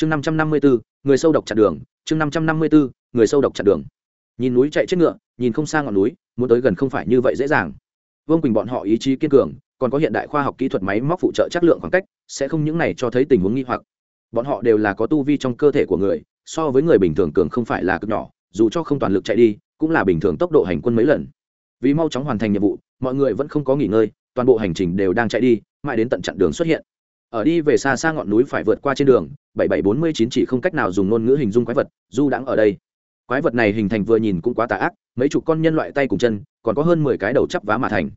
chương năm trăm năm mươi bốn người sâu độc chặn đường. Chương năm trăm năm mươi bốn người sâu độc chặn đường. Nhìn núi chạy chết ngựa, nhìn không xa ngọn núi, muốn tới gần không phải như vậy dễ dàng. Vương quỳnh bọn họ ý chí kiên cường, còn có hiện đại khoa học kỹ thuật máy móc phụ trợ chất lượng khoảng cách, sẽ không những này cho thấy tình huống nghi hoặc. Bọn họ đều là có tu vi trong cơ thể của người, so với người bình thường cường không phải là cực nhỏ, dù cho không toàn lực chạy đi, cũng là bình thường tốc độ hành quân mấy lần. Vì mau chóng hoàn thành nhiệm vụ, mọi người vẫn không có nghỉ ngơi, toàn bộ hành trình đều đang chạy đi, mãi đến tận chặn đường xuất hiện ở đi về xa xa ngọn núi phải vượt qua trên đường, bảy bảy bốn mươi chín chỉ không cách nào dùng ngôn ngữ hình dung quái vật, du đãng ở đây. Quái vật này hình thành vừa nhìn cũng quá tà ác, mấy chục con nhân loại tay cùng chân, còn có hơn mười cái đầu chắp vá mà thành.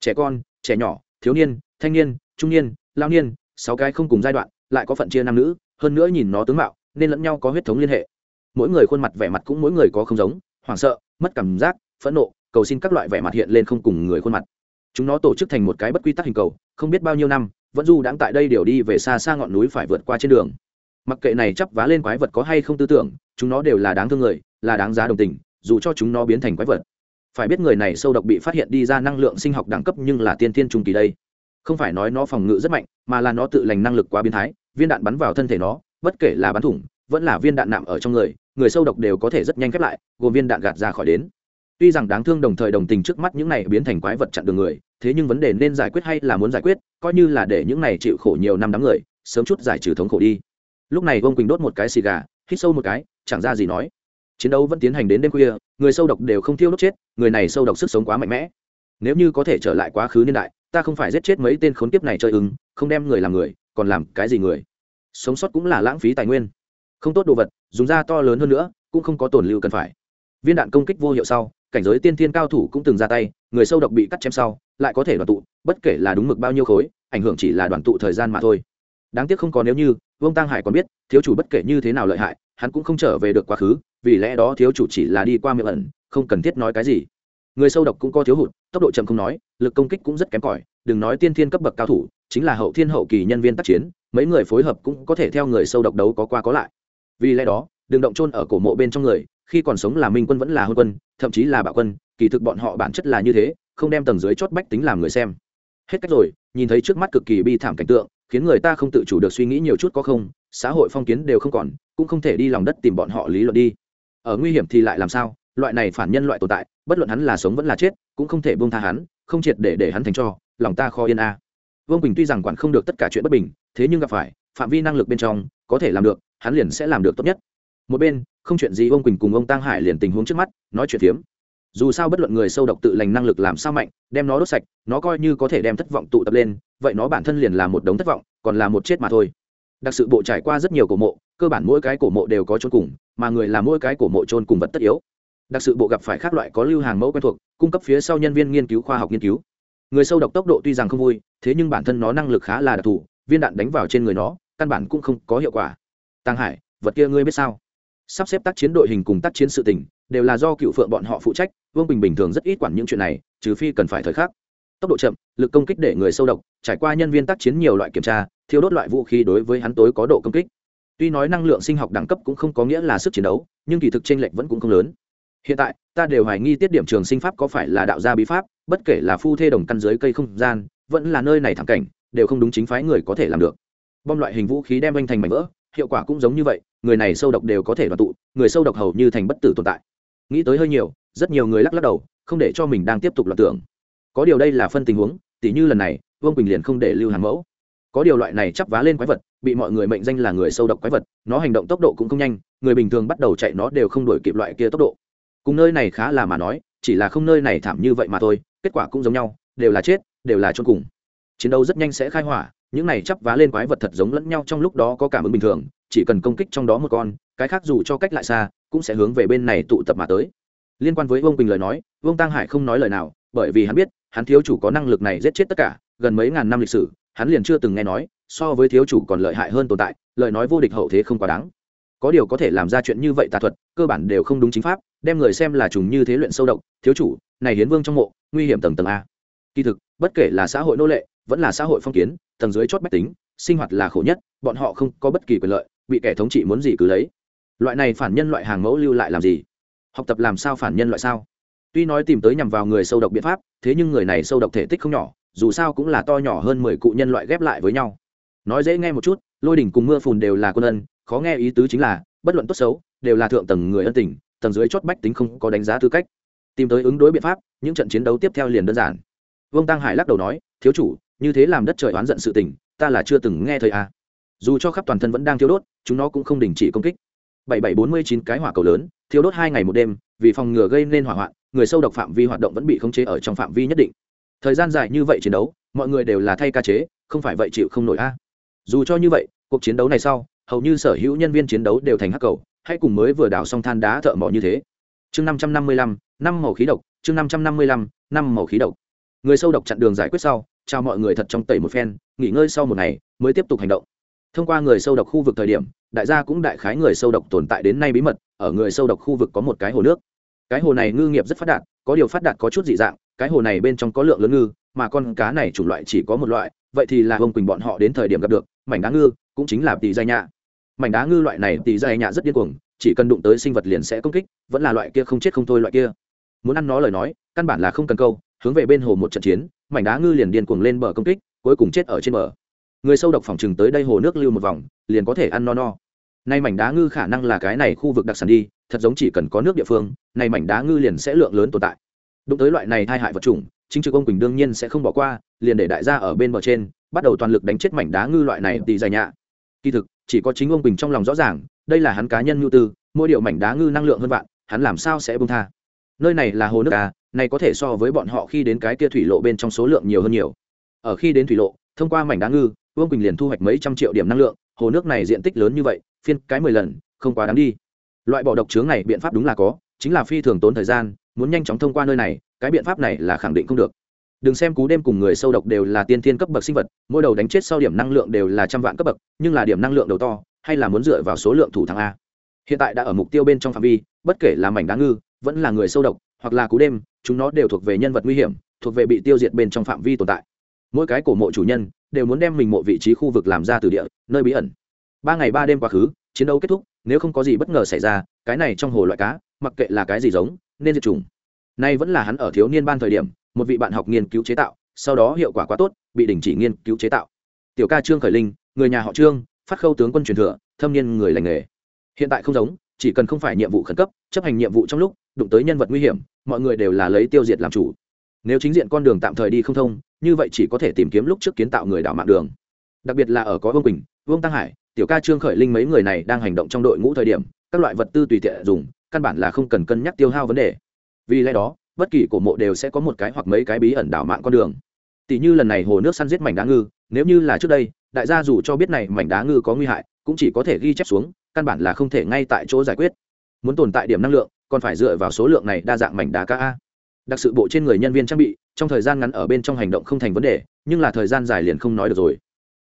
Trẻ con, trẻ nhỏ, thiếu niên, thanh niên, trung niên, lao niên, sáu cái không cùng giai đoạn, lại có phận chia nam nữ, hơn nữa nhìn nó tướng mạo, nên lẫn nhau có huyết thống liên hệ. Mỗi người khuôn mặt vẻ mặt cũng mỗi người có không giống, hoảng sợ, mất cảm giác, phẫn nộ, cầu xin các loại vẻ mặt hiện lên không cùng người khuôn mặt. Chúng nó tổ chức thành một cái bất quy tắc hình cầu, không biết bao nhiêu năm vẫn du đãng tại đây đều đi về xa xa ngọn núi phải vượt qua trên đường. Mặc kệ này chắp vá lên quái vật có hay không tư tưởng, chúng nó đều là đáng thương người, là đáng giá đồng tình, dù cho chúng nó biến thành quái vật. Phải biết người này sâu độc bị phát hiện đi ra năng lượng sinh học đẳng cấp nhưng là tiên tiên trung kỳ đây. Không phải nói nó phòng ngự rất mạnh, mà là nó tự lành năng lực quá biến thái, viên đạn bắn vào thân thể nó, bất kể là bắn thủng, vẫn là viên đạn nạm ở trong người người sâu độc đều có thể rất nhanh khép lại, gồm viên đạn gạt ra khỏi đến. Tuy rằng đáng thương đồng thời đồng tình trước mắt những này biến thành quái vật chặn đường người thế nhưng vấn đề nên giải quyết hay là muốn giải quyết, coi như là để những này chịu khổ nhiều năm đám người, sớm chút giải trừ thống khổ đi. Lúc này vương quỳnh đốt một cái xì gà, hít sâu một cái, chẳng ra gì nói. Chiến đấu vẫn tiến hành đến đêm khuya, người sâu độc đều không thiêu đốt chết, người này sâu độc sức sống quá mạnh mẽ. Nếu như có thể trở lại quá khứ niên đại, ta không phải giết chết mấy tên khốn kiếp này chơi ứng không đem người làm người, còn làm cái gì người? Sống sót cũng là lãng phí tài nguyên. Không tốt đồ vật, dùng da to lớn hơn nữa, cũng không có tổn lưu cần phải. Viên đạn công kích vô hiệu sau, cảnh giới tiên thiên cao thủ cũng từng ra tay người sâu độc bị cắt chém sau, lại có thể đoàn tụ, bất kể là đúng mực bao nhiêu khối, ảnh hưởng chỉ là đoàn tụ thời gian mà thôi. Đáng tiếc không có nếu như, vương tăng hải còn biết, thiếu chủ bất kể như thế nào lợi hại, hắn cũng không trở về được quá khứ, vì lẽ đó thiếu chủ chỉ là đi qua miệng ẩn, không cần thiết nói cái gì. Người sâu độc cũng có thiếu hụt, tốc độ chậm không nói, lực công kích cũng rất kém cỏi, đừng nói tiên thiên cấp bậc cao thủ, chính là hậu thiên hậu kỳ nhân viên tác chiến, mấy người phối hợp cũng có thể theo người sâu độc đấu có qua có lại. Vì lẽ đó, đừng động trôn ở cổ mộ bên trong người, khi còn sống là minh quân vẫn là hôn quân, thậm chí là bạo quân kỳ thực bọn họ bản chất là như thế, không đem tầng dưới chót bách tính làm người xem. Hết cách rồi, nhìn thấy trước mắt cực kỳ bi thảm cảnh tượng, khiến người ta không tự chủ được suy nghĩ nhiều chút có không, xã hội phong kiến đều không còn, cũng không thể đi lòng đất tìm bọn họ lý luận đi. Ở nguy hiểm thì lại làm sao? Loại này phản nhân loại tồn tại, bất luận hắn là sống vẫn là chết, cũng không thể buông tha hắn, không triệt để để hắn thành cho, lòng ta kho yên a. Vương bình tuy rằng quản không được tất cả chuyện bất bình, thế nhưng gặp phải, phạm vi năng lực bên trong, có thể làm được, hắn liền sẽ làm được tốt nhất. Một bên, không chuyện gì ông quỳnh cùng ông tăng hải liền tình huống trước mắt, nói chuyện phiếm dù sao bất luận người sâu độc tự lành năng lực làm sao mạnh, đem nó đốt sạch, nó coi như có thể đem thất vọng tụ tập lên, vậy nó bản thân liền là một đống thất vọng, còn là một chết mà thôi. Đặc sự bộ trải qua rất nhiều cổ mộ, cơ bản mỗi cái cổ mộ đều có trôn cùng, mà người là mỗi cái cổ mộ trôn cùng vật tất yếu. Đặc sự bộ gặp phải các loại có lưu hàng mẫu quen thuộc, cung cấp phía sau nhân viên nghiên cứu khoa học nghiên cứu. Người sâu độc tốc độ tuy rằng không vui, thế nhưng bản thân nó năng lực khá là đặc thù, viên đạn đánh vào trên người nó, căn bản cũng không có hiệu quả. Tăng hải, vật kia ngươi biết sao? Sắp xếp tác chiến đội hình cùng tác chiến sự tình, đều là do cựu phượng bọn họ phụ trách vương bình bình thường rất ít quản những chuyện này trừ phi cần phải thời khắc tốc độ chậm lực công kích để người sâu độc trải qua nhân viên tác chiến nhiều loại kiểm tra thiếu đốt loại vũ khí đối với hắn tối có độ công kích tuy nói năng lượng sinh học đẳng cấp cũng không có nghĩa là sức chiến đấu nhưng kỳ thực t r ê n lệch vẫn cũng không lớn hiện tại ta đều hoài nghi tiết điểm trường sinh pháp có phải là đạo gia bí pháp bất kể là phu thê đồng căn dưới cây không gian vẫn là nơi này thẳng cảnh đều không đúng chính phái người có thể làm được bom loại hình vũ khí đem anh thành mảnh vỡ hiệu quả cũng giống như vậy người này sâu độc đều có thể đoàn tụ người sâu độc hầu như thành bất tử tồn tại nghĩ tới hơi nhiều rất nhiều người lắc lắc đầu, không để cho mình đang tiếp tục loạt tưởng. Có điều đây là phân tình huống, tỉ như lần này, vương quỳnh liền không để lưu hàng mẫu. Có điều loại này chắp vá lên quái vật, bị mọi người mệnh danh là người sâu độc quái vật, nó hành động tốc độ cũng không nhanh, người bình thường bắt đầu chạy nó đều không đổi kịp loại kia tốc độ. Cùng nơi này khá là mà nói, chỉ là không nơi này thảm như vậy mà thôi, kết quả cũng giống nhau, đều là chết, đều là chôn cùng. Chiến đấu rất nhanh sẽ khai hỏa, những này chắp vá lên quái vật thật giống lẫn nhau trong lúc đó có cảm ứng bình thường, chỉ cần công kích trong đó một con, cái khác dù cho cách lại xa, cũng sẽ hướng về bên này tụ tập mà tới liên quan với vương quỳnh lời nói, vương tăng hải không nói lời nào, bởi vì hắn biết, hắn thiếu chủ có năng lực này giết chết tất cả, gần mấy ngàn năm lịch sử, hắn liền chưa từng nghe nói, so với thiếu chủ còn lợi hại hơn tồn tại, lời nói vô địch hậu thế không quá đáng. Có điều có thể làm ra chuyện như vậy tà thuật, cơ bản đều không đúng chính pháp, đem người xem là trùng như thế luyện sâu độc, thiếu chủ, này hiến vương trong mộ, nguy hiểm tầng tầng a. Kỳ thực, bất kể là xã hội nô lệ, vẫn là xã hội phong kiến, tầng dưới chót bách tính, sinh hoạt là khổ nhất, bọn họ không có bất kỳ quyền lợi, bị kẻ thống trị muốn gì cứ lấy. Loại này phản nhân loại hàng mẫu lưu lại làm gì? Học tập làm sao phản nhân loại sao? Tuy nói tìm tới nhằm vào người sâu độc biện pháp, thế nhưng người này sâu độc thể tích không nhỏ, dù sao cũng là to nhỏ hơn mười cụ nhân loại ghép lại với nhau. Nói dễ nghe một chút, lôi đỉnh cùng mưa phùn đều là quân ân, khó nghe ý tứ chính là, bất luận tốt xấu, đều là thượng tầng người ân tình, tầng dưới chót bách tính không có đánh giá tư cách. Tìm tới ứng đối biện pháp, những trận chiến đấu tiếp theo liền đơn giản. Vương tăng hải lắc đầu nói, thiếu chủ, như thế làm đất trời oán giận sự tình, ta là chưa từng nghe thời a dù cho khắp toàn thân vẫn đang thiêu đốt, chúng nó cũng không đình chỉ công kích bảy bảy bốn mươi chín cái hỏa cầu lớn, thiêu đốt hai ngày một đêm, vì phòng ngừa gây nên hỏa hoạn, người sâu độc phạm vi hoạt động vẫn bị khống chế ở trong phạm vi nhất định. Thời gian dài như vậy chiến đấu, mọi người đều là thay ca chế, không phải vậy chịu không nổi a. Dù cho như vậy, cuộc chiến đấu này sau, hầu như sở hữu nhân viên chiến đấu đều thành hắc cầu hay cùng mới vừa đào xong than đá thợ mỏ như thế. Chương năm trăm năm mươi lăm, năm màu khí độc, chương năm trăm năm mươi lăm, năm màu khí độc. Người sâu độc chặn đường giải quyết sau, chào mọi người thật trong tẩy một phen, nghỉ ngơi sau một ngày, mới tiếp tục hành động. Thông qua người sâu độc khu vực thời điểm đại gia cũng đại khái người sâu độc tồn tại đến nay bí mật, ở người sâu độc khu vực có một cái hồ nước. Cái hồ này ngư nghiệp rất phát đạt, có điều phát đạt có chút dị dạng, cái hồ này bên trong có lượng lớn ngư, mà con cá này chủng loại chỉ có một loại, vậy thì là ông quỳnh bọn họ đến thời điểm gặp được, mảnh đá ngư, cũng chính là tỷ dây nhạ mảnh đá ngư loại này tỷ dây nhạ rất điên cuồng, chỉ cần đụng tới sinh vật liền sẽ công kích, vẫn là loại kia không chết không thôi loại kia. Muốn ăn nó lời nói, căn bản là không cần câu, hướng về bên hồ một trận chiến, mảnh đá ngư liền điên cuồng lên bờ công kích, cuối cùng chết ở trên bờ người sâu độc phòng chừng tới đây hồ nước lưu một vòng, liền có thể ăn no no. Nay mảnh đá ngư khả năng là cái này khu vực đặc sản đi, thật giống chỉ cần có nước địa phương này mảnh đá ngư liền sẽ lượng lớn tồn tại. Đụng tới loại này tai hại vật chủng, chính trực ông quỳnh đương nhiên sẽ không bỏ qua, liền để đại gia ở bên bờ trên, bắt đầu toàn lực đánh chết mảnh đá ngư loại này tì dài nhạ. Kỳ thực, chỉ có chính ông quỳnh trong lòng rõ ràng, đây là hắn cá nhân nhu tư, mỗi điệu mảnh đá ngư năng lượng hơn vạn, hắn làm sao sẽ bông tha? Nơi này là hồ nước à này có thể so với bọn họ khi đến cái kia thủy lộ bên trong số lượng nhiều hơn nhiều. Ở khi đến thủy lộ, thông qua mảnh đá ngư vương quỳnh liền thu hoạch mấy trăm triệu điểm năng lượng hồ nước này diện tích lớn như vậy phiên cái mười lần không quá đáng đi loại bỏ độc chướng này biện pháp đúng là có chính là phi thường tốn thời gian muốn nhanh chóng thông qua nơi này cái biện pháp này là khẳng định không được đừng xem cú đêm cùng người sâu độc đều là tiên thiên cấp bậc sinh vật mỗi đầu đánh chết sau điểm năng lượng đều là trăm vạn cấp bậc nhưng là điểm năng lượng đầu to hay là muốn dựa vào số lượng thủ thắng a hiện tại đã ở mục tiêu bên trong phạm vi bất kể là mảnh đá ngư vẫn là người sâu độc hoặc là cú đêm chúng nó đều thuộc về nhân vật nguy hiểm thuộc về bị tiêu diệt bên trong phạm vi tồn tại mỗi cái cổ mộ chủ nhân đều muốn đem mình mộ vị trí khu vực làm ra từ địa, nơi bí ẩn. Ba ngày ba đêm quá khứ, chiến đấu kết thúc, nếu không có gì bất ngờ xảy ra, cái này trong hồ loại cá, mặc kệ là cái gì giống, nên diệt chủng. Nay vẫn là hắn ở thiếu niên ban thời điểm, một vị bạn học nghiên cứu chế tạo, sau đó hiệu quả quá tốt, bị đình chỉ nghiên cứu chế tạo. Tiểu ca trương khởi linh, người nhà họ trương, phát khâu tướng quân truyền thừa, thâm niên người lành nghề. Hiện tại không giống, chỉ cần không phải nhiệm vụ khẩn cấp, chấp hành nhiệm vụ trong lúc đụng tới nhân vật nguy hiểm, mọi người đều là lấy tiêu diệt làm chủ. Nếu chính diện con đường tạm thời đi không thông như vậy chỉ có thể tìm kiếm lúc trước kiến tạo người đảo mạng đường. Đặc biệt là ở có vương quỳnh, vương tăng hải, tiểu ca trương khởi linh mấy người này đang hành động trong đội ngũ thời điểm, các loại vật tư tùy tiện dùng, căn bản là không cần cân nhắc tiêu hao vấn đề. Vì lẽ đó, bất kỳ cổ mộ đều sẽ có một cái hoặc mấy cái bí ẩn đảo mạng con đường. Tỷ như lần này hồ nước săn giết mảnh đá ngư, nếu như là trước đây, đại gia dù cho biết này mảnh đá ngư có nguy hại, cũng chỉ có thể ghi chép xuống, căn bản là không thể ngay tại chỗ giải quyết. Muốn tồn tại điểm năng lượng, còn phải dựa vào số lượng này đa dạng mảnh đá ca a. Đặc sự bộ trên người nhân viên trang bị trong thời gian ngắn ở bên trong hành động không thành vấn đề, nhưng là thời gian dài liền không nói được rồi.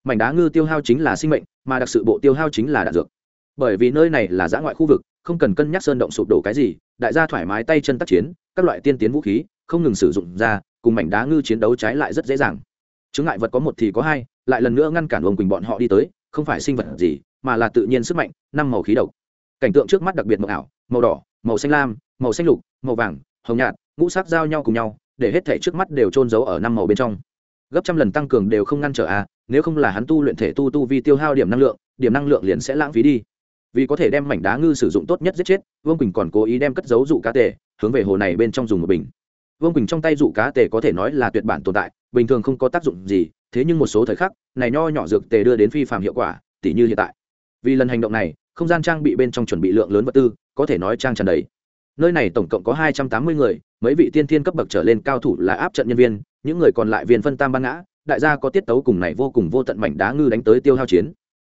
Mảnh đá ngư tiêu hao chính là sinh mệnh, mà đặc sự bộ tiêu hao chính là đạn dược. Bởi vì nơi này là giã ngoại khu vực, không cần cân nhắc sơn động sụp đổ cái gì, đại gia thoải mái tay chân tác chiến, các loại tiên tiến vũ khí, không ngừng sử dụng ra, cùng mảnh đá ngư chiến đấu trái lại rất dễ dàng. Chứng ngại vật có một thì có hai, lại lần nữa ngăn cản ông quỳnh bọn họ đi tới, không phải sinh vật gì, mà là tự nhiên sức mạnh, năm màu khí độc. Cảnh tượng trước mắt đặc biệt màu ảo, màu đỏ, màu xanh lam, màu xanh lục, màu vàng, hồng nhạt, ngũ sắc giao nhau cùng nhau để hết thể trước mắt đều trôn giấu ở năm màu bên trong. Gấp trăm lần tăng cường đều không ngăn trở a à, nếu không là hắn tu luyện thể tu tu vi tiêu hao điểm năng lượng điểm năng lượng liền sẽ lãng phí đi. Vì có thể đem mảnh đá ngư sử dụng tốt nhất giết chết vương quỳnh còn cố ý đem cất dấu dụ cá tề hướng về hồ này bên trong dùng một bình. Vương quỳnh trong tay dụ cá tề có thể nói là tuyệt bản tồn tại bình thường không có tác dụng gì thế nhưng một số thời khắc này nho nhỏ dược tề đưa đến phi phạm hiệu quả tỉ như hiện tại. Vì lần hành động này không gian trang bị bên trong chuẩn bị lượng lớn vật tư có thể nói trang tràn đầy nơi này tổng cộng có hai trăm tám mươi người, mấy vị tiên thiên cấp bậc trở lên cao thủ là áp trận nhân viên, những người còn lại viên phân tam ban ngã, đại gia có tiết tấu cùng này vô cùng vô tận mảnh đá ngư đánh tới tiêu hao chiến.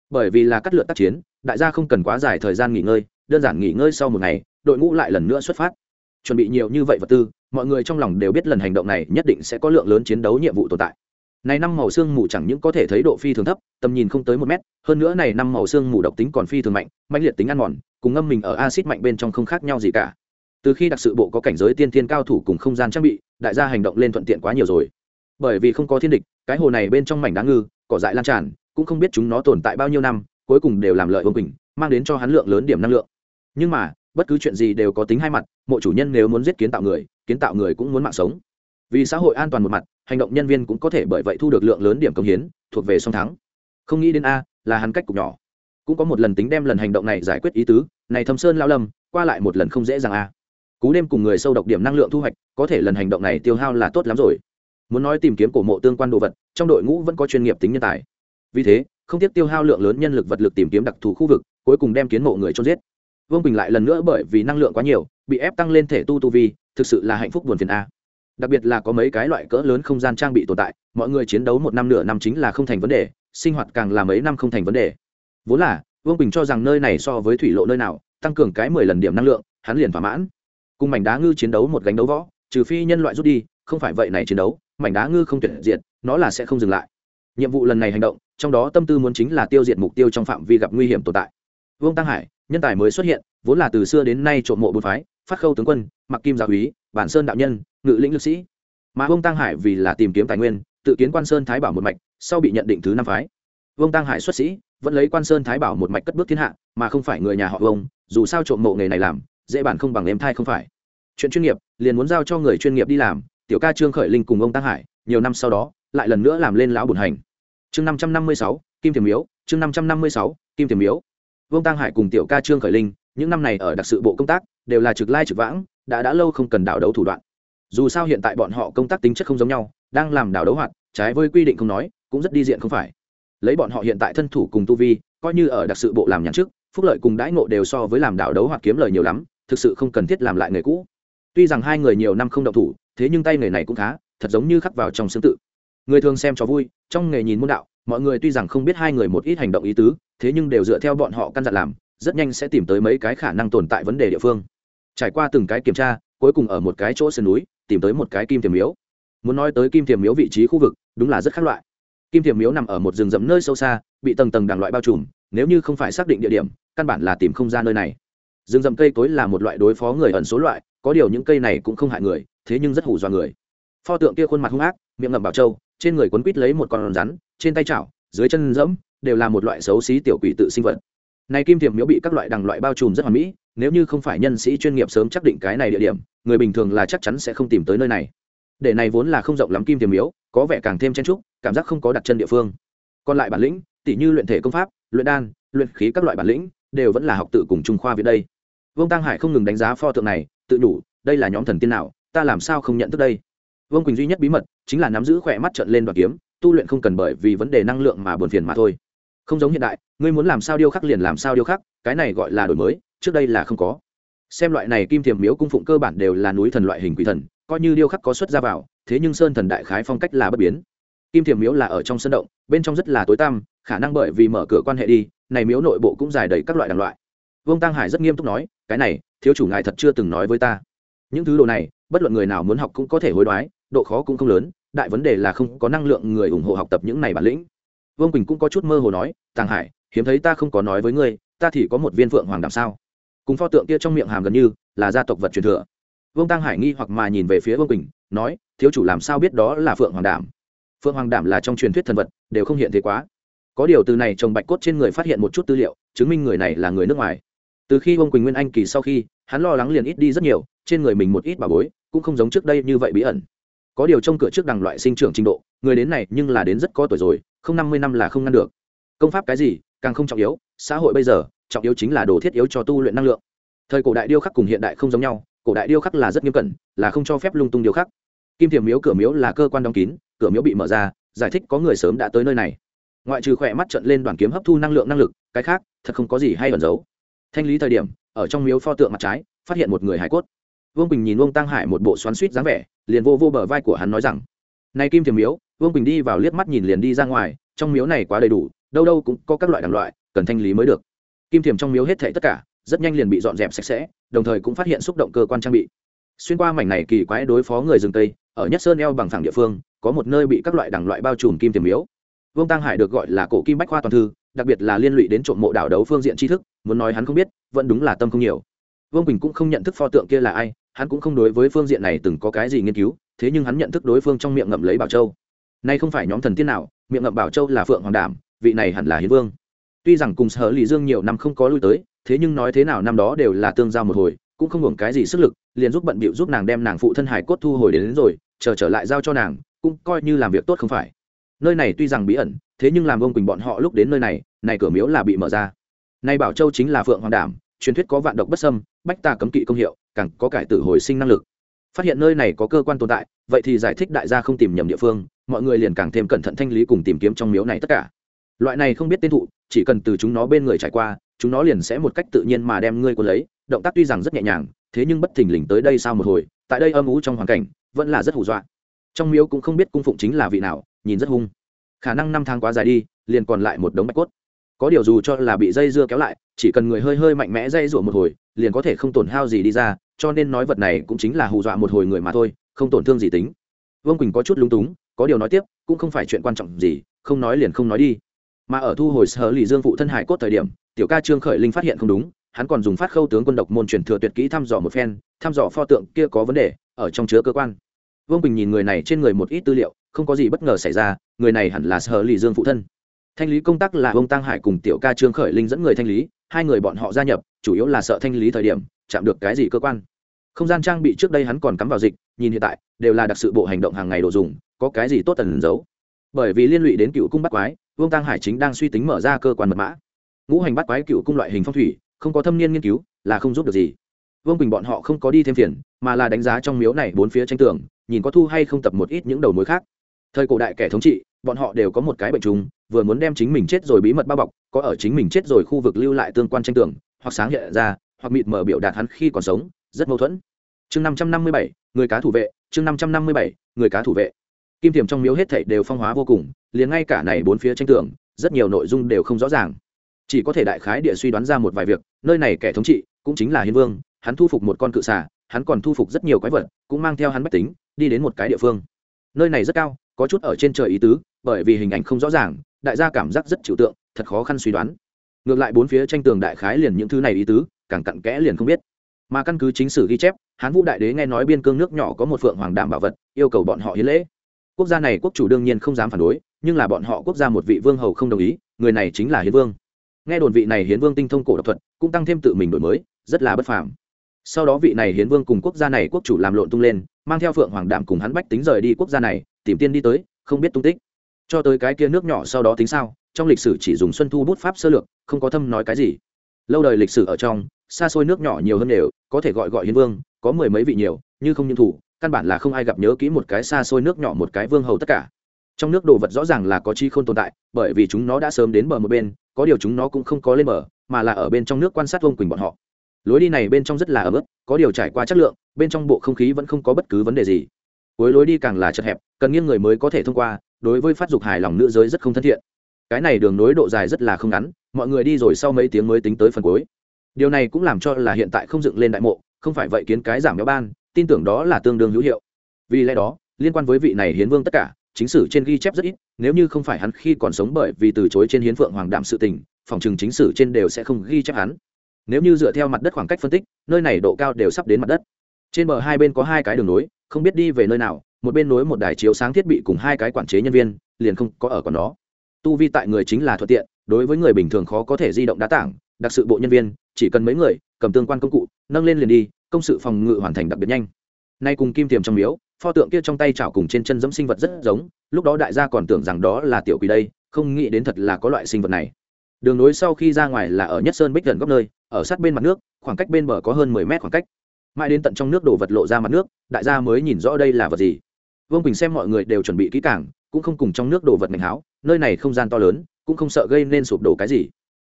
Bởi vì là cắt lượt tác chiến, đại gia không cần quá dài thời gian nghỉ ngơi, đơn giản nghỉ ngơi sau một ngày, đội ngũ lại lần nữa xuất phát. Chuẩn bị nhiều như vậy vật tư, mọi người trong lòng đều biết lần hành động này nhất định sẽ có lượng lớn chiến đấu nhiệm vụ tồn tại. Này năm màu xương mù chẳng những có thể thấy độ phi thường thấp, tầm nhìn không tới một mét, hơn nữa này năm màu xương mù độc tính còn phi thường mạnh mạnh liệt tính ăn mòn, cùng ngâm mình ở acid mạnh bên trong không khác nhau gì cả từ khi đặc sự bộ có cảnh giới tiên thiên cao thủ cùng không gian trang bị, đại gia hành động lên thuận tiện quá nhiều rồi. Bởi vì không có thiên địch, cái hồ này bên trong mảnh đá ngư, cỏ dại lan tràn, cũng không biết chúng nó tồn tại bao nhiêu năm, cuối cùng đều làm lợi vương quỳnh, mang đến cho hắn lượng lớn điểm năng lượng. Nhưng mà, bất cứ chuyện gì đều có tính hai mặt, mộ chủ nhân nếu muốn giết kiến tạo người, kiến tạo người cũng muốn mạng sống. Vì xã hội an toàn một mặt, hành động nhân viên cũng có thể bởi vậy thu được lượng lớn điểm công hiến, thuộc về song thắng. Không nghĩ đến a, là hắn cách cục nhỏ. Cũng có một lần tính đem lần hành động này giải quyết ý tứ, này thâm sơn lao lâm, qua lại một lần không dễ dàng a cú đêm cùng người sâu độc điểm năng lượng thu hoạch, có thể lần hành động này tiêu hao là tốt lắm rồi. Muốn nói tìm kiếm cổ mộ tương quan đồ vật, trong đội ngũ vẫn có chuyên nghiệp tính nhân tài. Vì thế, không tiếc tiêu hao lượng lớn nhân lực vật lực tìm kiếm đặc thù khu vực, cuối cùng đem kiến mộ người trôn giết. Vương quỳnh lại lần nữa bởi vì năng lượng quá nhiều, bị ép tăng lên thể tu tu vi, thực sự là hạnh phúc buồn phiền a. Đặc biệt là có mấy cái loại cỡ lớn không gian trang bị tồn tại, mọi người chiến đấu một năm nửa năm chính là không thành vấn đề, sinh hoạt càng là mấy năm không thành vấn đề. Vốn là, vương quỳnh cho rằng nơi này so với thủy lộ nơi nào, tăng cường cái mười lần điểm năng lượng, hắn liền thỏa mãn cùng mảnh đá ngư chiến đấu một gánh đấu võ, trừ phi nhân loại rút đi, không phải vậy này chiến đấu, mảnh đá ngư không tuyệt diệt, nó là sẽ không dừng lại. Nhiệm vụ lần này hành động, trong đó tâm tư muốn chính là tiêu diệt mục tiêu trong phạm vi gặp nguy hiểm tồn tại. Vương tăng hải, nhân tài mới xuất hiện, vốn là từ xưa đến nay trộm mộ bốn phái, phát khâu tướng quân, mặc kim gia úy, bản sơn đạo nhân, ngự lĩnh lực sĩ. Mà vương tăng hải vì là tìm kiếm tài nguyên, tự kiến quan sơn thái bảo một mạch, sau bị nhận định thứ năm phái. Vương tăng hải xuất sĩ, vẫn lấy quan sơn thái bảo một mạch cất bước thiên hạ, mà không phải người nhà họ vông dù sao trộm mộ nghề này làm dễ bản không bằng em thai không phải. Chuyện chuyên nghiệp, liền muốn giao cho người chuyên nghiệp đi làm, tiểu ca trương khởi linh cùng ông tăng hải, nhiều năm sau đó, lại lần nữa làm lên lão bùn hành. Chương năm trăm năm mươi sáu, kim thiềm miếu, chương năm trăm năm mươi sáu, kim thiềm miếu. Vương tăng hải cùng tiểu ca trương khởi linh, những năm này ở đặc sự bộ công tác, đều là trực lai trực vãng, đã đã lâu không cần đảo đấu thủ đoạn. Dù sao hiện tại bọn họ công tác tính chất không giống nhau, đang làm đảo đấu hoạt, trái với quy định không nói, cũng rất đi diện không phải. Lấy bọn họ hiện tại thân thủ cùng tu vi, coi như ở đặc sự bộ làm nhãn trước phúc lợi cùng đãi ngộ đều so với làm đảo đấu hoạt kiếm lời nhiều lắm thực sự không cần thiết làm lại nghề cũ. Tuy rằng hai người nhiều năm không động thủ, thế nhưng tay nghề này cũng khá, thật giống như khắc vào trong xương tự. Người thường xem cho vui, trong nghề nhìn môn đạo, mọi người tuy rằng không biết hai người một ít hành động ý tứ, thế nhưng đều dựa theo bọn họ căn dặn làm, rất nhanh sẽ tìm tới mấy cái khả năng tồn tại vấn đề địa phương. Trải qua từng cái kiểm tra, cuối cùng ở một cái chỗ sườn núi, tìm tới một cái kim tiềm miếu. Muốn nói tới kim tiềm miếu vị trí khu vực, đúng là rất khác loại. Kim tiềm miếu nằm ở một rừng rậm nơi sâu xa, bị tầng tầng đàng loại bao trùm, nếu như không phải xác định địa điểm, căn bản là tìm không ra nơi này rừng rậm cây cối là một loại đối phó người ẩn số loại, có điều những cây này cũng không hại người, thế nhưng rất hủ dọa người. Pho tượng kia khuôn mặt hung ác, miệng ngậm bảo trâu trên người quấn quít lấy một con rắn, trên tay chảo, dưới chân dẫm đều là một loại xấu xí tiểu quỷ tự sinh vật. Này kim thiềm miếu bị các loại đằng loại bao trùm rất hoàn mỹ, nếu như không phải nhân sĩ chuyên nghiệp sớm xác định cái này địa điểm, người bình thường là chắc chắn sẽ không tìm tới nơi này. Để này vốn là không rộng lắm kim thiềm miếu, có vẻ càng thêm chen trúc, cảm giác không có đặt chân địa phương. Còn lại bản lĩnh tỷ như luyện thể công pháp, luyện đan, luyện khí các loại bản lĩnh, đều vẫn là học tự cùng trung khoa viện đây vương tăng hải không ngừng đánh giá pho tượng này, tự đủ, đây là nhóm thần tiên nào, ta làm sao không nhận thức đây? Vương quỳnh duy nhất bí mật, chính là nắm giữ khỏe mắt trận lên đoạt kiếm, tu luyện không cần bởi vì vấn đề năng lượng mà buồn phiền mà thôi. Không giống hiện đại, ngươi muốn làm sao điêu khắc liền làm sao điêu khắc, cái này gọi là đổi mới, trước đây là không có. Xem loại này kim thiềm miếu cung phụng cơ bản đều là núi thần loại hình quỷ thần, coi như điêu khắc có xuất ra vào, thế nhưng sơn thần đại khái phong cách là bất biến. Kim thiềm miếu là ở trong sân động, bên trong rất là tối tăm, khả năng bởi vì mở cửa quan hệ đi, này miếu nội bộ cũng dài đầy các loại đàn loại vương tăng hải rất nghiêm túc nói, cái này, thiếu chủ ngài thật chưa từng nói với ta. Những thứ đồ này, bất luận người nào muốn học cũng có thể hối đoái, độ khó cũng không lớn, đại vấn đề là không có năng lượng người ủng hộ học tập những này bản lĩnh. Vương quỳnh cũng có chút mơ hồ nói, tàng hải, hiếm thấy ta không có nói với ngươi, ta thì có một viên phượng hoàng đàm sao? Cùng pho tượng kia trong miệng hàm gần như là gia tộc vật truyền thừa. Vương tăng hải nghi hoặc mà nhìn về phía vương quỳnh, nói, thiếu chủ làm sao biết đó là phượng hoàng đảm? Phượng hoàng đảm là trong truyền thuyết thần vật, đều không hiện thế quá. Có điều từ này chồng bạch cốt trên người phát hiện một chút tư liệu, chứng minh người này là người nước ngoài từ khi ông quỳnh nguyên anh kỳ sau khi, hắn lo lắng liền ít đi rất nhiều, trên người mình một ít bà bối, cũng không giống trước đây như vậy bí ẩn. Có điều trong cửa trước đằng loại sinh trưởng trình độ, người đến này nhưng là đến rất có tuổi rồi, không năm mươi năm là không ngăn được. Công pháp cái gì, càng không trọng yếu, xã hội bây giờ, trọng yếu chính là đồ thiết yếu cho tu luyện năng lượng. Thời cổ đại điêu khắc cùng hiện đại không giống nhau, cổ đại điêu khắc là rất nghiêm cẩn, là không cho phép lung tung điêu khắc. Kim thiềm miếu, cửa miếu là cơ quan đóng kín, cửa miếu bị mở ra, giải thích có người sớm đã tới nơi này. Ngoại trừ khỏe mắt trận lên đoàn kiếm hấp thu năng lượng năng lực, cái khác, thật không có gì hay ẩn giấu thanh lý thời điểm, ở trong miếu pho tượng mặt trái, phát hiện một người hải cốt. Vương quỳnh nhìn vương tăng hải một bộ xoắn suýt dáng vẻ, liền vô vô bờ vai của hắn nói rằng, này kim thiềm miếu. Vương quỳnh đi vào liếc mắt nhìn liền đi ra ngoài, trong miếu này quá đầy đủ, đâu đâu cũng có các loại đàn loại, cần thanh lý mới được. Kim thiềm trong miếu hết thảy tất cả, rất nhanh liền bị dọn dẹp sạch sẽ, đồng thời cũng phát hiện xúc động cơ quan trang bị. Xuyên qua mảnh này kỳ quái đối phó người rừng tây, ở nhất sơn eo bằng phẳng địa phương, có một nơi bị các loại đẳng loại bao trùm kim thiềm miếu. Vương tăng hải được gọi là cổ kim bách khoa toàn thư đặc biệt là liên lụy đến trộm mộ đảo đấu phương diện tri thức muốn nói hắn không biết vẫn đúng là tâm không nhiều. Vương quỳnh cũng không nhận thức pho tượng kia là ai hắn cũng không đối với phương diện này từng có cái gì nghiên cứu thế nhưng hắn nhận thức đối phương trong miệng ngậm lấy bảo châu. Nay không phải nhóm thần tiên nào miệng ngậm bảo châu là phượng hoàng đảm vị này hẳn là hiến vương. Tuy rằng cùng sở lì dương nhiều năm không có lui tới thế nhưng nói thế nào năm đó đều là tương giao một hồi cũng không hưởng cái gì sức lực liền giúp bận bịu giúp nàng đem nàng phụ thân hải cốt thu hồi đến, đến rồi chờ trở lại giao cho nàng cũng coi như làm việc tốt không phải. Nơi này tuy rằng bí ẩn thế nhưng làm ông quỳnh bọn họ lúc đến nơi này này cửa miếu là bị mở ra. Nay bảo châu chính là phượng hoàng đảm, truyền thuyết có vạn độc bất sâm bách tà cấm kỵ công hiệu, càng có cải tử hồi sinh năng lực. Phát hiện nơi này có cơ quan tồn tại, vậy thì giải thích đại gia không tìm nhầm địa phương, mọi người liền càng thêm cẩn thận thanh lý cùng tìm kiếm trong miếu này tất cả. Loại này không biết tên thụ, chỉ cần từ chúng nó bên người trải qua, chúng nó liền sẽ một cách tự nhiên mà đem ngươi quân lấy, động tác tuy rằng rất nhẹ nhàng, thế nhưng bất thình lình tới đây sau một hồi, tại đây âm ú trong hoàn cảnh, vẫn là rất hù dọa. Trong miếu cũng không biết cung phụng chính là vị nào, nhìn rất hung khả năng năm tháng quá dài đi, liền còn lại một đống bạch cốt. Có điều dù cho là bị dây dưa kéo lại, chỉ cần người hơi hơi mạnh mẽ dây rủa một hồi, liền có thể không tổn hao gì đi ra, cho nên nói vật này cũng chính là hù dọa một hồi người mà thôi, không tổn thương gì tính. Vương quỳnh có chút lung túng, có điều nói tiếp, cũng không phải chuyện quan trọng gì, không nói liền không nói đi. Mà ở thu hồi sở lì dương phụ thân hải cốt thời điểm, tiểu ca trương khởi linh phát hiện không đúng, hắn còn dùng phát khâu tướng quân độc môn truyền thừa tuyệt kỹ thăm dò một phen, thăm dò pho tượng kia có vấn đề, ở trong chứa cơ quan. Vương bình nhìn người này trên người một ít tư liệu không có gì bất ngờ xảy ra, người này hẳn là sở lì dương phụ thân. Thanh lý công tác là ông tăng hải cùng tiểu ca trương khởi linh dẫn người thanh lý, hai người bọn họ gia nhập, chủ yếu là sợ thanh lý thời điểm, chạm được cái gì cơ quan. Không gian trang bị trước đây hắn còn cắm vào dịch, nhìn hiện tại, đều là đặc sự bộ hành động hàng ngày đồ dùng, có cái gì tốt tần giấu. Bởi vì liên lụy đến cựu cung bắt quái vương tăng hải chính đang suy tính mở ra cơ quan mật mã. Ngũ hành bắt quái cựu cung loại hình phong thủy, không có thâm niên nghiên cứu, là không giúp được gì. Vương bình bọn họ không có đi thêm phiền, mà là đánh giá trong miếu này bốn phía tranh tường, nhìn có thu hay không tập một ít những đầu mối khác thời cổ đại kẻ thống trị, bọn họ đều có một cái bệnh trùng, vừa muốn đem chính mình chết rồi bí mật bao bọc, có ở chính mình chết rồi khu vực lưu lại tương quan tranh tường, hoặc sáng hiện ra, hoặc mịt mở biểu đạt hắn khi còn sống, rất mâu thuẫn. Chương năm trăm năm mươi bảy, người cá thủ vệ, chương năm trăm năm mươi bảy, người cá thủ vệ. Kim tiềm trong miếu hết thảy đều phong hóa vô cùng, liền ngay cả này bốn phía tranh tường, rất nhiều nội dung đều không rõ ràng. Chỉ có thể đại khái địa suy đoán ra một vài việc, nơi này kẻ thống trị cũng chính là hiến vương, hắn thu phục một con cự xà, hắn còn thu phục rất nhiều quái vật, cũng mang theo hắn bách tính, đi đến một cái địa phương. Nơi này rất cao có chút ở trên trời ý tứ, bởi vì hình ảnh không rõ ràng, đại gia cảm giác rất chịu tượng, thật khó khăn suy đoán. Ngược lại bốn phía tranh tường đại khái liền những thứ này ý tứ, càng cặn kẽ liền không biết. Mà căn cứ chính sử ghi chép, hán vũ đại đế nghe nói biên cương nước nhỏ có một phượng hoàng đảm bảo vật, yêu cầu bọn họ hiến lễ. Quốc gia này quốc chủ đương nhiên không dám phản đối, nhưng là bọn họ quốc gia một vị vương hầu không đồng ý, người này chính là hiến vương. Nghe đồn vị này hiến vương tinh thông cổ độc thuật, cũng tăng thêm tự mình đổi mới, rất là bất phàm. Sau đó vị này hiến vương cùng quốc gia này quốc chủ làm lộn tung lên, mang theo phượng hoàng đảm cùng hắn bách tính rời đi quốc gia này tìm tiên đi tới, không biết tung tích. Cho tới cái kia nước nhỏ sau đó tính sao, trong lịch sử chỉ dùng xuân thu bút pháp sơ lược, không có thâm nói cái gì. Lâu đời lịch sử ở trong, xa xôi nước nhỏ nhiều hơn đều, có thể gọi gọi hiến vương, có mười mấy vị nhiều, như không nhân thủ, căn bản là không ai gặp nhớ kỹ một cái xa xôi nước nhỏ một cái vương hầu tất cả. Trong nước đồ vật rõ ràng là có chi không tồn tại, bởi vì chúng nó đã sớm đến bờ một bên, có điều chúng nó cũng không có lên bờ, mà là ở bên trong nước quan sát vông quỳnh bọn họ. Lối đi này bên trong rất là ấm ức, có điều trải qua chất lượng, bên trong bộ không khí vẫn không có bất cứ vấn đề gì cuối lối đi càng là chật hẹp, cần nghiêng người mới có thể thông qua, đối với phát dục hài lòng nữ giới rất không thân thiện. Cái này đường nối độ dài rất là không ngắn, mọi người đi rồi sau mấy tiếng mới tính tới phần cuối. Điều này cũng làm cho là hiện tại không dựng lên đại mộ, không phải vậy kiến cái giảm béo ban, tin tưởng đó là tương đương hữu hiệu. Vì lẽ đó, liên quan với vị này hiến vương tất cả, chính sử trên ghi chép rất ít, nếu như không phải hắn khi còn sống bởi vì từ chối trên hiến phượng hoàng đạm sự tình, phòng trừng chính sử trên đều sẽ không ghi chép hắn. Nếu như dựa theo mặt đất khoảng cách phân tích, nơi này độ cao đều sắp đến mặt đất trên bờ hai bên có hai cái đường nối, không biết đi về nơi nào, một bên nối một đài chiếu sáng thiết bị cùng hai cái quản chế nhân viên, liền không có ở còn đó. Tu vi tại người chính là thuận tiện, đối với người bình thường khó có thể di động đá tảng, đặc sự bộ nhân viên, chỉ cần mấy người, cầm tương quan công cụ, nâng lên liền đi, công sự phòng ngự hoàn thành đặc biệt nhanh. Nay cùng kim tiềm trong miếu, pho tượng kia trong tay chảo cùng trên chân giẫm sinh vật rất giống, lúc đó đại gia còn tưởng rằng đó là tiểu quỷ đây, không nghĩ đến thật là có loại sinh vật này. Đường nối sau khi ra ngoài là ở nhất sơn bích gần góc nơi, ở sát bên mặt nước, khoảng cách bên bờ có hơn mười mét khoảng cách mãi đến tận trong nước đổ vật lộ ra mặt nước, đại gia mới nhìn rõ đây là vật gì. Vương quỳnh xem mọi người đều chuẩn bị kỹ càng, cũng không cùng trong nước đổ vật ngành háo, nơi này không gian to lớn, cũng không sợ gây nên sụp đổ cái gì.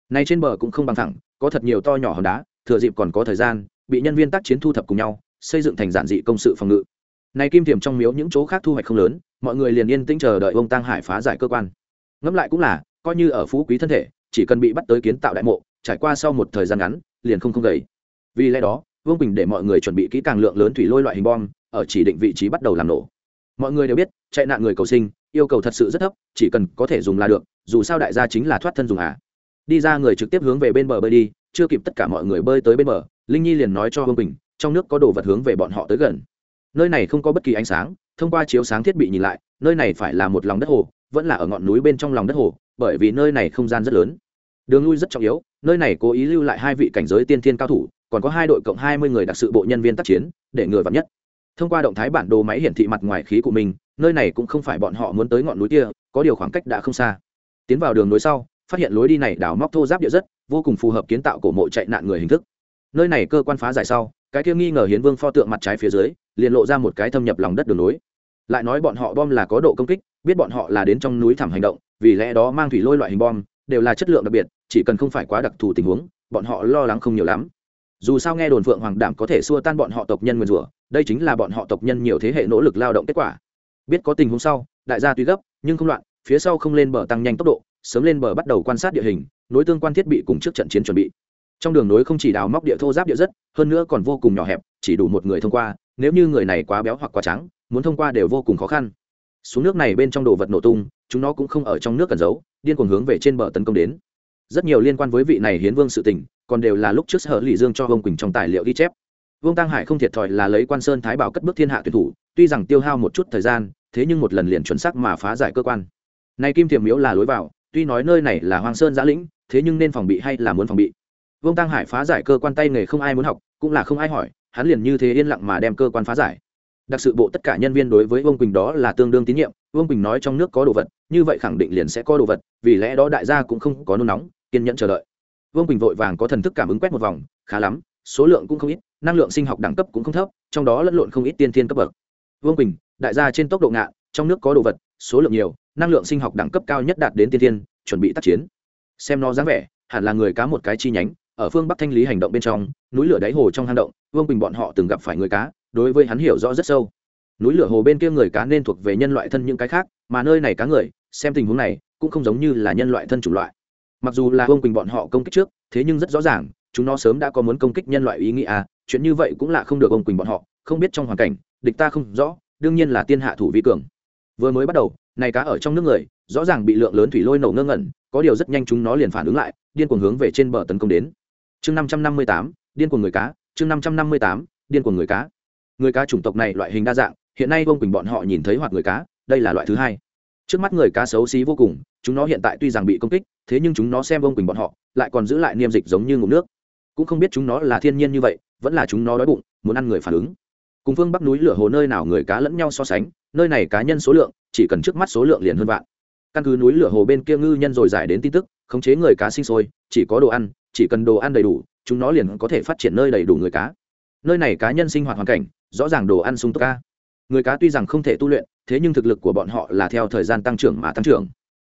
Này trên bờ cũng không bằng thẳng, có thật nhiều to nhỏ hòn đá, thừa dịp còn có thời gian, bị nhân viên tác chiến thu thập cùng nhau, xây dựng thành giản dị công sự phòng ngự. Này kim tiềm trong miếu những chỗ khác thu hoạch không lớn, mọi người liền yên tĩnh chờ đợi ông tăng hải phá giải cơ quan. Ngẫm lại cũng là, coi như ở phú quý thân thể, chỉ cần bị bắt tới kiến tạo đại mộ, trải qua sau một thời gian ngắn, liền không không gầy. Vì lẽ đó vương bình để mọi người chuẩn bị kỹ càng lượng lớn thủy lôi loại hình bom, ở chỉ định vị trí bắt đầu làm nổ. mọi người đều biết, chạy nạn người cầu sinh, yêu cầu thật sự rất thấp, chỉ cần có thể dùng là được, dù sao đại gia chính là thoát thân dùng à. đi ra người trực tiếp hướng về bên bờ bơi đi, chưa kịp tất cả mọi người bơi tới bên bờ, linh nhi liền nói cho vương bình trong nước có đồ vật hướng về bọn họ tới gần. nơi này không có bất kỳ ánh sáng, thông qua chiếu sáng thiết bị nhìn lại, nơi này phải là một lòng đất hồ, vẫn là ở ngọn núi bên trong lòng đất hồ, bởi vì nơi này không gian rất lớn. đường lui rất trọng yếu, nơi này cố ý lưu lại hai vị cảnh giới tiên thiên cao thủ còn có hai đội cộng hai mươi người đặc sự bộ nhân viên tác chiến, để người vắn nhất. Thông qua động thái bản đồ máy hiển thị mặt ngoài khí của mình, nơi này cũng không phải bọn họ muốn tới ngọn núi kia, có điều khoảng cách đã không xa. Tiến vào đường núi sau, phát hiện lối đi này đào móc thô giáp địa rất, vô cùng phù hợp kiến tạo cổ mộ chạy nạn người hình thức. Nơi này cơ quan phá giải sau, cái kia nghi ngờ hiến vương pho tượng mặt trái phía dưới, liền lộ ra một cái thâm nhập lòng đất đường núi lại nói bọn họ bom là có độ công kích, biết bọn họ là đến trong núi thảm hành động, vì lẽ đó mang thủy lôi loại hình bom, đều là chất lượng đặc biệt, chỉ cần không phải quá đặc thù tình huống, bọn họ lo lắng không nhiều lắm dù sao nghe đồn phượng hoàng đảm có thể xua tan bọn họ tộc nhân nguyên rủa, đây chính là bọn họ tộc nhân nhiều thế hệ nỗ lực lao động kết quả. Biết có tình huống sau, đại gia tuy gấp, nhưng không loạn, phía sau không lên bờ tăng nhanh tốc độ, sớm lên bờ bắt đầu quan sát địa hình, nối tương quan thiết bị cùng trước trận chiến chuẩn bị. Trong đường nối không chỉ đào móc địa thô giáp địa rất, hơn nữa còn vô cùng nhỏ hẹp, chỉ đủ một người thông qua, nếu như người này quá béo hoặc quá trắng, muốn thông qua đều vô cùng khó khăn. Xuống nước này bên trong đồ vật nổ tung, chúng nó cũng không ở trong nước cần giấu, điên cuồng hướng về trên bờ tấn công đến. Rất nhiều liên quan với vị này hiến vương sự tình còn đều là lúc trước sở lì dương cho vương quỳnh trong tài liệu ghi chép. Vương tăng hải không thiệt thòi là lấy quan sơn thái bảo cất bước thiên hạ tuyển thủ, tuy rằng tiêu hao một chút thời gian, thế nhưng một lần liền chuẩn xác mà phá giải cơ quan. Nay kim thiềm miếu là lối vào, tuy nói nơi này là hoàng sơn giã lĩnh, thế nhưng nên phòng bị hay là muốn phòng bị? Vương tăng hải phá giải cơ quan tay nghề không ai muốn học, cũng là không ai hỏi, hắn liền như thế yên lặng mà đem cơ quan phá giải. Đặc sự bộ tất cả nhân viên đối với vương quỳnh đó là tương đương tín nhiệm, vương quỳnh nói trong nước có đồ vật, như vậy khẳng định liền sẽ có đồ vật, vì lẽ đó đại gia cũng không có nôn nóng, kiên nhẫn chờ đợi vương quỳnh vội vàng có thần thức cảm ứng quét một vòng khá lắm số lượng cũng không ít năng lượng sinh học đẳng cấp cũng không thấp trong đó lẫn lộn không ít tiên thiên cấp bậc vương quỳnh đại gia trên tốc độ ngạ trong nước có đồ vật số lượng nhiều năng lượng sinh học đẳng cấp cao nhất đạt đến tiên thiên chuẩn bị tác chiến xem nó dáng vẻ hẳn là người cá một cái chi nhánh ở phương bắc thanh lý hành động bên trong núi lửa đáy hồ trong hang động vương quỳnh bọn họ từng gặp phải người cá đối với hắn hiểu rõ rất sâu núi lửa hồ bên kia người cá nên thuộc về nhân loại thân những cái khác mà nơi này cá người xem tình huống này cũng không giống như là nhân loại thân chủng loại mặc dù là vương quỳnh bọn họ công kích trước, thế nhưng rất rõ ràng, chúng nó sớm đã có muốn công kích nhân loại ý nghĩa à chuyện như vậy cũng là không được ông quỳnh bọn họ, không biết trong hoàn cảnh, địch ta không rõ, đương nhiên là tiên hạ thủ vi cường. Vừa mới bắt đầu, này cá ở trong nước người, rõ ràng bị lượng lớn thủy lôi nổ ngơ ngẩn, có điều rất nhanh chúng nó liền phản ứng lại, điên cuồng hướng về trên bờ tấn công đến. Chương năm trăm năm mươi tám, điên cuồng người cá, chương năm trăm năm mươi tám, điên cuồng người cá. Người cá chủng tộc này loại hình đa dạng, hiện nay ông quỳnh bọn họ nhìn thấy hoặc người cá, đây là loại thứ hai trước mắt người cá xấu xí vô cùng, chúng nó hiện tại tuy rằng bị công kích, thế nhưng chúng nó xem ông quỳnh bọn họ, lại còn giữ lại niêm dịch giống như ngụm nước. Cũng không biết chúng nó là thiên nhiên như vậy, vẫn là chúng nó đói bụng, muốn ăn người phản ứng. Cùng phương bắc núi lửa hồ nơi nào người cá lẫn nhau so sánh, nơi này cá nhân số lượng, chỉ cần trước mắt số lượng liền hơn vạn. Căn cứ núi lửa hồ bên kia ngư nhân rồi giải đến tin tức, khống chế người cá sinh sôi, chỉ có đồ ăn, chỉ cần đồ ăn đầy đủ, chúng nó liền có thể phát triển nơi đầy đủ người cá. Nơi này cá nhân sinh hoạt hoàn cảnh, rõ ràng đồ ăn sung túc ca người cá tuy rằng không thể tu luyện, thế nhưng thực lực của bọn họ là theo thời gian tăng trưởng mà tăng trưởng.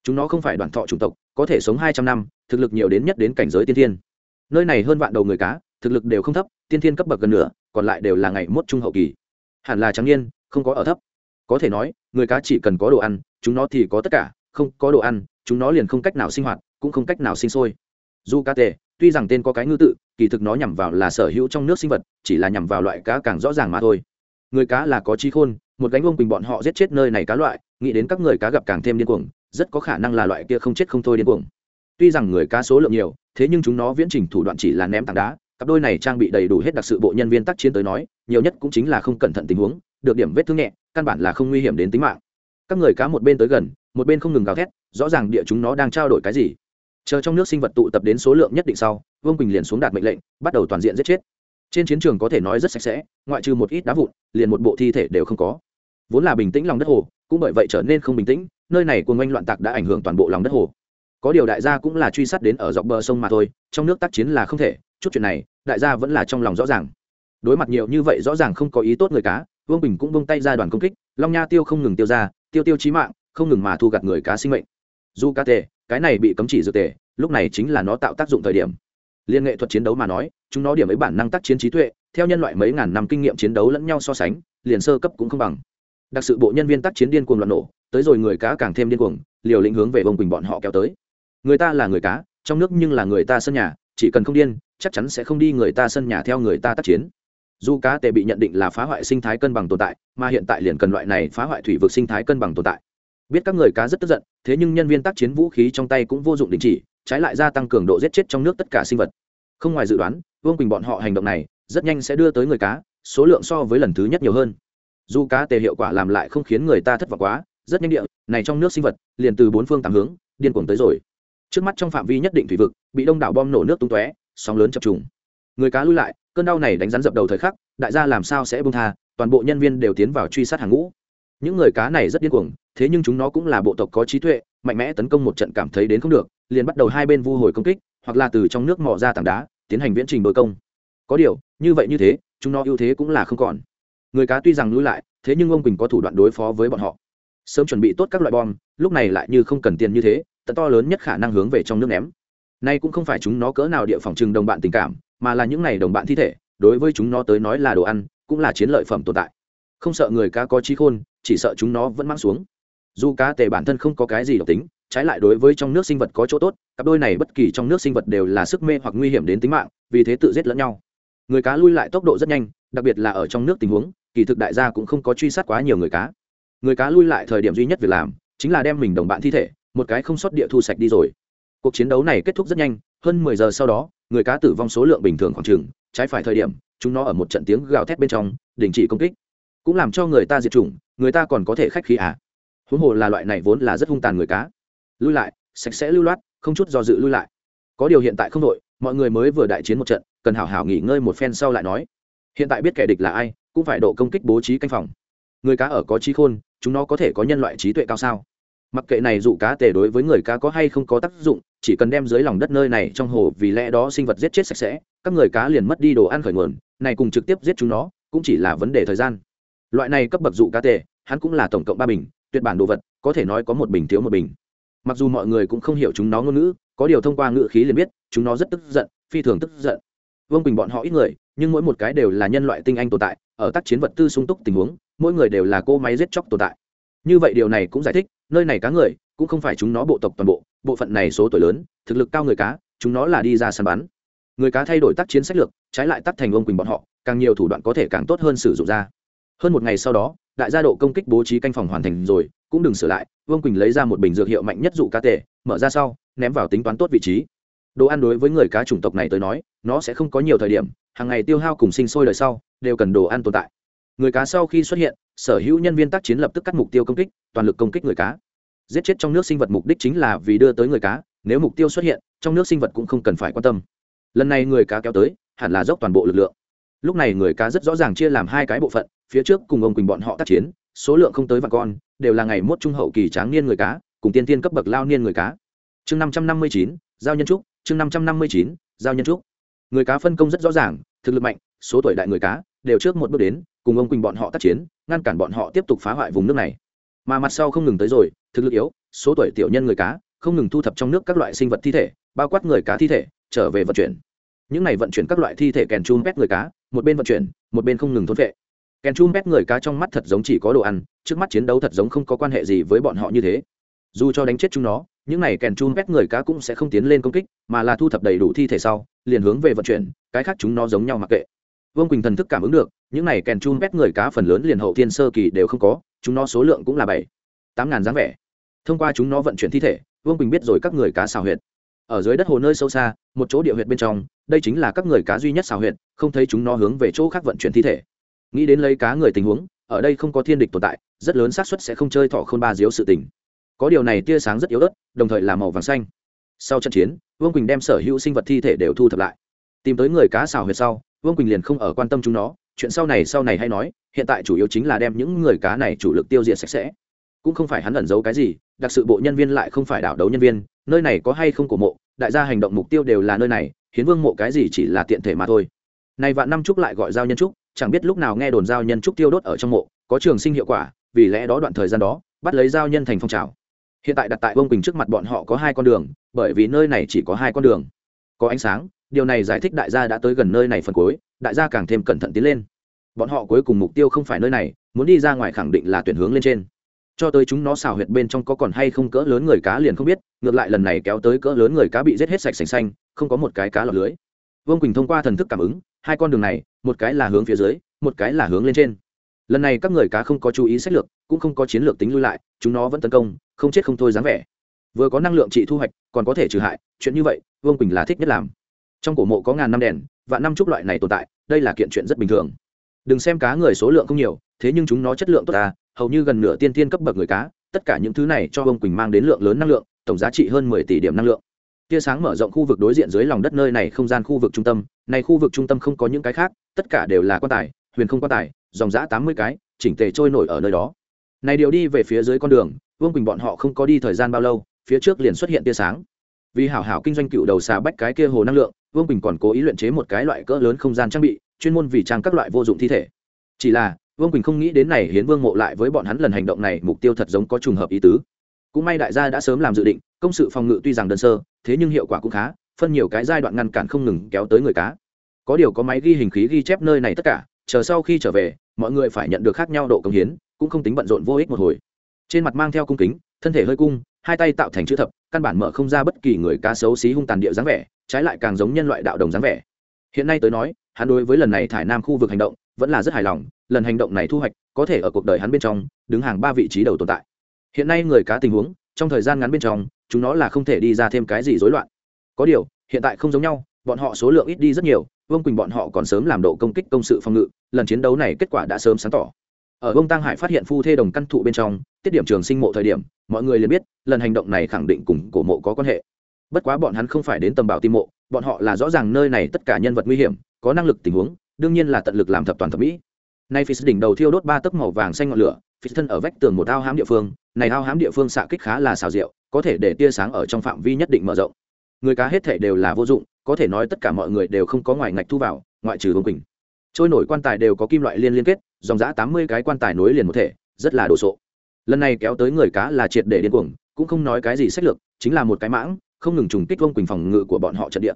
Chúng nó không phải đoàn thọ chủng tộc, có thể sống hai trăm năm, thực lực nhiều đến nhất đến cảnh giới tiên thiên. Nơi này hơn vạn đầu người cá, thực lực đều không thấp, tiên thiên cấp bậc gần nửa, còn lại đều là ngày mốt trung hậu kỳ. Hẳn là trắng nhiên không có ở thấp. Có thể nói, người cá chỉ cần có đồ ăn, chúng nó thì có tất cả, không có đồ ăn, chúng nó liền không cách nào sinh hoạt, cũng không cách nào sinh sôi. Du cá tề tuy rằng tên có cái ngư tự, kỳ thực nó nhằm vào là sở hữu trong nước sinh vật, chỉ là nhằm vào loại cá càng rõ ràng mà thôi người cá là có trí khôn, một gánh ông bình bọn họ giết chết nơi này cá loại, nghĩ đến các người cá gặp càng thêm điên cuồng, rất có khả năng là loại kia không chết không thôi điên cuồng. Tuy rằng người cá số lượng nhiều, thế nhưng chúng nó viễn trình thủ đoạn chỉ là ném tảng đá, cặp đôi này trang bị đầy đủ hết đặc sự bộ nhân viên tác chiến tới nói, nhiều nhất cũng chính là không cẩn thận tình huống, được điểm vết thương nhẹ, căn bản là không nguy hiểm đến tính mạng. Các người cá một bên tới gần, một bên không ngừng gào thét, rõ ràng địa chúng nó đang trao đổi cái gì. Chờ trong nước sinh vật tụ tập đến số lượng nhất định sau vương quỳnh liền xuống đạt mệnh lệnh, bắt đầu toàn diện giết chết trên chiến trường có thể nói rất sạch sẽ, ngoại trừ một ít đá vụn, liền một bộ thi thể đều không có. Vốn là bình tĩnh lòng đất hồ, cũng bởi vậy trở nên không bình tĩnh, nơi này cuồng oanh loạn tạc đã ảnh hưởng toàn bộ lòng đất hồ. Có điều đại gia cũng là truy sát đến ở dọc bờ sông mà thôi, trong nước tác chiến là không thể, chút chuyện này, đại gia vẫn là trong lòng rõ ràng. Đối mặt nhiều như vậy rõ ràng không có ý tốt người cá, vương bình cũng bông tay ra đoàn công kích, long nha tiêu không ngừng tiêu ra, tiêu tiêu chí mạng, không ngừng mà thu gặt người cá sinh mệnh. Dù cá tề, cái này bị cấm chỉ dược tề, lúc này chính là nó tạo tác dụng thời điểm. Liên nghệ thuật chiến đấu mà nói chúng nó điểm ấy bản năng tác chiến trí tuệ, theo nhân loại mấy ngàn năm kinh nghiệm chiến đấu lẫn nhau so sánh, liền sơ cấp cũng không bằng. Đặc sự bộ nhân viên tác chiến điên cuồng loạn nổ, tới rồi người cá càng thêm điên cuồng, liều lĩnh hướng về bông quỳnh bọn họ kéo tới. Người ta là người cá, trong nước nhưng là người ta sân nhà, chỉ cần không điên, chắc chắn sẽ không đi người ta sân nhà theo người ta tác chiến. Dù cá tệ bị nhận định là phá hoại sinh thái cân bằng tồn tại, mà hiện tại liền cần loại này phá hoại thủy vực sinh thái cân bằng tồn tại. Biết các người cá rất tức giận, thế nhưng nhân viên tác chiến vũ khí trong tay cũng vô dụng đình chỉ, trái lại gia tăng cường độ giết chết trong nước tất cả sinh vật. Không ngoài dự đoán vương quỳnh bọn họ hành động này rất nhanh sẽ đưa tới người cá, số lượng so với lần thứ nhất nhiều hơn. Dù cá tề hiệu quả làm lại không khiến người ta thất vọng quá, rất nhanh địa, này trong nước sinh vật, liền từ bốn phương tám hướng, điên cuồng tới rồi. Trước mắt trong phạm vi nhất định thủy vực, bị đông đảo bom nổ nước tung tóe, sóng lớn chập trùng. Người cá lui lại, cơn đau này đánh rắn dập đầu thời khắc, đại gia làm sao sẽ bông tha, toàn bộ nhân viên đều tiến vào truy sát hàng ngũ. Những người cá này rất điên cuồng, thế nhưng chúng nó cũng là bộ tộc có trí tuệ, mạnh mẽ tấn công một trận cảm thấy đến không được, liền bắt đầu hai bên vu hồi công kích, hoặc là từ trong nước mò ra tảng đá tiến hành viễn trình đôi công. Có điều, như vậy như thế, chúng nó ưu thế cũng là không còn. Người cá tuy rằng lui lại, thế nhưng ông quỳnh có thủ đoạn đối phó với bọn họ. Sớm chuẩn bị tốt các loại bom, lúc này lại như không cần tiền như thế tận to lớn nhất khả năng hướng về trong nước ném. Nay cũng không phải chúng nó cỡ nào địa phòng trừng đồng bạn tình cảm, mà là những này đồng bạn thi thể, đối với chúng nó tới nói là đồ ăn, cũng là chiến lợi phẩm tồn tại. Không sợ người cá có trí khôn, chỉ sợ chúng nó vẫn mang xuống. Dù cá tề bản thân không có cái gì độc tính trái lại đối với trong nước sinh vật có chỗ tốt, cặp đôi này bất kỳ trong nước sinh vật đều là sức mê hoặc nguy hiểm đến tính mạng, vì thế tự giết lẫn nhau. Người cá lui lại tốc độ rất nhanh, đặc biệt là ở trong nước tình huống, kỳ thực đại gia cũng không có truy sát quá nhiều người cá. Người cá lui lại thời điểm duy nhất việc làm, chính là đem mình đồng bạn thi thể, một cái không sót địa thu sạch đi rồi. Cuộc chiến đấu này kết thúc rất nhanh, hơn mười giờ sau đó, người cá tử vong số lượng bình thường khoảng chừng, trái phải thời điểm, chúng nó ở một trận tiếng gào thét bên trong, đình chỉ công kích. Cũng làm cho người ta diệt chủng, người ta còn có thể khách khí à? Huống hồ là loại này vốn là rất hung tàn người cá lui lại, sạch sẽ lưu loát, không chút do dự lui lại. Có điều hiện tại không đội mọi người mới vừa đại chiến một trận, cần hảo hảo nghỉ ngơi một phen sau lại nói, hiện tại biết kẻ địch là ai, cũng phải độ công kích bố trí canh phòng. Người cá ở có trí khôn, chúng nó có thể có nhân loại trí tuệ cao sao? Mặc kệ này dụ cá tề đối với người cá có hay không có tác dụng, chỉ cần đem dưới lòng đất nơi này trong hồ vì lẽ đó sinh vật giết chết sạch sẽ, các người cá liền mất đi đồ ăn khởi nguồn, này cùng trực tiếp giết chúng nó, cũng chỉ là vấn đề thời gian. Loại này cấp bậc dụ cá tề, hắn cũng là tổng cộng ba bình, tuyệt bản đồ vật, có thể nói có một bình thiếu một bình mặc dù mọi người cũng không hiểu chúng nó ngôn ngữ, có điều thông qua ngữ khí liền biết, chúng nó rất tức giận, phi thường tức giận. Vương bình bọn họ ít người, nhưng mỗi một cái đều là nhân loại tinh anh tồn tại, ở tác chiến vật tư sung túc tình huống, mỗi người đều là cô máy giết chóc tồn tại. Như vậy điều này cũng giải thích, nơi này cá người, cũng không phải chúng nó bộ tộc toàn bộ bộ phận này số tuổi lớn, thực lực cao người cá, chúng nó là đi ra săn bắn. Người cá thay đổi tác chiến sách lược, trái lại tắt thành ông quỳnh bọn họ, càng nhiều thủ đoạn có thể càng tốt hơn sử dụng ra. Hơn một ngày sau đó, đại gia độ công kích bố trí canh phòng hoàn thành rồi, cũng đừng sửa lại vương quỳnh lấy ra một bình dược hiệu mạnh nhất dụ cá tể mở ra sau, ném vào tính toán tốt vị trí. Đồ ăn đối với người cá chủng tộc này tới nói, nó sẽ không có nhiều thời điểm, hàng ngày tiêu hao cùng sinh sôi đời sau, đều cần đồ ăn tồn tại. Người cá sau khi xuất hiện, sở hữu nhân viên tác chiến lập tức cắt mục tiêu công kích, toàn lực công kích người cá. Giết chết trong nước sinh vật mục đích chính là vì đưa tới người cá, nếu mục tiêu xuất hiện, trong nước sinh vật cũng không cần phải quan tâm. Lần này người cá kéo tới, hẳn là dốc toàn bộ lực lượng. Lúc này người cá rất rõ ràng chia làm hai cái bộ phận, phía trước cùng ông quỳnh bọn họ tác chiến số lượng không tới vạn con, đều là ngày mốt trung hậu kỳ tráng niên người cá, cùng tiên tiên cấp bậc lao niên người cá. Chương năm trăm năm mươi chín, giao nhân trúc, chương năm trăm năm mươi chín, giao nhân trúc. Người cá phân công rất rõ ràng, thực lực mạnh, số tuổi đại người cá, đều trước một bước đến, cùng ông quỳnh bọn họ tác chiến, ngăn cản bọn họ tiếp tục phá hoại vùng nước này. Mà mặt sau không ngừng tới rồi, thực lực yếu, số tuổi tiểu nhân người cá, không ngừng thu thập trong nước các loại sinh vật thi thể, bao quát người cá thi thể, trở về vận chuyển. Những này vận chuyển các loại thi thể kèn chun pét người cá, một bên vận chuyển, một bên không ngừng thốn vệ kèn chum mét người cá trong mắt thật giống chỉ có đồ ăn, trước mắt chiến đấu thật giống không có quan hệ gì với bọn họ như thế. Dù cho đánh chết chúng nó, những này kèn chum mét người cá cũng sẽ không tiến lên công kích, mà là thu thập đầy đủ thi thể sau, liền hướng về vận chuyển, cái khác chúng nó giống nhau mặc kệ. Vương quỳnh thần thức cảm ứng được, những này kèn chum mét người cá phần lớn liền hậu tiên sơ kỳ đều không có, chúng nó số lượng cũng là bảy, tám ngàn dáng vẻ. Thông qua chúng nó vận chuyển thi thể, vương quỳnh biết rồi các người cá xào huyệt. Ở dưới đất hồ nơi sâu xa, một chỗ địa huyệt bên trong, đây chính là các người cá duy nhất xào huyệt, không thấy chúng nó hướng về chỗ khác vận chuyển thi thể nghĩ đến lấy cá người tình huống, ở đây không có thiên địch tồn tại, rất lớn xác suất sẽ không chơi thọ khôn ba diếu sự tình. Có điều này tia sáng rất yếu ớt, đồng thời là màu vàng xanh. Sau trận chiến, vương quỳnh đem sở hữu sinh vật thi thể đều thu thập lại. Tìm tới người cá xào huyệt sau, vương quỳnh liền không ở quan tâm chúng nó. Chuyện sau này sau này hay nói, hiện tại chủ yếu chính là đem những người cá này chủ lực tiêu diệt sạch sẽ. Cũng không phải hắn ẩn giấu cái gì, đặc sự bộ nhân viên lại không phải đảo đấu nhân viên, nơi này có hay không của mộ, đại gia hành động mục tiêu đều là nơi này, hiến vương mộ cái gì chỉ là tiện thể mà thôi. Này vạn năm trúc lại gọi giao nhân trúc chẳng biết lúc nào nghe đồn giao nhân trúc tiêu đốt ở trong mộ, có trường sinh hiệu quả, vì lẽ đó đoạn thời gian đó, bắt lấy giao nhân thành phong trào. Hiện tại đặt tại vương quỳnh trước mặt bọn họ có hai con đường, bởi vì nơi này chỉ có hai con đường. Có ánh sáng, điều này giải thích đại gia đã tới gần nơi này phần cuối, đại gia càng thêm cẩn thận tiến lên. Bọn họ cuối cùng mục tiêu không phải nơi này, muốn đi ra ngoài khẳng định là tuyển hướng lên trên. Cho tới chúng nó xào huyệt bên trong có còn hay không cỡ lớn người cá liền không biết, ngược lại lần này kéo tới cỡ lớn người cá bị giết hết sạch sành xanh, không có một cái cá lọt lưới vương quỳnh thông qua thần thức cảm ứng hai con đường này một cái là hướng phía dưới một cái là hướng lên trên lần này các người cá không có chú ý sách lược cũng không có chiến lược tính lui lại chúng nó vẫn tấn công không chết không thôi dáng vẻ vừa có năng lượng trị thu hoạch còn có thể trừ hại chuyện như vậy vương quỳnh là thích nhất làm trong cổ mộ có ngàn năm đèn và năm trúc loại này tồn tại đây là kiện chuyện rất bình thường đừng xem cá người số lượng không nhiều thế nhưng chúng nó chất lượng tốt ta hầu như gần nửa tiên tiên cấp bậc người cá tất cả những thứ này cho Vương quỳnh mang đến lượng lớn năng lượng tổng giá trị hơn mười tỷ điểm năng lượng tia sáng mở rộng khu vực đối diện dưới lòng đất nơi này không gian khu vực trung tâm, này khu vực trung tâm không có những cái khác, tất cả đều là quan tài, huyền không quan tài, dòng giã tám mươi cái, chỉnh tề trôi nổi ở nơi đó. Này điều đi về phía dưới con đường, vương quỳnh bọn họ không có đi thời gian bao lâu, phía trước liền xuất hiện tia sáng. Vì hảo hảo kinh doanh cựu đầu xà bách cái kia hồ năng lượng, vương quỳnh còn cố ý luyện chế một cái loại cỡ lớn không gian trang bị, chuyên môn vì trang các loại vô dụng thi thể. Chỉ là, vương quỳnh không nghĩ đến này hiến vương mộ lại với bọn hắn lần hành động này mục tiêu thật giống có trùng hợp ý tứ. Cũng may đại gia đã sớm làm dự định công sự phòng ngự tuy rằng đơn sơ, thế nhưng hiệu quả cũng khá, phân nhiều cái giai đoạn ngăn cản không ngừng kéo tới người cá. Có điều có máy ghi hình khí ghi chép nơi này tất cả, chờ sau khi trở về, mọi người phải nhận được khác nhau độ công hiến, cũng không tính bận rộn vô ích một hồi. Trên mặt mang theo cung kính, thân thể hơi cung, hai tay tạo thành chữ thập, căn bản mở không ra bất kỳ người cá xấu xí hung tàn địa dáng vẻ, trái lại càng giống nhân loại đạo đồng dáng vẻ. Hiện nay tới nói, hắn đối với lần này thải nam khu vực hành động, vẫn là rất hài lòng, lần hành động này thu hoạch, có thể ở cuộc đời hắn bên trong, đứng hàng ba vị trí đầu tồn tại. Hiện nay người cá tình huống, trong thời gian ngắn bên trong chúng nó là không thể đi ra thêm cái gì rối loạn. Có điều, hiện tại không giống nhau, bọn họ số lượng ít đi rất nhiều, vương quỳnh bọn họ còn sớm làm độ công kích công sự phòng ngự, lần chiến đấu này kết quả đã sớm sáng tỏ. Ở vương tăng hải phát hiện phu thê đồng căn thụ bên trong, tiết điểm trường sinh mộ thời điểm, mọi người liền biết, lần hành động này khẳng định cùng cổ mộ có quan hệ. Bất quá bọn hắn không phải đến tầm bảo tim mộ, bọn họ là rõ ràng nơi này tất cả nhân vật nguy hiểm, có năng lực tình huống, đương nhiên là tận lực làm thập toàn thẩm mỹ nay phi đỉnh đầu thiêu đốt ba tấc màu vàng xanh ngọn lửa phi thân ở vách tường một ao hám địa phương, này ao hám địa phương xạ kích khá là xào rượu, có thể để tia sáng ở trong phạm vi nhất định mở rộng. Người cá hết thể đều là vô dụng, có thể nói tất cả mọi người đều không có ngoài ngạch thu vào, ngoại trừ vương quỳnh. Trôi nổi quan tài đều có kim loại liên liên kết, dòng giã tám mươi cái quan tài nối liền một thể, rất là đồ sộ. Lần này kéo tới người cá là triệt để điên cuồng, cũng không nói cái gì sách lược, chính là một cái mãng, không ngừng trùng kích Vương quỳnh phòng ngự của bọn họ trận địa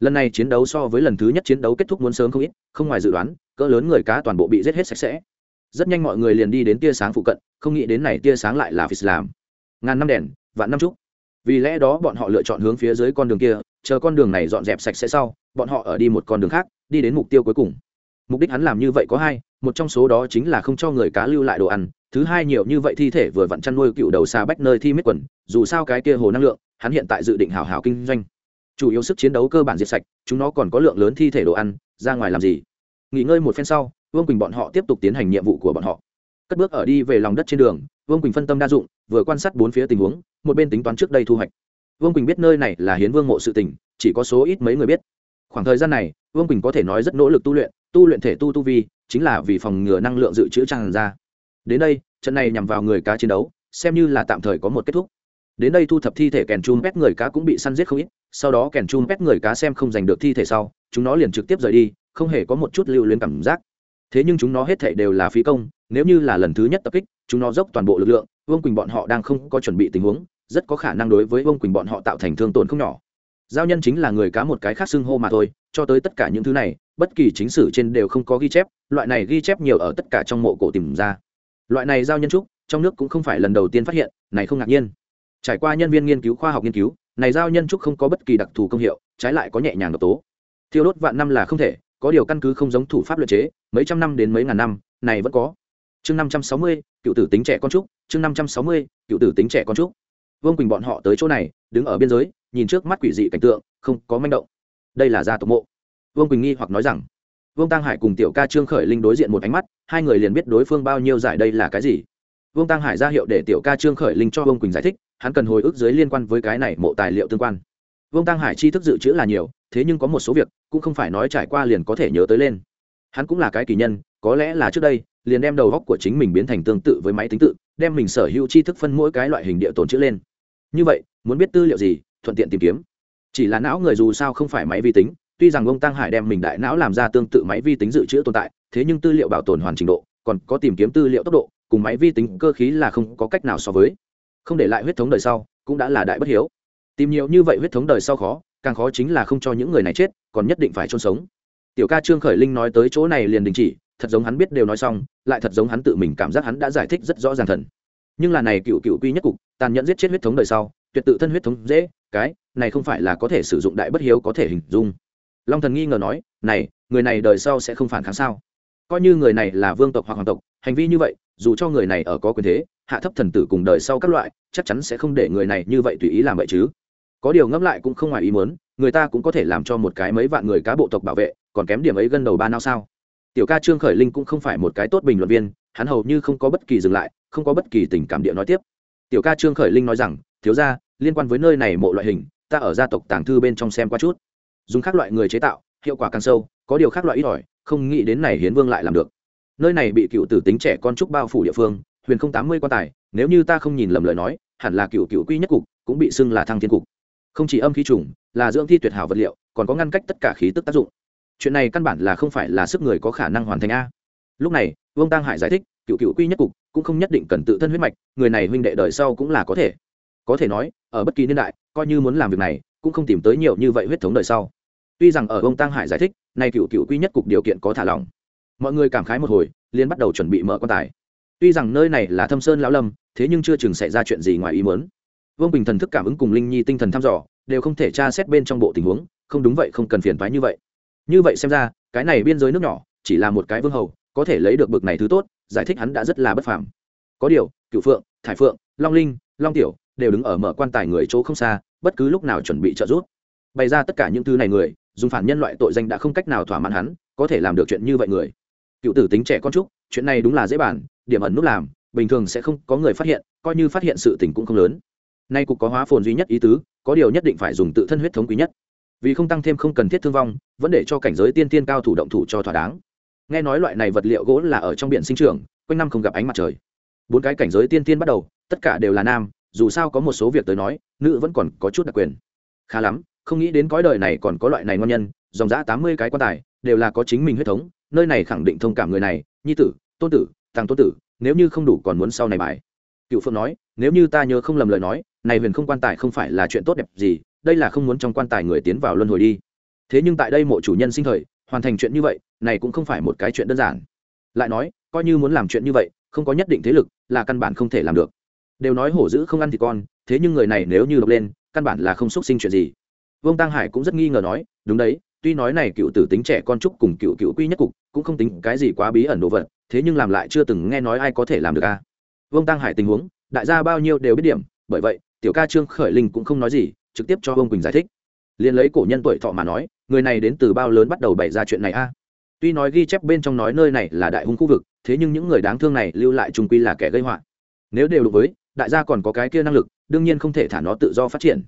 lần này chiến đấu so với lần thứ nhất chiến đấu kết thúc muốn sớm không ít, không ngoài dự đoán, cỡ lớn người cá toàn bộ bị giết hết sạch sẽ. Rất nhanh mọi người liền đi đến tia sáng phụ cận, không nghĩ đến này tia sáng lại là phis làm. Ngàn năm đèn, vạn năm trúc. Vì lẽ đó bọn họ lựa chọn hướng phía dưới con đường kia, chờ con đường này dọn dẹp sạch sẽ sau, bọn họ ở đi một con đường khác, đi đến mục tiêu cuối cùng. Mục đích hắn làm như vậy có hai, một trong số đó chính là không cho người cá lưu lại đồ ăn, thứ hai nhiều như vậy thi thể vừa vặn chăn nuôi cựu đầu xa bách nơi thi mít quần, dù sao cái kia hồ năng lượng, hắn hiện tại dự định hào hào kinh doanh chủ yếu sức chiến đấu cơ bản diệt sạch, chúng nó còn có lượng lớn thi thể đồ ăn, ra ngoài làm gì? Nghỉ ngơi một phen sau, vương quỳnh bọn họ tiếp tục tiến hành nhiệm vụ của bọn họ. Cất bước ở đi về lòng đất trên đường, vương quỳnh phân tâm đa dụng, vừa quan sát bốn phía tình huống, một bên tính toán trước đây thu hoạch. Vương quỳnh biết nơi này là hiến vương mộ sự tình chỉ có số ít mấy người biết. Khoảng thời gian này, vương quỳnh có thể nói rất nỗ lực tu luyện tu luyện thể tu tu vi, chính là vì phòng ngừa năng lượng dự trữ tràn ra. Đến đây, trận này nhằm vào người cá chiến đấu, xem như là tạm thời có một kết thúc đến đây thu thập thi thể kèn chun pét người cá cũng bị săn giết không ít, sau đó kèn chun pét người cá xem không giành được thi thể sau, chúng nó liền trực tiếp rời đi, không hề có một chút lưu luyến cảm giác. Thế nhưng chúng nó hết thể đều là phí công, nếu như là lần thứ nhất tập kích, chúng nó dốc toàn bộ lực lượng, vương quỳnh bọn họ đang không có chuẩn bị tình huống, rất có khả năng đối với vương quỳnh bọn họ tạo thành thương tổn không nhỏ. Giao nhân chính là người cá một cái khác xưng hô mà thôi, cho tới tất cả những thứ này, bất kỳ chính sử trên đều không có ghi chép, loại này ghi chép nhiều ở tất cả trong mộ cổ tìm ra. Loại này giao nhân trúc, trong nước cũng không phải lần đầu tiên phát hiện, này không ngạc nhiên trải qua nhân viên nghiên cứu khoa học nghiên cứu, này giao nhân trúc không có bất kỳ đặc thù công hiệu, trái lại có nhẹ nhàng độc tố. Thiêu đốt vạn năm là không thể, có điều căn cứ không giống thủ pháp luật chế, mấy trăm năm đến mấy ngàn năm, này vẫn có. Chương năm trăm sáu mươi, cựu tử tính trẻ con trúc, chương năm trăm sáu mươi, cựu tử tính trẻ con trúc. Vương quỳnh bọn họ tới chỗ này, đứng ở biên giới, nhìn trước mắt quỷ dị cảnh tượng, không có manh động. Đây là gia tộc mộ. Vương quỳnh nghi hoặc nói rằng, vương tăng hải cùng tiểu ca trương khởi linh đối diện một ánh mắt, hai người liền biết đối phương bao nhiêu giải đây là cái gì vương tăng hải ra hiệu để tiểu ca trương khởi linh cho vương quỳnh giải thích, hắn cần hồi ức dưới liên quan với cái này mộ tài liệu tương quan. Vương tăng hải chi thức dự trữ là nhiều, thế nhưng có một số việc cũng không phải nói trải qua liền có thể nhớ tới lên. Hắn cũng là cái kỳ nhân, có lẽ là trước đây, liền đem đầu góc của chính mình biến thành tương tự với máy tính tự, đem mình sở hữu tri thức phân mỗi cái loại hình địa tồn chữ lên. Như vậy, muốn biết tư liệu gì, thuận tiện tìm kiếm. Chỉ là não người dù sao không phải máy vi tính, tuy rằng ông tăng hải đem mình đại não làm ra tương tự máy vi tính dự trữ tồn tại, thế nhưng tư liệu bảo tồn hoàn trình độ, còn có tìm kiếm tư liệu tốc độ cùng máy vi tính cơ khí là không có cách nào so với. Không để lại huyết thống đời sau, cũng đã là đại bất hiếu. Tìm nhiều như vậy huyết thống đời sau khó, càng khó chính là không cho những người này chết, còn nhất định phải chôn sống. Tiểu ca trương khởi linh nói tới chỗ này liền đình chỉ, thật giống hắn biết đều nói xong, lại thật giống hắn tự mình cảm giác hắn đã giải thích rất rõ ràng thần. Nhưng là này cựu cựu quy nhất cục, tàn nhẫn giết chết huyết thống đời sau, tuyệt tự thân huyết thống dễ, cái, này không phải là có thể sử dụng đại bất hiếu có thể hình dung. Long thần nghi ngờ nói, này, người này đời sau sẽ không phản kháng sao? Coi như người này là vương tộc hoặc hoàng tộc hành vi như vậy, dù cho người này ở có quyền thế, hạ thấp thần tử cùng đời sau các loại, chắc chắn sẽ không để người này như vậy tùy ý làm vậy chứ. Có điều ngẫm lại cũng không ngoài ý muốn, người ta cũng có thể làm cho một cái mấy vạn người cá bộ tộc bảo vệ, còn kém điểm ấy gần đầu ba nào sao. Tiểu ca trương khởi linh cũng không phải một cái tốt bình luận viên, hắn hầu như không có bất kỳ dừng lại, không có bất kỳ tình cảm địa nói tiếp. Tiểu ca trương khởi linh nói rằng, thiếu ra liên quan với nơi này mộ loại hình, ta ở gia tộc tàng thư bên trong xem qua chút. Dùng các loại người chế tạo, hiệu quả càng sâu, có điều khác loại ít ỏi, không nghĩ đến này hiến vương lại làm được nơi này bị cựu tử tính trẻ con trúc bao phủ địa phương, huyền không tám mươi quan tài, nếu như ta không nhìn lầm lời nói, hẳn là cựu cựu quy nhất cục, cũng bị xưng là thăng thiên cục. Không chỉ âm khí trùng, là dưỡng thi tuyệt hảo vật liệu, còn có ngăn cách tất cả khí tức tác dụng. Chuyện này căn bản là không phải là sức người có khả năng hoàn thành a. Lúc này, vương tăng hải giải thích, cựu cựu quy nhất cục cũng không nhất định cần tự thân huyết mạch, người này huynh đệ đời sau cũng là có thể. Có thể nói, ở bất kỳ niên đại, coi như muốn làm việc này, cũng không tìm tới nhiều như vậy huyết thống đời sau. Tuy rằng ở vương tăng hải giải thích, nay cựu cựu quy nhất cục điều kiện có thả lỏng mọi người cảm khái một hồi liên bắt đầu chuẩn bị mở quan tài. Tuy rằng nơi này là thâm sơn lão lâm, thế nhưng chưa chừng xảy ra chuyện gì ngoài ý muốn. Vương bình thần thức cảm ứng cùng linh nhi tinh thần thăm dò, đều không thể tra xét bên trong bộ tình huống, không đúng vậy, không cần phiền thoái như vậy. Như vậy xem ra, cái này biên giới nước nhỏ, chỉ là một cái vương hầu, có thể lấy được bực này thứ tốt, giải thích hắn đã rất là bất phàm. Có điều cựu phượng, thải phượng, long linh, long tiểu đều đứng ở mở quan tài người chỗ không xa, bất cứ lúc nào chuẩn bị trợ giúp. Bày ra tất cả những thứ này người, dùng phản nhân loại tội danh đã không cách nào thỏa mãn hắn, có thể làm được chuyện như vậy người cựu tử tính trẻ con trúc, chuyện này đúng là dễ bản điểm ẩn nút làm, bình thường sẽ không có người phát hiện, coi như phát hiện sự tình cũng không lớn. Nay cục có hóa phồn duy nhất ý tứ, có điều nhất định phải dùng tự thân huyết thống quý nhất. Vì không tăng thêm không cần thiết thương vong, vẫn để cho cảnh giới tiên tiên cao thủ động thủ cho thỏa đáng. Nghe nói loại này vật liệu gỗ là ở trong biển sinh trường quanh năm không gặp ánh mặt trời. Bốn cái cảnh giới tiên tiên bắt đầu, tất cả đều là nam, dù sao có một số việc tới nói, nữ vẫn còn có chút đặc quyền. Khá lắm, không nghĩ đến cõi đời này còn có loại này ngon nhân, dòng giã tám mươi cái quan tài, đều là có chính mình huyết thống nơi này khẳng định thông cảm người này, nhi tử, tôn tử tăng tôn tử, nếu như không đủ còn muốn sau này bài. Cựu phượng nói, nếu như ta nhớ không lầm lời nói, này huyền không quan tài không phải là chuyện tốt đẹp gì, đây là không muốn trong quan tài người tiến vào luân hồi đi. Thế nhưng tại đây mộ chủ nhân sinh thời, hoàn thành chuyện như vậy, này cũng không phải một cái chuyện đơn giản. Lại nói, coi như muốn làm chuyện như vậy, không có nhất định thế lực là căn bản không thể làm được. Đều nói hổ dữ không ăn thì con, thế nhưng người này nếu như độc lên, căn bản là không xúc sinh chuyện gì. Vương tăng hải cũng rất nghi ngờ nói, đúng đấy tuy nói này cựu tử tính trẻ con trúc cùng cựu cựu quy nhất cục cũng không tính cái gì quá bí ẩn đồ vật, thế nhưng làm lại chưa từng nghe nói ai có thể làm được a à? vương tăng hải tình huống, đại gia bao nhiêu đều biết điểm, bởi vậy, tiểu ca trương khởi linh cũng không nói gì, trực tiếp cho vương quỳnh giải thích. Liền lấy cổ nhân tuổi thọ mà nói, người này đến từ bao lớn bắt đầu bày ra chuyện này a? Tuy nói ghi chép bên trong nói nơi này là đại hung khu vực, thế nhưng những người đáng thương này lưu lại trung quy là kẻ gây họa. Nếu đều đối với, đại gia còn có cái kia năng lực, đương nhiên không thể thả nó tự do phát triển.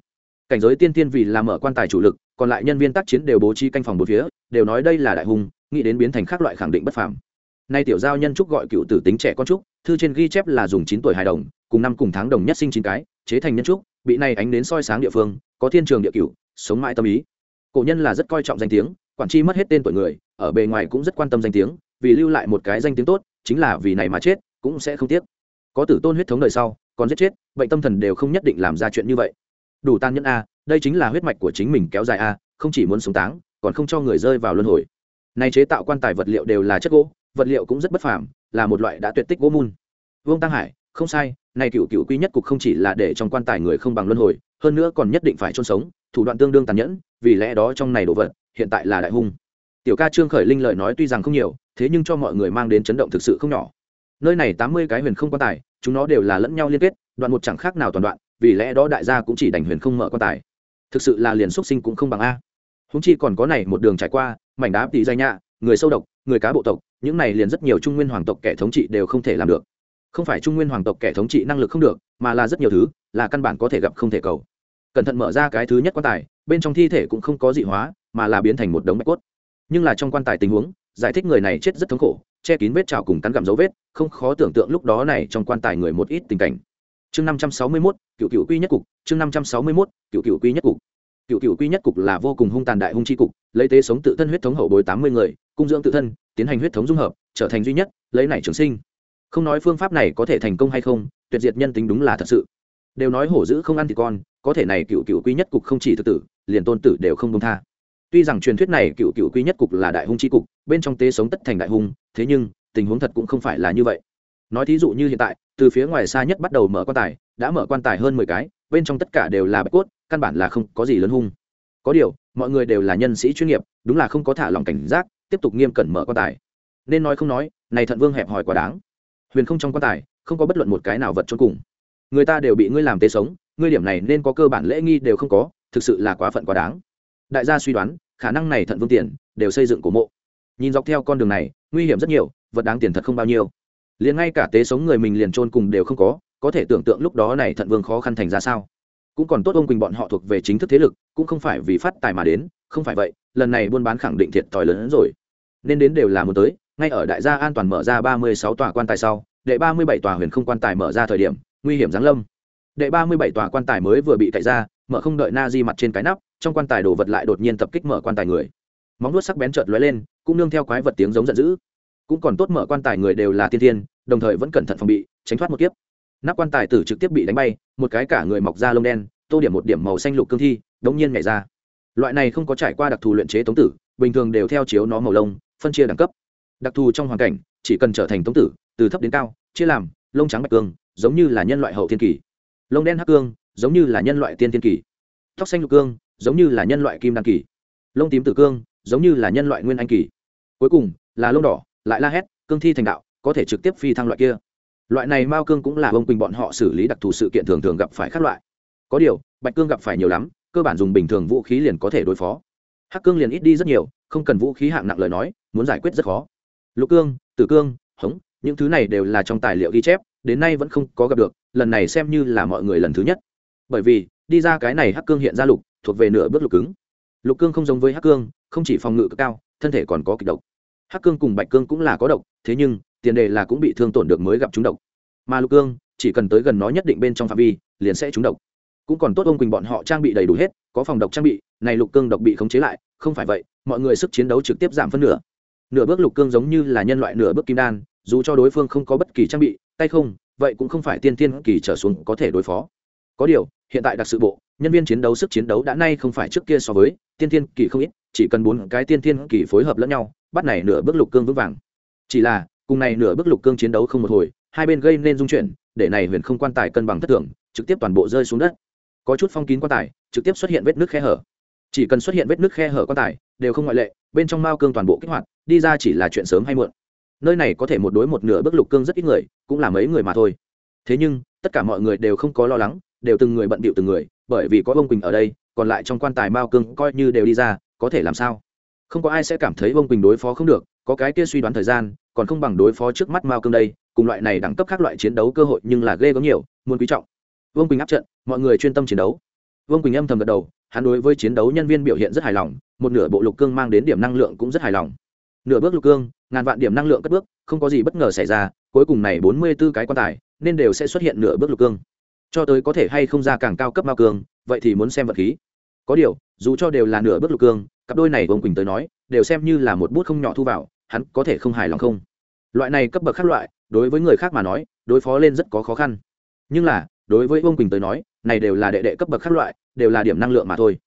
Cảnh giới tiên tiên vì làm mở quan tài chủ lực còn lại nhân viên tác chiến đều bố trí canh phòng bốn phía, đều nói đây là đại hùng nghĩ đến biến thành các loại khẳng định bất phàm. Nay tiểu giao nhân trúc gọi cựu tử tính trẻ con trúc, thư trên ghi chép là dùng chín tuổi hài đồng, cùng năm cùng tháng đồng nhất sinh chín cái, chế thành nhân trúc, bị này ánh đến soi sáng địa phương, có thiên trường địa cửu, sống mãi tâm ý. Cổ nhân là rất coi trọng danh tiếng, quản tri mất hết tên tuổi người, ở bề ngoài cũng rất quan tâm danh tiếng, vì lưu lại một cái danh tiếng tốt, chính là vì này mà chết, cũng sẽ không tiếc. Có tử tôn huyết thống đời sau, còn giết chết, bệnh tâm thần đều không nhất định làm ra chuyện như vậy. Đủ tan nhẫn a đây chính là huyết mạch của chính mình kéo dài a, không chỉ muốn sống táng, còn không cho người rơi vào luân hồi. Này chế tạo quan tài vật liệu đều là chất gỗ, vật liệu cũng rất bất phàm, là một loại đã tuyệt tích gỗ mun vương tăng hải, không sai, này cựu cựu quy nhất cục không chỉ là để trong quan tài người không bằng luân hồi, hơn nữa còn nhất định phải chôn sống, thủ đoạn tương đương tàn nhẫn, vì lẽ đó trong này đồ vật, hiện tại là đại hung. Tiểu ca trương khởi linh lợi nói tuy rằng không nhiều, thế nhưng cho mọi người mang đến chấn động thực sự không nhỏ. Nơi này tám mươi cái huyền không quan tài, chúng nó đều là lẫn nhau liên kết, đoạn một chẳng khác nào toàn đoạn, vì lẽ đó đại gia cũng chỉ đành huyền không mở quan tài thực sự là liền xuất sinh cũng không bằng a. Húng chi còn có này một đường trải qua, mảnh đá tỷ dây nhạ, người sâu độc, người cá bộ tộc, những này liền rất nhiều trung nguyên hoàng tộc kẻ thống trị đều không thể làm được. Không phải trung nguyên hoàng tộc kẻ thống trị năng lực không được, mà là rất nhiều thứ, là căn bản có thể gặp không thể cầu. Cẩn thận mở ra cái thứ nhất quan tài, bên trong thi thể cũng không có dị hóa, mà là biến thành một đống bạch cốt. Nhưng là trong quan tài tình huống, giải thích người này chết rất thống khổ, che kín vết trào cùng cắn gặm dấu vết, không khó tưởng tượng lúc đó này trong quan tài người một ít tình cảnh chương năm trăm sáu mươi mốt, cựu cựu quy nhất cục, chương năm trăm sáu mươi mốt, cựu cựu quy nhất cục. Cựu cựu quy nhất cục là vô cùng hung tàn đại hung chi cục, lấy tế sống tự thân huyết thống hậu bồi tám mươi người, cung dưỡng tự thân, tiến hành huyết thống dung hợp, trở thành duy nhất, lấy này trường sinh. Không nói phương pháp này có thể thành công hay không, tuyệt diệt nhân tính đúng là thật sự. Đều nói hổ dữ không ăn thì con, có thể này cựu cựu quy nhất cục không chỉ tự tử, liền tôn tử đều không công tha. Tuy rằng truyền thuyết này cựu cựu quy nhất cục là đại hung chi cục, bên trong tế sống tất thành đại hung, thế nhưng, tình huống thật cũng không phải là như vậy nói thí dụ như hiện tại, từ phía ngoài xa nhất bắt đầu mở quan tài, đã mở quan tài hơn mười cái, bên trong tất cả đều là bạch cốt, căn bản là không có gì lớn hung. Có điều, mọi người đều là nhân sĩ chuyên nghiệp, đúng là không có thả lòng cảnh giác, tiếp tục nghiêm cẩn mở quan tài. Nên nói không nói, này thận vương hẹp hòi quá đáng. Huyền không trong quan tài, không có bất luận một cái nào vật cho cùng. Người ta đều bị ngươi làm tế sống, ngươi điểm này nên có cơ bản lễ nghi đều không có, thực sự là quá phận quá đáng. Đại gia suy đoán, khả năng này thận vương tiền, đều xây dựng cổ mộ. Nhìn dọc theo con đường này, nguy hiểm rất nhiều, vật đáng tiền thật không bao nhiêu liền ngay cả tế sống người mình liền trôn cùng đều không có có thể tưởng tượng lúc đó này thận vương khó khăn thành ra sao. Cũng còn tốt ông quỳnh bọn họ thuộc về chính thức thế lực, cũng không phải vì phát tài mà đến, không phải vậy, lần này buôn bán khẳng định thiệt thòi lớn hơn rồi. Nên đến đều là muốn tới, ngay ở đại gia an toàn mở ra ba mươi sáu tòa quan tài sau, đệ ba mươi bảy tòa huyền không quan tài mở ra thời điểm, nguy hiểm giáng lâm. Đệ ba mươi bảy tòa quan tài mới vừa bị cậy ra, mở không đợi na di mặt trên cái nắp, trong quan tài đồ vật lại đột nhiên tập kích mở quan tài người. Móng nuốt sắc bén chợt lóe lên, cũng nương theo quái vật tiếng giống giận dữ. Cũng còn tốt mở quan tài người đều là tiên tiên đồng thời vẫn cẩn thận phòng bị, tránh thoát một kiếp. Nắp quan tài tử trực tiếp bị đánh bay, một cái cả người mọc ra lông đen, tô điểm một điểm màu xanh lục cương thi, đống nhiên nhảy ra. Loại này không có trải qua đặc thù luyện chế tống tử, bình thường đều theo chiếu nó màu lông, phân chia đẳng cấp. Đặc thù trong hoàn cảnh, chỉ cần trở thành tống tử, từ thấp đến cao, chia làm, lông trắng bạch cương, giống như là nhân loại hậu thiên kỳ. Lông đen hắc cương, giống như là nhân loại tiên thiên kỳ. Tóc xanh lục cương, giống như là nhân loại kim đan kỳ. Lông tím tử cương, giống như là nhân loại nguyên anh kỳ. Cuối cùng, là lông đỏ, lại la hét, cương thi thành đạo có thể trực tiếp phi thăng loại kia. Loại này mao cương cũng là ông quỳnh bọn họ xử lý đặc thù sự kiện thường thường gặp phải các loại. Có điều, bạch cương gặp phải nhiều lắm, cơ bản dùng bình thường vũ khí liền có thể đối phó. Hắc cương liền ít đi rất nhiều, không cần vũ khí hạng nặng lời nói, muốn giải quyết rất khó. Lục cương, tử cương, hống, những thứ này đều là trong tài liệu ghi chép, đến nay vẫn không có gặp được, lần này xem như là mọi người lần thứ nhất. Bởi vì, đi ra cái này hắc cương hiện ra lục, thuộc về nửa bước lục cứng. Lục cương không giống với hắc cương, không chỉ phòng ngự cực cao, thân thể còn có kịch độc. Hắc cương cùng bạch cương cũng là có độc, thế nhưng tiền đề là cũng bị thương tổn được mới gặp chúng độc. Mà lục cương, chỉ cần tới gần nó nhất định bên trong phạm vi, liền sẽ trúng độc. Cũng còn tốt ông quỳnh bọn họ trang bị đầy đủ hết, có phòng độc trang bị, này lục cương độc bị khống chế lại, không phải vậy, mọi người sức chiến đấu trực tiếp giảm phân nửa. Nửa bước lục cương giống như là nhân loại nửa bước kim đan, dù cho đối phương không có bất kỳ trang bị, tay không, vậy cũng không phải tiên tiên kỳ trở xuống có thể đối phó. Có điều, hiện tại đặc sự bộ, nhân viên chiến đấu sức chiến đấu đã nay không phải trước kia so với, tiên tiên kỳ không ít, chỉ cần bốn cái tiên tiên kỳ phối hợp lẫn nhau, bắt này nửa bước lục cương vững vàng. Chỉ là cùng này nửa bước lục cương chiến đấu không một hồi, hai bên gây nên dung chuyển, để này huyền không quan tài cân bằng thất thường, trực tiếp toàn bộ rơi xuống đất. Có chút phong kín quan tài, trực tiếp xuất hiện vết nước khe hở. Chỉ cần xuất hiện vết nước khe hở quan tài, đều không ngoại lệ, bên trong mao cương toàn bộ kích hoạt, đi ra chỉ là chuyện sớm hay muộn. Nơi này có thể một đối một nửa bước lục cương rất ít người, cũng là mấy người mà thôi. Thế nhưng, tất cả mọi người đều không có lo lắng, đều từng người bận bịu từng người, bởi vì có bông quỳnh ở đây, còn lại trong quan tài mao cương coi như đều đi ra, có thể làm sao? Không có ai sẽ cảm thấy bông quỳnh đối phó không được, có cái kia suy đoán thời gian còn không bằng đối phó trước mắt mao cương đây, cùng loại này đẳng cấp các loại chiến đấu cơ hội nhưng là ghê có nhiều, muốn quý trọng. Vương quỳnh áp trận, mọi người chuyên tâm chiến đấu. Vương quỳnh âm thầm gật đầu, hắn đối với chiến đấu nhân viên biểu hiện rất hài lòng, một nửa bộ lục cương mang đến điểm năng lượng cũng rất hài lòng. Nửa bước lục cương, ngàn vạn điểm năng lượng cất bước, không có gì bất ngờ xảy ra, cuối cùng này bốn mươi b ố cái quan tài, nên đều sẽ xuất hiện nửa bước lục cương. Cho tới có thể hay không ra càng cao cấp mao cương, vậy thì muốn xem vật khí. Có điều, dù cho đều là nửa bước lục cương, cặp đôi này vương quỳnh tới nói, đều xem như là một bút không nhỏ thu vào hắn có thể không hài lòng không? Loại này cấp bậc khác loại, đối với người khác mà nói, đối phó lên rất có khó khăn. Nhưng là, đối với vương quỳnh tới nói, này đều là đệ đệ cấp bậc khác loại, đều là điểm năng lượng mà thôi.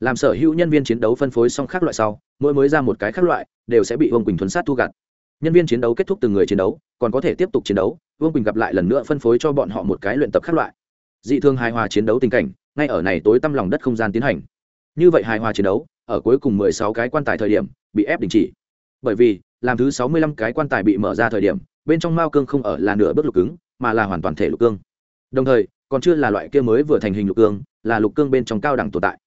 Làm sở hữu nhân viên chiến đấu phân phối xong khác loại sau, mỗi mới ra một cái khác loại, đều sẽ bị vương quỳnh thuấn sát thu gặt. Nhân viên chiến đấu kết thúc từng người chiến đấu, còn có thể tiếp tục chiến đấu, vương quỳnh gặp lại lần nữa phân phối cho bọn họ một cái luyện tập khác loại. Dị thương hài hòa chiến đấu tình cảnh, ngay ở này tối tăm lòng đất không gian tiến hành. Như vậy hài hòa chiến đấu, ở cuối cùng mười sáu cái quan tài thời điểm, bị ép đình chỉ. Bởi vì làm thứ sáu mươi lăm cái quan tài bị mở ra thời điểm, bên trong mao cương không ở là nửa bước lục cứng, mà là hoàn toàn thể lục cương. Đồng thời, còn chưa là loại kia mới vừa thành hình lục cương, là lục cương bên trong cao đẳng tồn tại.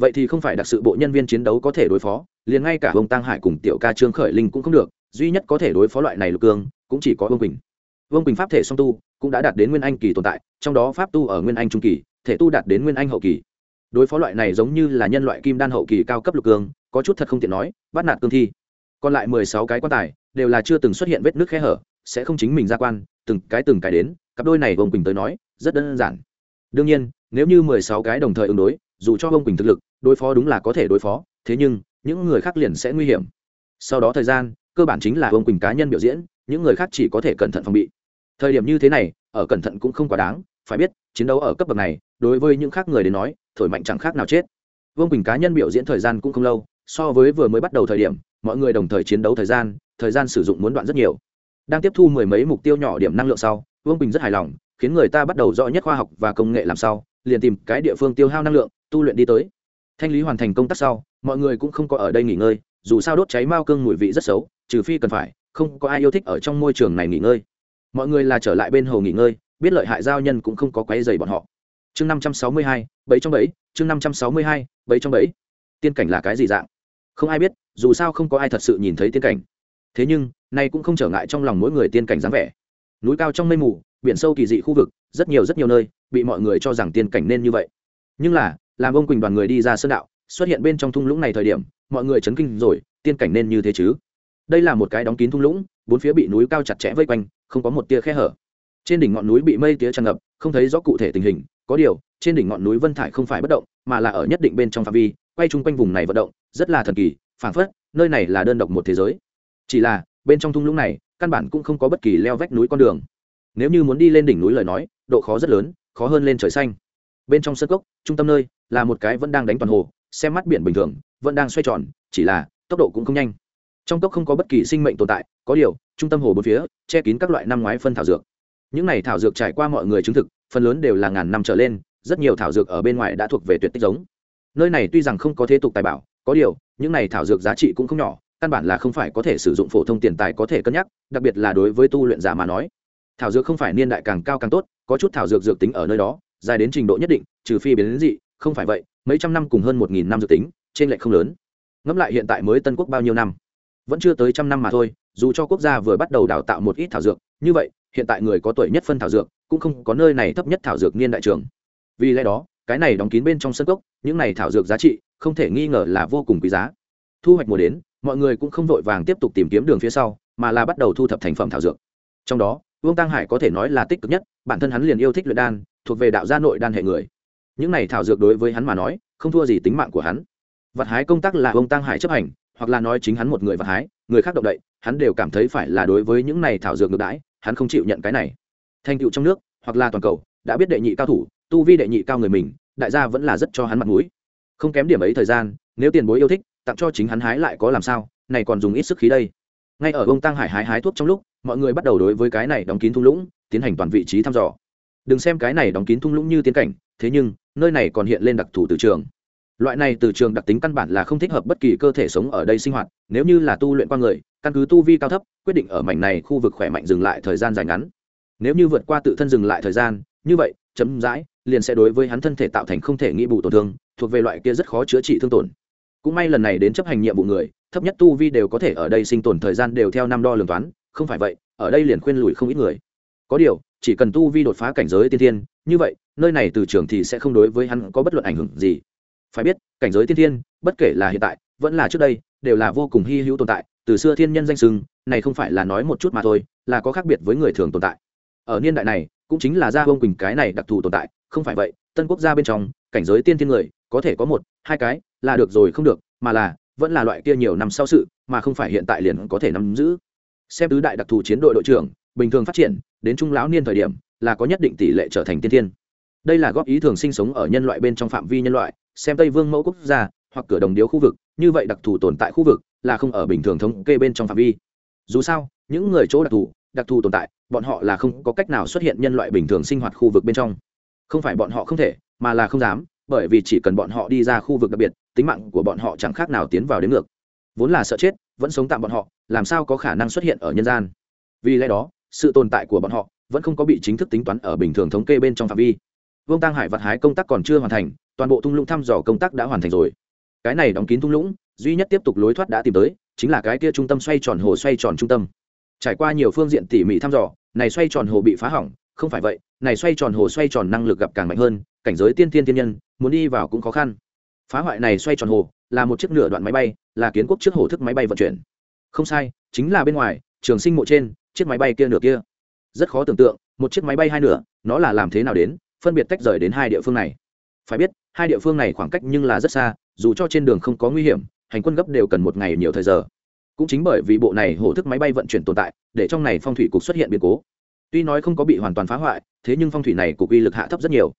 Vậy thì không phải đặc sự bộ nhân viên chiến đấu có thể đối phó, liền ngay cả Vương tăng hải cùng tiểu ca trương khởi linh cũng không được, duy nhất có thể đối phó loại này lục cương, cũng chỉ có vương quỳnh. Vương quỳnh pháp thể song tu, cũng đã đạt đến nguyên anh kỳ tồn tại, trong đó pháp tu ở nguyên anh trung kỳ, thể tu đạt đến nguyên anh hậu kỳ. Đối phó loại này giống như là nhân loại kim đan hậu kỳ cao cấp lục cương, có chút thật không tiện nói, bắt nạt cương thi còn lại mười sáu cái quan tài đều là chưa từng xuất hiện vết nước khe hở, sẽ không chính mình ra quan, từng cái từng cái đến, cặp đôi này vương quỳnh tới nói, rất đơn giản. Đương nhiên, nếu như mười sáu cái đồng thời ứng đối, dù cho vương quỳnh thực lực, đối phó đúng là có thể đối phó, thế nhưng, những người khác liền sẽ nguy hiểm. Sau đó thời gian, cơ bản chính là vương quỳnh cá nhân biểu diễn, những người khác chỉ có thể cẩn thận phòng bị. Thời điểm như thế này, ở cẩn thận cũng không quá đáng, phải biết, chiến đấu ở cấp bậc này, đối với những khác người đến nói, thổi mạnh chẳng khác nào chết. Vương quỳnh cá nhân biểu diễn thời gian cũng không lâu, so với vừa mới bắt đầu thời điểm mọi người đồng thời chiến đấu thời gian thời gian sử dụng muốn đoạn rất nhiều. Đang tiếp thu mười mấy mục tiêu nhỏ điểm năng lượng sau, vương bình rất hài lòng, khiến người ta bắt đầu rõ nhất khoa học và công nghệ làm sao, liền tìm cái địa phương tiêu hao năng lượng, tu luyện đi tới. Thanh lý hoàn thành công tác sau, mọi người cũng không có ở đây nghỉ ngơi, dù sao đốt cháy mao cương mùi vị rất xấu, trừ phi cần phải, không có ai yêu thích ở trong môi trường này nghỉ ngơi. Mọi người là trở lại bên hồ nghỉ ngơi, biết lợi hại giao nhân cũng không có quấy dày bọn họ. Chương năm trăm sáu mươi hai bảy trong bẫy, chương năm trăm sáu mươi hai bảy trong bẫy. Tiên cảnh là cái gì dạng? Không ai biết, dù sao không có ai thật sự nhìn thấy tiên cảnh. Thế nhưng, nay cũng không trở ngại trong lòng mỗi người tiên cảnh dáng vẻ. Núi cao trong mây mù, biển sâu kỳ dị khu vực, rất nhiều rất nhiều nơi, bị mọi người cho rằng tiên cảnh nên như vậy. Nhưng là, làm ông quỳnh đoàn người đi ra sơn đạo, xuất hiện bên trong thung lũng này thời điểm, mọi người chấn kinh rồi, tiên cảnh nên như thế chứ? Đây là một cái đóng kín thung lũng, bốn phía bị núi cao chặt chẽ vây quanh, không có một tia khe hở. Trên đỉnh ngọn núi bị mây tía tràn ngập, không thấy rõ cụ thể tình hình, có điều, trên đỉnh ngọn núi vân thải không phải bất động, mà là ở nhất định bên trong phạm vi quay chung quanh vùng này vận động, rất là thần kỳ, phảng phất, nơi này là đơn độc một thế giới. Chỉ là, bên trong thung lũng này, căn bản cũng không có bất kỳ leo vách núi con đường. Nếu như muốn đi lên đỉnh núi lời nói, độ khó rất lớn, khó hơn lên trời xanh. Bên trong sân cốc, trung tâm nơi, là một cái vẫn đang đánh toàn hồ, xem mắt biển bình thường, vẫn đang xoay tròn, chỉ là, tốc độ cũng không nhanh. Trong cốc không có bất kỳ sinh mệnh tồn tại, có điều, trung tâm hồ bốn phía, che kín các loại năm ngoái phân thảo dược. Những này thảo dược trải qua mọi người chứng thực, phần lớn đều là ngàn năm trở lên, rất nhiều thảo dược ở bên ngoài đã thuộc về tuyệt tích giống nơi này tuy rằng không có thế tục tài bảo, có điều, những này thảo dược giá trị cũng không nhỏ, căn bản là không phải có thể sử dụng phổ thông tiền tài có thể cân nhắc, đặc biệt là đối với tu luyện giả mà nói. Thảo dược không phải niên đại càng cao càng tốt, có chút thảo dược dược tính ở nơi đó, dài đến trình độ nhất định, trừ phi biến đến dị, không phải vậy, mấy trăm năm cùng hơn một nghìn năm dược tính, trên lệch không lớn. Ngẫm lại hiện tại mới tân quốc bao nhiêu năm? Vẫn chưa tới trăm năm mà thôi, dù cho quốc gia vừa bắt đầu đào tạo một ít thảo dược, như vậy, hiện tại người có tuổi nhất phân thảo dược, cũng không có nơi này thấp nhất thảo dược niên đại trường. Vì lẽ đó cái này đóng kín bên trong sân cốc, những này thảo dược giá trị, không thể nghi ngờ là vô cùng quý giá. Thu hoạch mùa đến, mọi người cũng không vội vàng tiếp tục tìm kiếm đường phía sau, mà là bắt đầu thu thập thành phẩm thảo dược. Trong đó, vương tăng hải có thể nói là tích cực nhất, bản thân hắn liền yêu thích luyện đan, thuộc về đạo gia nội đan hệ người. Những này thảo dược đối với hắn mà nói, không thua gì tính mạng của hắn. Vật hái công tác là vương tăng hải chấp hành, hoặc là nói chính hắn một người vật hái, người khác động đậy, hắn đều cảm thấy phải là đối với những này thảo dược ngược đãi, hắn không chịu nhận cái này. Thành tựu trong nước, hoặc là toàn cầu, đã biết đệ nhị cao thủ tu vi đệ nhị cao người mình, đại gia vẫn là rất cho hắn mặt mũi. Không kém điểm ấy thời gian, nếu tiền bối yêu thích, tặng cho chính hắn hái lại có làm sao, này còn dùng ít sức khí đây. Ngay ở ông tăng hải hái hái thuốc trong lúc, mọi người bắt đầu đối với cái này đóng kín thung lũng, tiến hành toàn vị trí thăm dò. Đừng xem cái này đóng kín thung lũng như tiến cảnh, thế nhưng, nơi này còn hiện lên đặc thù từ trường. Loại này từ trường đặc tính căn bản là không thích hợp bất kỳ cơ thể sống ở đây sinh hoạt, nếu như là tu luyện qua người, căn cứ tu vi cao thấp, quyết định ở mảnh này khu vực khỏe mạnh dừng lại thời gian dài ngắn. Nếu như vượt qua tự thân dừng lại thời gian, như vậy, chấm dãi liền sẽ đối với hắn thân thể tạo thành không thể nghĩ bù tổn thương, thuộc về loại kia rất khó chữa trị thương tổn. Cũng may lần này đến chấp hành nhiệm vụ người, thấp nhất tu vi đều có thể ở đây sinh tồn thời gian đều theo năm đo lường toán, không phải vậy, ở đây liền khuyên lùi không ít người. Có điều, chỉ cần tu vi đột phá cảnh giới tiên thiên, như vậy, nơi này từ trường thì sẽ không đối với hắn có bất luận ảnh hưởng gì. Phải biết, cảnh giới tiên thiên, bất kể là hiện tại, vẫn là trước đây, đều là vô cùng hy hữu tồn tại, từ xưa thiên nhân danh sưng này không phải là nói một chút mà thôi, là có khác biệt với người thường tồn tại. Ở niên đại này, cũng chính là gia bông quỳnh cái này đặc thù tồn tại không phải vậy, tân quốc gia bên trong, cảnh giới tiên thiên người, có thể có một, hai cái, là được rồi không được, mà là, vẫn là loại kia nhiều năm sau sự, mà không phải hiện tại liền có thể nắm giữ. Xem tứ đại đặc thù chiến đội đội trưởng, bình thường phát triển, đến trung lão niên thời điểm, là có nhất định tỷ lệ trở thành tiên thiên. Đây là góp ý thường sinh sống ở nhân loại bên trong phạm vi nhân loại, xem tây vương mẫu quốc gia, hoặc cửa đồng điếu khu vực, như vậy đặc thù tồn tại khu vực, là không ở bình thường thống kê bên trong phạm vi. Dù sao, những người chỗ đặc thù đặc thù tồn tại, bọn họ là không có cách nào xuất hiện nhân loại bình thường sinh hoạt khu vực bên trong không phải bọn họ không thể, mà là không dám, bởi vì chỉ cần bọn họ đi ra khu vực đặc biệt, tính mạng của bọn họ chẳng khác nào tiến vào đến ngược. Vốn là sợ chết, vẫn sống tạm bọn họ, làm sao có khả năng xuất hiện ở nhân gian? Vì lẽ đó, sự tồn tại của bọn họ vẫn không có bị chính thức tính toán ở bình thường thống kê bên trong phạm vi. Vương tăng hải vặt hái công tác còn chưa hoàn thành, toàn bộ thung lũng thăm dò công tác đã hoàn thành rồi. Cái này đóng kín thung lũng, duy nhất tiếp tục lối thoát đã tìm tới, chính là cái kia trung tâm xoay tròn hồ xoay tròn trung tâm. Trải qua nhiều phương diện tỉ mỉ thăm dò, này xoay tròn hồ bị phá hỏng không phải vậy, này xoay tròn hồ xoay tròn năng lực gặp càng mạnh hơn, cảnh giới tiên tiên tiên nhân, muốn đi vào cũng khó khăn. Phá hoại này xoay tròn hồ, là một chiếc nửa đoạn máy bay, là kiến quốc trước hồ thức máy bay vận chuyển. Không sai, chính là bên ngoài, trường sinh mộ trên, chiếc máy bay kia nửa kia. Rất khó tưởng tượng, một chiếc máy bay hai nửa, nó là làm thế nào đến, phân biệt tách rời đến hai địa phương này. Phải biết, hai địa phương này khoảng cách nhưng là rất xa, dù cho trên đường không có nguy hiểm, hành quân gấp đều cần một ngày nhiều thời giờ. Cũng chính bởi vì bộ này hổ thức máy bay vận chuyển tồn tại, để trong này phong thủy cục xuất hiện biến cố tuy nói không có bị hoàn toàn phá hoại, thế nhưng phong thủy này cục uy lực hạ thấp rất nhiều.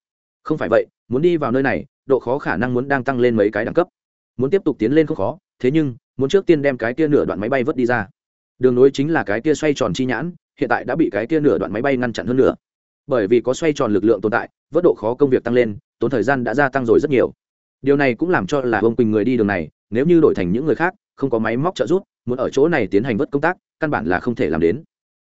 Không phải vậy, muốn đi vào nơi này, độ khó khả năng muốn đang tăng lên mấy cái đẳng cấp. Muốn tiếp tục tiến lên không khó, thế nhưng, muốn trước tiên đem cái tia nửa đoạn máy bay vớt đi ra. Đường nối chính là cái kia xoay tròn chi nhãn, hiện tại đã bị cái tia nửa đoạn máy bay ngăn chặn hơn nữa bởi vì có xoay tròn lực lượng tồn tại, vớt độ khó công việc tăng lên, tốn thời gian đã gia tăng rồi rất nhiều. Điều này cũng làm cho là ông quỳnh người đi đường này, nếu như đổi thành những người khác, không có máy móc trợ giúp, muốn ở chỗ này tiến hành vớt công tác, căn bản là không thể làm đến.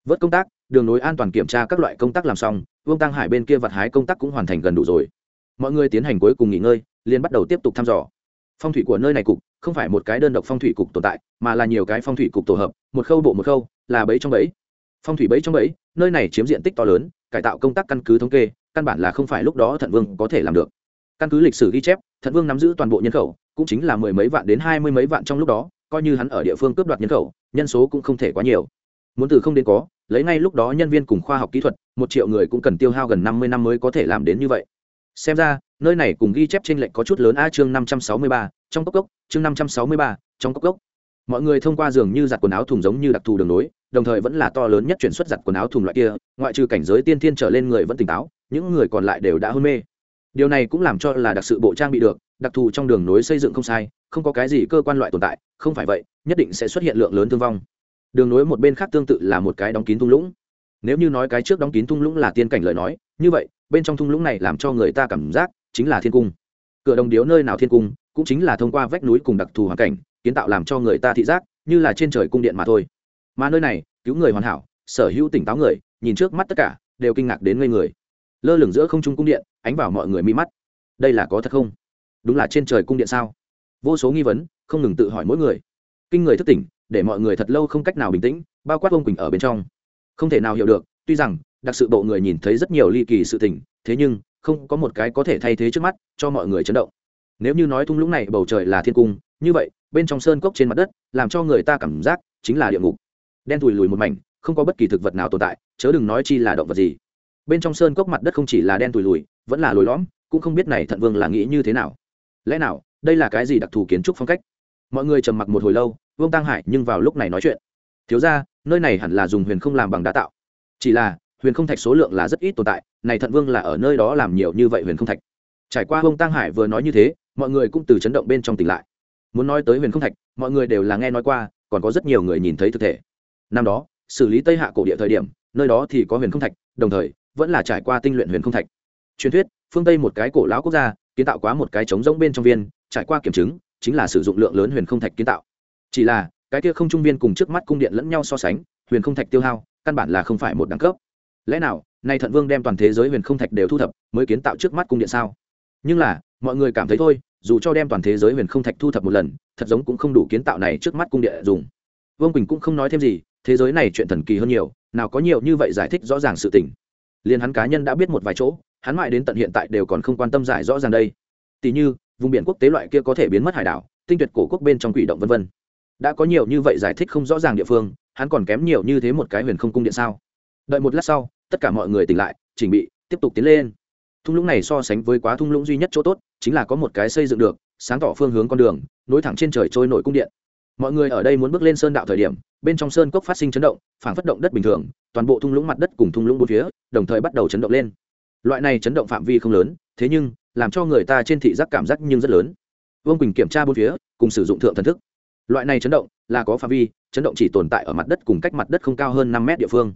Vớt công tác đường nối an toàn kiểm tra các loại công tác làm xong, vương tăng hải bên kia vặt hái công tác cũng hoàn thành gần đủ rồi. Mọi người tiến hành cuối cùng nghỉ ngơi, liền bắt đầu tiếp tục thăm dò. Phong thủy của nơi này cục, không phải một cái đơn độc phong thủy cục tồn tại, mà là nhiều cái phong thủy cục tổ hợp, một khâu bộ một khâu, là bẫy trong bẫy. Phong thủy bẫy trong bẫy, nơi này chiếm diện tích to lớn, cải tạo công tác căn cứ thống kê, căn bản là không phải lúc đó thận vương có thể làm được. Căn cứ lịch sử ghi chép, thận vương nắm giữ toàn bộ nhân khẩu, cũng chính là mười mấy vạn đến hai mươi mấy vạn trong lúc đó, coi như hắn ở địa phương cướp đoạt nhân khẩu, nhân số cũng không thể quá nhiều. Muốn từ không đến có lấy ngay lúc đó nhân viên cùng khoa học kỹ thuật, một triệu người cũng cần tiêu hao gần năm mươi năm mới có thể làm đến như vậy. Xem ra, nơi này cùng ghi chép trên lệnh có chút lớn. A chương năm trăm sáu mươi ba, trong cốc cốc, chương năm trăm sáu mươi ba, trong cốc cốc. Mọi người thông qua giường như giặt quần áo thùng giống như đặc thù đường nối, đồng thời vẫn là to lớn nhất chuyển xuất giặt quần áo thùng loại kia, ngoại trừ cảnh giới tiên thiên trở lên người vẫn tỉnh táo, những người còn lại đều đã hôn mê. Điều này cũng làm cho là đặc sự bộ trang bị được, đặc thù trong đường nối xây dựng không sai, không có cái gì cơ quan loại tồn tại, không phải vậy, nhất định sẽ xuất hiện lượng lớn thương vong đường nối một bên khác tương tự là một cái đóng kín thung lũng. Nếu như nói cái trước đóng kín thung lũng là tiên cảnh lời nói, như vậy, bên trong thung lũng này làm cho người ta cảm giác chính là thiên cung. Cửa đồng điếu nơi nào thiên cung, cũng chính là thông qua vách núi cùng đặc thù hoàn cảnh, kiến tạo làm cho người ta thị giác, như là trên trời cung điện mà thôi. Mà nơi này, cứu người hoàn hảo, sở hữu tỉnh táo người, nhìn trước mắt tất cả, đều kinh ngạc đến ngây người. Lơ lửng giữa không trung cung điện, ánh vào mọi người mi mắt. Đây là có thật không? Đúng là trên trời cung điện sao? Vô số nghi vấn, không ngừng tự hỏi mỗi người. Kinh người thức tỉnh để mọi người thật lâu không cách nào bình tĩnh, bao quát ông quỳnh ở bên trong. Không thể nào hiểu được, tuy rằng, đặc sự bộ người nhìn thấy rất nhiều ly kỳ sự tình, thế nhưng, không có một cái có thể thay thế trước mắt, cho mọi người chấn động. Nếu như nói thung lũng này bầu trời là thiên cung, như vậy, bên trong sơn cốc trên mặt đất, làm cho người ta cảm giác, chính là địa ngục. Đen thùi lùi một mảnh, không có bất kỳ thực vật nào tồn tại, chớ đừng nói chi là động vật gì. Bên trong sơn cốc mặt đất không chỉ là đen thùi lùi, vẫn là lồi lõm, cũng không biết này thận vương là nghĩ như thế nào. Lẽ nào, đây là cái gì đặc thù kiến trúc phong cách? Mọi người trầm mặc một hồi lâu, vương tăng hải nhưng vào lúc này nói chuyện. Thiếu ra nơi này hẳn là dùng huyền không làm bằng đá tạo. Chỉ là, huyền không thạch số lượng là rất ít tồn tại, này thận vương là ở nơi đó làm nhiều như vậy huyền không thạch. Trải qua vương tăng hải vừa nói như thế, mọi người cũng từ chấn động bên trong tỉnh lại. Muốn nói tới huyền không thạch, mọi người đều là nghe nói qua, còn có rất nhiều người nhìn thấy thực thể. Năm đó, xử lý tây hạ cổ địa thời điểm, nơi đó thì có huyền không thạch, đồng thời, vẫn là trải qua tinh luyện huyền không thạch. Truyền thuyết, phương tây một cái cổ lão quốc gia, kiến tạo quá một cái trống rỗng bên trong viên, trải qua kiểm chứng chính là sử dụng lượng lớn huyền không thạch kiến tạo. Chỉ là, cái kia không trung viên cùng trước mắt cung điện lẫn nhau so sánh, huyền không thạch tiêu hao, căn bản là không phải một đẳng cấp. Lẽ nào, nay thận vương đem toàn thế giới huyền không thạch đều thu thập, mới kiến tạo trước mắt cung điện sao? Nhưng là, mọi người cảm thấy thôi, dù cho đem toàn thế giới huyền không thạch thu thập một lần, thật giống cũng không đủ kiến tạo này trước mắt cung điện dùng. Vương quỳnh cũng không nói thêm gì, thế giới này chuyện thần kỳ hơn nhiều, nào có nhiều như vậy giải thích rõ ràng sự tình. Liền hắn cá nhân đã biết một vài chỗ, hắn mãi đến tận hiện tại đều còn không quan tâm giải rõ ràng đây. Tỷ như vùng biển quốc tế loại kia có thể biến mất hải đảo, tinh tuyệt cổ quốc bên trong quỷ động vân vân. Đã có nhiều như vậy giải thích không rõ ràng địa phương, hắn còn kém nhiều như thế một cái huyền không cung điện sao? Đợi một lát sau, tất cả mọi người tỉnh lại, chỉnh bị, tiếp tục tiến lên. Thung lũng này so sánh với quá thung lũng duy nhất chỗ tốt, chính là có một cái xây dựng được, sáng tỏ phương hướng con đường, nối thẳng trên trời trôi nổi cung điện. Mọi người ở đây muốn bước lên sơn đạo thời điểm, bên trong sơn cốc phát sinh chấn động phản phất động đất bình thường, toàn bộ thung lũng mặt đất cùng thung lũng bốn phía, đồng thời bắt đầu chấn động lên. Loại này chấn động phạm vi không lớn, thế nhưng làm cho người ta trên thị giác cảm giác nhưng rất lớn. Vương quỳnh kiểm tra bốn phía, cùng sử dụng thượng thần thức. Loại này chấn động, là có phạm vi, chấn động chỉ tồn tại ở mặt đất cùng cách mặt đất không cao hơn năm mét địa phương.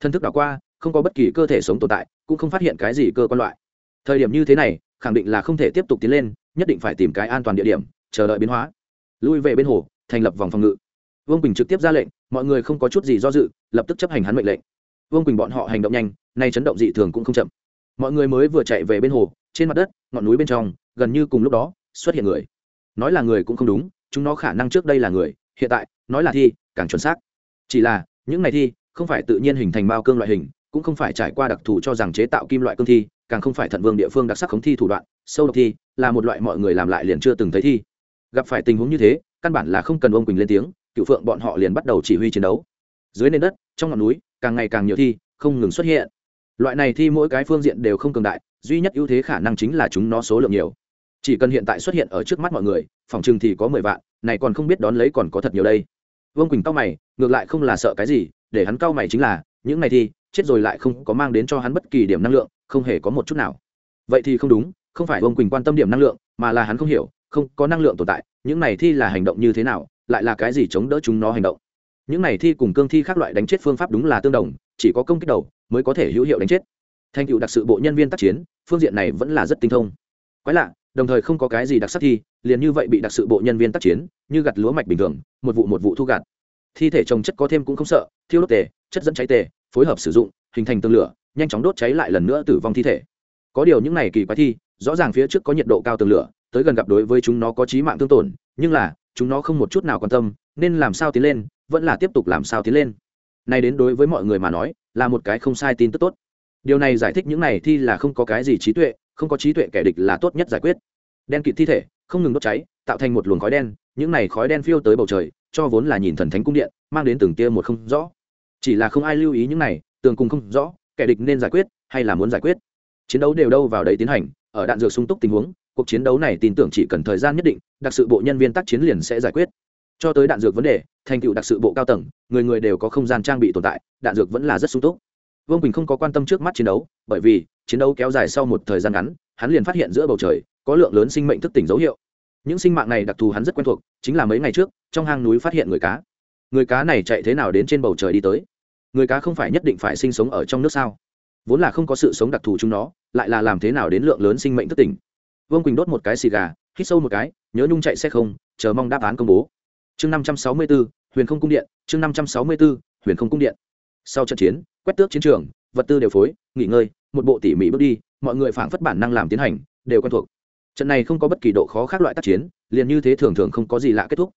Thân thức đảo qua, không có bất kỳ cơ thể sống tồn tại, cũng không phát hiện cái gì cơ quan loại. Thời điểm như thế này, khẳng định là không thể tiếp tục tiến lên, nhất định phải tìm cái an toàn địa điểm, chờ đợi biến hóa. Lui về bên hồ, thành lập vòng phòng ngự. Vương quỳnh trực tiếp ra lệnh, mọi người không có chút gì do dự, lập tức chấp hành hắn mệnh lệnh. Vương quỳnh bọn họ hành động nhanh, nay chấn động dị thường cũng không chậm. Mọi người mới vừa chạy về bên hồ trên mặt đất, ngọn núi bên trong, gần như cùng lúc đó, xuất hiện người. Nói là người cũng không đúng, chúng nó khả năng trước đây là người, hiện tại, nói là thi, càng chuẩn xác. Chỉ là, những này thi, không phải tự nhiên hình thành bao cương loại hình, cũng không phải trải qua đặc thù cho rằng chế tạo kim loại cương thi, càng không phải thận vương địa phương đặc sắc khống thi thủ đoạn, sâu độc thi, là một loại mọi người làm lại liền chưa từng thấy thi. Gặp phải tình huống như thế, căn bản là không cần ông quỳnh lên tiếng, cựu phượng bọn họ liền bắt đầu chỉ huy chiến đấu. Dưới nền đất, trong ngọn núi, càng ngày càng nhiều thi, không ngừng xuất hiện loại này thi mỗi cái phương diện đều không cường đại, duy nhất ưu thế khả năng chính là chúng nó số lượng nhiều. Chỉ cần hiện tại xuất hiện ở trước mắt mọi người, phòng chừng thì có mười vạn, này còn không biết đón lấy còn có thật nhiều đây. Vương quỳnh cao mày, ngược lại không là sợ cái gì, để hắn cao mày chính là, những này thi, chết rồi lại không có mang đến cho hắn bất kỳ điểm năng lượng, không hề có một chút nào. Vậy thì không đúng, không phải vương quỳnh quan tâm điểm năng lượng, mà là hắn không hiểu, không có năng lượng tồn tại, những này thi là hành động như thế nào, lại là cái gì chống đỡ chúng nó hành động. Những này thi cùng cương thi khác loại đánh chết phương pháp đúng là tương đồng chỉ có công kích đầu mới có thể hữu hiệu đánh chết. Thành tựu đặc sự bộ nhân viên tác chiến, phương diện này vẫn là rất tinh thông. Quái lạ, đồng thời không có cái gì đặc sắc thi, liền như vậy bị đặc sự bộ nhân viên tác chiến, như gặt lúa mạch bình thường, một vụ một vụ thu gặt. Thi thể trồng chất có thêm cũng không sợ, thiêu đốt tề, chất dẫn cháy tề, phối hợp sử dụng, hình thành tương lửa, nhanh chóng đốt cháy lại lần nữa tử vong thi thể. Có điều những này kỳ quái thi, rõ ràng phía trước có nhiệt độ cao tường lửa, tới gần gặp đối với chúng nó có trí mạng tương tổn, nhưng là, chúng nó không một chút nào quan tâm, nên làm sao tiến lên, vẫn là tiếp tục làm sao tiến lên nay đến đối với mọi người mà nói, là một cái không sai tin tức tốt. Điều này giải thích những này thi là không có cái gì trí tuệ, không có trí tuệ kẻ địch là tốt nhất giải quyết. Đen kịt thi thể, không ngừng đốt cháy, tạo thành một luồng khói đen, những này khói đen phiêu tới bầu trời, cho vốn là nhìn thần thánh cung điện, mang đến từng tia một không rõ. Chỉ là không ai lưu ý những này, tường cùng không rõ, kẻ địch nên giải quyết, hay là muốn giải quyết? Chiến đấu đều đâu vào đấy tiến hành, ở đạn dược sung túc tình huống, cuộc chiến đấu này tin tưởng chỉ cần thời gian nhất định, đặc sự bộ nhân viên tác chiến liền sẽ giải quyết cho tới đạn dược vấn đề, thành tựu đặc sự bộ cao tầng, người người đều có không gian trang bị tồn tại, đạn dược vẫn là rất sung túc. Vương quỳnh không có quan tâm trước mắt chiến đấu, bởi vì chiến đấu kéo dài sau một thời gian ngắn, hắn liền phát hiện giữa bầu trời có lượng lớn sinh mệnh thức tỉnh dấu hiệu. Những sinh mạng này đặc thù hắn rất quen thuộc, chính là mấy ngày trước, trong hang núi phát hiện người cá. Người cá này chạy thế nào đến trên bầu trời đi tới? Người cá không phải nhất định phải sinh sống ở trong nước sao? Vốn là không có sự sống đặc thù chúng nó, lại là làm thế nào đến lượng lớn sinh mệnh thức tỉnh? Vương quỳnh đốt một cái xì gà, hít sâu một cái, nhớ nhung chạy xe không, chờ mong đáp án công bố chương năm trăm sáu mươi b ố huyền không cung điện, chương năm trăm sáu mươi b ố huyền không cung điện. Sau trận chiến, quét tước chiến trường, vật tư đều phối, nghỉ ngơi, một bộ tỉ mỉ bước đi, mọi người phảng phất bản năng làm tiến hành, đều quen thuộc. Trận này không có bất kỳ độ khó khác loại tác chiến, liền như thế thường thường không có gì lạ kết thúc.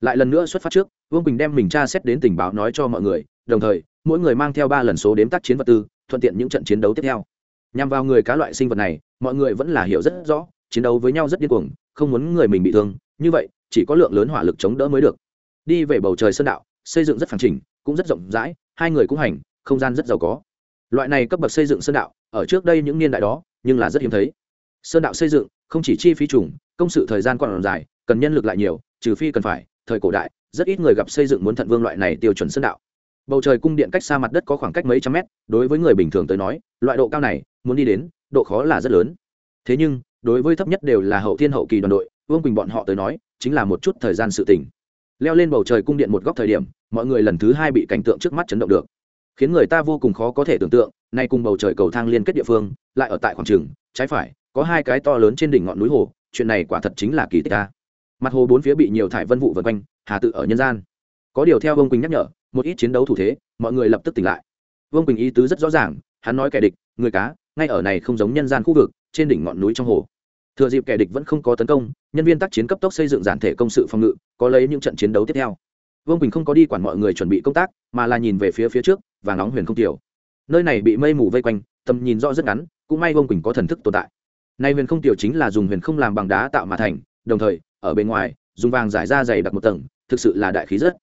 Lại lần nữa xuất phát trước, vương bình đem mình tra xét đến tình báo nói cho mọi người, đồng thời, mỗi người mang theo ba lần số đếm tác chiến vật tư, thuận tiện những trận chiến đấu tiếp theo. Nhằm vào người cá loại sinh vật này, mọi người vẫn là hiểu rất rõ, chiến đấu với nhau rất điên cuồng, không muốn người mình bị thương, như vậy chỉ có lượng lớn hỏa lực chống đỡ mới được. Đi về bầu trời sơn đạo, xây dựng rất phản trình cũng rất rộng rãi, hai người cũng hành, không gian rất giàu có. Loại này cấp bậc xây dựng sơn đạo, ở trước đây những niên đại đó, nhưng là rất hiếm thấy. Sơn đạo xây dựng, không chỉ chi phí trùng, công sự thời gian còn dài, cần nhân lực lại nhiều, trừ phi cần phải, thời cổ đại, rất ít người gặp xây dựng muốn thận vương loại này tiêu chuẩn sơn đạo. Bầu trời cung điện cách xa mặt đất có khoảng cách mấy trăm mét, đối với người bình thường tới nói, loại độ cao này, muốn đi đến, độ khó là rất lớn. Thế nhưng, đối với thấp nhất đều là hậu thiên hậu kỳ đoàn đội, vương quỳnh bọn họ tới nói chính là một chút thời gian sự tỉnh leo lên bầu trời cung điện một góc thời điểm, mọi người lần thứ hai bị cảnh tượng trước mắt chấn động được. Khiến người ta vô cùng khó có thể tưởng tượng, nay cùng bầu trời cầu thang liên kết địa phương, lại ở tại khoảng trường, trái phải, có hai cái to lớn trên đỉnh ngọn núi hồ, chuyện này quả thật chính là kỳ tích ta. Mặt hồ bốn phía bị nhiều thải vân vụ vân quanh, hà tự ở nhân gian. Có điều theo vương quỳnh nhắc nhở, một ít chiến đấu thủ thế, mọi người lập tức tỉnh lại. Vương quỳnh ý tứ rất rõ ràng, hắn nói kẻ địch, người cá, ngay ở này không giống nhân gian khu vực, trên đỉnh ngọn núi trong hồ thừa dịp kẻ địch vẫn không có tấn công, nhân viên tác chiến cấp tốc xây dựng giản thể công sự phòng ngự, có lấy những trận chiến đấu tiếp theo. Vương quỳnh không có đi quản mọi người chuẩn bị công tác, mà là nhìn về phía phía trước, và nóng huyền không tiểu. Nơi này bị mây mù vây quanh, tầm nhìn rõ rất ngắn, cũng may vương quỳnh có thần thức tồn tại. Nay huyền không tiểu chính là dùng huyền không làm bằng đá tạo mà thành, đồng thời, ở bên ngoài, dùng vàng giải ra dày đặc một tầng, thực sự là đại khí rất.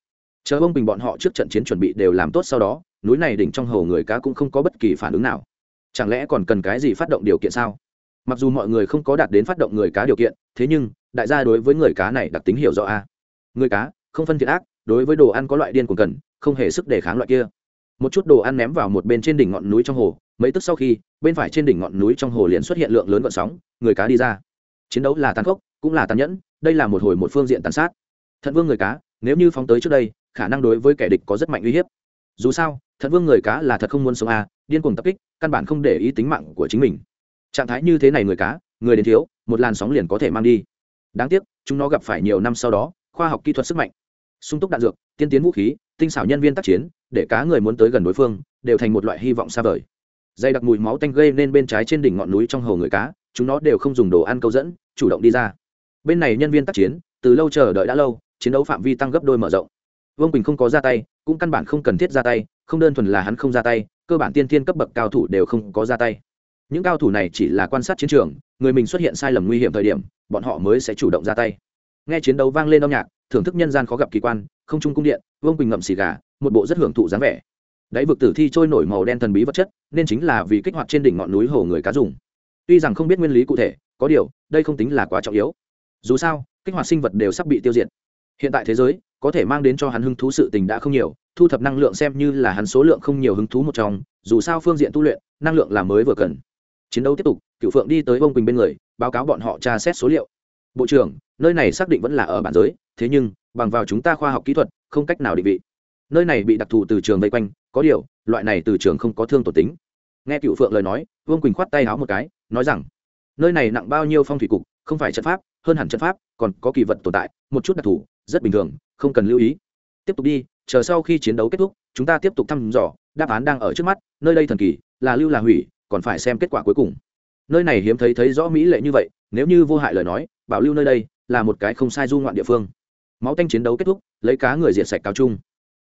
Chờ vương quỳnh bọn họ trước trận chiến chuẩn bị đều làm tốt sau đó, núi này đỉnh trong hầu người cá cũng không có bất kỳ phản ứng nào. Chẳng lẽ còn cần cái gì phát động điều kiện sao? Mặc dù mọi người không có đạt đến phát động người cá điều kiện, thế nhưng, đại gia đối với người cá này đặc tính hiểu rõ a. Người cá, không phân thiện ác, đối với đồ ăn có loại điên cuồng cần, không hề sức đề kháng loại kia. Một chút đồ ăn ném vào một bên trên đỉnh ngọn núi trong hồ, mấy tức sau khi, bên phải trên đỉnh ngọn núi trong hồ liền xuất hiện lượng lớn gọn sóng, người cá đi ra. Chiến đấu là tàn khốc, cũng là tàn nhẫn, đây là một hồi một phương diện tàn sát. Thận vương người cá, nếu như phóng tới trước đây, khả năng đối với kẻ địch có rất mạnh uy hiếp. Dù sao, thận vương người cá là thật không muốn sống a, điên cuồng tập kích, căn bản không để ý tính mạng của chính mình trạng thái như thế này người cá, người đến thiếu, một làn sóng liền có thể mang đi. Đáng tiếc, chúng nó gặp phải nhiều năm sau đó, khoa học kỹ thuật sức mạnh, sung túc đạn dược, tiên tiến vũ khí, tinh xảo nhân viên tác chiến, để cá người muốn tới gần đối phương, đều thành một loại hy vọng xa vời. Dây đặc mùi máu tanh gây nên bên trái trên đỉnh ngọn núi trong hồ người cá, chúng nó đều không dùng đồ ăn câu dẫn, chủ động đi ra. Bên này nhân viên tác chiến, từ lâu chờ đợi đã lâu, chiến đấu phạm vi tăng gấp đôi mở rộng. Vương quỳnh không có ra tay, cũng căn bản không cần thiết ra tay, không đơn thuần là hắn không ra tay, cơ bản tiên thiên cấp bậc cao thủ đều không có ra tay những cao thủ này chỉ là quan sát chiến trường, người mình xuất hiện sai lầm nguy hiểm thời điểm, bọn họ mới sẽ chủ động ra tay. Nghe chiến đấu vang lên âm nhạc, thưởng thức nhân gian khó gặp kỳ quan, không trung cung điện, vương quỳnh ngậm xì gà, một bộ rất hưởng thụ dáng vẻ. Đáy vực tử thi trôi nổi màu đen thần bí vật chất, nên chính là vì kích hoạt trên đỉnh ngọn núi hồ người cá dùng. Tuy rằng không biết nguyên lý cụ thể, có điều, đây không tính là quá trọng yếu. Dù sao, kích hoạt sinh vật đều sắp bị tiêu diệt. Hiện tại thế giới, có thể mang đến cho hắn hứng thú sự tình đã không nhiều, thu thập năng lượng xem như là hắn số lượng không nhiều hứng thú một trong, dù sao phương diện tu luyện, năng lượng là mới vừa cần chiến đấu tiếp tục cựu phượng đi tới bông quỳnh bên người, báo cáo bọn họ tra xét số liệu. Bộ trưởng, nơi này xác định vẫn là ở bản giới, thế nhưng, bằng vào chúng ta khoa học kỹ thuật, không cách nào định vị. Nơi này bị đặc thù từ trường vây quanh, có điều, loại này từ trường không có thương tổn tính. Nghe cựu phượng lời nói, vương quỳnh khoát tay háo một cái, nói rằng, nơi này nặng bao nhiêu phong thủy cục, không phải trận pháp, hơn hẳn trận pháp, còn có kỳ vật tồn tại, một chút đặc thù, rất bình thường, không cần lưu ý. Tiếp tục đi, chờ sau khi chiến đấu kết thúc, chúng ta tiếp tục thăm dò, đáp án đang ở trước mắt, nơi đây thần kỳ, là lưu là hủy còn phải xem kết quả cuối cùng. Nơi này hiếm thấy thấy rõ mỹ lệ như vậy, nếu như vô hại lời nói, bảo lưu nơi đây là một cái không sai du ngoạn địa phương. Máu tanh chiến đấu kết thúc, lấy cá người diệt sạch cao trung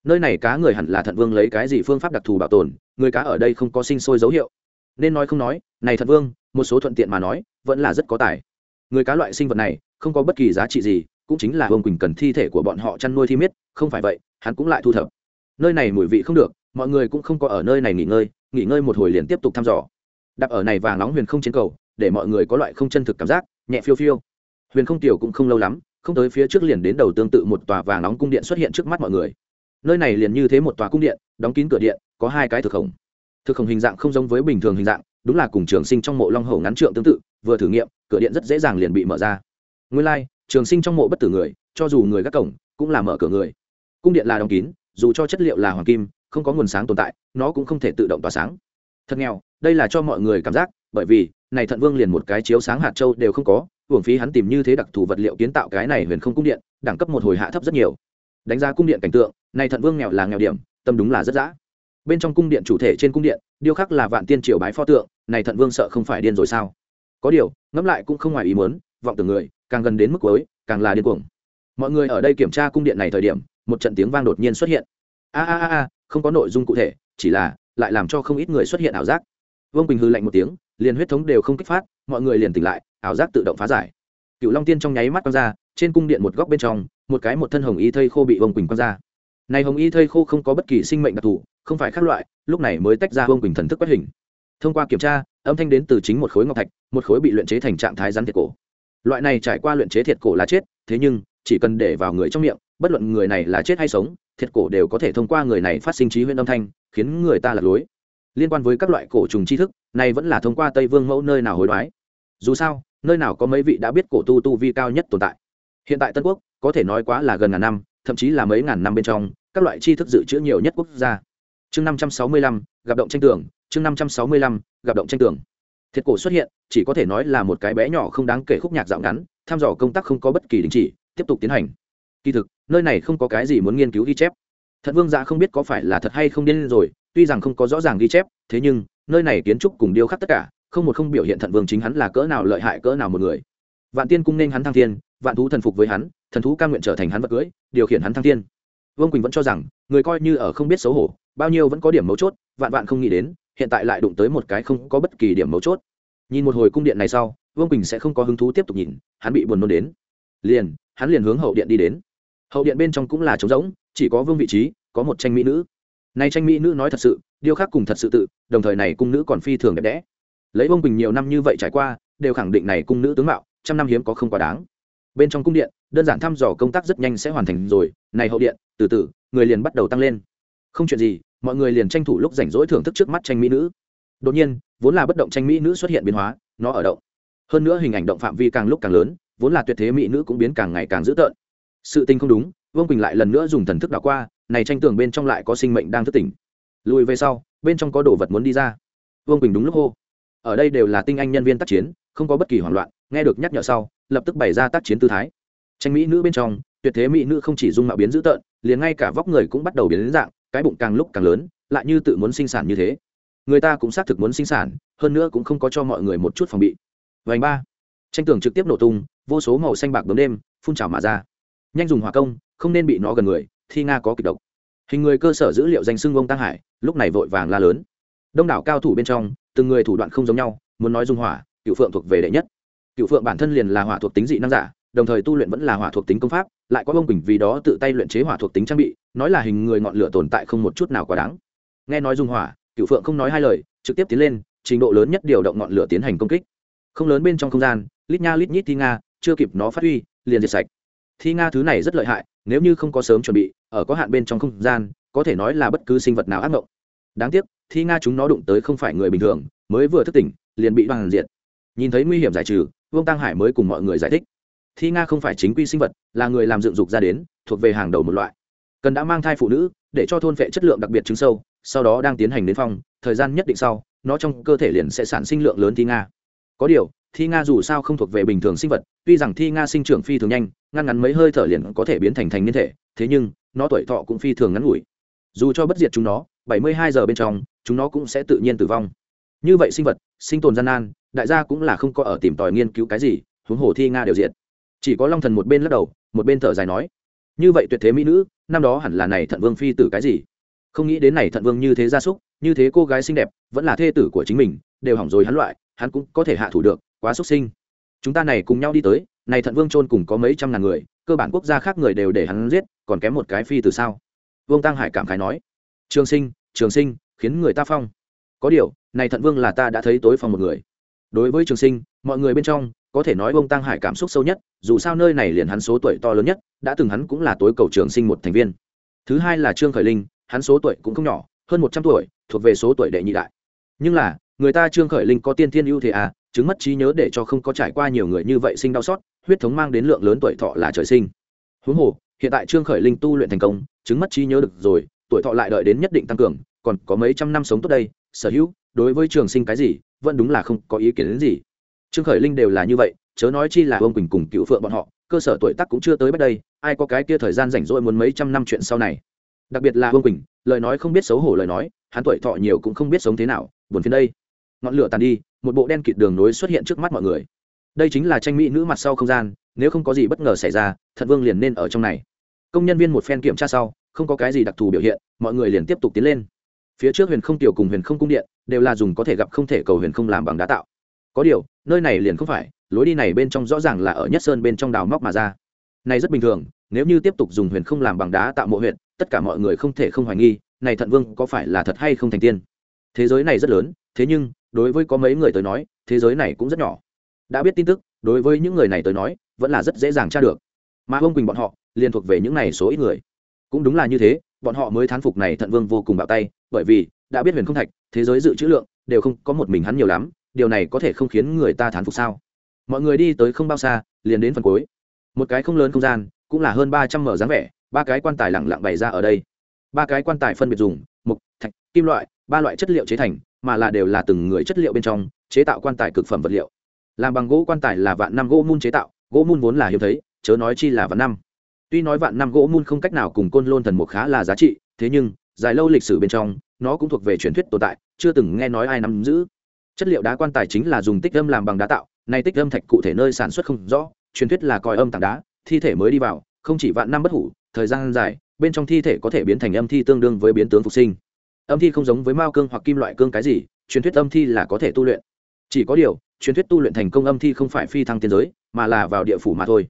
nơi này cá người hẳn là thận vương lấy cái gì phương pháp đặc thù bảo tồn, người cá ở đây không có sinh sôi dấu hiệu. Nên nói không nói, này thận vương, một số thuận tiện mà nói, vẫn là rất có tài. Người cá loại sinh vật này, không có bất kỳ giá trị gì, cũng chính là vương quỳnh cần thi thể của bọn họ chăn nuôi thi miết, không phải vậy, hắn cũng lại thu thập. Nơi này mùi vị không được mọi người cũng không có ở nơi này nghỉ ngơi nghỉ ngơi một hồi liền tiếp tục thăm dò. Đạp ở này vàng nóng huyền không trên cầu để mọi người có loại không chân thực cảm giác nhẹ phiêu phiêu. Huyền không tiểu cũng không lâu lắm không tới phía trước liền đến đầu tương tự một tòa vàng nóng cung điện xuất hiện trước mắt mọi người. Nơi này liền như thế một tòa cung điện đóng kín cửa điện có hai cái thực khổng thực khổng hình dạng không giống với bình thường hình dạng đúng là cùng trường sinh trong mộ long hầu ngắn trượng tương tự vừa thử nghiệm cửa điện rất dễ dàng liền bị mở ra. Nguyên lai、like, trường sinh trong mộ bất tử người cho dù người gác cổng cũng là mở cửa người. Cung điện là đóng kín dù cho chất liệu là hoàng kim không có nguồn sáng tồn tại, nó cũng không thể tự động tỏa sáng. Thật nghèo, đây là cho mọi người cảm giác, bởi vì, này thận vương liền một cái chiếu sáng hạt châu đều không có hưởng phí hắn tìm như thế đặc thù vật liệu kiến tạo cái này huyền không cung điện, đẳng cấp một hồi hạ thấp rất nhiều. Đánh giá cung điện cảnh tượng, này thận vương nghèo là nghèo điểm, tâm đúng là rất dã. Bên trong cung điện chủ thể trên cung điện, điêu khắc là vạn tiên triều bái pho tượng, này thận vương sợ không phải điên rồi sao? Có điều, ngẫm lại cũng không ngoài ý muốn, vọng tưởng người, càng gần đến mức cuối, càng là điên cuồng. Mọi người ở đây kiểm tra cung điện này thời điểm, một trận tiếng vang đột nhiên xuất hiện. A a a không có nội dung cụ thể, chỉ là lại làm cho không ít người xuất hiện ảo giác. Vương quỳnh hư lạnh một tiếng, liền huyết thống đều không kích phát, mọi người liền tỉnh lại, ảo giác tự động phá giải. Cựu long tiên trong nháy mắt quăng ra, trên cung điện một góc bên trong, một cái một thân hồng y thây khô bị vương quỳnh quăng ra. Này hồng y thây khô không có bất kỳ sinh mệnh đặc thù, không phải khác loại, lúc này mới tách ra vương quỳnh thần thức quét hình. Thông qua kiểm tra, âm thanh đến từ chính một khối ngọc thạch, một khối bị luyện chế thành trạng thái rắn thiệt cổ. Loại này trải qua luyện chế thiệt cổ là chết, thế nhưng, chỉ cần để vào người trong miệng, bất luận người này là chết hay sống thiệt cổ đều có thể thông qua người này phát sinh trí huyễn âm thanh, khiến người ta lạc lối. Liên quan với các loại cổ trùng tri thức, này vẫn là thông qua tây vương mẫu nơi nào hối đoái. Dù sao, nơi nào có mấy vị đã biết cổ tu tu vi cao nhất tồn tại. Hiện tại tân quốc, có thể nói quá là gần ngàn năm, thậm chí là mấy ngàn năm bên trong, các loại tri thức dự trữ nhiều nhất quốc gia. Chương năm trăm sáu mươi lăm, gặp động tranh tường, chương năm trăm sáu mươi lăm, gặp động tranh tường. Thiệt cổ xuất hiện, chỉ có thể nói là một cái bé nhỏ không đáng kể khúc nhạc dạo ngắn, Tham dò công tác không có bất kỳ đình chỉ, tiếp tục tiến hành kỳ thực, nơi này không có cái gì muốn nghiên cứu ghi chép. Thận vương dạ không biết có phải là thật hay không điên rồi, tuy rằng không có rõ ràng ghi chép, thế nhưng, nơi này kiến trúc cùng điêu khắc tất cả, không một không biểu hiện thận vương chính hắn là cỡ nào lợi hại cỡ nào một người. Vạn tiên cung nên hắn thăng thiên, vạn thú thần phục với hắn, thần thú ca nguyện trở thành hắn vật cưỡi điều khiển hắn thăng thiên. Vương quỳnh vẫn cho rằng, người coi như ở không biết xấu hổ, bao nhiêu vẫn có điểm mấu chốt, vạn vạn không nghĩ đến, hiện tại lại đụng tới một cái không có bất kỳ điểm mấu chốt. Nhìn một hồi cung điện này sau, vương quỳnh sẽ không có hứng thú tiếp tục nhìn, hắn bị buồn nôn đến. Liền, hắn liền hướng hậu điện đi đến hậu điện bên trong cũng là trống rỗng, chỉ có vương vị trí, có một tranh mỹ nữ. Nay tranh mỹ nữ nói thật sự, điêu khắc cùng thật sự tự, đồng thời này cung nữ còn phi thường đẹp đẽ. Lấy vương bình nhiều năm như vậy trải qua, đều khẳng định này cung nữ tướng mạo, trăm năm hiếm có không quá đáng. Bên trong cung điện, đơn giản thăm dò công tác rất nhanh sẽ hoàn thành rồi, này hậu điện, từ từ, người liền bắt đầu tăng lên. Không chuyện gì, mọi người liền tranh thủ lúc rảnh rỗi thưởng thức trước mắt tranh mỹ nữ. Đột nhiên, vốn là bất động tranh mỹ nữ xuất hiện biến hóa, nó ở động. Hơn nữa hình ảnh động phạm vi càng lúc càng lớn, vốn là tuyệt thế mỹ nữ cũng biến càng ngày càng dữ tợn sự tình không đúng, vương quỳnh lại lần nữa dùng thần thức đảo qua, này tranh tường bên trong lại có sinh mệnh đang thức tỉnh. Lùi về sau, bên trong có đồ vật muốn đi ra. Vương quỳnh đúng lúc hô. Ở đây đều là tinh anh nhân viên tác chiến, không có bất kỳ hoảng loạn, nghe được nhắc nhở sau, lập tức bày ra tác chiến tư thái. Tranh mỹ nữ bên trong, tuyệt thế mỹ nữ không chỉ dung mạo biến dữ tợn, liền ngay cả vóc người cũng bắt đầu biến đến dạng, cái bụng càng lúc càng lớn, lại như tự muốn sinh sản như thế. Người ta cũng xác thực muốn sinh sản, hơn nữa cũng không có cho mọi người một chút phòng bị. Vành ba. Tranh tường trực tiếp nổ tung, vô số màu xanh bạc bấm đêm, phun trào mà ra nhanh dùng hỏa công, không nên bị nó gần người, thi nga có kịch độc. Hình người cơ sở dữ liệu danh xưng ông tăng hải, lúc này vội vàng la lớn. Đông đảo cao thủ bên trong, từng người thủ đoạn không giống nhau, muốn nói dùng hỏa cựu phượng thuộc về đệ nhất. Cựu phượng bản thân liền là hỏa thuộc tính dị năng giả, đồng thời tu luyện vẫn là hỏa thuộc tính công pháp, lại có bông quỳnh vì đó tự tay luyện chế hỏa thuộc tính trang bị, nói là hình người ngọn lửa tồn tại không một chút nào quá đáng. Nghe nói dùng hỏa cựu phượng không nói hai lời, trực tiếp tiến lên, trình độ lớn nhất điều động ngọn lửa tiến hành công kích. Không lớn bên trong không gian, lít nha lít nhít thi nga, chưa kịp nó phát huy, liền diệt sạch thi nga thứ này rất lợi hại, nếu như không có sớm chuẩn bị, ở có hạn bên trong không gian, có thể nói là bất cứ sinh vật nào ác mộng. Đáng tiếc, thi nga chúng nó đụng tới không phải người bình thường, mới vừa thức tỉnh, liền bị đoàn diệt. Nhìn thấy nguy hiểm giải trừ, vương tăng hải mới cùng mọi người giải thích. Thi nga không phải chính quy sinh vật, là người làm dựng dục ra đến, thuộc về hàng đầu một loại. Cần đã mang thai phụ nữ, để cho thôn vệ chất lượng đặc biệt trứng sâu, sau đó đang tiến hành đến phong, thời gian nhất định sau, nó trong cơ thể liền sẽ sản sinh lượng lớn thi nga. Có điều thi nga dù sao không thuộc về bình thường sinh vật, tuy rằng thi nga sinh trưởng phi thường nhanh, ngăn ngắn mấy hơi thở liền có thể biến thành thành niên thể, thế nhưng, nó tuổi thọ cũng phi thường ngắn ngủi. Dù cho bất diệt chúng nó, bảy mươi hai giờ bên trong, chúng nó cũng sẽ tự nhiên tử vong. Như vậy sinh vật, sinh tồn gian nan, đại gia cũng là không có ở tìm tòi nghiên cứu cái gì, huống hồ thi nga đều diệt. Chỉ có long thần một bên lắc đầu, một bên thở dài nói, như vậy tuyệt thế mỹ nữ, năm đó hẳn là này thận vương phi tử cái gì? Không nghĩ đến này thận vương như thế gia súc, như thế cô gái xinh đẹp, vẫn là thê tử của chính mình, đều hỏng rồi hắn loại, hắn cũng có thể hạ thủ được quá xuất sinh. Chúng ta này cùng nhau đi tới, này thận vương trôn cùng có mấy trăm ngàn người, cơ bản quốc gia khác người đều để hắn giết, còn kém một cái phi từ sao? Vương tăng hải cảm khái nói. Trường sinh trường sinh, khiến người ta phong. Có điều, này thận vương là ta đã thấy tối phong một người. Đối với trường sinh, mọi người bên trong, có thể nói vương tăng hải cảm xúc sâu nhất, dù sao nơi này liền hắn số tuổi to lớn nhất, đã từng hắn cũng là tối cầu trường sinh một thành viên. Thứ hai là trương khởi linh, hắn số tuổi cũng không nhỏ, hơn một trăm tuổi, thuộc về số tuổi đệ nhị đại. Nhưng là, người ta trương khởi linh có tiên thiên ưu thế à chứng mất trí nhớ để cho không có trải qua nhiều người như vậy sinh đau xót, huyết thống mang đến lượng lớn tuổi thọ là trời sinh. Huống hồ, hiện tại trương khởi linh tu luyện thành công, chứng mất trí nhớ được rồi, tuổi thọ lại đợi đến nhất định tăng cường, còn có mấy trăm năm sống tốt đây, sở hữu, đối với trường sinh cái gì, vẫn đúng là không có ý kiến đến gì. Trương khởi linh đều là như vậy, chớ nói chi là ông quỳnh cùng cựu phượng bọn họ, cơ sở tuổi tác cũng chưa tới bắt đây, ai có cái kia thời gian rảnh rỗi muốn mấy trăm năm chuyện sau này. Đặc biệt là ông quỳnh, lời nói không biết xấu hổ lời nói, hắn tuổi thọ nhiều cũng không biết sống thế nào, buồn phiền đây ngọn lửa tàn đi, một bộ đen kịt đường nối xuất hiện trước mắt mọi người. Đây chính là tranh mỹ nữ mặt sau không gian, nếu không có gì bất ngờ xảy ra, thận vương liền nên ở trong này. Công nhân viên một phen kiểm tra sau, không có cái gì đặc thù biểu hiện, mọi người liền tiếp tục tiến lên. Phía trước huyền không tiểu cùng huyền không cung điện, đều là dùng có thể gặp không thể cầu huyền không làm bằng đá tạo. Có điều, nơi này liền không phải, lối đi này bên trong rõ ràng là ở nhất sơn bên trong đào móc mà ra. Này rất bình thường, nếu như tiếp tục dùng huyền không làm bằng đá tạo mộ huyện tất cả mọi người không thể không hoài nghi, này thận vương có phải là thật hay không thành tiên? Thế giới này rất lớn, thế nhưng đối với có mấy người tới nói, thế giới này cũng rất nhỏ. Đã biết tin tức, đối với những người này tới nói, vẫn là rất dễ dàng tra được. Mà ông quỳnh bọn họ liên thuộc về những này số ít người. Cũng đúng là như thế, bọn họ mới thán phục này thận vương vô cùng bạo tay, bởi vì, đã biết huyền không thạch, thế giới dự trữ lượng, đều không có một mình hắn nhiều lắm, điều này có thể không khiến người ta thán phục sao? Mọi người đi tới không bao xa, liền đến phần cuối. Một cái không lớn không gian, cũng là hơn ba trăm mở dáng vẻ, ba cái quan tài lẳng lặng bày ra ở đây. Ba cái quan tài phân biệt dùng, mục, thạch, kim loại, ba loại chất liệu chế thành mà là đều là từng người chất liệu bên trong, chế tạo quan tài cực phẩm vật liệu. Làm bằng gỗ quan tài là vạn năm gỗ mun chế tạo, gỗ mun vốn là hiếm thấy, chớ nói chi là vạn năm. Tuy nói vạn năm gỗ mun không cách nào cùng côn lôn thần mục khá là giá trị, thế nhưng, dài lâu lịch sử bên trong, nó cũng thuộc về truyền thuyết tồn tại, chưa từng nghe nói ai nắm giữ. Chất liệu đá quan tài chính là dùng tích âm làm bằng đá tạo, nay tích âm thạch cụ thể nơi sản xuất không rõ, truyền thuyết là còi âm tảng đá, thi thể mới đi vào, không chỉ vạn năm bất hủ, thời gian dài, bên trong thi thể có thể biến thành âm thi tương đương với biến tướng phục sinh âm thi không giống với mao cương hoặc kim loại cương cái gì, truyền thuyết âm thi là có thể tu luyện. Chỉ có điều, truyền thuyết tu luyện thành công âm thi không phải phi thăng tiên giới, mà là vào địa phủ mà thôi.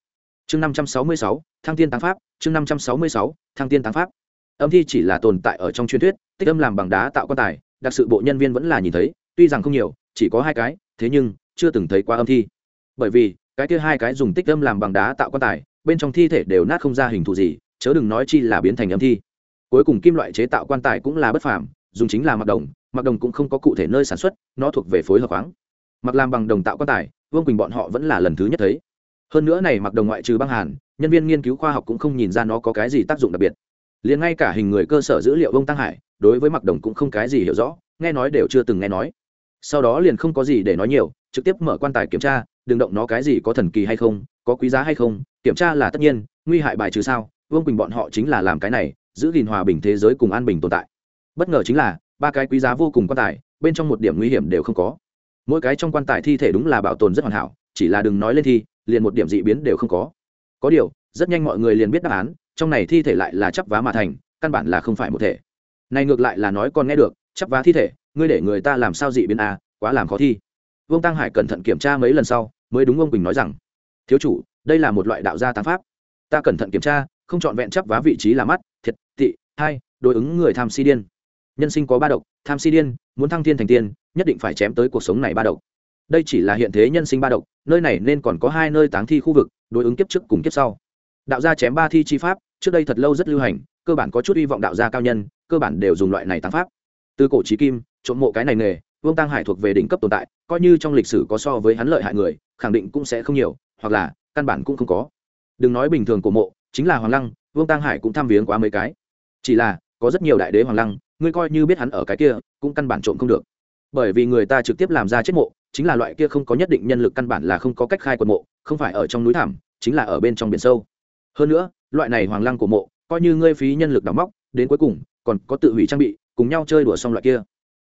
Chương năm trăm sáu mươi sáu, thăng tiên tăng pháp, chương năm trăm sáu mươi sáu, thăng tiên tăng pháp. Âm thi chỉ là tồn tại ở trong truyền thuyết, tích âm làm bằng đá tạo quan tài, đặc sự bộ nhân viên vẫn là nhìn thấy, tuy rằng không nhiều, chỉ có hai cái, thế nhưng, chưa từng thấy qua âm thi. Bởi vì, cái kia hai cái dùng tích âm làm bằng đá tạo quan tài, bên trong thi thể đều nát không ra hình thù gì, chớ đừng nói chi là biến thành âm thi cuối cùng kim loại chế tạo quan tài cũng là bất phàm, dùng chính là mặc đồng mặc đồng cũng không có cụ thể nơi sản xuất, nó thuộc về phối hợp khoáng. Mặc làm bằng đồng tạo quan tài, vương quỳnh bọn họ vẫn là lần thứ nhất thấy. Hơn nữa này mặc đồng ngoại trừ băng hàn, nhân viên nghiên cứu khoa học cũng không nhìn ra nó có cái gì tác dụng đặc biệt. Liền ngay cả hình người cơ sở dữ liệu ông tăng hải, đối với mặc đồng cũng không cái gì hiểu rõ, nghe nói đều chưa từng nghe nói. Sau đó liền không có gì để nói nhiều, trực tiếp mở quan tài kiểm tra, đừng động nó cái gì có thần kỳ hay không, có quý giá hay không, kiểm tra là tất nhiên, nguy hại bài trừ sao, vương quỳnh bọn họ chính là làm cái này giữ gìn hòa bình thế giới cùng an bình tồn tại. Bất ngờ chính là ba cái quý giá vô cùng quan tài bên trong một điểm nguy hiểm đều không có. Mỗi cái trong quan tài thi thể đúng là bảo tồn rất hoàn hảo chỉ là đừng nói lên thi liền một điểm dị biến đều không có. Có điều rất nhanh mọi người liền biết đáp án trong này thi thể lại là chắp vá mà thành căn bản là không phải một thể. Này ngược lại là nói con nghe được chắp vá thi thể ngươi để người ta làm sao dị biến à, quá làm khó thi. Vương tăng hải cẩn thận kiểm tra mấy lần sau mới đúng ông quỳnh nói rằng thiếu chủ đây là một loại đạo gia tăng pháp. Ta cẩn thận kiểm tra không chọn vẹn chấp vá vị trí là mắt thiệt, tị, hai, đối ứng người tham si điên. Nhân sinh có ba độc, tham si điên, muốn thăng thiên thành tiên, nhất định phải chém tới cuộc sống này ba độc. Đây chỉ là hiện thế nhân sinh ba độc, nơi này nên còn có hai nơi táng thi khu vực, đối ứng kiếp trước cùng kiếp sau. Đạo gia chém ba thi chi pháp, trước đây thật lâu rất lưu hành, cơ bản có chút hy vọng đạo gia cao nhân, cơ bản đều dùng loại này tăng pháp. Từ cổ trí kim, trộm mộ cái này nghề, vương tăng hải thuộc về đỉnh cấp tồn tại, coi như trong lịch sử có so với hắn lợi hại người, khẳng định cũng sẽ không nhiều, hoặc là, căn bản cũng không có. Đừng nói bình thường của mộ, chính là hoàng lăng vương tăng hải cũng thăm viếng quá mấy cái. Chỉ là, có rất nhiều đại đế hoàng lăng, ngươi coi như biết hắn ở cái kia, cũng căn bản trộm không được. Bởi vì người ta trực tiếp làm ra chết mộ, chính là loại kia không có nhất định nhân lực căn bản là không có cách khai quật mộ, không phải ở trong núi thảm chính là ở bên trong biển sâu. Hơn nữa, loại này hoàng lăng của mộ, coi như ngươi phí nhân lực đóng móc, đến cuối cùng, còn có tự hủy trang bị, cùng nhau chơi đùa xong loại kia.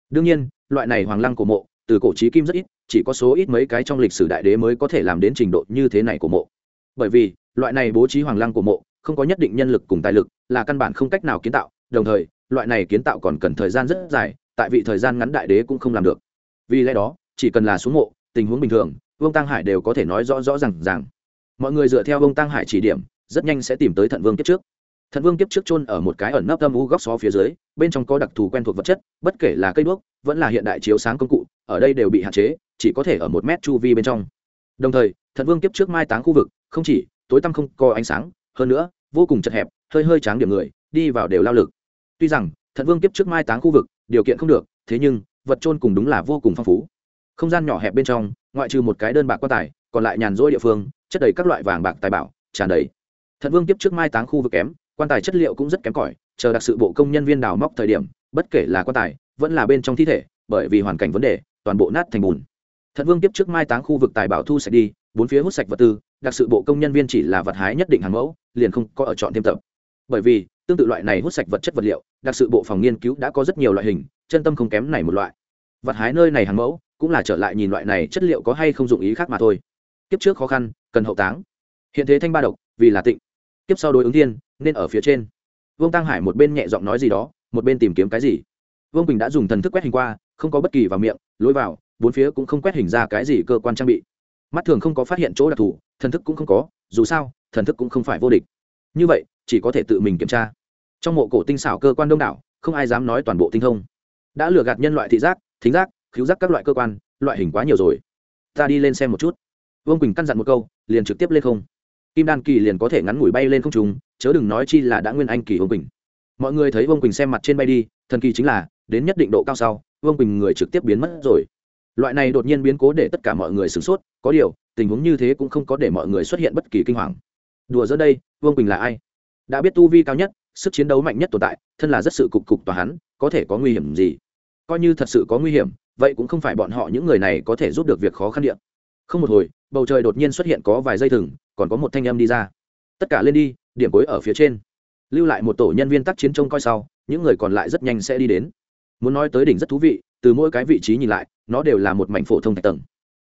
Đương nhiên, loại này hoàng lăng của mộ, từ cổ trí kim rất ít, chỉ có số ít mấy cái trong lịch sử đại đế mới có thể làm đến trình độ như thế này của mộ. Bởi vì, loại này bố trí hoàng lăng của mộ không có nhất định nhân lực cùng tài lực, là căn bản không cách nào kiến tạo. Đồng thời, loại này kiến tạo còn cần thời gian rất dài, tại vị thời gian ngắn đại đế cũng không làm được. Vì lẽ đó, chỉ cần là xuống mộ, tình huống bình thường, vương tăng hải đều có thể nói rõ rõ r à n g r mọi người dựa theo vương tăng hải chỉ điểm, rất nhanh sẽ tìm tới thận vương kiếp trước. Thận vương kiếp trước chôn ở một cái ẩn nấp âm u góc xó phía dưới, bên trong có đặc thù quen thuộc vật chất, bất kể là cây đuốc, vẫn là hiện đại chiếu sáng công cụ, ở đây đều bị hạn chế, chỉ có thể ở một mét chu vi bên trong. Đồng thời, thận vương kiếp trước mai táng khu vực, không chỉ, tối tăm không có ánh sáng, hơn nữa vô cùng chật hẹp, hơi hơi tráng điểm người, đi vào đều lao lực. Tuy rằng, thận vương kiếp trước mai táng khu vực, điều kiện không được, thế nhưng, vật trôn cùng đúng là vô cùng phong phú. Không gian nhỏ hẹp bên trong, ngoại trừ một cái đơn bạc quan tài, còn lại nhàn rỗi địa phương, chất đầy các loại vàng bạc tài bảo, tràn đầy. Thận vương kiếp trước mai táng khu vực kém, quan tài chất liệu cũng rất kém cỏi, chờ đặc sự bộ công nhân viên đào móc thời điểm, bất kể là quan tài, vẫn là bên trong thi thể, bởi vì hoàn cảnh vấn đề, toàn bộ nát thành bùn. Thận vương kiếp trước mai táng khu vực tài bảo thu sạch đi bốn phía hút sạch vật tư, đặc sự bộ công nhân viên chỉ là vật hái nhất định hàng mẫu, liền không có ở chọn thêm tập. Bởi vì, tương tự loại này hút sạch vật chất vật liệu, đặc sự bộ phòng nghiên cứu đã có rất nhiều loại hình, chân tâm không kém này một loại. Vật hái nơi này hàng mẫu, cũng là trở lại nhìn loại này chất liệu có hay không dụng ý khác mà thôi. Kiếp trước khó khăn, cần hậu táng. Hiện thế thanh ba độc, vì là tịnh. Kiếp sau đối ứng thiên, nên ở phía trên. Vương tăng hải một bên nhẹ giọng nói gì đó, một bên tìm kiếm cái gì. Vương bình đã dùng thần thức quét hình qua, không có bất kỳ vào miệng, lối vào, bốn phía cũng không quét hình ra cái gì cơ quan trang bị mắt thường không có phát hiện chỗ đặc thù, thần thức cũng không có, dù sao, thần thức cũng không phải vô địch. Như vậy, chỉ có thể tự mình kiểm tra. Trong mộ cổ tinh xảo cơ quan đông đảo, không ai dám nói toàn bộ tinh thông. Đã lừa gạt nhân loại thị giác, thính giác cứu giác các loại cơ quan, loại hình quá nhiều rồi. Ta đi lên xem một chút. Vương quỳnh căn dặn một câu, liền trực tiếp lên không. Kim đan kỳ liền có thể ngắn ngủi bay lên không trùng chớ đừng nói chi là đã nguyên anh kỳ vương quỳnh. Mọi người thấy vương quỳnh xem mặt trên bay đi, thần kỳ chính là, đến nhất định độ cao sau, vương quỳnh người trực tiếp biến mất rồi loại này đột nhiên biến cố để tất cả mọi người sửng sốt, có điều, tình huống như thế cũng không có để mọi người xuất hiện bất kỳ kinh hoàng. Đùa giữa đây, vương quỳnh là ai? Đã biết tu vi cao nhất, sức chiến đấu mạnh nhất tồn tại, thân là rất sự cục cục tòa hắn, có thể có nguy hiểm gì? Coi như thật sự có nguy hiểm, vậy cũng không phải bọn họ những người này có thể giúp được việc khó khăn điện không một hồi, bầu trời đột nhiên xuất hiện có vài dây thừng, còn có một thanh âm đi ra. Tất cả lên đi, điểm cuối ở phía trên. Lưu lại một tổ nhân viên tác chiến trông coi sau, những người còn lại rất nhanh sẽ đi đến. Muốn nói tới đỉnh rất thú vị, từ mỗi cái vị trí nhìn lại nó đều là một mảnh phổ thông thạch tầng.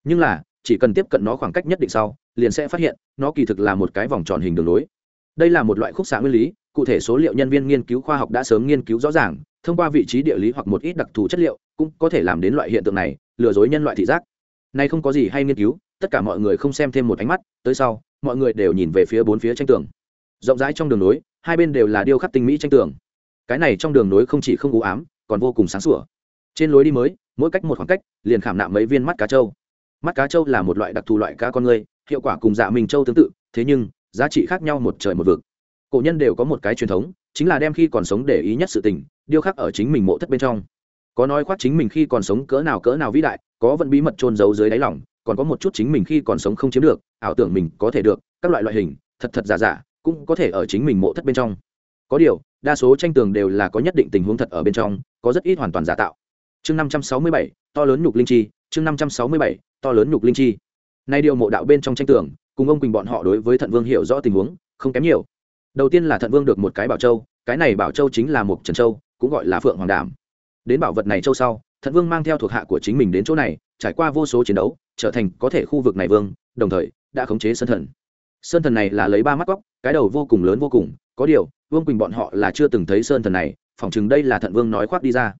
Nhưng là, chỉ cần tiếp cận nó khoảng cách nhất định sau, liền sẽ phát hiện, nó kỳ thực là một cái vòng tròn hình đường lối. Đây là một loại khúc xạ nguyên lý, cụ thể số liệu nhân viên nghiên cứu khoa học đã sớm nghiên cứu rõ ràng, thông qua vị trí địa lý hoặc một ít đặc thù chất liệu, cũng có thể làm đến loại hiện tượng này, lừa dối nhân loại thị giác. Nay không có gì hay nghiên cứu, tất cả mọi người không xem thêm một ánh mắt, tới sau, mọi người đều nhìn về phía bốn phía tranh tường. Rộng rãi trong đường nối hai bên đều là điêu khắc tinh mỹ tranh tường. Cái này trong đường nối không chỉ không u ám, còn vô cùng sáng sủa. Trên lối đi mới mỗi cách một khoảng cách, liền khảm nạm mấy viên mắt cá trâu. Mắt cá trâu là một loại đặc thù loại cá con người, hiệu quả cùng dạ minh trâu tương tự, thế nhưng, giá trị khác nhau một trời một vực. Cổ nhân đều có một cái truyền thống, chính là đem khi còn sống để ý nhất sự tình, điêu khắc ở chính mình mộ thất bên trong. Có nói khoác chính mình khi còn sống cỡ nào cỡ nào vĩ đại, có vẫn bí mật trôn giấu dưới đáy lòng, còn có một chút chính mình khi còn sống không chiếm được, ảo tưởng mình có thể được, các loại loại hình, thật thật giả giả, cũng có thể ở chính mình mộ thất bên trong. Có điều, đa số tranh tường đều là có nhất định tình huống thật ở bên trong, có rất ít hoàn toàn giả tạo chương năm trăm sáu mươi bảy, to lớn nhục linh chi, chương năm trăm sáu mươi bảy, to lớn nhục linh chi. Nay điều mộ đạo bên trong tranh tường, cùng ông quỳnh bọn họ đối với thận vương hiểu rõ tình huống, không kém nhiều. Đầu tiên là thận vương được một cái bảo châu, cái này bảo châu chính là một trần châu, cũng gọi là phượng hoàng đảm đến bảo vật này châu sau, thận vương mang theo thuộc hạ của chính mình đến chỗ này, trải qua vô số chiến đấu, trở thành có thể khu vực này vương, đồng thời, đã khống chế sơn thần. Sơn thần này là lấy ba mắt góc, cái đầu vô cùng lớn vô cùng, có điều vương quỳnh bọn họ là chưa từng thấy sơn thần này, phỏng chừng đây là thận vương nói khoác đi ra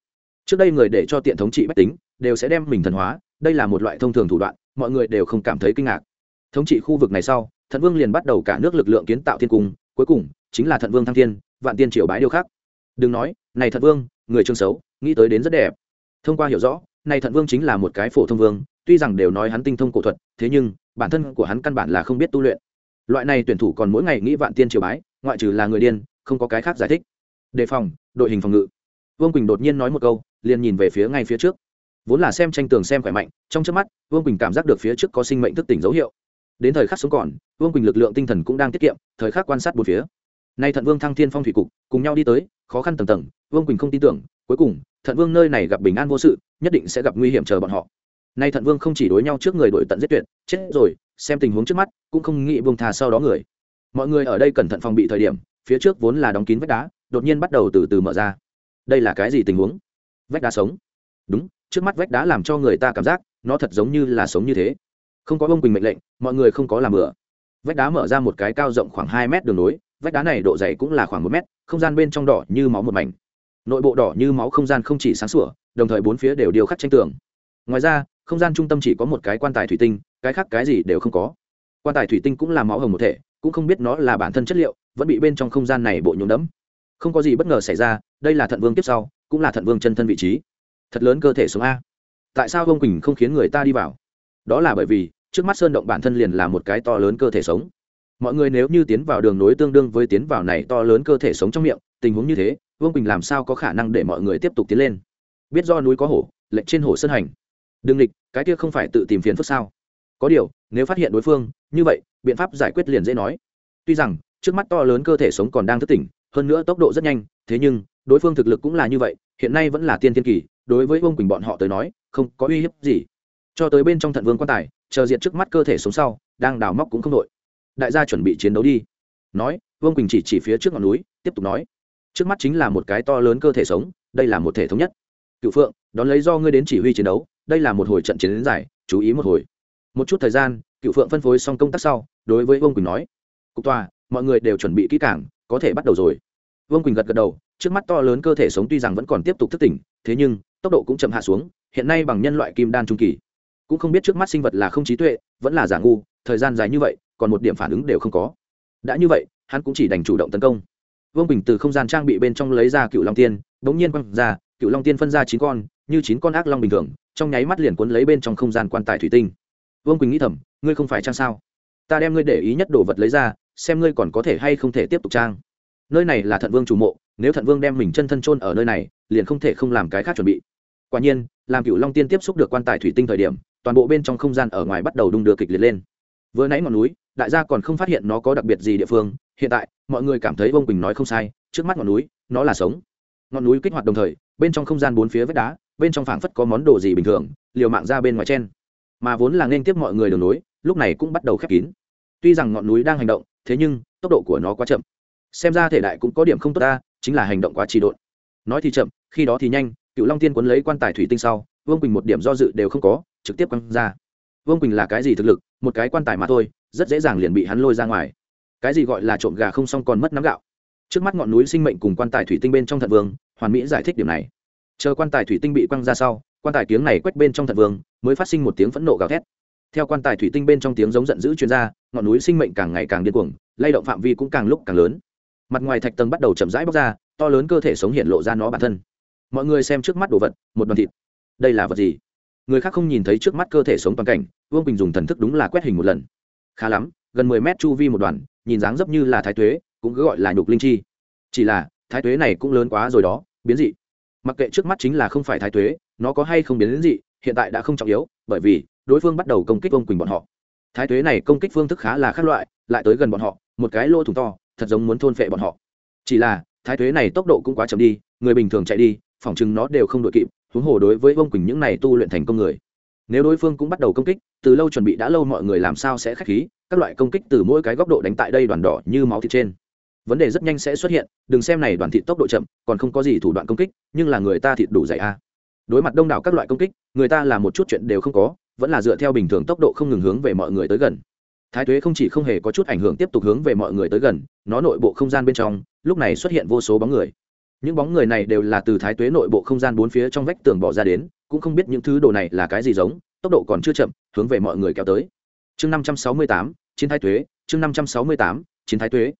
trước đây người để cho tiện thống trị bách tính đều sẽ đem mình thần hóa, đây là một loại thông thường thủ đoạn, mọi người đều không cảm thấy kinh ngạc. Thống trị khu vực này sau, thận vương liền bắt đầu cả nước lực lượng kiến tạo thiên cung, cuối cùng chính là thận vương thăng thiên, vạn tiên triều bái điều khác. đừng nói, này thận vương, người trương xấu, nghĩ tới đến rất đẹp. Thông qua hiểu rõ, này thận vương chính là một cái phổ thông vương, tuy rằng đều nói hắn tinh thông cổ thuật, thế nhưng bản thân của hắn căn bản là không biết tu luyện. Loại này tuyển thủ còn mỗi ngày nghĩ vạn tiên triều bái, ngoại trừ là người điên, không có cái khác giải thích. Đề phòng, đội hình phòng ngự. Vương quỳnh đột nhiên nói một câu liền nhìn về phía ngay phía trước. Vốn là xem tranh tường xem khỏe mạnh, trong trước mắt, vương quỳnh cảm giác được phía trước có sinh mệnh thức tỉnh dấu hiệu. Đến thời khắc sống còn, vương quỳnh lực lượng tinh thần cũng đang tiết kiệm, thời khắc quan sát một phía. Nay thận vương thăng thiên phong thủy cục, cùng nhau đi tới, khó khăn tầng tầng, vương quỳnh không tin tưởng, cuối cùng, thận vương nơi này gặp bình an vô sự, nhất định sẽ gặp nguy hiểm chờ bọn họ. Nay thận vương không chỉ đối nhau trước người đổi tận giết tuyệt, chết rồi, xem tình huống trước mắt, cũng không nghĩ vương thà sau đó người. Mọi người ở đây cẩn thận phòng bị thời điểm, phía trước vốn là đóng kín vách đá, đột nhiên bắt đầu từ từ mở ra. Đây là cái gì tình huống? Vách đá sống. Đúng, trước mắt vách đá làm cho người ta cảm giác nó thật giống như là sống như thế. Không có bông quỳnh mệnh lệnh, mọi người không có làm bừa. Vách đá mở ra một cái cao rộng khoảng hai mét đường nối, vách đá này độ dày cũng là khoảng một mét, không gian bên trong đỏ như máu một mảnh. Nội bộ đỏ như máu không gian không chỉ sáng sủa, đồng thời bốn phía đều điều khắc tranh tường. Ngoài ra, không gian trung tâm chỉ có một cái quan tài thủy tinh, cái khác cái gì đều không có. Quan tài thủy tinh cũng là máu hồng một thể, cũng không biết nó là bản thân chất liệu, vẫn bị bên trong không gian này bộ nhuộm đẫm. Không có gì bất ngờ xảy ra, đây là thận vương tiếp sau cũng là thận vương chân thân vị trí. Thật lớn cơ thể sống a. Tại sao vương quỳnh không khiến người ta đi vào? Đó là bởi vì, trước mắt sơn động bản thân liền là một cái to lớn cơ thể sống. Mọi người nếu như tiến vào đường nối tương đương với tiến vào này to lớn cơ thể sống trong miệng, tình huống như thế, vương quỳnh làm sao có khả năng để mọi người tiếp tục tiến lên? Biết do núi có hổ lệnh trên hổ sơn hành. Đừng lịch, cái kia không phải tự tìm phiền phức sao? Có điều, nếu phát hiện đối phương, như vậy, biện pháp giải quyết liền dễ nói. Tuy rằng, trước mắt to lớn cơ thể sống còn đang thức tỉnh, hơn nữa tốc độ rất nhanh, thế nhưng đối phương thực lực cũng là như vậy, hiện nay vẫn là tiên thiên kỳ, đối với vương quỳnh bọn họ tới nói, không có uy hiếp gì. Cho tới bên trong thận vương quan tài, chờ diện trước mắt cơ thể sống sau, đang đào móc cũng không đội đại gia chuẩn bị chiến đấu đi. Nói, vương quỳnh chỉ chỉ phía trước ngọn núi, tiếp tục nói, trước mắt chính là một cái to lớn cơ thể sống, đây là một thể thống nhất. Cựu phượng, đón lấy do ngươi đến chỉ huy chiến đấu, đây là một hồi trận chiến dài, chú ý một hồi. Một chút thời gian, cựu phượng phân phối xong công tác sau, đối với vương quỳnh nói, cục tòa, mọi người đều chuẩn bị kỹ cảng có thể bắt đầu rồi vương quỳnh gật gật đầu trước mắt to lớn cơ thể sống tuy rằng vẫn còn tiếp tục thức tỉnh thế nhưng tốc độ cũng chậm hạ xuống hiện nay bằng nhân loại kim đan trung kỳ cũng không biết trước mắt sinh vật là không trí tuệ vẫn là giả ngu thời gian dài như vậy còn một điểm phản ứng đều không có đã như vậy hắn cũng chỉ đành chủ động tấn công vương bình từ không gian trang bị bên trong lấy ra cựu long tiên đ ố n g nhiên quăng ra cựu long tiên phân ra chín con như chín con ác long bình thường trong nháy mắt liền cuốn lấy bên trong không gian quan tài thủy tinh vương quỳnh nghĩ thầm ngươi không phải trang sao ta đem ngươi để ý nhất đồ vật lấy ra xem ngươi còn có thể hay không thể tiếp tục trang nơi này là thận vương chủ mộ, nếu thận vương đem mình chân thân chôn ở nơi này, liền không thể không làm cái khác chuẩn bị. Quả nhiên, làm cựu long tiên tiếp xúc được quan tài thủy tinh thời điểm, toàn bộ bên trong không gian ở ngoài bắt đầu đung đưa kịch liệt lên. Vừa nãy ngọn núi, đại gia còn không phát hiện nó có đặc biệt gì địa phương, hiện tại, mọi người cảm thấy vông quỳnh nói không sai, trước mắt ngọn núi, nó là sống. Ngọn núi kích hoạt đồng thời, bên trong không gian bốn phía vách đá, bên trong phảng phất có món đồ gì bình thường, liều mạng ra bên ngoài chen. Mà vốn là nên tiếp mọi người đường núi lúc này cũng bắt đầu khép kín. Tuy rằng ngọn núi đang hành động, thế nhưng, tốc độ của nó quá chậm xem ra thể đại cũng có điểm không tốt ta, chính là hành động quá trì độn. Nói thì chậm, khi đó thì nhanh, cựu long tiên quấn lấy quan tài thủy tinh sau, vương quỳnh một điểm do dự đều không có, trực tiếp quăng ra. Vương quỳnh là cái gì thực lực? Một cái quan tài mà thôi, rất dễ dàng liền bị hắn lôi ra ngoài. Cái gì gọi là trộm gà không xong còn mất nắm gạo? Trước mắt ngọn núi sinh mệnh cùng quan tài thủy tinh bên trong thận vương, hoàn mỹ giải thích điểm này. Chờ quan tài thủy tinh bị quăng ra sau, quan tài tiếng này quét bên trong thận vương, mới phát sinh một tiếng phẫn nộ gào thét. Theo quan tài thủy tinh bên trong tiếng giống giận dữ chuyên gia ngọn núi sinh mệnh càng ngày càng điên cuồng, lay động phạm vi cũng càng lúc càng lớn mặt ngoài thạch tầng bắt đầu chậm rãi bóc ra, to lớn cơ thể sống hiện lộ ra nó bản thân. Mọi người xem trước mắt đồ vật, một đoàn thịt. Đây là vật gì? Người khác không nhìn thấy trước mắt cơ thể sống toàn cảnh, vương bình dùng thần thức đúng là quét hình một lần. Khá lắm, gần mười mét chu vi một đoàn, nhìn dáng dấp như là thái tuế, cũng cứ gọi là nhục linh chi. Chỉ là, thái tuế này cũng lớn quá rồi đó, biến dị. Mặc kệ trước mắt chính là không phải thái tuế, nó có hay không biến đến dị, hiện tại đã không trọng yếu, bởi vì, đối phương bắt đầu công kích Vương quỳnh bọn họ. Thái tuế này công kích phương thức khá là khác loại, lại tới gần bọn họ, một cái lỗ thủng to thật giống muốn thôn phệ bọn họ. Chỉ là, thái tuế này tốc độ cũng quá chậm đi, người bình thường chạy đi phỏng chừng nó đều không đội kịp, huống hồ đối với ông quỳnh những này tu luyện thành công người. Nếu đối phương cũng bắt đầu công kích, từ lâu chuẩn bị đã lâu mọi người làm sao sẽ k h á c h khí, các loại công kích từ mỗi cái góc độ đánh tại đây đoàn đỏ như máu thịt trên. Vấn đề rất nhanh sẽ xuất hiện, đừng xem này đoàn thịt tốc độ chậm, còn không có gì thủ đoạn công kích, nhưng là người ta thịt đủ dày a. Đối mặt đông đảo các loại công kích, người ta là một chút chuyện đều không có, vẫn là dựa theo bình thường tốc độ không ngừng hướng về mọi người tới gần thái tuế không chỉ không hề có chút ảnh hưởng tiếp tục hướng về mọi người tới gần, nó nội bộ không gian bên trong, lúc này xuất hiện vô số bóng người. Những bóng người này đều là từ thái tuế nội bộ không gian bốn phía trong vách tường bỏ ra đến, cũng không biết những thứ đồ này là cái gì giống, tốc độ còn chưa chậm, hướng về mọi người kéo tới. Chương năm trăm sáu mươi tám, chiến thái tuế, chương năm trăm sáu mươi tám, chiến thái tuế.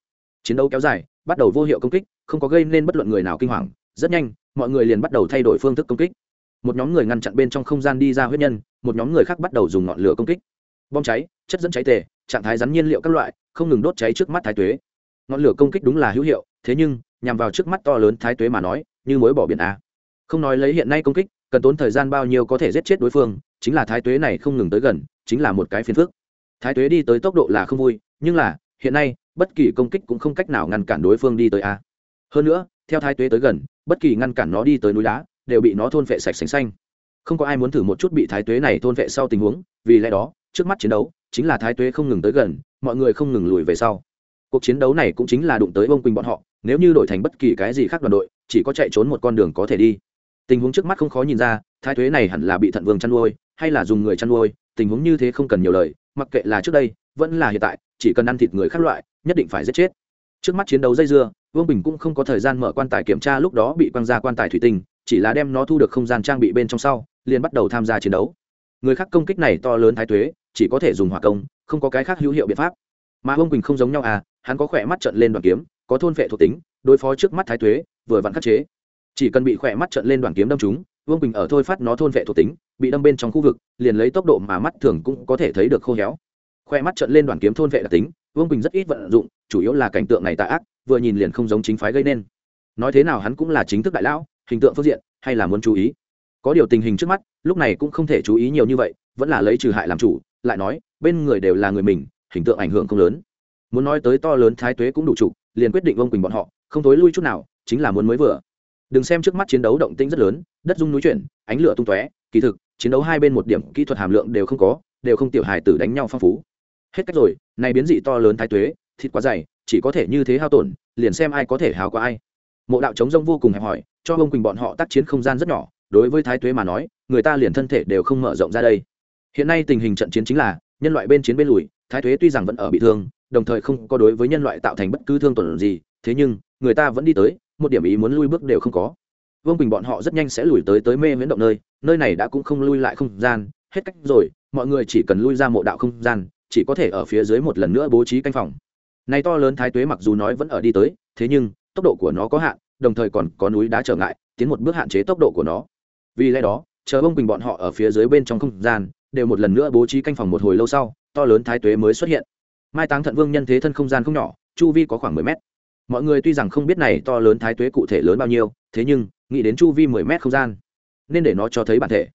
Chiến đấu kéo dài, bắt đầu vô hiệu công kích, không có gây nên bất luận người nào kinh hoàng, rất nhanh, mọi người liền bắt đầu thay đổi phương thức công kích. Một nhóm người ngăn chặn bên trong không gian đi ra huyết nhân, một nhóm người khác bắt đầu dùng ngọn lửa công kích. Bom cháy, chất dẫn cháy tề trạng thái rắn nhiên liệu các loại, không ngừng đốt cháy trước mắt thái tuế. Ngọn lửa công kích đúng là hữu hiệu, thế nhưng, nhằm vào trước mắt to lớn thái tuế mà nói, như mối bỏ biển a. Không nói lấy hiện nay công kích, cần tốn thời gian bao nhiêu có thể giết chết đối phương, chính là thái tuế này không ngừng tới gần, chính là một cái phiền phức. Thái tuế đi tới tốc độ là không vui, nhưng là, hiện nay, bất kỳ công kích cũng không cách nào ngăn cản đối phương đi tới a. Hơn nữa, theo thái tuế tới gần, bất kỳ ngăn cản nó đi tới núi đá, đều bị nó thôn vệ sạch sành xanh. Không có ai muốn thử một chút bị thái tuế này thôn vệ sau tình huống, vì lẽ đó, trước mắt chiến đấu chính là thái tuế không ngừng tới gần, mọi người không ngừng lùi về sau. Cuộc chiến đấu này cũng chính là đụng tới bông quỳnh bọn họ, nếu như đổi thành bất kỳ cái gì khác đoàn đội, chỉ có chạy trốn một con đường có thể đi. Tình huống trước mắt không khó nhìn ra, thái thuế này hẳn là bị thận vương chăn nuôi, hay là dùng người chăn nuôi, tình huống như thế không cần nhiều lời, mặc kệ là trước đây, vẫn là hiện tại, chỉ cần ăn thịt người khác loại, nhất định phải giết chết. Trước mắt chiến đấu dây dưa, vương bình cũng không có thời gian mở quan tài kiểm tra lúc đó bị quăng ra quan tài thủy tinh, chỉ là đem nó thu được không gian trang bị bên trong sau, liền bắt đầu tham gia chiến đấu người khác công kích này to lớn thái thuế chỉ có thể dùng hỏa công, không có cái khác hữu hiệu biện pháp. Mà ông quỳnh không giống nhau à hắn có khỏe mắt trận lên đoàn kiếm, có thôn vệ thuộc tính, đối phó trước mắt thái tuế, vừa vặn khắc chế. Chỉ cần bị khỏe mắt trận lên đoàn kiếm đâm chúng vương quỳnh ở thôi phát nó thôn vệ thuộc tính, bị đâm bên trong khu vực, liền lấy tốc độ mà mắt thường cũng có thể thấy được khô héo. Khoe mắt trận lên đoàn kiếm thôn vệ đặc tính, vương quỳnh rất ít vận dụng, chủ yếu là cảnh tượng này tạ ác, vừa nhìn liền không giống chính phái gây nên. Nói thế nào hắn cũng là chính thức đại lão, hình tượng phương diện, hay là muốn chú ý có điều tình hình trước mắt, lúc này cũng không thể chú ý nhiều như vậy, vẫn là lấy trừ hại làm chủ, lại nói, bên người đều là người mình, hình tượng ảnh hưởng không lớn. Muốn nói tới to lớn thái tuế cũng đủ trụ liền quyết định ông quỳnh bọn họ, không thối lui chút nào, chính là muốn mới vừa. Đừng xem trước mắt chiến đấu động tĩnh rất lớn, đất dung núi chuyển, ánh lửa tung tóe, kỳ thực, chiến đấu hai bên một điểm kỹ thuật hàm lượng đều không có, đều không tiểu hài tử đánh nhau phong phú. Hết cách rồi, này biến dị to lớn thái tuế, thịt quá dày, chỉ có thể như thế hao tổn, liền xem ai có thể hào qua ai. Mộ đạo chống rông vô cùng hẹp hòi, cho ông quỳnh bọn họ tác chiến không gian rất nhỏ đối với thái tuế mà nói, người ta liền thân thể đều không mở rộng ra đây. Hiện nay tình hình trận chiến chính là, nhân loại bên chiến bên lùi, thái tuế tuy rằng vẫn ở bị thương, đồng thời không có đối với nhân loại tạo thành bất cứ thương tổn gì, thế nhưng, người ta vẫn đi tới, một điểm ý muốn lui bước đều không có. Vương quỳnh bọn họ rất nhanh sẽ lùi tới tới mê miễn động nơi nơi này đã cũng không lui lại không gian, hết cách rồi, mọi người chỉ cần lui ra mộ đạo không gian, chỉ có thể ở phía dưới một lần nữa bố trí canh phòng. Này to lớn thái tuế mặc dù nói vẫn ở đi tới, thế nhưng, tốc độ của nó có hạn, đồng thời còn có núi đá trở ngại, tiến một bước hạn chế tốc độ của nó vì lẽ đó, chờ bông quỳnh bọn họ ở phía dưới bên trong không gian, đều một lần nữa bố trí canh phòng một hồi lâu sau, to lớn thái tuế mới xuất hiện. Mai táng thận vương nhân thế thân không gian không nhỏ, chu vi có khoảng mười mét. Mọi người tuy rằng không biết này to lớn thái tuế cụ thể lớn bao nhiêu, thế nhưng, nghĩ đến chu vi mười mét không gian, nên để nó cho thấy bản thể.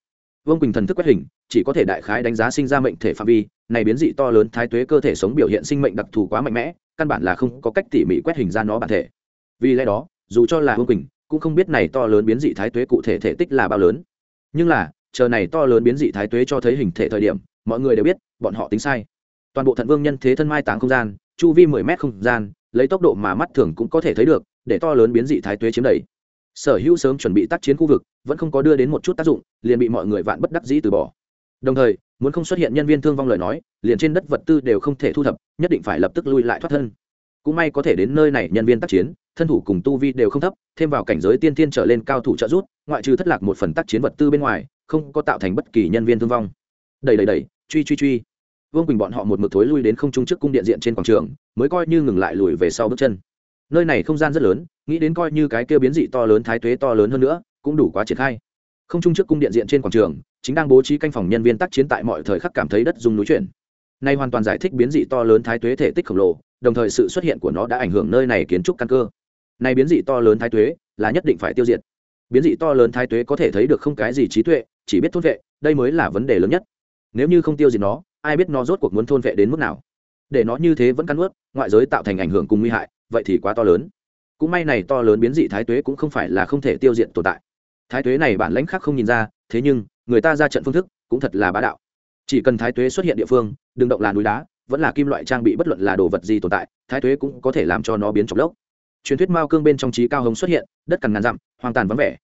Vương quỳnh thần thức quét hình, chỉ có thể đại khái đánh giá sinh ra mệnh thể phạm vi, này biến dị to lớn thái tuế cơ thể sống biểu hiện sinh mệnh đặc thù quá mạnh mẽ, căn bản là không có cách tỉ mỉ quét hình ra nó bản thể. Vì lẽ đó, dù cho là vương quỳnh cũng không biết này to lớn biến dị thái tuế cụ thể thể tích là bao lớn. Nhưng là, chờ này to lớn biến dị thái tuế cho thấy hình thể thời điểm, mọi người đều biết, bọn họ tính sai. Toàn bộ thận vương nhân thế thân mai táng không gian, chu vi mười mét không gian, lấy tốc độ mà mắt thường cũng có thể thấy được, để to lớn biến dị thái tuế chiếm đầy. Sở hữu sớm chuẩn bị tác chiến khu vực, vẫn không có đưa đến một chút tác dụng, liền bị mọi người vạn bất đắc dĩ từ bỏ. Đồng thời, muốn không xuất hiện nhân viên thương vong lời nói, liền trên đất vật tư đều không thể thu thập, nhất định phải lập tức lui lại thoát thân cũng may có thể đến nơi này nhân viên tác chiến, thân thủ cùng tu vi đều không thấp, thêm vào cảnh giới tiên tiên trở lên cao thủ trợ rút ngoại trừ thất lạc một phần tác chiến vật tư bên ngoài, không có tạo thành bất kỳ nhân viên thương vong. Đầy đầy đầy truy truy truy. Vương quỳnh bọn họ một mực thối lui đến không trung trước cung điện diện trên quảng trường, mới coi như ngừng lại lùi về sau bước chân. Nơi này không gian rất lớn, nghĩ đến coi như cái kêu biến dị to lớn thái tuế to lớn hơn nữa, cũng đủ quá triển khai. Không trung trước cung điện diện trên quảng trường, chính đang bố trí canh phòng nhân viên tác chiến tại mọi thời khắc cảm thấy đất dùng núi chuyển. Nay hoàn toàn giải thích biến dị to lớn thái tuế thể tích khổng lồ đồng thời sự xuất hiện của nó đã ảnh hưởng nơi này kiến trúc căn cơ. Này biến dị to lớn thái tuế là nhất định phải tiêu diệt. Biến dị to lớn thái tuế có thể thấy được không cái gì trí tuệ, chỉ biết thôn vệ, đây mới là vấn đề lớn nhất. Nếu như không tiêu diệt nó, ai biết nó rốt cuộc muốn thôn vệ đến mức nào? Để nó như thế vẫn cắn ướt, ngoại giới tạo thành ảnh hưởng cùng nguy hại, vậy thì quá to lớn. Cũng may này to lớn biến dị thái tuế cũng không phải là không thể tiêu diệt tồn tại. Thái tuế này bản lãnh khác không nhìn ra, thế nhưng, người ta ra trận phương thức cũng thật là bá đạo. Chỉ cần thái tuế xuất hiện địa phương, đừng động là núi đá vẫn là kim loại trang bị bất luận là đồ vật gì tồn tại, thái tuế cũng có thể làm cho nó biến trọng lốc. Truyền thuyết mao cương bên trong trí cao hống xuất hiện, đất cằn ngàn dặm, hoang tàn vắng vẻ.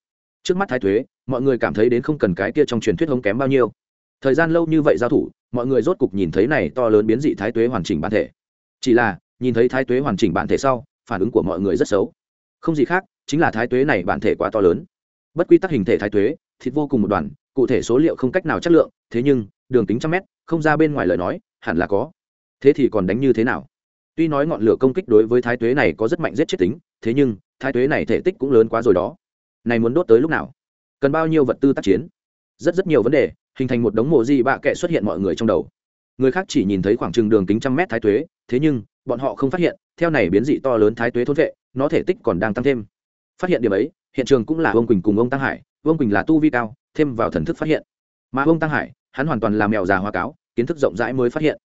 Trước mắt thái tuế, mọi người cảm thấy đến không cần cái kia trong truyền thuyết hống kém bao nhiêu. Thời gian lâu như vậy giao thủ, mọi người rốt cục nhìn thấy này to lớn biến dị thái tuế hoàn chỉnh bản thể. Chỉ là, nhìn thấy thái tuế hoàn chỉnh bản thể sau, phản ứng của mọi người rất xấu. Không gì khác, chính là thái tuế này bản thể quá to lớn. Bất quy tắc hình thể thái tuế, thịt vô cùng một đoàn, cụ thể số liệu không cách nào chất lượng, thế nhưng, đường kính trăm mét, không ra bên ngoài lời nói, hẳn là có thế thì còn đánh như thế nào? Tuy nói ngọn lửa công kích đối với thái tuế này có rất mạnh giết chết tính, thế nhưng, thái tuế này thể tích cũng lớn quá rồi đó. Này muốn đốt tới lúc nào? Cần bao nhiêu vật tư tác chiến? Rất rất nhiều vấn đề, hình thành một đống mộ di bạ kệ xuất hiện mọi người trong đầu. Người khác chỉ nhìn thấy khoảng chừng đường kính trăm mét thái tuế, thế nhưng, bọn họ không phát hiện, theo này biến dị to lớn thái tuế thôn vệ, nó thể tích còn đang tăng thêm. Phát hiện điểm ấy, hiện trường cũng là ông quỳnh cùng ông tăng hải, ông quỳnh là tu vi cao, thêm vào thần thức phát hiện. Mà ông tăng hải, hắn hoàn toàn là mèo già hoa cáo, kiến thức rộng rãi mới phát hiện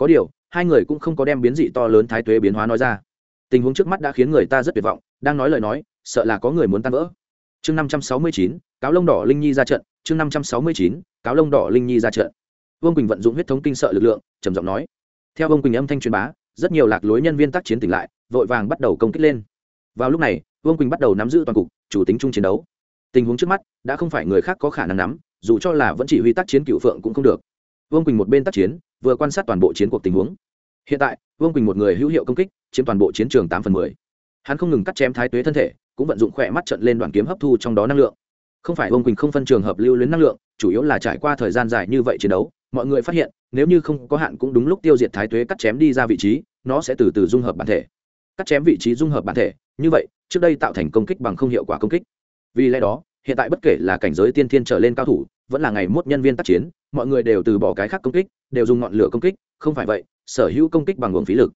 có điều, hai người cũng không có đem biến dị to lớn thái tuế biến hóa nói ra. Tình huống trước mắt đã khiến người ta rất tuyệt vọng, đang nói lời nói, sợ là có người muốn tan vỡ. Chương năm trăm sáu mươi chín, cáo lông đỏ linh nhi ra trận. Chương năm trăm sáu mươi chín, cáo lông đỏ linh nhi ra trận. Vương quỳnh vận dụng huyết thống kinh sợ lực lượng, trầm giọng nói. Theo vương quỳnh âm thanh truyền bá, rất nhiều lạc lối nhân viên tác chiến tỉnh lại, vội vàng bắt đầu công kích lên. Vào lúc này, vương quỳnh bắt đầu nắm giữ toàn cục, chủ tính chung chiến đấu. Tình huống trước mắt, đã không phải người khác có khả năng nắm, dù cho là vẫn chỉ huy tác chiến cựu phượng cũng không được. Vương quỳnh một bên tác chiến vừa quan sát toàn bộ chiến cuộc tình huống. Hiện tại, vương quỳnh một người hữu hiệu công kích, chiếm toàn bộ chiến trường tám phần mười. Hắn không ngừng cắt chém thái tuế thân thể, cũng vận dụng khỏe mắt trận lên đoàn kiếm hấp thu trong đó năng lượng. Không phải vương quỳnh không phân trường hợp lưu luyến năng lượng, chủ yếu là trải qua thời gian dài như vậy chiến đấu, mọi người phát hiện, nếu như không có hạn cũng đúng lúc tiêu diệt thái tuế cắt chém đi ra vị trí, nó sẽ từ từ dung hợp bản thể. Cắt chém vị trí dung hợp bản thể, như vậy, trước đây tạo thành công kích bằng không hiệu quả công kích. Vì lẽ đó, hiện tại bất kể là cảnh giới tiên thiên trở lên cao thủ, vẫn là ngày mốt nhân viên tác chiến, mọi người đều từ bỏ cái khác công kích đều dùng ngọn lửa công kích, không phải vậy, sở hữu công kích bằng nguồn phí lực.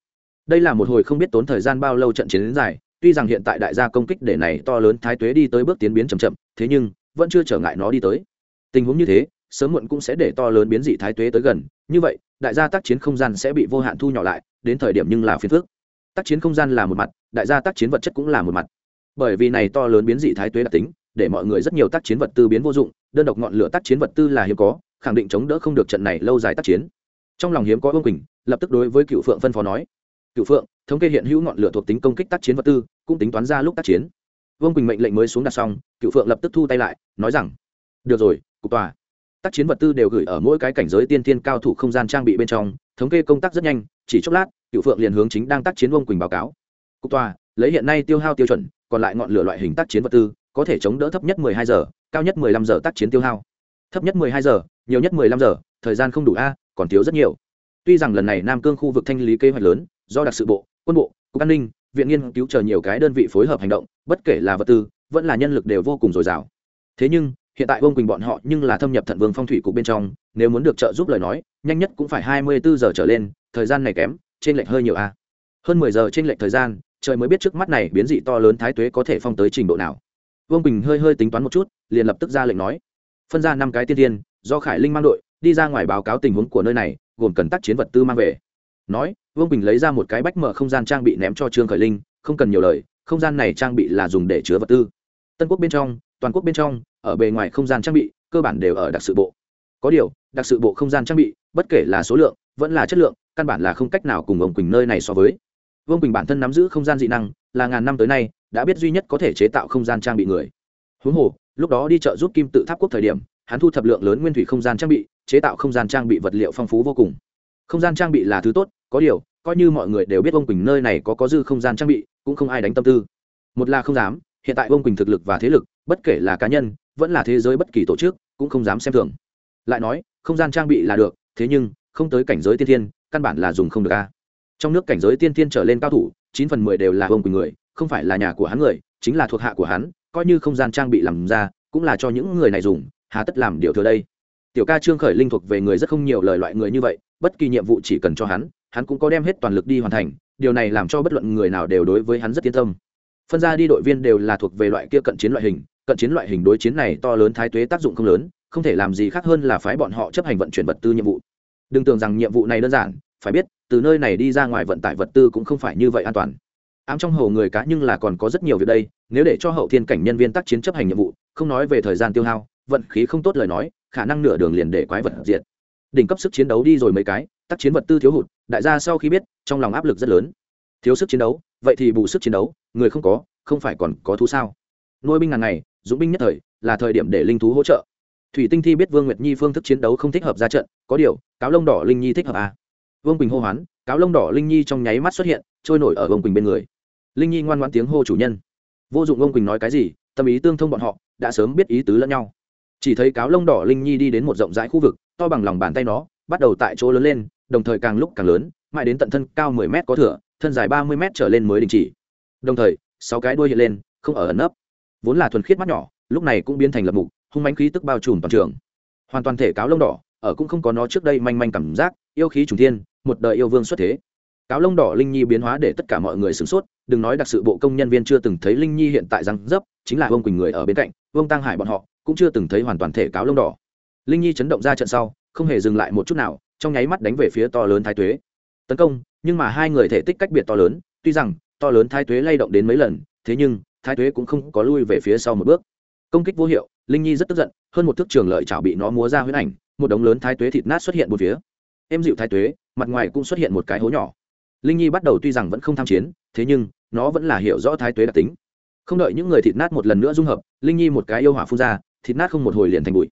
Đây là một hồi không biết tốn thời gian bao lâu trận chiến đến dài, tuy rằng hiện tại đại gia công kích để này to lớn thái tuế đi tới bước tiến biến chậm chậm, thế nhưng, vẫn chưa trở ngại nó đi tới. Tình huống như thế, sớm muộn cũng sẽ để to lớn biến dị thái tuế tới gần, như vậy, đại gia tác chiến không gian sẽ bị vô hạn thu nhỏ lại, đến thời điểm nhưng là phiền phước. tác chiến không gian là một mặt, đại gia tác chiến vật chất cũng là một mặt. Bởi vì này to lớn biến dị thái tuế đặc tính, để mọi người rất nhiều tác chiến vật tư biến vô dụng, đơn độc ngọn lửa tác chiến vật tư là hiếm có khẳng định chống đỡ không được trận này lâu dài tác chiến. Trong lòng hiếm có vương quỳnh, lập tức đối với cựu phượng phân phó nói, cựu phượng, thống kê hiện hữu ngọn lửa thuộc tính công kích tác chiến vật tư, cũng tính toán ra lúc tác chiến. Vương quỳnh mệnh lệnh mới xuống đặt xong, cựu phượng lập tức thu tay lại, nói rằng, được rồi, cục tòa. Tác chiến vật tư đều gửi ở mỗi cái cảnh giới tiên thiên cao thủ không gian trang bị bên trong, thống kê công tác rất nhanh, chỉ chốc lát, cựu phượng liền hướng chính đang tác chiến vương quỳnh báo cáo. Cục tòa, lấy hiện nay tiêu hao tiêu chuẩn, còn lại ngọn lửa loại hình tác chiến vật tư, có thể chống đỡ thấp nhất 12 giờ, cao nhất 15 giờ tác chiến tiêu hao thấp nhất 12 giờ, nhiều nhất 15 giờ, thời gian không đủ a, còn thiếu rất nhiều. Tuy rằng lần này nam cương khu vực thanh lý kế hoạch lớn, do đặc sự bộ, quân bộ, cục an ninh, viện nghiên cứu chờ nhiều cái đơn vị phối hợp hành động, bất kể là vật tư, vẫn là nhân lực đều vô cùng dồi dào. Thế nhưng, hiện tại vương quỳnh bọn họ nhưng là thâm nhập thận vương phong thủy cục bên trong, nếu muốn được trợ giúp lời nói, nhanh nhất cũng phải hai mươi bốn giờ trở lên, thời gian này kém trên lệch hơi nhiều a. Hơn mười giờ trên lệch thời gian, trời mới biết trước mắt này biến dị to lớn thái tuế có thể phong tới trình độ nào. Vương quỳnh hơi hơi tính toán một chút, liền lập tức ra lệnh nói phân ra năm cái tiên tiên do khải linh mang đội, đi ra ngoài báo cáo tình huống của nơi này, gồm cần tác chiến vật tư mang về. Nói, vương Bình lấy ra một cái bách mở không gian trang bị ném cho trương khởi linh, không cần nhiều lời, không gian này trang bị là dùng để chứa vật tư. Tân quốc bên trong, toàn quốc bên trong, ở bề ngoài không gian trang bị, cơ bản đều ở đặc sự bộ. Có điều, đặc sự bộ không gian trang bị, bất kể là số lượng, vẫn là chất lượng, căn bản là không cách nào cùng ông quỳnh nơi này so với. Vương quỳnh bản thân nắm giữ không gian dị năng, là ngàn năm tới nay, đã biết duy nhất có thể chế tạo không gian trang bị người. Huống hồ lúc đó đi chợ giúp kim tự tháp quốc thời điểm, hắn thu thập lượng lớn nguyên thủy không gian trang bị, chế tạo không gian trang bị vật liệu phong phú vô cùng. Không gian trang bị là thứ tốt, có điều, coi như mọi người đều biết ông quỳnh nơi này có có dư không gian trang bị, cũng không ai đánh tâm tư. Một là không dám, hiện tại ông quỳnh thực lực và thế lực, bất kể là cá nhân, vẫn là thế giới bất kỳ tổ chức, cũng không dám xem thường. Lại nói, không gian trang bị là được, thế nhưng, không tới cảnh giới tiên thiên, căn bản là dùng không được a. Trong nước cảnh giới tiên thiên trở lên cao thủ, chín phần mười đều là ông quỳnh người, không phải là nhà của hắn người, chính là thuộc hạ của hắn coi như không gian trang bị làm ra, cũng là cho những người này dùng, hà tất làm điều thừa đây. Tiểu ca trương khởi linh thuộc về người rất không nhiều lời loại người như vậy, bất kỳ nhiệm vụ chỉ cần cho hắn hắn cũng có đem hết toàn lực đi hoàn thành, điều này làm cho bất luận người nào đều đối với hắn rất yên tâm. Phân ra đi đội viên đều là thuộc về loại kia cận chiến loại hình, cận chiến loại hình đối chiến này to lớn thái tuế tác dụng không lớn, không thể làm gì khác hơn là phái bọn họ chấp hành vận chuyển vật tư nhiệm vụ. Đừng tưởng rằng nhiệm vụ này đơn giản, phải biết, từ nơi này đi ra ngoài vận tải vật tư cũng không phải như vậy an toàn ám trong hồ người cá nhưng là còn có rất nhiều việc đây, nếu để cho hậu thiên cảnh nhân viên tác chiến chấp hành nhiệm vụ, không nói về thời gian tiêu hao, vận khí không tốt lời nói, khả năng nửa đường liền để quái vật diệt. Đỉnh cấp sức chiến đấu đi rồi mấy cái, tác chiến vật tư thiếu hụt, đại gia sau khi biết, trong lòng áp lực rất lớn. Thiếu sức chiến đấu, vậy thì bù sức chiến đấu, người không có, không phải còn có thú sao? Nuôi binh ngàn ngày, dũng binh nhất thời, là thời điểm để linh thú hỗ trợ. Thủy tinh thi biết vương nguyệt nhi phương thức chiến đấu không thích hợp ra trận, có điều, cáo lông đỏ linh nhi thích hợp à. vương quỳnh hô hoán, cáo lông đỏ linh nhi trong nháy mắt xuất hiện, trôi nổi ở vương quỳnh bên người linh nhi ngoan ngoãn tiếng hô chủ nhân. Vô dụng ông quỳnh nói cái gì, tâm ý tương thông bọn họ, đã sớm biết ý tứ lẫn nhau. Chỉ thấy cáo lông đỏ linh nhi đi đến một rộng rãi khu vực, to bằng lòng bàn tay nó, bắt đầu tại chỗ lớn lên, đồng thời càng lúc càng lớn, mãi đến tận thân cao mười mét có thửa, thân dài ba mươi mét trở lên mới đình chỉ. Đồng thời, sáu cái đuôi hiện lên, không ở ẩn nấp. Vốn là thuần khiết mắt nhỏ, lúc này cũng biến thành lập mục, hung mánh khí tức bao trùm toàn trường. Hoàn toàn thể cáo lông đỏ, ở cũng không có nó trước đây manh manh cảm giác, yêu khí trùng thiên, một đời yêu vương xuất thế cáo lông đỏ linh nhi biến hóa để tất cả mọi người sửng sốt, đừng nói đặc sự bộ công nhân viên chưa từng thấy linh nhi hiện tại răng dấp, chính là vương quỳnh người ở bên cạnh vương tăng hải bọn họ cũng chưa từng thấy hoàn toàn thể cáo lông đỏ. Linh nhi chấn động ra trận sau, không hề dừng lại một chút nào, trong nháy mắt đánh về phía to lớn thái tuế. Tấn công, nhưng mà hai người thể tích cách biệt to lớn, tuy rằng to lớn thái tuế lay động đến mấy lần, thế nhưng thái tuế cũng không có lui về phía sau một bước. Công kích vô hiệu, linh nhi rất tức giận, hơn một thước trường lợi chảo bị nó múa ra huyết ảnh, một đống lớn thái tuế thịt nát xuất hiện một phía. Em dịu thái tuế, mặt ngoài cũng xuất hiện một cái hố nhỏ linh nhi bắt đầu tuy rằng vẫn không tham chiến, thế nhưng, nó vẫn là hiểu rõ thái tuế đặc tính. Không đợi những người thịt nát một lần nữa dung hợp, linh nhi một cái yêu hỏa phun ra, thịt nát không một hồi liền thành bụi.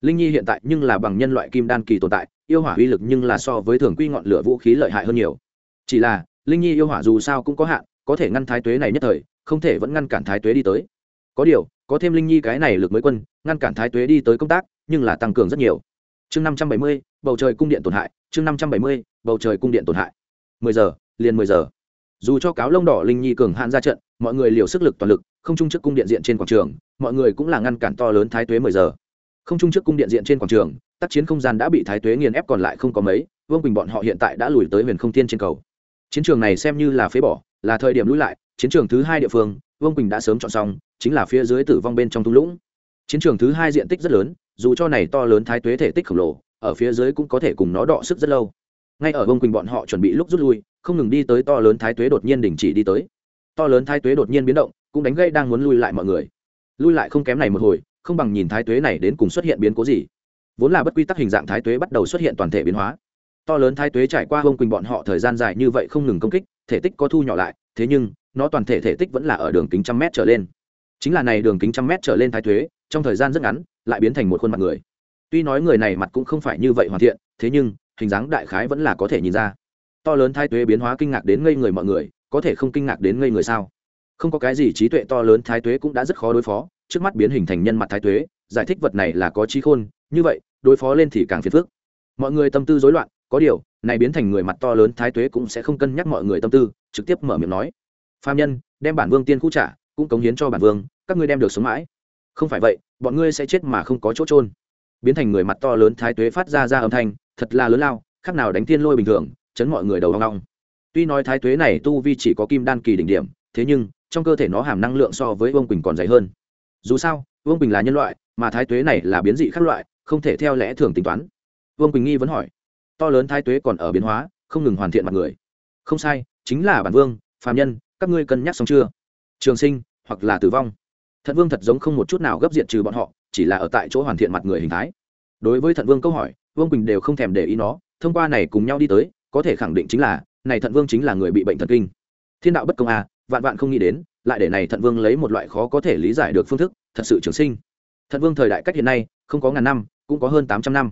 Linh nhi hiện tại nhưng là bằng nhân loại kim đan kỳ tồn tại, yêu hỏa uy lực nhưng là so với thường quy ngọn lửa vũ khí lợi hại hơn nhiều. Chỉ là, linh nhi yêu hỏa dù sao cũng có hạn, có thể ngăn thái tuế này nhất thời, không thể vẫn ngăn cản thái tuế đi tới. Có điều, có thêm linh nhi cái này lực mới quân, ngăn cản thái tuế đi tới công tác, nhưng là tăng cường rất nhiều. Chương năm trăm bảy mươi, bầu trời cung điện tổn hại, chương năm trăm bảy mươi, bầu trời cung điện tổn hại mười giờ, liền mười giờ. Dù cho cáo lông đỏ linh nhi cường hạn ra trận, mọi người liều sức lực toàn lực, không chung trước cung điện diện trên quảng trường, mọi người cũng là ngăn cản to lớn thái tuế mười giờ. Không chung trước cung điện diện trên quảng trường, tác chiến không gian đã bị thái tuế nghiền ép còn lại không có mấy, vương quỳnh bọn họ hiện tại đã lùi tới huyền không thiên trên cầu. Chiến trường này xem như là phế bỏ, là thời điểm lùi lại, chiến trường thứ hai địa phương, vương quỳnh đã sớm chọn xong, chính là phía dưới tử vong bên trong thung lũng. Chiến trường thứ hai diện tích rất lớn, dù cho này to lớn thái tuế thể tích khổng lồ, ở phía dưới cũng có thể cùng nó đọ sức rất lâu ngay ở vương quỳnh bọn họ chuẩn bị lúc rút lui, không ngừng đi tới to lớn thái tuế đột nhiên đình chỉ đi tới. To lớn thái tuế đột nhiên biến động, cũng đánh gây đang muốn lui lại mọi người. Lui lại không kém này một hồi, không bằng nhìn thái tuế này đến cùng xuất hiện biến cố gì. Vốn là bất quy tắc hình dạng thái tuế bắt đầu xuất hiện toàn thể biến hóa. To lớn thái tuế trải qua Vương quỳnh bọn họ thời gian dài như vậy không ngừng công kích, thể tích có thu nhỏ lại, thế nhưng, nó toàn thể thể tích vẫn là ở đường kính trăm mét trở lên. Chính là này đường kính trăm mét trở lên thái tuế, trong thời gian rất ngắn, lại biến thành một khuôn mặt người. Tuy nói người này mặt cũng không phải như vậy hoàn thiện, thế nhưng hình dáng đại khái vẫn là có thể nhìn ra. To lớn thái tuế biến hóa kinh ngạc đến ngây người mọi người, có thể không kinh ngạc đến ngây người sao? Không có cái gì trí tuệ to lớn thái tuế cũng đã rất khó đối phó, trước mắt biến hình thành nhân mặt thái tuế, giải thích vật này là có trí khôn, như vậy, đối phó lên thì càng phiền phức. Mọi người tâm tư rối loạn, có điều, này biến thành người mặt to lớn thái tuế cũng sẽ không cân nhắc mọi người tâm tư, trực tiếp mở miệng nói. Phạm nhân, đem bản vương tiên khu trả, cũng cống hiến cho bản vương, các ngươi đem được sống mãi. Không phải vậy, bọn ngươi sẽ chết mà không có chỗ trôn biến thành người mặt to lớn thái tuế phát ra ra âm thanh thật là lớn lao, khác nào đánh thiên lôi bình thường, chấn mọi người đầu hoang long tuy nói thái tuế này tu vi chỉ có kim đan kỳ đỉnh điểm, thế nhưng, trong cơ thể nó hàm năng lượng so với vương quỳnh còn dày hơn. Dù sao, vương quỳnh là nhân loại, mà thái tuế này là biến dị khác loại, không thể theo lẽ thường tính toán. Vương quỳnh nghi vẫn hỏi. To lớn thái tuế còn ở biến hóa, không ngừng hoàn thiện mặt người. Không sai, chính là bản vương, phàm nhân, các ngươi cân nhắc xong chưa? Trường sinh, hoặc là tử vong. Thận vương thật giống không một chút nào gấp diện trừ bọn họ, chỉ là ở tại chỗ hoàn thiện mặt người hình thái. Đối với thận vương câu hỏi vương quỳnh đều không thèm để ý nó thông qua này cùng nhau đi tới có thể khẳng định chính là này thận vương chính là người bị bệnh thần kinh thiên đạo bất công à vạn vạn không nghĩ đến, lại để này thận vương lấy một loại khó có thể lý giải được phương thức, thật sự trường sinh. Thận vương thời đại cách hiện nay, không có ngàn năm, cũng có hơn tám trăm năm.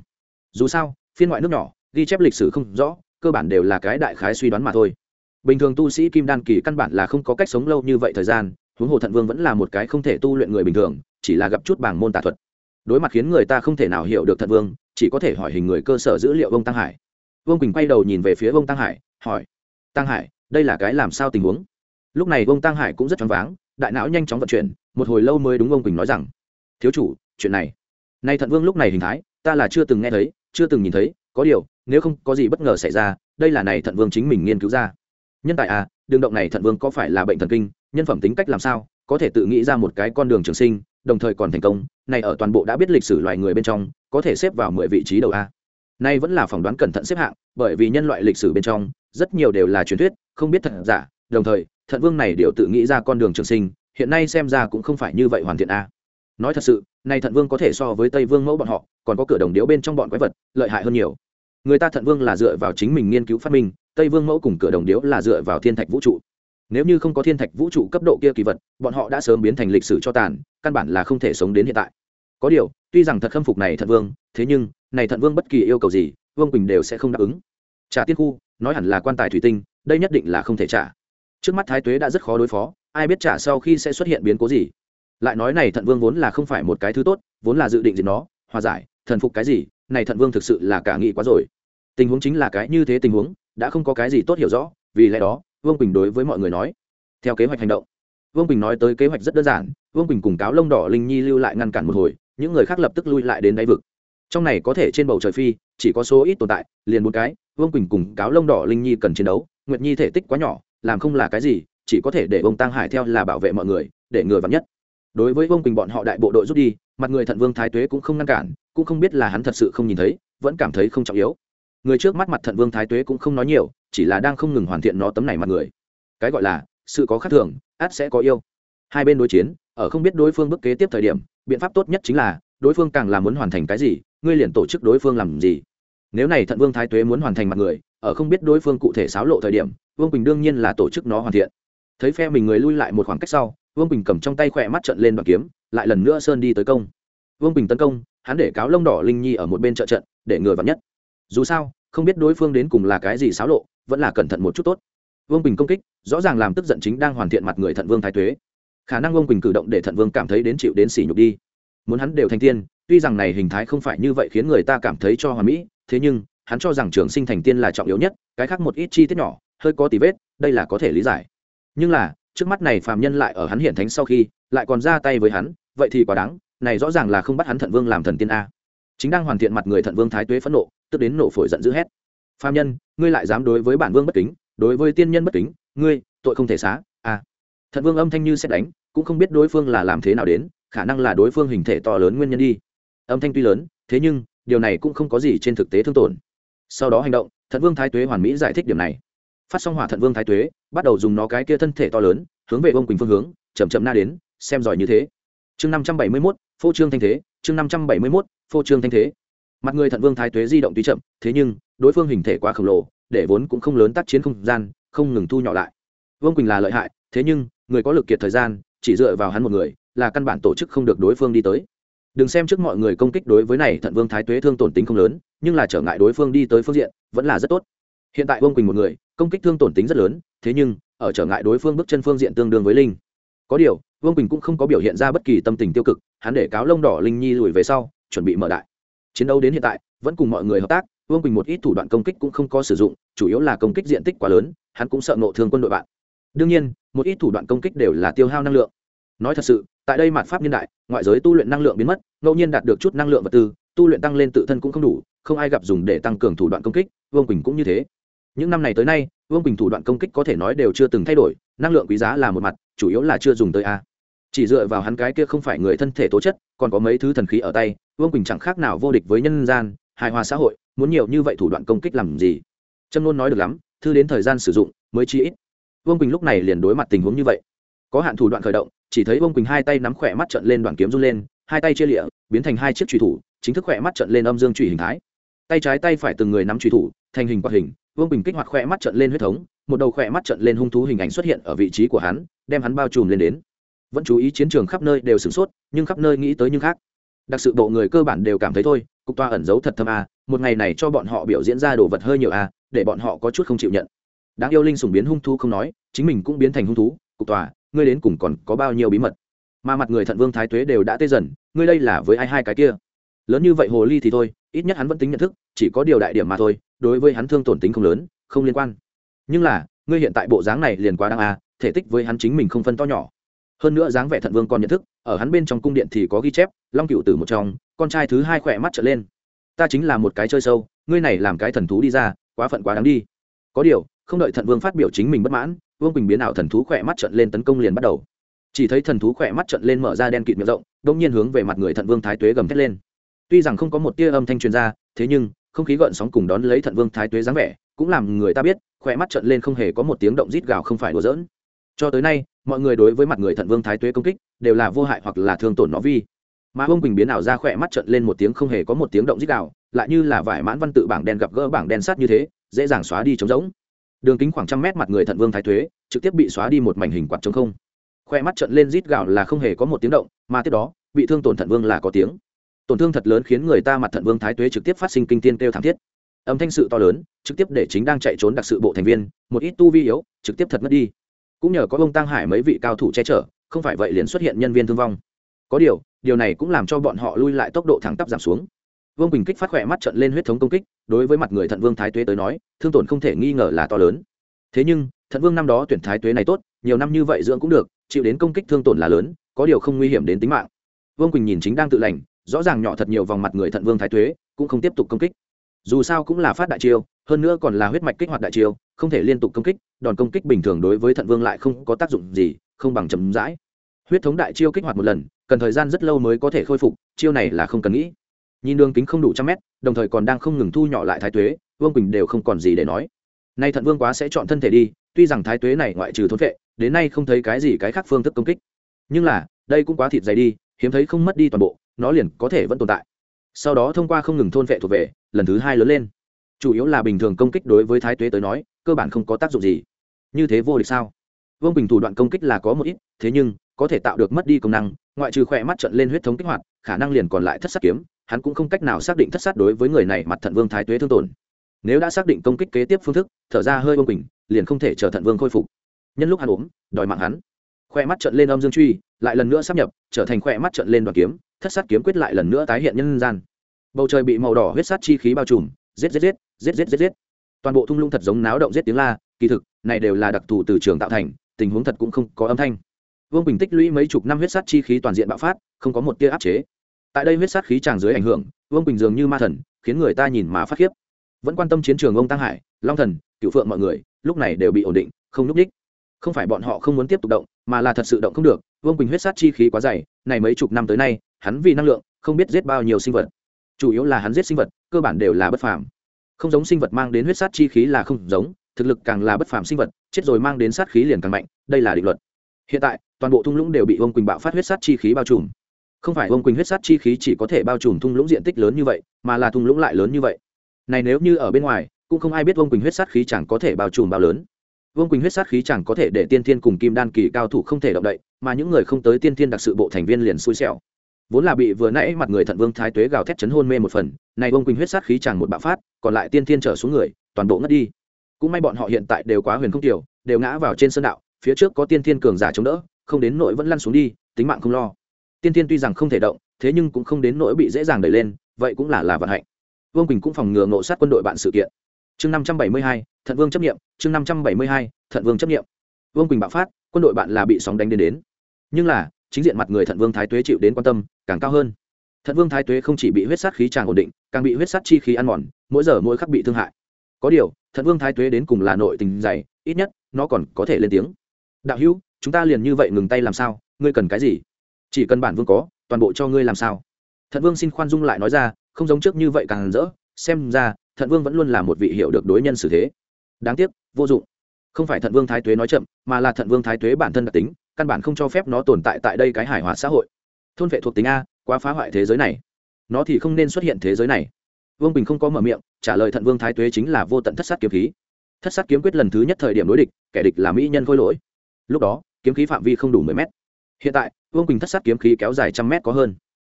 Dù sao, phiên ngoại nước nhỏ, ghi chép lịch sử không rõ, cơ bản đều là cái đại khái suy đoán mà thôi. Bình thường tu sĩ kim đan kỳ căn bản là không có cách sống lâu như vậy thời gian, huống hồ thận vương vẫn là một cái không thể tu luyện người bình thường, chỉ là gặp chút bảng môn tà thuật. Đối mặt khiến người ta không thể nào hiểu được thận vương chỉ có thể hỏi hình người cơ sở dữ liệu ông tăng hải. Vương quỳnh quay đầu nhìn về phía ông tăng hải, hỏi, tăng hải, đây là cái làm sao tình huống? Lúc này ông tăng hải cũng rất choáng váng, đại não nhanh chóng vận chuyển, một hồi lâu mới đúng ông quỳnh nói rằng, thiếu chủ, chuyện này. Nay thận vương lúc này hình thái, ta là chưa từng nghe thấy, chưa từng nhìn thấy, có điều, nếu không có gì bất ngờ xảy ra, đây là này thận vương chính mình nghiên cứu ra. Nhân tài à đường động này thận vương có phải là bệnh thần kinh, nhân phẩm tính cách làm sao, có thể tự nghĩ ra một cái con đường trường sinh đồng thời còn thành công, này ở toàn bộ đã biết lịch sử loài người bên trong, có thể xếp vào mười vị trí đầu a. Nay vẫn là phỏng đoán cẩn thận xếp hạng, bởi vì nhân loại lịch sử bên trong, rất nhiều đều là truyền thuyết, không biết thật giả, đồng thời, thận vương này đều tự nghĩ ra con đường trường sinh, hiện nay xem ra cũng không phải như vậy hoàn thiện a. Nói thật sự nay thận vương có thể so với tây vương mẫu bọn họ, còn có cửa đồng điếu bên trong bọn quái vật, lợi hại hơn nhiều. Người ta thận vương là dựa vào chính mình nghiên cứu phát minh, tây vương mẫu cùng cửa đồng điếu là dựa vào thiên thạch vũ trụ nếu như không có thiên thạch vũ trụ cấp độ kia kỳ vật, bọn họ đã sớm biến thành lịch sử cho tàn, căn bản là không thể sống đến hiện tại. Có điều, tuy rằng thật khâm phục này thận vương, thế nhưng, này thận vương bất kỳ yêu cầu gì, vương quỳnh đều sẽ không đáp ứng. Trả tiên khu, nói hẳn là quan tài thủy tinh, đây nhất định là không thể trả. Trước mắt thái tuế đã rất khó đối phó, ai biết trả sau khi sẽ xuất hiện biến cố gì. Lại nói này thận vương vốn là không phải một cái thứ tốt, vốn là dự định gì nó, hòa giải, thần phục cái gì, này thận vương thực sự là cả nghị quá rồi. Tình huống chính là cái như thế tình huống, đã không có cái gì tốt hiểu rõ, vì lẽ đó vương quỳnh đối với mọi người nói, theo kế hoạch hành động. Vương quỳnh nói tới kế hoạch rất đơn giản, vương quỳnh cùng cáo lông đỏ linh nhi lưu lại ngăn cản một hồi, những người khác lập tức lui lại đến đáy vực. Trong này có thể trên bầu trời phi, chỉ có số ít tồn tại, liền một cái, vương quỳnh cùng cáo lông đỏ linh nhi cần chiến đấu, nguyệt nhi thể tích quá nhỏ, làm không là cái gì, chỉ có thể để ông tăng hải theo là bảo vệ mọi người, để ngừa vắn nhất. Đối với vương quỳnh bọn họ đại bộ đội rút đi, mặt người thận vương thái tuế cũng không ngăn cản, cũng không biết là hắn thật sự không nhìn thấy, vẫn cảm thấy không trọng yếu. Người trước mắt mặt thận vương thái tuế cũng không nói nhiều chỉ là đang không ngừng hoàn thiện nó tấm này mặt người. Cái gọi là, sự có khác thường át sẽ có yêu. Hai bên đối chiến, ở không biết đối phương bước kế tiếp thời điểm, biện pháp tốt nhất chính là, đối phương càng là muốn hoàn thành cái gì, ngươi liền tổ chức đối phương làm gì. Nếu này thận vương thái tuế muốn hoàn thành mặt người, ở không biết đối phương cụ thể xáo lộ thời điểm, vương quỳnh đương nhiên là tổ chức nó hoàn thiện. Thấy phe mình người lui lại một khoảng cách sau, vương quỳnh cầm trong tay khỏe mắt trận lên bằng kiếm, lại lần nữa sơn đi tới công. Vương quỳnh tấn công, hắn để cáo lông đỏ linh nhi ở một bên trợ trận, để ngừa vắn nhất. Dù sao, không biết đối phương đến cùng là cái gì xáo lộ vẫn là cẩn thận một chút tốt. Vương quỳnh công kích, rõ ràng làm tức giận chính đang hoàn thiện mặt người thận vương thái tuế. Khả năng vương quỳnh cử động để thận vương cảm thấy đến chịu đến sỉ nhục đi. Muốn hắn đều thành tiên, tuy rằng này hình thái không phải như vậy khiến người ta cảm thấy cho hòa mỹ, thế nhưng, hắn cho rằng trường sinh thành tiên là trọng yếu nhất, cái khác một ít chi tiết nhỏ, hơi có tí vết, đây là có thể lý giải. Nhưng là, trước mắt này phàm nhân lại ở hắn hiện thánh sau khi, lại còn ra tay với hắn, vậy thì quá đáng, này rõ ràng là không bắt hắn thận vương làm thần tiên a. Chính đang hoàn thiện mặt người thận vương thái tuế phẫn nộ, tức đến nổ phổi giận dữ hét phàm nhân, ngươi lại dám đối với bản vương bất kính, đối với tiên nhân bất kính, ngươi, tội không thể xá À! thận vương âm thanh như xét đánh, cũng không biết đối phương là làm thế nào đến, khả năng là đối phương hình thể to lớn nguyên nhân đi. Âm thanh tuy lớn, thế nhưng, điều này cũng không có gì trên thực tế thương tổn. Sau đó hành động, thận vương thái tuế hoàn mỹ giải thích điểm này. Phát xong hỏa thận vương thái tuế, bắt đầu dùng nó cái kia thân thể to lớn, hướng về ông quỳnh phương hướng chầm chậm na đến, xem giỏi như thế. Chương năm trăm bảy mươi mốt, phô trương thanh thế, chương năm trăm bảy mươi mốt, phô trương thanh thế. Mặt người thận vương thái tuế di động tuy chậm, thế nhưng đối phương hình thể quá khổng lồ, để vốn cũng không lớn tác chiến không gian, không ngừng thu nhỏ lại. Vương quỳnh là lợi hại, thế nhưng, người có lực kiệt thời gian, chỉ dựa vào hắn một người, là căn bản tổ chức không được đối phương đi tới. Đừng xem trước mọi người công kích đối với này thận vương thái tuế thương tổn tính không lớn, nhưng là trở ngại đối phương đi tới phương diện, vẫn là rất tốt. Hiện tại vương quỳnh một người, công kích thương tổn tính rất lớn, thế nhưng, ở trở ngại đối phương bước chân phương diện tương đương với linh. Có điều, vương quỳnh cũng không có biểu hiện ra bất kỳ tâm tình tiêu cực, hắn để cáo lông đỏ linh nhi lùi về sau, chuẩn bị mở đại. Chiến đấu đến hiện tại, vẫn cùng mọi người hợp tác vương quỳnh một ít thủ đoạn công kích cũng không có sử dụng chủ yếu là công kích diện tích quá lớn hắn cũng sợ nộ thương quân đội bạn đương nhiên một ít thủ đoạn công kích đều là tiêu hao năng lượng nói thật sự tại đây mạt pháp niên đại ngoại giới tu luyện năng lượng biến mất ngẫu nhiên đạt được chút năng lượng vật tư tu luyện tăng lên tự thân cũng không đủ không ai gặp dùng để tăng cường thủ đoạn công kích vương quỳnh cũng như thế những năm này tới nay vương quỳnh thủ đoạn công kích có thể nói đều chưa từng thay đổi năng lượng quý giá là một mặt chủ yếu là chưa dùng tới a chỉ dựa vào hắn cái kia không phải người thân thể tố chất còn có mấy thứ thần khí ở tay vương quỳnh chẳng khác nào vô địch với nhân gian hài hòa xã hội muốn nhiều như vậy thủ đoạn công kích làm gì? Trâm luôn nói được lắm, thư đến thời gian sử dụng mới chi ít. Vương quỳnh lúc này liền đối mặt tình huống như vậy. Có hạn thủ đoạn khởi động, chỉ thấy vương quỳnh hai tay nắm khỏe mắt trận lên đoàn kiếm run lên, hai tay chia lịa, biến thành hai chiếc trùy thủ, chính thức khỏe mắt trận lên âm dương trùy hình thái. Tay trái tay phải từng người nắm trùy thủ, thành hình quạt hình, vương bình kích hoạt khỏe mắt trận lên huyết thống, một đầu khỏe mắt trận lên hung thú hình ảnh xuất hiện ở vị trí của hắn, đem hắn bao trùm lên đến. Vẫn chú ý chiến trường khắp nơi đều sửng sốt, nhưng khắp nơi nghĩ tới nhưng khác đặc sự bộ người cơ bản đều cảm thấy thôi, cục toa ẩn giấu thật thâm a, một ngày này cho bọn họ biểu diễn ra đồ vật hơi nhiều a, để bọn họ có chút không chịu nhận. Đáng yêu linh sùng biến hung thú không nói, chính mình cũng biến thành hung thú, cục tòa, ngươi đến cùng còn có bao nhiêu bí mật? Mà mặt người thận vương thái tuế đều đã tê dần, ngươi đây là với ai hai cái kia? Lớn như vậy hồ ly thì thôi, ít nhất hắn vẫn tính nhận thức, chỉ có điều đại điểm mà thôi, đối với hắn thương tổn tính không lớn, không liên quan. Nhưng là, ngươi hiện tại bộ dáng này liền quá đáng à thể tích với hắn chính mình không phân to nhỏ hơn nữa dáng vẻ thận vương còn nhận thức, ở hắn bên trong cung điện thì có ghi chép, long cựu tử một trong, con trai thứ hai khỏe mắt trở lên. Ta chính là một cái chơi sâu, ngươi này làm cái thần thú đi ra, quá phận quá đáng đi. Có điều, không đợi thận vương phát biểu chính mình bất mãn, vương quỳnh biến ảo thần thú khỏe mắt trận lên tấn công liền bắt đầu. Chỉ thấy thần thú khỏe mắt trận lên mở ra đen kịt miệng rộng, đông nhiên hướng về mặt người thận vương thái tuế gầm thét lên. Tuy rằng không có một tia âm thanh truyền ra, thế nhưng, không khí gợn sóng cùng đón lấy thận vương thái tuế dáng vẻ, cũng làm người ta biết, khỏe mắt trận lên không hề có một tiếng động rít gào không phải đùa giỡn. Cho tới nay mọi người đối với mặt người thận vương thái tuế công kích đều là vô hại hoặc là thương tổn nó vi. Mà ông quỳnh biến ảo ra khỏe mắt trận lên một tiếng không hề có một tiếng động rít đạo lại như là vải mãn văn tự bảng đen gặp gỡ bảng đen sát như thế, dễ dàng xóa đi trống rỗng. Đường kính khoảng trăm mét mặt người thận vương thái tuế trực tiếp bị xóa đi một mảnh hình quạt trống không. Khoe mắt trận lên rít gạo là không hề có một tiếng động, mà tiếp đó bị thương tổn thận vương là có tiếng. Tổn thương thật lớn khiến người ta mặt thận vương thái tuế trực tiếp phát sinh kinh tiên kêu thảm thiết. Âm thanh sự to lớn, trực tiếp để chính đang chạy trốn đặc sự bộ thành viên, một ít tu vi yếu, trực tiếp thật mất đi cũng nhờ có ông tăng hải mấy vị cao thủ che chở, không phải vậy liền xuất hiện nhân viên thương vong. Có điều điều này cũng làm cho bọn họ lui lại tốc độ thẳng tắp giảm xuống. Vương bình kích phát khỏe mắt trận lên huyết thống công kích, đối với mặt người thận vương thái tuế tới nói, thương tổn không thể nghi ngờ là to lớn. Thế nhưng, thận vương năm đó tuyển thái tuế này tốt, nhiều năm như vậy dưỡng cũng được, chịu đến công kích thương tổn là lớn, có điều không nguy hiểm đến tính mạng. Vương quỳnh nhìn chính đang tự lành, rõ ràng nhỏ thật nhiều vòng mặt người thận vương thái tuế, cũng không tiếp tục công kích. Dù sao cũng là phát đại chiêu, hơn nữa còn là huyết mạch kích hoạt đại chiêu không thể liên tục công kích, đòn công kích bình thường đối với thận vương lại không có tác dụng gì, không bằng chấm dãi huyết thống đại chiêu kích hoạt một lần, cần thời gian rất lâu mới có thể khôi phục, chiêu này là không cần nghĩ. Nhìn đường kính không đủ trăm mét, đồng thời còn đang không ngừng thu nhỏ lại thái tuế, vương quỳnh đều không còn gì để nói. Nay thận vương quá sẽ chọn thân thể đi, tuy rằng thái tuế này ngoại trừ thốn vệ, đến nay không thấy cái gì cái khác phương thức công kích. Nhưng là, đây cũng quá thịt dày đi, hiếm thấy không mất đi toàn bộ, nó liền có thể vẫn tồn tại. Sau đó thông qua không ngừng thôn vệ thuộc về, lần thứ hai lớn lên chủ yếu là bình thường công kích đối với thái tuế tới nói, cơ bản không có tác dụng gì. Như thế vô địch sao? Vương bình thủ đoạn công kích là có một ít, thế nhưng, có thể tạo được mất đi công năng, ngoại trừ khỏe mắt trận lên huyết thống kích hoạt, khả năng liền còn lại thất sát kiếm, hắn cũng không cách nào xác định thất sát đối với người này mặt thận vương thái tuế thương tổn. Nếu đã xác định công kích kế tiếp phương thức, thở ra hơi vương bình, liền không thể chờ thận vương khôi phục. Nhân lúc hắn ốm, đòi mạng hắn. Khoe mắt trận lên âm dương truy, lại lần nữa sắp nhập, trở thành khoe mắt trận lên đoàn kiếm, thất sát kiếm quyết lại lần nữa tái hiện nhân gian. Bầu trời bị màu đỏ huyết sát chi khí bao trùm giết giết giết giết giết giết giết. Toàn bộ thung lũng thật giống náo động giết tiếng la, kỳ thực, này đều là đặc thù từ trường tạo thành, tình huống thật cũng không có âm thanh. Vương bình tích lũy mấy chục năm huyết sát chi khí toàn diện bạo phát, không có một tia áp chế. Tại đây huyết sát khí tràng dưới ảnh hưởng, vương bình dường như ma thần, khiến người ta nhìn mà phát khiếp. Vẫn quan tâm chiến trường ông tăng hải, long thần cựu phượng mọi người, lúc này đều bị ổn định, không núp đích không phải bọn họ không muốn tiếp tục động, mà là thật sự động không được. Vương bình huyết sát chi khí quá dày, này mấy chục năm tới nay, hắn vì năng lượng, không biết giết bao nhiêu sinh vật chủ yếu là hắn giết sinh vật, cơ bản đều là bất phàm. Không giống sinh vật mang đến huyết sát chi khí là không giống, thực lực càng là bất phàm sinh vật, chết rồi mang đến sát khí liền càng mạnh, đây là định luật. Hiện tại, toàn bộ thung lũng đều bị ông quỳnh bạo phát huyết sát chi khí bao trùm. Không phải ông quỳnh huyết sát chi khí chỉ có thể bao trùm thung lũng diện tích lớn như vậy, mà là thung lũng lại lớn như vậy. Này nếu như ở bên ngoài, cũng không ai biết ông quỳnh huyết sát khí chẳng có thể bao trùm bao lớn. Vương quỳnh huyết sát khí chẳng có thể để tiên thiên cùng kim đan kỳ cao thủ không thể động đậy, mà những người không tới tiên thiên đặc sự bộ thành viên liền xui xẻo vốn là bị vừa nãy mặt người thận vương thái tuế gào thét chấn hôn mê một phần này vương quỳnh huyết sát khí chẳng một bạo phát, còn lại tiên thiên trở xuống người, toàn bộ ngất đi. Cũng may bọn họ hiện tại đều quá huyền không tiểu, đều ngã vào trên sơn đạo, phía trước có tiên thiên cường giả chống đỡ, không đến nỗi vẫn lăn xuống đi, tính mạng không lo. Tiên thiên tuy rằng không thể động, thế nhưng cũng không đến nỗi bị dễ dàng đẩy lên, vậy cũng là là vận hạnh. Vương quỳnh cũng phòng ngừa ngộ sát quân đội bạn sự kiện. Chương năm trăm bảy mươi hai, thận vương chấp nghiệm chương năm trăm bảy mươi hai, thận vương chấp nghiệm vương quỳnh bạo phát, quân đội bạn là bị sóng đánh đến đến. Nhưng là chính diện mặt người thận vương thái tuế chịu đến quan tâm, càng cao hơn. Thận vương thái tuế không chỉ bị huyết sát khí tràng ổn định, càng bị huyết sát chi khí ăn mòn, mỗi giờ mỗi khắc bị thương hại. Có điều, thận vương thái tuế đến cùng là nội tình dày, ít nhất, nó còn có thể lên tiếng. Đạo hữu, chúng ta liền như vậy ngừng tay làm sao? Ngươi cần cái gì? Chỉ cần bản vương có, toàn bộ cho ngươi làm sao? Thận vương xin khoan dung lại nói ra, không giống trước như vậy càng rỡ, xem ra, thận vương vẫn luôn là một vị hiệu được đối nhân xử thế. Đáng tiếc, vô dụng. Không phải thận vương thái tuế nói chậm, mà là thận vương thái tuế bản thân đặc tính căn bản không cho phép nó tồn tại tại đây cái hài hòa xã hội. Thôn vệ thuộc tính a, quá phá hoại thế giới này. Nó thì không nên xuất hiện thế giới này. Vương bình không có mở miệng, trả lời thận vương thái tuế chính là vô tận thất sát kiếm khí. Thất sát kiếm quyết lần thứ nhất thời điểm đối địch, kẻ địch là mỹ nhân khôi lỗi. Lúc đó, kiếm khí phạm vi không đủ mười mét. Hiện tại, vương bình thất sát kiếm khí kéo dài trăm mét có hơn.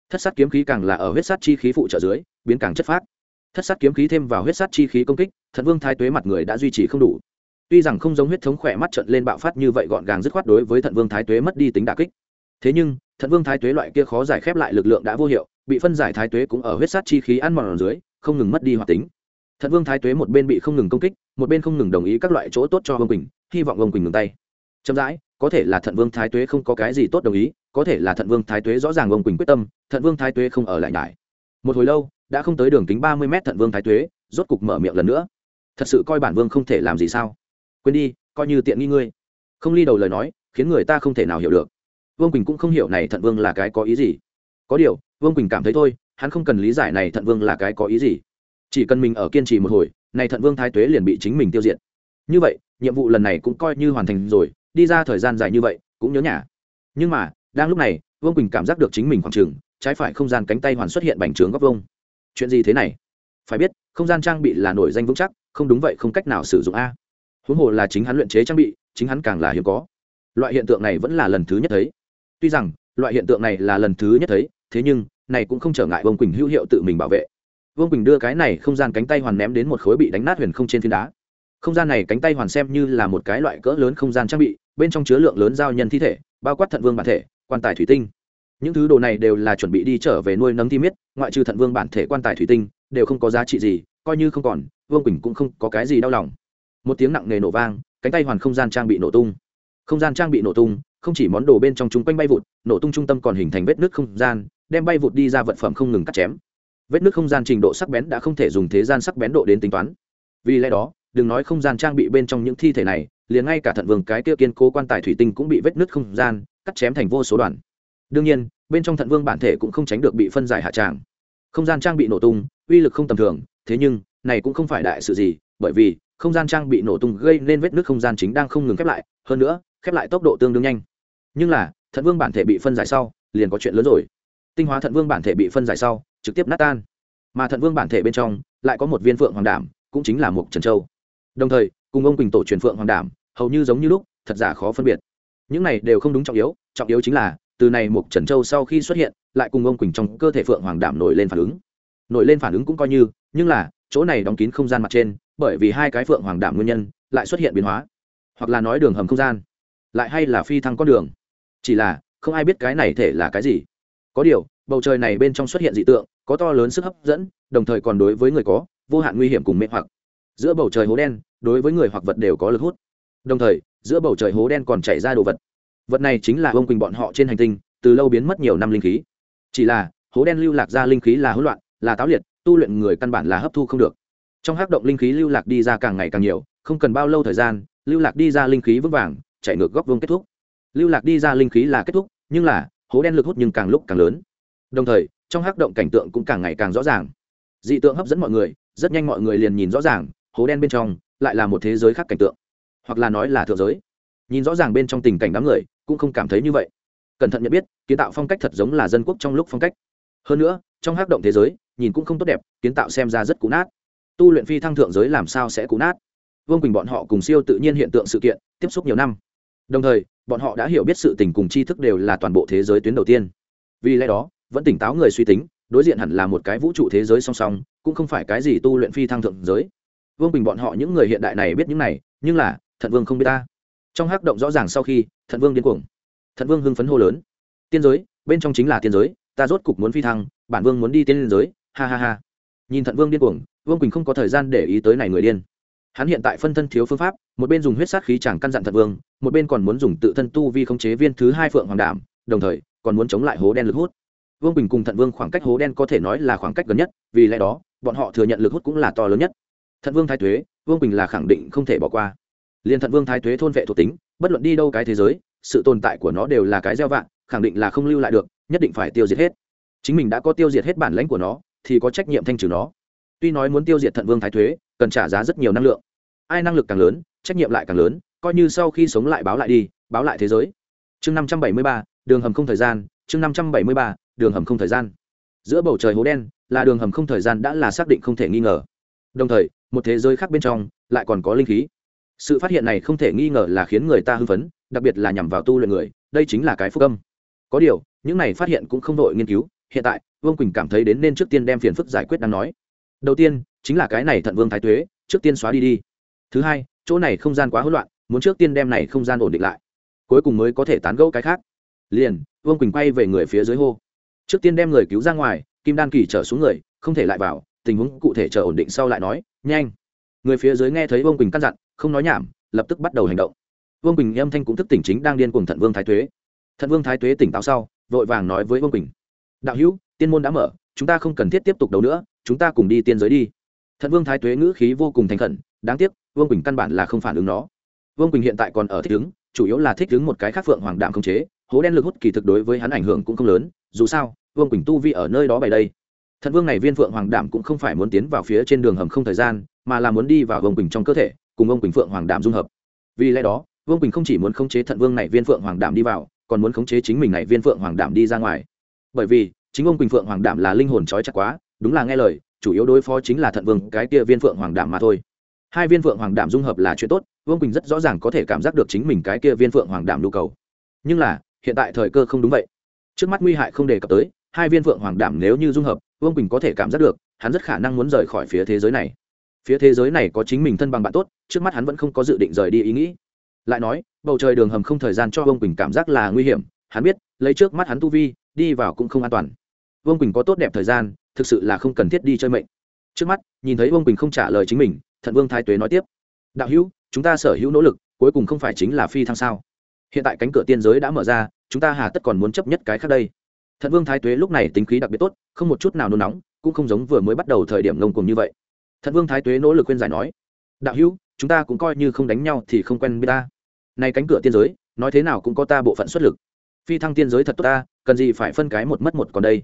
Thất sát kiếm khí càng là ở huyết sát chi khí phụ trợ dưới, biến càng chất phát thất sát kiếm khí thêm vào huyết sát chi khí công kích, thận vương thái tuế mặt người đã duy trì không đủ tuy rằng không giống huyết thống khỏe mắt trận lên bạo phát như vậy gọn gàng dứt khoát đối với thận vương thái tuế mất đi tính đà kích. Thế nhưng, thận vương thái tuế loại kia khó giải khép lại lực lượng đã vô hiệu, bị phân giải thái tuế cũng ở huyết sát chi khí ăn mòn dưới, không ngừng mất đi hoạt tính. Thận vương thái tuế một bên bị không ngừng công kích, một bên không ngừng đồng ý các loại chỗ tốt cho vương quỳnh, hy vọng vương quỳnh ngừng tay. Chậm rãi, có thể là thận vương thái tuế không có cái gì tốt đồng ý, có thể là thận vương thái tuế rõ ràng vương quỳnh quyết tâm, thận vương thái tuế không ở lại nhải. Một hồi lâu, đã không tới đường kính ba mươi mét thận vương thái tuế, rốt cục mở miệng lần nữa. Thật sự coi bản vương không thể làm gì sao? Quên đi, coi như tiện nghi ngươi. Không ly đầu lời nói, khiến người ta không thể nào hiểu được. Vương quỳnh cũng không hiểu này thận vương là cái có ý gì. Có điều, vương quỳnh cảm thấy thôi, hắn không cần lý giải này thận vương là cái có ý gì. Chỉ cần mình ở kiên trì một hồi, này thận vương thái tuế liền bị chính mình tiêu diệt. Như vậy, nhiệm vụ lần này cũng coi như hoàn thành rồi, đi ra thời gian dài như vậy, cũng nhớ nhà. Nhưng mà, đang lúc này, vương quỳnh cảm giác được chính mình khoảng trừng trái phải không gian cánh tay hoàn xuất hiện bành trướng góc vông chuyện gì thế này? Phải biết, không gian trang bị là nổi danh vững chắc, không đúng vậy không cách nào sử dụng a huống hồ là chính hắn luyện chế trang bị, chính hắn càng là hiếm có. Loại hiện tượng này vẫn là lần thứ nhất thấy. Tuy rằng, loại hiện tượng này là lần thứ nhất thấy, thế nhưng, này cũng không trở ngại vương quỳnh hữu hiệu tự mình bảo vệ. Vương quỳnh đưa cái này không gian cánh tay hoàn ném đến một khối bị đánh nát huyền không trên phiến đá. Không gian này cánh tay hoàn xem như là một cái loại cỡ lớn không gian trang bị, bên trong chứa lượng lớn giao nhân thi thể, bao quát thận vương bản thể, quan tài thủy tinh. Những thứ đồ này đều là chuẩn bị đi trở về nuôi nấng thi miết, ngoại trừ thận vương bản thể quan tài thủy tinh, đều không có giá trị gì, coi như không còn, vương quỳnh cũng không có cái gì đau lòng một tiếng nặng nề nổ vang, cánh tay hoàn không gian trang bị nổ tung. Không gian trang bị nổ tung, không chỉ món đồ bên trong chúng quanh bay vụt, nổ tung trung tâm còn hình thành vết nước không gian, đem bay vụt đi ra vật phẩm không ngừng cắt chém. Vết nước không gian trình độ sắc bén đã không thể dùng thế gian sắc bén độ đến tính toán. Vì lẽ đó, đừng nói không gian trang bị bên trong những thi thể này, liền ngay cả thận vương cái kia kiên cố quan tài thủy tinh cũng bị vết nứt không gian cắt chém thành vô số đoàn đương nhiên, bên trong thận vương bản thể cũng không tránh được bị phân giải hạ tràng. Không gian trang bị nổ tung, uy lực không tầm thường, thế nhưng, này cũng không phải đại sự gì, bởi vì không gian trang bị nổ tung gây nên vết nứt không gian chính đang không ngừng khép lại, hơn nữa, khép lại tốc độ tương đương nhanh. Nhưng là, thận vương bản thể bị phân giải sau, liền có chuyện lớn rồi. Tinh hóa thận vương bản thể bị phân giải sau, trực tiếp nát tan. Mà thận vương bản thể bên trong, lại có một viên phượng hoàng đảm, cũng chính là một trần châu. Đồng thời, cùng ông quỳnh tổ truyền phượng hoàng đảm, hầu như giống như lúc, thật giả khó phân biệt. Những này đều không đúng trọng yếu trọng yếu chính là, từ này một trần châu sau khi xuất hiện, lại cùng ông quỳnh trong cơ thể phượng hoàng đảm nổi lên phản ứng. Nổi lên phản ứng cũng coi như, nhưng là, chỗ này đóng kín không gian mặt trên bởi vì hai cái phượng hoàng đảm nguyên nhân, lại xuất hiện biến hóa. Hoặc là nói đường hầm không gian, lại hay là phi thăng con đường. Chỉ là, không ai biết cái này thể là cái gì. Có điều, bầu trời này bên trong xuất hiện dị tượng, có to lớn sức hấp dẫn, đồng thời còn đối với người có vô hạn nguy hiểm cùng mê hoặc. Giữa bầu trời hố đen, đối với người hoặc vật đều có lực hút. Đồng thời, giữa bầu trời hố đen còn chảy ra đồ vật. Vật này chính là ông quỳnh bọn họ trên hành tinh, từ lâu biến mất nhiều năm linh khí. Chỉ là, hố đen lưu lạc ra linh khí là hỗn loạn, là táo liệt, tu luyện người căn bản là hấp thu không được trong hắc động linh khí lưu lạc đi ra càng ngày càng nhiều, không cần bao lâu thời gian, lưu lạc đi ra linh khí vững vàng, chạy ngược góc vương kết thúc. Lưu lạc đi ra linh khí là kết thúc, nhưng là, hố đen lực hút nhưng càng lúc càng lớn. Đồng thời, trong hắc động cảnh tượng cũng càng ngày càng rõ ràng. Dị tượng hấp dẫn mọi người, rất nhanh mọi người liền nhìn rõ ràng, hố đen bên trong, lại là một thế giới khác cảnh tượng. Hoặc là nói là thượng giới. Nhìn rõ ràng bên trong tình cảnh đám người, cũng không cảm thấy như vậy. Cẩn thận nhận biết, kiến tạo phong cách thật giống là dân quốc trong lúc phong cách. Hơn nữa, trong hắc động thế giới, nhìn cũng không tốt đẹp, kiến tạo xem ra rất cũ nát tu luyện phi thăng thượng giới làm sao sẽ cũ nát. Vương quỳnh bọn họ cùng siêu tự nhiên hiện tượng sự kiện, tiếp xúc nhiều năm. Đồng thời, bọn họ đã hiểu biết sự tình cùng tri thức đều là toàn bộ thế giới tuyến đầu tiên. Vì lẽ đó, vẫn tỉnh táo người suy tính, đối diện hẳn là một cái vũ trụ thế giới song song, cũng không phải cái gì tu luyện phi thăng thượng giới. Vương bình bọn họ những người hiện đại này biết những này, nhưng là, thận vương không biết ta. Trong hắc động rõ ràng sau khi, thận vương điên cuồng. Thận vương hưng phấn hô lớn. Tiên giới, bên trong chính là tiên giới, ta rốt cục muốn phi thăng, bản vương muốn đi tiên giới, ha ha ha nhìn thận vương điên cuồng, vương quỳnh không có thời gian để ý tới này người điên. Hắn hiện tại phân thân thiếu phương pháp, một bên dùng huyết sát khí chẳng căn dặn thận vương, một bên còn muốn dùng tự thân tu vi khống chế viên thứ hai phượng hoàng đảm, đồng thời, còn muốn chống lại hố đen lực hút. Vương bình cùng thận vương khoảng cách hố đen có thể nói là khoảng cách gần nhất, vì lẽ đó, bọn họ thừa nhận lực hút cũng là to lớn nhất. Thận vương thái thuế vương bình là khẳng định không thể bỏ qua. Liền thận vương thái thuế thôn vệ thuộc tính, bất luận đi đâu cái thế giới, sự tồn tại của nó đều là cái gieo vạn khẳng định là không lưu lại được, nhất định phải tiêu diệt hết. Chính mình đã có tiêu diệt hết bản lãnh của nó thì có trách nhiệm thanh trừ nó. Tuy nói muốn tiêu diệt thận vương thái thuế, cần trả giá rất nhiều năng lượng. Ai năng lực càng lớn, trách nhiệm lại càng lớn, coi như sau khi sống lại báo lại đi, báo lại thế giới. Chương năm trăm bảy mươi ba, đường hầm không thời gian, chương năm trăm bảy mươi ba, đường hầm không thời gian. Giữa bầu trời hố đen, là đường hầm không thời gian đã là xác định không thể nghi ngờ. Đồng thời, một thế giới khác bên trong, lại còn có linh khí. Sự phát hiện này không thể nghi ngờ là khiến người ta hưng phấn, đặc biệt là nhằm vào tu luyện người, đây chính là cái phúc âm. Có điều, những này phát hiện cũng không đội nghiên cứu hiện tại, vương quỳnh cảm thấy đến nên trước tiên đem phiền phức giải quyết đang nói. Đầu tiên, chính là cái này thận vương thái tuế, trước tiên xóa đi đi. Thứ hai, chỗ này không gian quá hỗn loạn, muốn trước tiên đem này không gian ổn định lại. Cuối cùng mới có thể tán gẫu cái khác. Liền, vương quỳnh quay về người phía dưới hô. Trước tiên đem người cứu ra ngoài, kim đan kỳ trở xuống người, không thể lại vào, tình huống cụ thể chờ ổn định sau lại nói, nhanh. Người phía dưới nghe thấy vương quỳnh căn dặn, không nói nhảm, lập tức bắt đầu hành động. Vương quỳnh âm thanh cũng thức tỉnh chính đang điên cùng thận vương thái tuế. Thận vương thái tuế tỉnh táo sau, vội vàng nói với vương quỳnh đạo hữu, tiên môn đã mở, chúng ta không cần thiết tiếp tục đấu nữa, chúng ta cùng đi tiên giới đi. Thận vương thái tuế ngữ khí vô cùng thành khẩn, đáng tiếc, vương quỳnh căn bản là không phản ứng nó. Vương quỳnh hiện tại còn ở thích ứng, chủ yếu là thích ứng một cái khác phượng hoàng đạm không chế, hố đen lực hút kỳ thực đối với hắn ảnh hưởng cũng không lớn, dù sao, vương quỳnh tu vi ở nơi đó bày đây thận vương này viên phượng hoàng đạm cũng không phải muốn tiến vào phía trên đường hầm không thời gian, mà là muốn đi vào vương quỳnh trong cơ thể, cùng vương quỳnh phượng hoàng đạm dung hợp. Vì lẽ đó, vương quỳnh không chỉ muốn khống chế thận vương này viên phượng hoàng đạm đi vào, còn muốn khống chế chính mình này viên phượng hoàng đạm đi ra ngoài bởi vì, chính ông quỳnh phượng hoàng đạm là linh hồn trói chặt quá, đúng là nghe lời, chủ yếu đối phó chính là thận vương, cái kia viên phượng hoàng đạm mà thôi. Hai viên phượng hoàng đạm dung hợp là chuyện tốt vương quỳnh rất rõ ràng có thể cảm giác được chính mình cái kia viên phượng hoàng đạm nhu cầu. Nhưng là, hiện tại thời cơ không đúng vậy. Trước mắt nguy hại không đề cập tới, hai viên phượng hoàng đạm nếu như dung hợp vương quỳnh có thể cảm giác được, hắn rất khả năng muốn rời khỏi phía thế giới này. Phía thế giới này có chính mình thân bằng bạn tốt, trước mắt hắn vẫn không có dự định rời đi ý nghĩ. Lại nói, bầu trời đường hầm không thời gian cho vương quỳnh cảm giác là nguy hiểm, hắn biết, lấy trước mắt hắn tu vi đi vào cũng không an toàn. Vương quỳnh có tốt đẹp thời gian, thực sự là không cần thiết đi chơi mệnh. Trước mắt, nhìn thấy vương quỳnh không trả lời chính mình, thận vương thái tuế nói tiếp. Đạo hữu, chúng ta sở hữu nỗ lực, cuối cùng không phải chính là phi thăng sao? Hiện tại cánh cửa tiên giới đã mở ra, chúng ta hà tất còn muốn chấp nhất cái khác đây. Thận vương thái tuế lúc này tính khí đặc biệt tốt, không một chút nào nôn nóng, cũng không giống vừa mới bắt đầu thời điểm ngông cùng như vậy. Thận vương thái tuế nỗ lực khuyên giải nói, đạo hữu, chúng ta cũng coi như không đánh nhau thì không quen biết ta. Nay cánh cửa tiên giới, nói thế nào cũng có ta bộ phận xuất lực phi thăng tiên giới thật tốt ta, cần gì phải phân cái một mất một còn đây.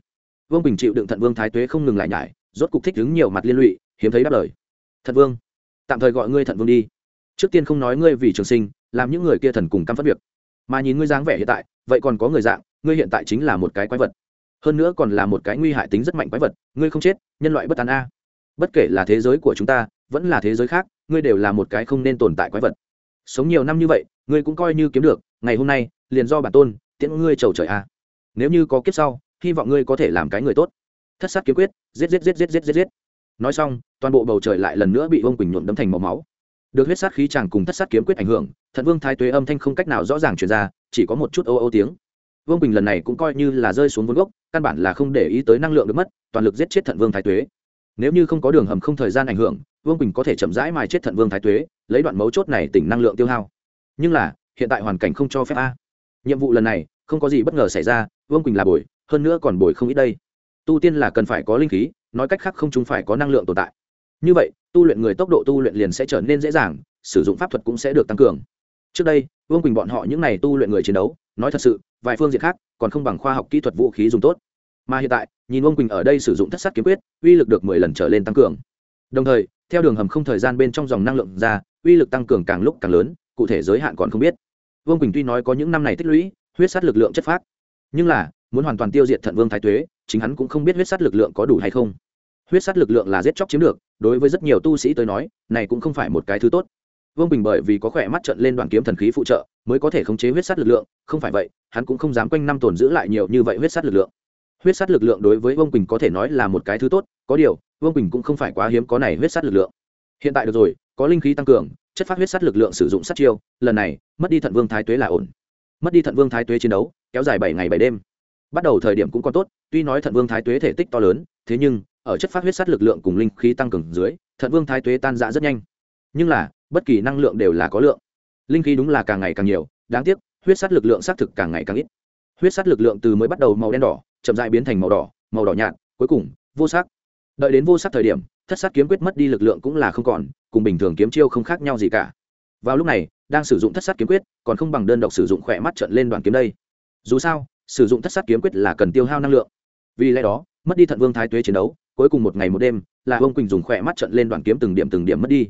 Vương bình chịu đựng thận vương thái tuế không ngừng lại nhải, rốt cục thích đứng nhiều mặt liên lụy, hiếm thấy đáp lời. Thận vương, tạm thời gọi ngươi thận vương đi. Trước tiên không nói ngươi vì trường sinh, làm những người kia thần cùng căm phát việc. Mà nhìn ngươi dáng vẻ hiện tại, vậy còn có người dạng, ngươi hiện tại chính là một cái quái vật. Hơn nữa còn là một cái nguy hại tính rất mạnh quái vật, ngươi không chết, nhân loại bất tán a. Bất kể là thế giới của chúng ta, vẫn là thế giới khác, ngươi đều là một cái không nên tồn tại quái vật. Sống nhiều năm như vậy, ngươi cũng coi như kiếm được, ngày hôm nay, liền do bản tôn tiễn ngươi trầu trời a. Nếu như có kiếp sau, hy vọng ngươi có thể làm cái người tốt. Thất sát kiếm quyết, giết giết giết giết giết giết giết. Nói xong, toàn bộ bầu trời lại lần nữa bị ông quỳnh nhuộm đấm thành màu máu. Được huyết sát khí chàng cùng thất sát kiếm quyết ảnh hưởng thần vương thái tuế âm thanh không cách nào rõ ràng truyền ra, chỉ có một chút ô ô tiếng. Vương quỳnh lần này cũng coi như là rơi xuống vốn gốc, căn bản là không để ý tới năng lượng được mất, toàn lực giết chết thận vương thái tuế. Nếu như không có đường hầm không thời gian ảnh hưởng, vương quỳnh có thể chậm rãi mài chết thận vương thái tuế, lấy đoạn mấu chốt này tỉnh năng lượng tiêu hao. Nhưng là, hiện tại hoàn cảnh không cho phép a nhiệm vụ lần này, không có gì bất ngờ xảy ra, vương quỳnh là bồi, hơn nữa còn bồi không ít đây. Tu tiên là cần phải có linh khí, nói cách khác không chúng phải có năng lượng tồn tại. Như vậy, tu luyện người tốc độ tu luyện liền sẽ trở nên dễ dàng, sử dụng pháp thuật cũng sẽ được tăng cường. Trước đây, vương quỳnh bọn họ những n à y tu luyện người chiến đấu, nói thật sự, vài phương diện khác, còn không bằng khoa học kỹ thuật vũ khí dùng tốt. Mà hiện tại, nhìn vương quỳnh ở đây sử dụng thất sát kiếm quyết, uy lực được mười lần trở lên tăng cường. Đồng thời, theo đường hầm không thời gian bên trong dòng năng lượng ra, uy lực tăng cường càng lúc càng lớn, cụ thể giới hạn còn không biết vương quỳnh tuy nói có những năm này tích lũy huyết sát lực lượng chất phát, nhưng là muốn hoàn toàn tiêu diệt thận vương thái tuế chính hắn cũng không biết huyết sát lực lượng có đủ hay không huyết sát lực lượng là giết chóc chiếm được đối với rất nhiều tu sĩ tới nói này cũng không phải một cái thứ tốt vương bình bởi vì có khỏe mắt trận lên đoàn kiếm thần khí phụ trợ mới có thể khống chế huyết sát lực lượng không phải vậy hắn cũng không dám quanh năm tồn giữ lại nhiều như vậy huyết sát lực lượng huyết sát lực lượng đối với vương bình có thể nói là một cái thứ tốt có điều vương bình cũng không phải quá hiếm có này huyết sát lực lượng hiện tại được rồi có linh khí tăng cường chất phát huyết sát lực lượng sử dụng sát chiêu, lần này, mất đi thận vương thái tuế là ổn. Mất đi thận vương thái tuế chiến đấu, kéo dài bảy ngày bảy đêm. Bắt đầu thời điểm cũng còn tốt, tuy nói thận vương thái tuế thể tích to lớn, thế nhưng, ở chất phát huyết sát lực lượng cùng linh khí tăng cường dưới, thận vương thái tuế tan rã rất nhanh. Nhưng là, bất kỳ năng lượng đều là có lượng. Linh khí đúng là càng ngày càng nhiều, đáng tiếc, huyết sát lực lượng xác thực càng ngày càng ít. Huyết sát lực lượng từ mới bắt đầu màu đen đỏ, chậm dại biến thành màu đỏ màu đỏ nhạt, cuối cùng, vô sắc. Đợi đến vô sắc thời điểm thất sát kiếm quyết mất đi lực lượng cũng là không còn, cùng bình thường kiếm chiêu không khác nhau gì cả. Vào lúc này, đang sử dụng thất sát kiếm quyết, còn không bằng đơn độc sử dụng khỏe mắt trận lên đoàn kiếm đây. Dù sao, sử dụng thất sát kiếm quyết là cần tiêu hao năng lượng. Vì lẽ đó, mất đi thận vương thái tuế chiến đấu, cuối cùng một ngày một đêm, là vương quỳnh dùng khỏe mắt trận lên đoàn kiếm từng điểm từng điểm mất đi.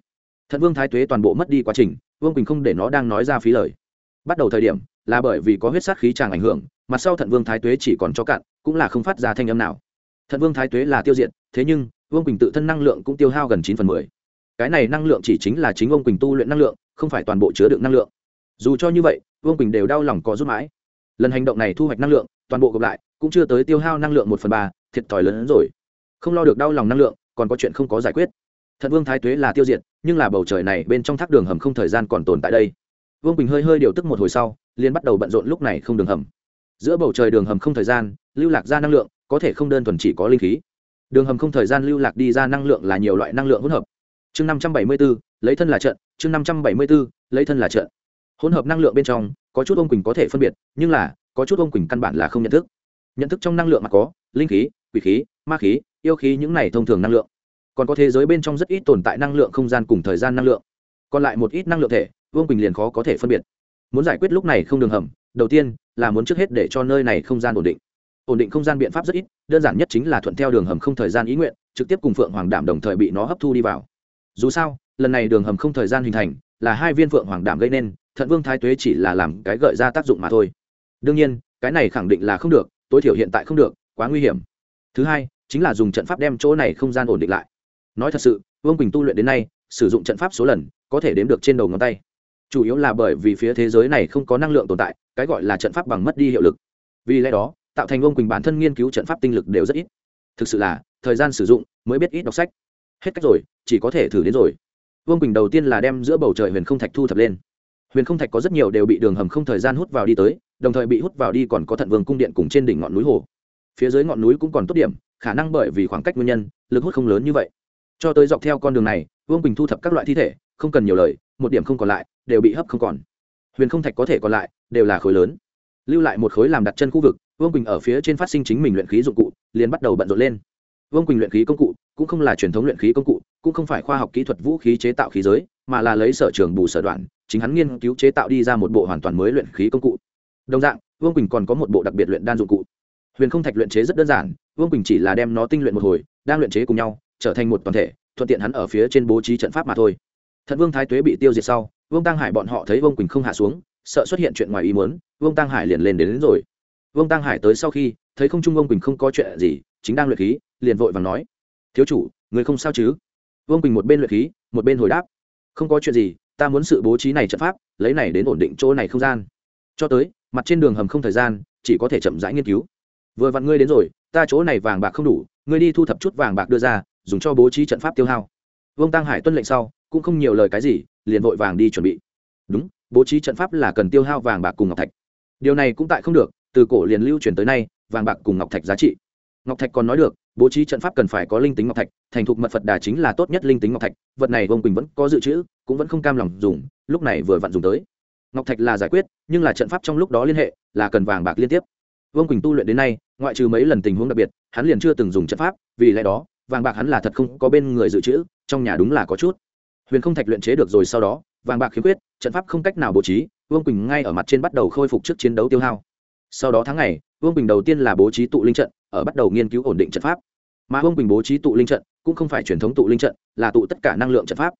Thận vương thái tuế toàn bộ mất đi quá trình, vương quỳnh không để nó đang nói ra phí lời. Bắt đầu thời điểm, là bởi vì có huyết sát khí tràng ảnh hưởng, mặt sau thận vương thái tuế chỉ còn cho cạn, cũng là không phát ra thanh âm nào. Thận vương thái tuế là tiêu diệt, thế nhưng vương quỳnh tự thân năng lượng cũng tiêu hao gần chín phần mười. Cái này năng lượng chỉ chính là chính ông quỳnh tu luyện năng lượng, không phải toàn bộ chứa đựng năng lượng. Dù cho như vậy, vương quỳnh đều đau lòng có rút mãi. Lần hành động này thu hoạch năng lượng, toàn bộ gộp lại, cũng chưa tới tiêu hao năng lượng một phần ba, thiệt thòi lớn hơn rồi. Không lo được đau lòng năng lượng, còn có chuyện không có giải quyết. Thật vương thái tuế là tiêu diệt, nhưng là bầu trời này bên trong thác đường hầm không thời gian còn tồn tại đây. Vương quỳnh hơi hơi điều tức một hồi sau liên bắt đầu bận rộn lúc này không đường hầm. Giữa bầu trời đường hầm không thời gian, lưu lạc ra năng lượng, có thể không đơn thuần chỉ có linh khí đường hầm không thời gian lưu lạc đi ra năng lượng là nhiều loại năng lượng hỗn hợp. Chương năm trăm bảy mươi b ố lấy thân là trận. Chương năm trăm bảy mươi b ố lấy thân là trận. Hỗn hợp năng lượng bên trong, có chút ông quỳnh có thể phân biệt, nhưng là, có chút ông quỳnh căn bản là không nhận thức. Nhận thức trong năng lượng mà có, linh khí, quỷ khí, ma khí, yêu khí những này thông thường năng lượng. Còn có thế giới bên trong rất ít tồn tại năng lượng không gian cùng thời gian năng lượng. Còn lại một ít năng lượng thể vương quỳnh liền khó có thể phân biệt. Muốn giải quyết lúc này không đường hầm, đầu tiên là muốn trước hết để cho nơi này không gian ổn định ổn định không gian biện pháp rất ít, đơn giản nhất chính là thuận theo đường hầm không thời gian ý nguyện, trực tiếp cùng phượng hoàng đảm đồng thời bị nó hấp thu đi vào. Dù sao, lần này đường hầm không thời gian hình thành, là hai viên phượng hoàng đảm gây nên, thận vương thái tuế chỉ là làm cái gợi ra tác dụng mà thôi. Đương nhiên, cái này khẳng định là không được, tối thiểu hiện tại không được, quá nguy hiểm. Thứ hai, chính là dùng trận pháp đem chỗ này không gian ổn định lại. Nói thật sự, vương quỳnh tu luyện đến nay, sử dụng trận pháp số lần, có thể đếm được trên đầu ngón tay. Chủ yếu là bởi vì phía thế giới này không có năng lượng tồn tại, cái gọi là trận pháp bằng mất đi hiệu lực. Vì lẽ đó tạo thành vương quỳnh bản thân nghiên cứu trận pháp tinh lực đều rất ít. Thực sự là, thời gian sử dụng mới biết ít đọc sách. Hết cách rồi, chỉ có thể thử đến rồi. Vương quỳnh đầu tiên là đem giữa bầu trời huyền không thạch thu thập lên. Huyền không thạch có rất nhiều đều bị đường hầm không thời gian hút vào đi tới, đồng thời bị hút vào đi còn có thận vương cung điện cùng trên đỉnh ngọn núi hồ. Phía dưới ngọn núi cũng còn tốt điểm, khả năng bởi vì khoảng cách nguyên nhân, lực hút không lớn như vậy. Cho tới dọc theo con đường này, vương quỳnh thu thập các loại thi thể, không cần nhiều lời, một điểm không còn lại, đều bị hấp không còn. Huyền không thạch có thể còn lại, đều là khối lớn. Lưu lại một khối làm đặt chân khu vực vương quỳnh ở phía trên phát sinh chính mình luyện khí dụng cụ liền bắt đầu bận rộn lên vương quỳnh luyện khí công cụ cũng không là truyền thống luyện khí công cụ cũng không phải khoa học kỹ thuật vũ khí chế tạo khí giới mà là lấy sở trường bù sở đoạn chính hắn nghiên cứu chế tạo đi ra một bộ hoàn toàn mới luyện khí công cụ đồng dạng vương quỳnh còn có một bộ đặc biệt luyện đan dụng cụ huyền không thạch luyện chế rất đơn giản vương quỳnh chỉ là đem nó tinh luyện một hồi đang luyện chế cùng nhau trở thành một toàn thể thuận tiện hắn ở phía trên bố trí trận pháp mà thôi thật vương thái tuế bị tiêu diệt sau vương tăng hải bọn họ thấy vương quỳnh không hạ xuống sợ xuất hiện chuyện ngoài ý muốn vương tăng hải liền lên đến, đến rồi vương tăng hải tới sau khi, thấy không trung vương quỳnh không có chuyện gì, chính đang luyện khí, liền vội và nói, thiếu chủ, người không sao chứ? Vương quỳnh một bên luyện khí, một bên hồi đáp, không có chuyện gì, ta muốn sự bố trí này trận pháp, lấy này đến ổn định chỗ này không gian. Cho tới, mặt trên đường hầm không thời gian, chỉ có thể chậm rãi nghiên cứu. Vừa vặn ngươi đến rồi, ta chỗ này vàng bạc không đủ, ngươi đi thu thập chút vàng bạc đưa ra, dùng cho bố trí trận pháp tiêu hao. Vương tăng hải tuân lệnh sau, cũng không nhiều lời cái gì, liền vội vàng đi chuẩn bị. Đúng, bố trí trận pháp là cần tiêu hao vàng bạc cùng ngọc thạch. Điều này cũng tại không được từ cổ liền lưu truyền tới nay, vàng bạc cùng ngọc thạch giá trị. Ngọc thạch còn nói được, bố trí trận pháp cần phải có linh tính ngọc thạch, thành thục mật phật đà chính là tốt nhất linh tính ngọc thạch, vật này vương quỳnh vẫn có dự trữ, cũng vẫn không cam lòng dùng, lúc này vừa vặn dùng tới. Ngọc thạch là giải quyết, nhưng là trận pháp trong lúc đó liên hệ, là cần vàng bạc liên tiếp. Vương quỳnh tu luyện đến nay, ngoại trừ mấy lần tình huống đặc biệt, hắn liền chưa từng dùng trận pháp, vì lẽ đó, vàng bạc hắn là thật không có bên người dự trữ, trong nhà đúng là có chút. Huyền không thạch luyện chế được rồi sau đó, vàng bạc khiếm khuyết, trận pháp không cách nào bố trí, vương quỳnh ngay ở mặt trên bắt đầu khôi phục trước chiến đấu tiêu hao sau đó tháng ngày, vương bình đầu tiên là bố trí tụ linh trận, ở bắt đầu nghiên cứu ổn định trận pháp. Mà vương bình bố trí tụ linh trận, cũng không phải truyền thống tụ linh trận, là tụ tất cả năng lượng trận pháp.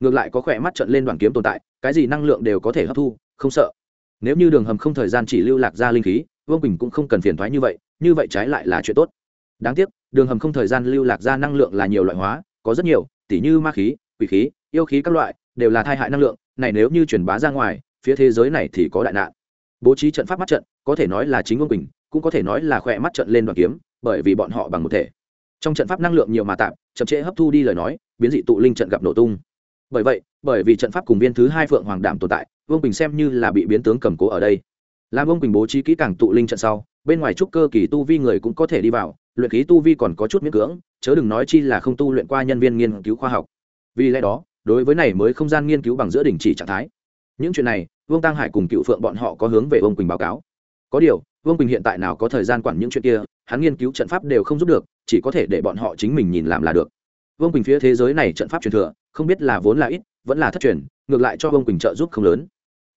Ngược lại có khỏe mắt trận lên đoàn kiếm tồn tại, cái gì năng lượng đều có thể hấp thu, không sợ. Nếu như đường hầm không thời gian chỉ lưu lạc ra linh khí, vương bình cũng không cần phiền thoái như vậy như vậy trái lại là chuyện tốt. Đáng tiếc, đường hầm không thời gian lưu lạc ra năng lượng là nhiều loại hóa, có rất nhiều, tỉ như ma khí, quỷ khí, yêu khí các loại, đều là thai hại năng lượng, này nếu như truyền bá ra ngoài, phía thế giới này thì có đại nạn bố trí trận pháp mắt trận, có thể nói là chính vương quỳnh, cũng có thể nói là khỏe mắt trận lên đoàn kiếm, bởi vì bọn họ bằng một thể. Trong trận pháp năng lượng nhiều mà tạm, chậm trễ hấp thu đi lời nói, biến dị tụ linh trận gặp nổ tung. Bởi vậy, bởi vì trận pháp cùng viên thứ hai phượng hoàng đảm tồn tại, vương quỳnh xem như là bị biến tướng cầm cố ở đây. Làm vương quỳnh bố trí kỹ càng tụ linh trận sau, bên ngoài trúc cơ kỳ tu vi người cũng có thể đi vào, luyện khí tu vi còn có chút miễn cưỡng, chớ đừng nói chi là không tu luyện qua nhân viên nghiên cứu khoa học. Vì lẽ đó, đối với này mới không gian nghiên cứu bằng giữa đình chỉ trạng thái. Những chuyện này vương tăng hải cùng cựu phượng bọn họ có hướng về vương quỳnh báo cáo. có điều, vương quỳnh hiện tại nào có thời gian quản những chuyện kia, hắn nghiên cứu trận pháp đều không giúp được, chỉ có thể để bọn họ chính mình nhìn làm là được. vương quỳnh phía thế giới này trận pháp truyền thừa, không biết là vốn là ít, vẫn là thất truyền, ngược lại cho vương quỳnh trợ giúp không lớn.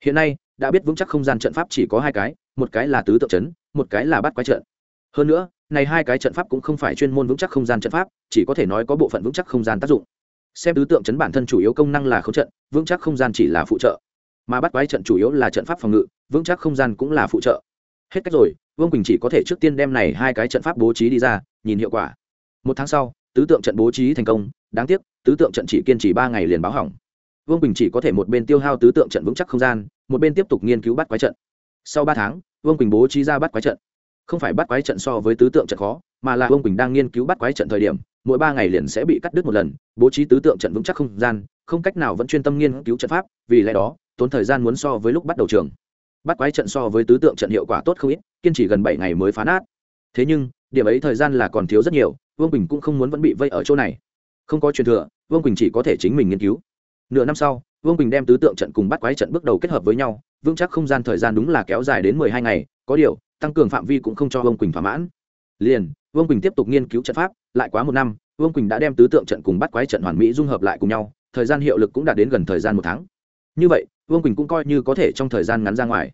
hiện nay, đã biết vững chắc không gian trận pháp chỉ có hai cái, một cái là tứ tượng trấn một cái là bắt quái trận. hơn nữa, này hai cái trận pháp cũng không phải chuyên môn vững chắc không gian trận pháp, chỉ có thể nói có bộ phận vững chắc không gian tác dụng. xem tứ tượng chấn bản thân chủ yếu công năng là khống trận, vững chắc không gian chỉ là phụ trợ mà bắt quái trận chủ yếu là trận pháp phòng ngự, vững chắc không gian cũng là phụ trợ. Hết cách rồi, vương quỳnh chỉ có thể trước tiên đem này hai cái trận pháp bố trí đi ra, nhìn hiệu quả. Một tháng sau, tứ tượng trận bố trí thành công, đáng tiếc, tứ tượng trận chỉ kiên trì ba ngày liền báo hỏng. Vương quỳnh chỉ có thể một bên tiêu hao tứ tượng trận vững chắc không gian, một bên tiếp tục nghiên cứu bắt quái trận. Sau ba tháng, vương quỳnh bố trí ra bắt quái trận. Không phải bắt quái trận so với tứ tượng trận khó, mà là vương quỳnh đang nghiên cứu bắt quái trận thời điểm, mỗi ba ngày liền sẽ bị cắt đứt một lần, bố trí tứ tượng trận vững chắc không gian, không cách nào vẫn chuyên tâm nghiên cứu trận pháp, vì lẽ đó tốn thời gian muốn so với lúc bắt đầu trường. Bắt quái trận so với tứ tượng trận hiệu quả tốt không ít, kiên trì gần bảy ngày mới phá nát. Thế nhưng, điểm ấy thời gian là còn thiếu rất nhiều, vương quỳnh cũng không muốn vẫn bị vây ở chỗ này. Không có truyền thừa, vương quỳnh chỉ có thể chính mình nghiên cứu. Nửa năm sau, vương quỳnh đem tứ tượng trận cùng bắt quái trận bước đầu kết hợp với nhau, vững chắc không gian thời gian đúng là kéo dài đến mười hai ngày, có điều, tăng cường phạm vi cũng không cho vương quỳnh thỏa mãn. Liền, vương quỳnh tiếp tục nghiên cứu trận pháp, lại quá một năm, vương quỳnh đã đem tứ tượng trận cùng bắt quái trận hoàn mỹ dung hợp lại cùng nhau, thời gian hiệu lực cũng đạt đến gần thời gian một tháng. Như vậy vương quỳnh cũng coi như có thể trong thời gian ngắn ra ngoài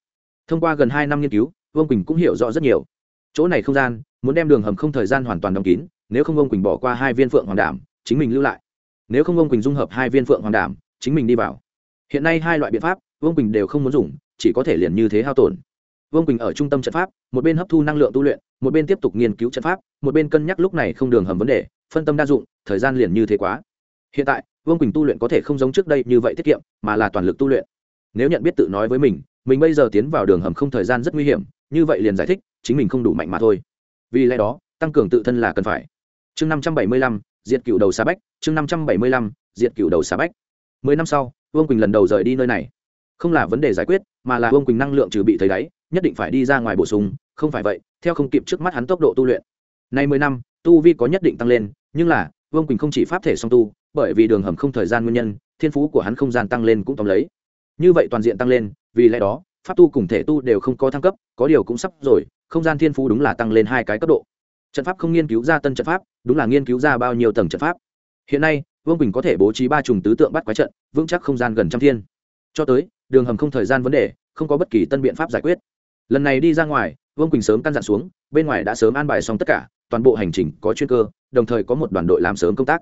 thông qua gần hai năm nghiên cứu vương quỳnh cũng hiểu rõ rất nhiều chỗ này không gian muốn đem đường hầm không thời gian hoàn toàn đóng kín nếu không vương quỳnh bỏ qua hai viên phượng hoàng đảm chính mình lưu lại nếu không vương quỳnh dung hợp hai viên phượng hoàng đảm chính mình đi vào hiện nay hai loại biện pháp vương quỳnh đều không muốn dùng chỉ có thể liền như thế hao tổn vương quỳnh ở trung tâm trận pháp một bên hấp thu năng lượng tu luyện một bên tiếp tục nghiên cứu trận pháp một bên cân nhắc lúc này không đường hầm vấn đề phân tâm đa dụng thời gian liền như thế quá hiện tại vương quỳnh tu luyện có thể không giống trước đây như vậy tiết kiệm mà là toàn lực tu luyện nếu nhận biết tự nói với mình mình bây giờ tiến vào đường hầm không thời gian rất nguy hiểm, như vậy liền giải thích, chính mình không đủ mạnh mà thôi. Vì lẽ đó, tăng cường tự thân là cần phải. Chương năm trăm bảy mươi lăm, diệt cựu đầu xà bách, chương năm trăm bảy mươi lăm, diệt cựu đầu xà bách. Mười năm sau, vương quỳnh lần đầu rời đi nơi này. Không là vấn đề giải quyết, mà là vương quỳnh năng lượng trừ bị thấy đáy, nhất định phải đi ra ngoài bổ sung, không phải vậy, theo không kịp trước mắt hắn tốc độ tu luyện. Nay mười năm, tu vi có nhất định tăng lên, nhưng là, vương quỳnh không chỉ pháp thể song tu, bởi vì đường hầm không thời gian nguyên nhân, thiên phú của hắn không gian tăng lên cũng tóm lấy như vậy toàn diện tăng lên, vì lẽ đó, pháp tu cùng thể tu đều không có thăng cấp, có điều cũng sắp rồi, không gian thiên phú đúng là tăng lên hai cái cấp độ. Trận pháp không nghiên cứu ra tân trận pháp, đúng là nghiên cứu ra bao nhiêu tầng trận pháp. Hiện nay, vương quỳnh có thể bố trí ba trùng tứ tượng bắt quái trận, vững chắc không gian gần trăm thiên. Cho tới, đường hầm không thời gian vấn đề, không có bất kỳ tân biện pháp giải quyết. Lần này đi ra ngoài, vương quỳnh sớm căn dặn xuống, bên ngoài đã sớm an bài xong tất cả, toàn bộ hành trình có chuyên cơ, đồng thời có một đoàn đội làm sớm công tác.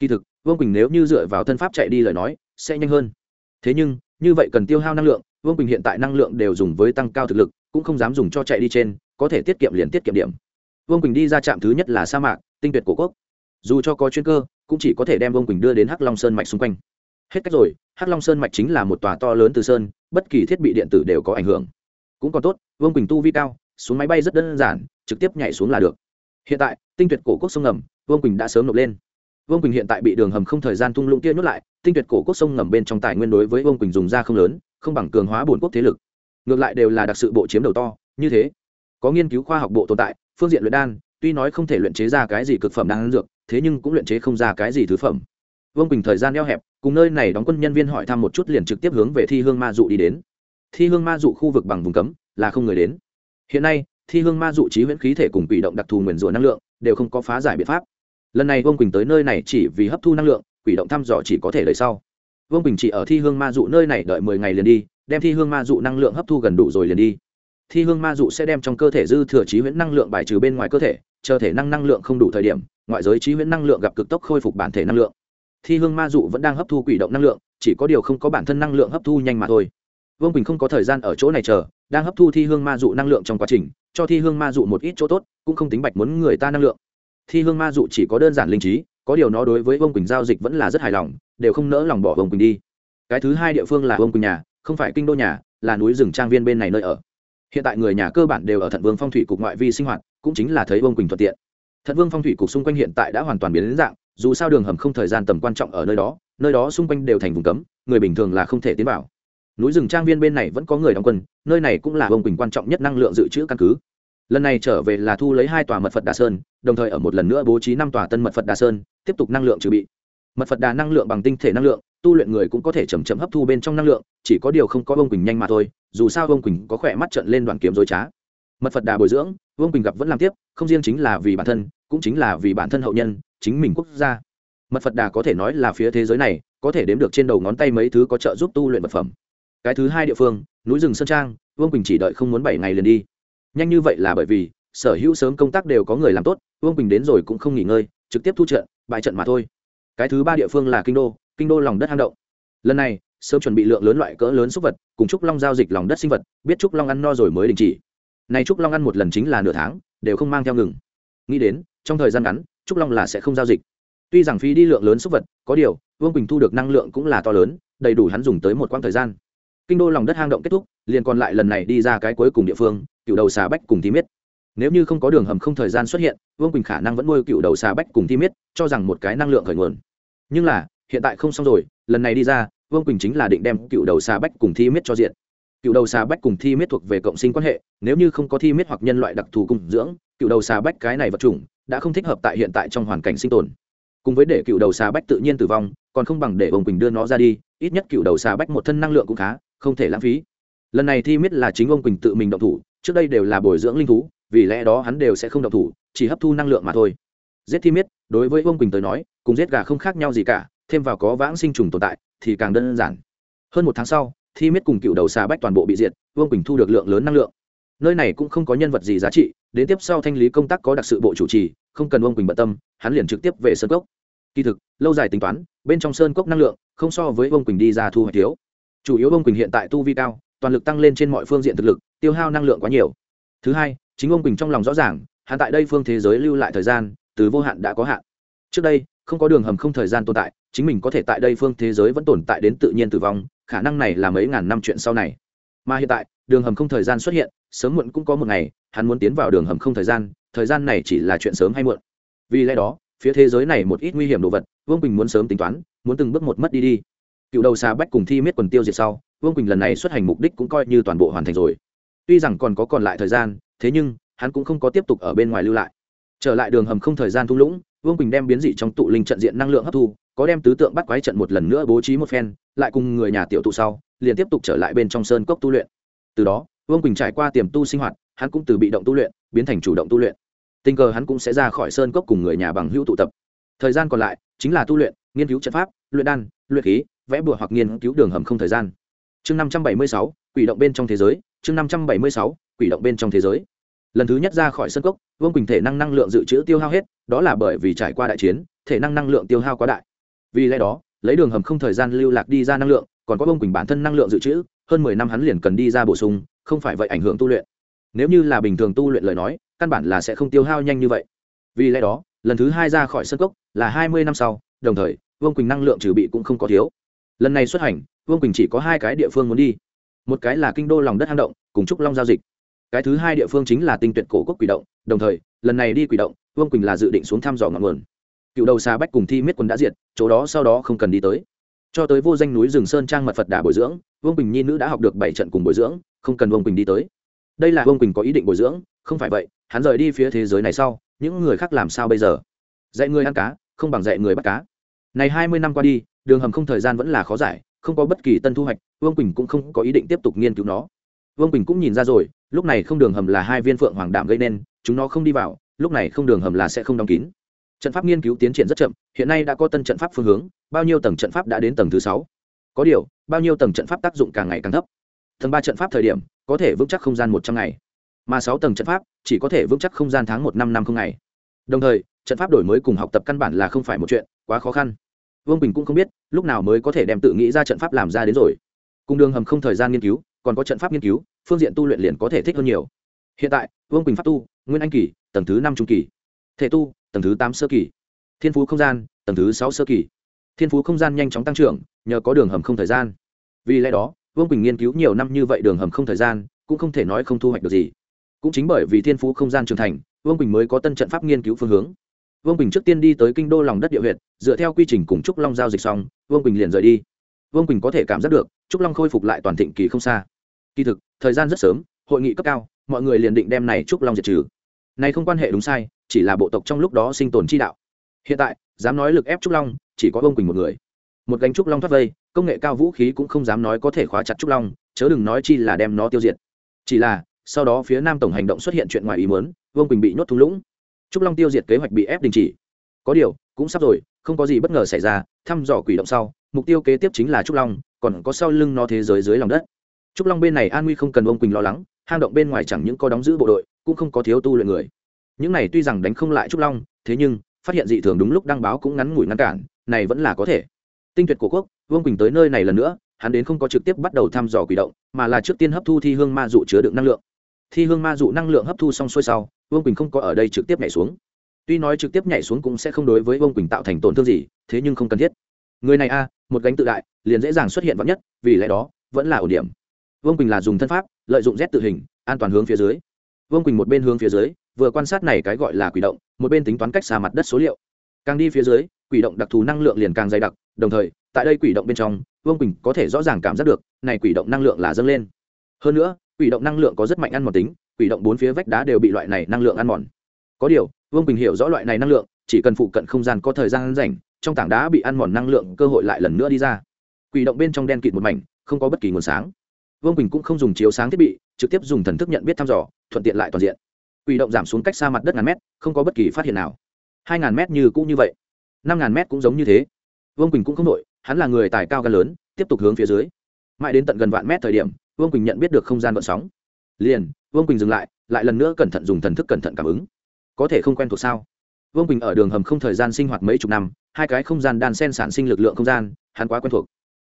Kỳ thực, vương quỳnh nếu như dựa vào thân pháp chạy đi lời nói, sẽ nhanh hơn. Thế nhưng như vậy cần tiêu hao năng lượng, vương quỳnh hiện tại năng lượng đều dùng với tăng cao thực lực, cũng không dám dùng cho chạy đi trên, có thể tiết kiệm liền tiết kiệm điểm. Vương quỳnh đi ra trạm thứ nhất là sa mạc, tinh tuyệt cổ quốc. Dù cho có chuyên cơ, cũng chỉ có thể đem vương quỳnh đưa đến hắc long sơn mạch xung quanh. Hết cách rồi, hắc long sơn mạch chính là một tòa to lớn từ sơn, bất kỳ thiết bị điện tử đều có ảnh hưởng. Cũng còn tốt, vương quỳnh tu vi cao, xuống máy bay rất đơn giản, trực tiếp nhảy xuống là được. Hiện tại, tinh tuyệt cổ quốc sông ngầm, vương quỳnh đã sớm nộp lên vương quỳnh hiện tại bị đường hầm không thời gian tung lũng kia nhốt lại, tinh tuyệt cổ quốc sông ngầm bên trong tài nguyên đối với vương quỳnh dùng ra không lớn, không bằng cường hóa bổn quốc thế lực. Ngược lại đều là đặc sự bộ chiếm đầu to, như thế. Có nghiên cứu khoa học bộ tồn tại, phương diện luyện đan, tuy nói không thể luyện chế ra cái gì cực phẩm đang dược, thế nhưng cũng luyện chế không ra cái gì thứ phẩm. Vương quỳnh thời gian eo hẹp, cùng nơi này đóng quân nhân viên hỏi thăm một chút liền trực tiếp hướng về thi hương ma dụ đi đến. Thi hương ma dụ khu vực bằng vùng cấm, là không người đến. Hiện nay, thi hương ma dụ trí huyễn khí thể cùng quỷ động đặc thù nguyền rủa năng lượng, đều không có phá giải biện pháp lần này vương quỳnh tới nơi này chỉ vì hấp thu năng lượng, quỷ động thăm dò chỉ có thể lời sau. Vương quỳnh chỉ ở thi hương ma dụ nơi này đợi mười ngày liền đi, đem thi hương ma dụ năng lượng hấp thu gần đủ rồi liền đi. Thi hương ma dụ sẽ đem trong cơ thể dư thừa trí huyễn năng lượng bài trừ bên ngoài cơ thể, chờ thể năng năng lượng không đủ thời điểm, ngoại giới trí huyễn năng lượng gặp cực tốc khôi phục bản thể năng lượng. Thi hương ma dụ vẫn đang hấp thu quỷ động năng lượng, chỉ có điều không có bản thân năng lượng hấp thu nhanh mà thôi. Vương quỳnh không có thời gian ở chỗ này chờ, đang hấp thu thi hương ma dụ năng lượng trong quá trình, cho thi hương ma dụ một ít chỗ tốt, cũng không tính bạch muốn người ta năng lượng thi hương ma dụ chỉ có đơn giản linh trí, có điều nó đối với vương quỳnh giao dịch vẫn là rất hài lòng, đều không nỡ lòng bỏ vương quỳnh đi. Cái thứ hai địa phương là vương quỳnh nhà, không phải kinh đô nhà, là núi rừng trang viên bên này nơi ở. Hiện tại người nhà cơ bản đều ở thận vương phong thủy cục ngoại vi sinh hoạt, cũng chính là thấy vương quỳnh thuận tiện. Thận vương phong thủy cục xung quanh hiện tại đã hoàn toàn biến đến dạng, dù sao đường hầm không thời gian tầm quan trọng ở nơi đó nơi đó xung quanh đều thành vùng cấm, người bình thường là không thể tiến vào. Núi rừng trang viên bên này vẫn có người đóng quân, nơi này cũng là vương quỳnh quan trọng nhất năng lượng dự trữ căn cứ lần này trở về là thu lấy hai tòa mật phật đà sơn, đồng thời ở một lần nữa bố trí năm tòa tân mật phật đà sơn, tiếp tục năng lượng trừ bị. Mật phật đà năng lượng bằng tinh thể năng lượng, tu luyện người cũng có thể chầm chậm hấp thu bên trong năng lượng, chỉ có điều không có vương quỳnh nhanh mà thôi, dù sao vương quỳnh có khỏe mắt trận lên đoàn kiếm dối trá. Mật phật đà bồi dưỡng, vương quỳnh gặp vẫn làm tiếp, không riêng chính là vì bản thân, cũng chính là vì bản thân hậu nhân, chính mình quốc gia. Mật phật đà có thể nói là phía thế giới này, có thể đếm được trên đầu ngón tay mấy thứ có trợ giúp tu luyện vật phẩm. Cái thứ hai địa phương, núi rừng sơn trang, vương quỳnh chỉ đợi không muốn bảy ngày liền đi nhanh như vậy là bởi vì, sở hữu sớm công tác đều có người làm tốt, vương quỳnh đến rồi cũng không nghỉ ngơi, trực tiếp thu trận, bại trận mà thôi. Cái thứ ba địa phương là kinh đô kinh đô lòng đất hang động. Lần này, sớm chuẩn bị lượng lớn loại cỡ lớn súc vật, cùng trúc long giao dịch lòng đất sinh vật, biết trúc long ăn no rồi mới đình chỉ. Này trúc long ăn một lần chính là nửa tháng, đều không mang theo ngừng. Nghĩ đến, trong thời gian ngắn, trúc long là sẽ không giao dịch. Tuy rằng phí đi lượng lớn súc vật, có điều, vương quỳnh thu được năng lượng cũng là to lớn, đầy đủ hắn dùng tới một quãng thời gian. Kinh đô lòng đất hang động kết thúc, liền còn lại lần này đi ra cái cuối cùng địa phương cựu đầu xà bách cùng thi miết. Nếu như không có đường hầm không thời gian xuất hiện, vương quỳnh khả năng vẫn nuôi cựu đầu xà bách cùng thi miết, cho rằng một cái năng lượng khởi nguồn. Nhưng là, hiện tại không xong rồi, lần này đi ra, vương quỳnh chính là định đem cựu đầu xà bách cùng thi miết cho diện. Cựu đầu xà bách cùng thi miết thuộc về cộng sinh quan hệ, nếu như không có thi miết hoặc nhân loại đặc thù cung dưỡng, cựu đầu xà bách cái này vật chủng đã không thích hợp tại hiện tại trong hoàn cảnh sinh tồn. Cùng với để cựu đầu xà bách tự nhiên tử vong, còn không bằng để vương quỳnh đưa nó ra đi, ít nhất cựu đầu xà bách một thân năng lượng cũng khá, không thể lãng phí. Lần này thi miết là chính ông quỳnh tự mình động thủ trước đây đều là bồi dưỡng linh thú, vì lẽ đó hắn đều sẽ không độc thủ, chỉ hấp thu năng lượng mà thôi. Giết thi miết, đối với ông quỳnh tới nói, cùng giết gà không khác nhau gì cả, thêm vào có vãng sinh trùng tồn tại, thì càng đơn giản. Hơn một tháng sau, thi miết cùng cựu đầu xà bách toàn bộ bị diệt, vương quỳnh thu được lượng lớn năng lượng. Nơi này cũng không có nhân vật gì giá trị, đến tiếp sau thanh lý công tác có đặc sự bộ chủ trì, không cần vương quỳnh bận tâm, hắn liền trực tiếp về sơn cốc. Kỳ thực, lâu dài tính toán, bên trong sơn cốc năng lượng, không so với vương quỳnh đi ra thu hoạch thiếu. Chủ yếu ông quỳnh hiện tại tu vi cao, toàn lực tăng lên trên mọi phương diện thực lực tiêu hao năng lượng quá nhiều. Thứ hai, chính ông quỳnh trong lòng rõ ràng hạn tại đây phương thế giới lưu lại thời gian, từ vô hạn đã có hạn. Trước đây, không có đường hầm không thời gian tồn tại, chính mình có thể tại đây phương thế giới vẫn tồn tại đến tự nhiên tử vong, khả năng này là mấy ngàn năm chuyện sau này. Mà hiện tại, đường hầm không thời gian xuất hiện, sớm muộn cũng có một ngày, hắn muốn tiến vào đường hầm không thời gian thời gian này chỉ là chuyện sớm hay muộn. Vì lẽ đó, phía thế giới này một ít nguy hiểm đồ vật, vương quỳnh muốn sớm tính toán, muốn từng bước một mất đi đi. Cựu đầu xà bách cùng thi miết quần tiêu diệt sau, vương quỳnh lần này xuất hành mục đích cũng coi như toàn bộ hoàn thành rồi tuy rằng còn có còn lại thời gian, thế nhưng, hắn cũng không có tiếp tục ở bên ngoài lưu lại. Trở lại đường hầm không thời gian thung lũng, vương quỳnh đem biến dị trong tụ linh trận diện năng lượng hấp thu, có đem tứ tượng bắt quái trận một lần nữa bố trí một phen, lại cùng người nhà tiểu tụ sau, liền tiếp tục trở lại bên trong sơn cốc tu luyện. Từ đó, vương quỳnh trải qua tiềm tu sinh hoạt, hắn cũng từ bị động tu luyện, biến thành chủ động tu luyện. Tình cờ hắn cũng sẽ ra khỏi sơn cốc cùng người nhà bằng hữu tụ tập. Thời gian còn lại, chính là tu luyện, nghiên cứu trận pháp, luyện đan, luyện khí, vẽ bùa hoặc nghiên cứu đường hầm không thời gian. Chương năm trăm bảy mươi sáu quỷ động bên trong thế giới, chương năm trăm bảy mươi sáu, quỷ động bên trong thế giới. Lần thứ nhất ra khỏi sân cốc, vương quỳnh thể năng năng lượng dự trữ tiêu hao hết, đó là bởi vì trải qua đại chiến, thể năng năng lượng tiêu hao quá đại. Vì lẽ đó, lấy đường hầm không thời gian lưu lạc đi ra năng lượng, còn có vương quỳnh bản thân năng lượng dự trữ, hơn mười năm hắn liền cần đi ra bổ sung, không phải vậy ảnh hưởng tu luyện. Nếu như là bình thường tu luyện lời nói, căn bản là sẽ không tiêu hao nhanh như vậy. Vì lẽ đó, lần thứ hai ra khỏi sân cốc là hai mươi năm sau, đồng thời, vương quỳnh năng lượng trừ bị cũng không có thiếu. Lần này xuất hành, vương quỳnh chỉ có hai cái địa phương muốn đi một cái là kinh đô lòng đất hang động, cùng trúc long giao dịch. Cái thứ hai địa phương chính là tinh tuyệt cổ quốc quỷ động, đồng thời, lần này đi quỷ động, vương quỳnh là dự định xuống thăm dò ngọn nguồn. Cựu đầu xà bách cùng thi miết quân đã diệt, chỗ đó sau đó không cần đi tới. Cho tới vô danh núi rừng sơn trang mật phật đà bồi dưỡng, vương quỳnh nhi nữ đã học được bảy trận cùng bồi dưỡng, không cần vương quỳnh đi tới. Đây là vương quỳnh có ý định bồi dưỡng, không phải vậy, hắn rời đi phía thế giới này sau, những người khác làm sao bây giờ? Dạy người ăn cá, không bằng dạy người bắt cá. Này hai mươi năm qua đi, đường hầm không thời gian vẫn là khó giải không có bất kỳ tân thu hoạch, vương quỳnh cũng không có ý định tiếp tục nghiên cứu nó. Vương quỳnh cũng nhìn ra rồi, lúc này không đường hầm là hai viên phượng hoàng đạm gây nên, chúng nó không đi vào, lúc này không đường hầm là sẽ không đóng kín. Trận pháp nghiên cứu tiến triển rất chậm, hiện nay đã có tân trận pháp phương hướng, bao nhiêu tầng trận pháp đã đến tầng thứ sáu? Có điều, bao nhiêu tầng trận pháp tác dụng càng ngày càng thấp? Tầng ba trận pháp thời điểm, có thể vững chắc không gian một trăm ngày, mà sáu tầng trận pháp chỉ có thể vững chắc không gian tháng một năm năm không ngày. Đồng thời, trận pháp đổi mới cùng học tập căn bản là không phải một chuyện, quá khó khăn vương bình cũng không biết lúc nào mới có thể đem tự nghĩ ra trận pháp làm ra đến rồi cùng đường hầm không thời gian nghiên cứu còn có trận pháp nghiên cứu phương diện tu luyện liền có thể thích hơn nhiều hiện tại vương bình pháp tu nguyên anh kỳ tầng thứ năm trung kỳ thể tu tầng thứ tám sơ kỳ thiên phú không gian tầng thứ sáu sơ kỳ thiên phú không gian nhanh chóng tăng trưởng nhờ có đường hầm không thời gian vì lẽ đó vương quỳnh nghiên cứu nhiều năm như vậy đường hầm không thời gian cũng không thể nói không thu hoạch được gì cũng chính bởi vì thiên phú không gian trưởng thành vương quỳnh mới có tân trận pháp nghiên cứu phương hướng vương quỳnh trước tiên đi tới kinh đô lòng đất địa huyện dựa theo quy trình cùng trúc long giao dịch xong vương quỳnh liền rời đi vương quỳnh có thể cảm giác được trúc long khôi phục lại toàn thịnh kỳ không xa kỳ thực thời gian rất sớm hội nghị cấp cao mọi người liền định đem này trúc long diệt trừ này không quan hệ đúng sai chỉ là bộ tộc trong lúc đó sinh tồn chi đạo hiện tại dám nói lực ép trúc long chỉ có vương quỳnh một người một gánh trúc long thoát vây công nghệ cao vũ khí cũng không dám nói có thể khóa chặt trúc long chớ đừng nói chi là đem nó tiêu diệt chỉ là sau đó phía nam tổng hành động xuất hiện chuyện ngoài ý muốn vương quỳnh bị nhốt thung lũng trúc long tiêu diệt kế hoạch bị ép đình chỉ. Có điều, cũng sắp rồi, không có gì bất ngờ xảy ra, thăm dò quỷ động sau, mục tiêu kế tiếp chính là trúc long, còn có sau lưng nó thế giới dưới lòng đất. Trúc long bên này an nguy không cần ông quỳnh lo lắng, hang động bên ngoài chẳng những có đóng giữ bộ đội, cũng không có thiếu tu luyện người. Những này tuy rằng đánh không lại trúc long, thế nhưng, phát hiện dị thường đúng lúc đăng báo cũng ngắn ngủi ngăn cản, này vẫn là có thể. Tinh tuyệt của quốc, vương quỳnh tới nơi này lần nữa, hắn đến không có trực tiếp bắt đầu thăm dò quỷ động, mà là trước tiên hấp thu thi hương ma dụ chứa đựng năng lượng. Thi hương ma dụ năng lượng hấp thu xong xuôi sau vương quỳnh không có ở đây trực tiếp nhảy xuống tuy nói trực tiếp nhảy xuống cũng sẽ không đối với vương quỳnh tạo thành tổn thương gì thế nhưng không cần thiết người này a một gánh tự đại liền dễ dàng xuất hiện vắn nhất vì lẽ đó vẫn là ổ điểm vương quỳnh là dùng thân pháp lợi dụng rét tự hình an toàn hướng phía dưới vương quỳnh một bên hướng phía dưới vừa quan sát này cái gọi là quỷ động một bên tính toán cách xa mặt đất số liệu càng đi phía dưới quỷ động đặc thù năng lượng liền càng dày đặc đồng thời tại đây quỷ động bên trong vương quỳnh có thể rõ ràng cảm giác được này quỷ động năng lượng là dâng lên hơn nữa quỷ động năng lượng có rất mạnh ăn mòn tính quỷ động bốn phía vách đá đều bị loại này năng lượng ăn mòn. Có điều, vương quỳnh hiểu rõ loại này năng lượng, chỉ cần phụ cận không gian có thời gian rảnh, trong tảng đá bị ăn mòn năng lượng cơ hội lại lần nữa đi ra. Quỷ động bên trong đen kịt một mảnh, không có bất kỳ nguồn sáng. Vương quỳnh cũng không dùng chiếu sáng thiết bị, trực tiếp dùng thần thức nhận biết thăm dò, thuận tiện lại toàn diện. Quỷ động giảm xuống cách xa mặt đất ngàn mét, không có bất kỳ phát hiện nào. Hai ngàn mét như cũng như vậy, năm ngàn mét cũng giống như thế. Vương quỳnh cũng không đội hắn là người tài cao gan lớn, tiếp tục hướng phía dưới. Mãi đến tận gần vạn mét thời điểm, vương quỳnh nhận biết được không gian vận sóng. Liền vương quỳnh dừng lại lại lần nữa cẩn thận dùng thần thức cẩn thận cảm ứng. Có thể không quen thuộc sao? Vương quỳnh ở đường hầm không thời gian sinh hoạt mấy chục năm, hai cái không gian đan sen sản sinh lực lượng không gian, hắn quá quen thuộc.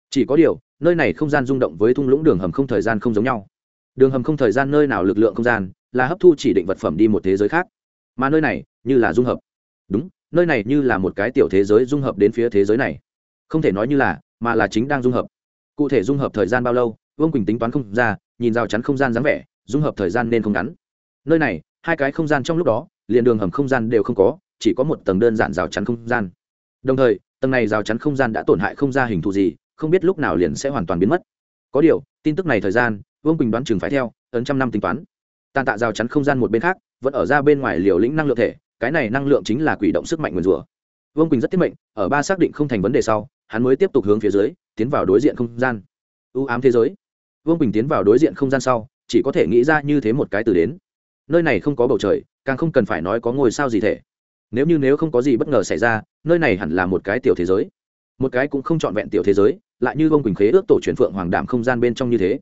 Chỉ có điều, nơi này không gian rung động với thung lũng đường hầm không thời gian không giống nhau. Đường hầm không thời gian nơi nào lực lượng không gian, là hấp thu chỉ định vật phẩm đi một thế giới khác. Mà nơi này, như là dung hợp. Đúng, nơi này như là một cái tiểu thế giới dung hợp đến phía thế giới này. Không thể nói như là, mà là chính đang dung hợp. Cụ thể dung hợp thời gian bao lâu, vương quỳnh tính toán không ra, nhìn rào chắn không gian dáng vẻ dung hợp thời gian nên không ngắn. Nơi này, hai cái không gian trong lúc đó, liền đường hầm không gian đều không có, chỉ có một tầng đơn giản rào chắn không gian. Đồng thời, tầng này rào chắn không gian đã tổn hại không ra hình thù gì, không biết lúc nào liền sẽ hoàn toàn biến mất. Có điều, tin tức này thời gian, vương quỳnh đoán chừng phải theo, ấn trăm năm tính toán. Tàn tạ rào chắn không gian một bên khác, vẫn ở ra bên ngoài liều lĩnh năng lượng thể, cái này năng lượng chính là quỷ động sức mạnh nguồn rủa. Vương quỳnh rất tiết mệnh, ở ba xác định không thành vấn đề sau, hắn mới tiếp tục hướng phía dưới, tiến vào đối diện không gian. Ưu ám thế giới. Vương quỳnh tiến vào đối diện không gian sau chỉ có thể nghĩ ra như thế một cái từ đến. Nơi này không có bầu trời, càng không cần phải nói có ngôi sao gì thể. Nếu như nếu không có gì bất ngờ xảy ra, nơi này hẳn là một cái tiểu thế giới. Một cái cũng không trọn vẹn tiểu thế giới, lại như vương quỳnh khế ước tổ truyền phượng hoàng đảm không gian bên trong như thế.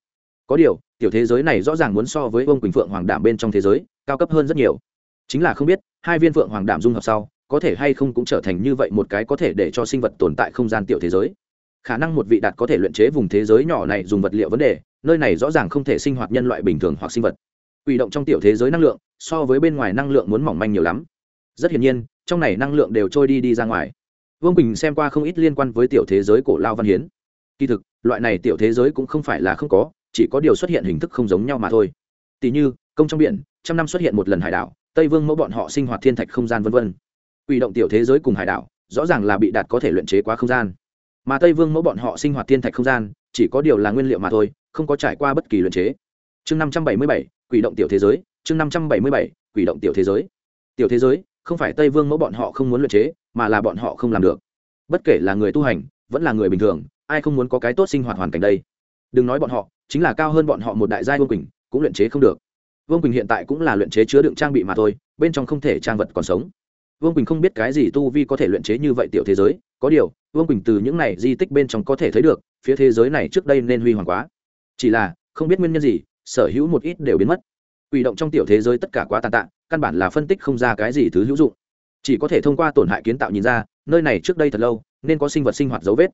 Có điều, tiểu thế giới này rõ ràng muốn so với vương quỳnh phượng hoàng đảm bên trong thế giới, cao cấp hơn rất nhiều. Chính là không biết, hai viên phượng hoàng đảm dung hợp sau, có thể hay không cũng trở thành như vậy một cái có thể để cho sinh vật tồn tại không gian tiểu thế giới. Khả năng một vị đạt có thể luyện chế vùng thế giới nhỏ này dùng vật liệu vấn đề nơi này rõ ràng không thể sinh hoạt nhân loại bình thường hoặc sinh vật. Quỷ động trong tiểu thế giới năng lượng, so với bên ngoài năng lượng muốn mỏng manh nhiều lắm. Rất hiển nhiên, trong này năng lượng đều trôi đi đi ra ngoài. Vương bình xem qua không ít liên quan với tiểu thế giới cổ lao văn hiến. Kỳ thực, loại này tiểu thế giới cũng không phải là không có, chỉ có điều xuất hiện hình thức không giống nhau mà thôi. Tỷ như, công trong biển, trăm năm xuất hiện một lần hải đảo, tây vương mẫu bọn họ sinh hoạt thiên thạch không gian v v quỷ động tiểu thế giới cùng hải đảo, rõ ràng là bị đạt có thể luyện chế quá không gian. Mà tây vương mẫu bọn họ sinh hoạt thiên thạch không gian chỉ có điều là nguyên liệu mà thôi, không có trải qua bất kỳ luyện chế. Chương năm trăm bảy mươi bảy, quỷ động tiểu thế giới. Chương năm trăm bảy mươi bảy, quỷ động tiểu thế giới. Tiểu thế giới, không phải tây vương mẫu bọn họ không muốn luyện chế, mà là bọn họ không làm được. Bất kể là người tu hành, vẫn là người bình thường, ai không muốn có cái tốt sinh hoạt hoàn cảnh đây? Đừng nói bọn họ, chính là cao hơn bọn họ một đại giai vương quỳnh, cũng luyện chế không được. Vương quỳnh hiện tại cũng là luyện chế chứa đựng trang bị mà thôi, bên trong không thể trang vật còn sống. Vương quỳnh không biết cái gì tu vi có thể luyện chế như vậy tiểu thế giới có điều, vương quỳnh từ những này di tích bên trong có thể thấy được, phía thế giới này trước đây nên huy hoàng quá. Chỉ là, không biết nguyên nhân gì, sở hữu một ít đều biến mất. Quỷ động trong tiểu thế giới tất cả quá tàn tạ, căn bản là phân tích không ra cái gì thứ hữu dụng. Chỉ có thể thông qua tổn hại kiến tạo nhìn ra, nơi này trước đây thật lâu, nên có sinh vật sinh hoạt dấu vết.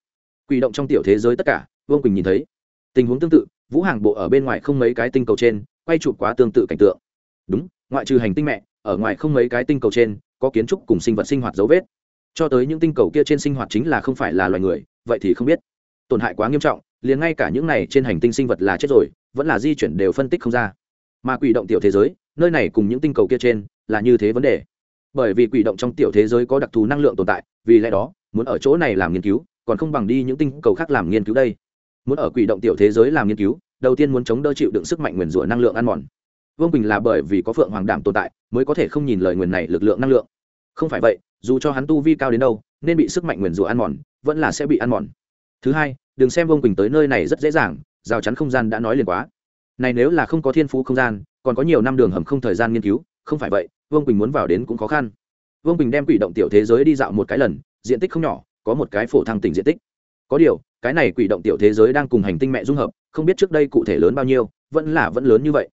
Quỷ động trong tiểu thế giới tất cả, vương quỳnh nhìn thấy. Tình huống tương tự, vũ hàng bộ ở bên ngoài không mấy cái tinh cầu trên, quay chụp quá tương tự cảnh tượng. Đúng, ngoại trừ hành tinh mẹ, ở ngoài không mấy cái tinh cầu trên, có kiến trúc cùng sinh vật sinh hoạt dấu vết cho tới những tinh cầu kia trên sinh hoạt chính là không phải là loài người, vậy thì không biết. Tổn hại quá nghiêm trọng, liền ngay cả những này trên hành tinh sinh vật là chết rồi, vẫn là di chuyển đều phân tích không ra. Mà quỷ động tiểu thế giới, nơi này cùng những tinh cầu kia trên, là như thế vấn đề. Bởi vì quỷ động trong tiểu thế giới có đặc thù năng lượng tồn tại, vì lẽ đó, muốn ở chỗ này làm nghiên cứu, còn không bằng đi những tinh cầu khác làm nghiên cứu đây. Muốn ở quỷ động tiểu thế giới làm nghiên cứu, đầu tiên muốn chống đỡ chịu đựng sức mạnh nguyền rủa năng lượng ăn mòn. Vương quỳnh là bởi vì có phượng hoàng đảm tồn tại, mới có thể không nhìn lời nguyền này lực lượng năng lượng không phải vậy, dù cho hắn tu vi cao đến đâu, nên bị sức mạnh nguyền rủa ăn mòn, vẫn là sẽ bị ăn mòn. Thứ hai, đừng xem vương quỳnh tới nơi này rất dễ dàng, rào chắn không gian đã nói liền quá. Này nếu là không có thiên phú không gian, còn có nhiều năm đường hầm không thời gian nghiên cứu, không phải vậy, vương quỳnh muốn vào đến cũng khó khăn. Vương quỳnh đem quỷ động tiểu thế giới đi dạo một cái lần, diện tích không nhỏ, có một cái phổ thăng tỉnh diện tích. Có điều, cái này quỷ động tiểu thế giới đang cùng hành tinh mẹ dung hợp, không biết trước đây cụ thể lớn bao nhiêu, vẫn là vẫn lớn như vậy.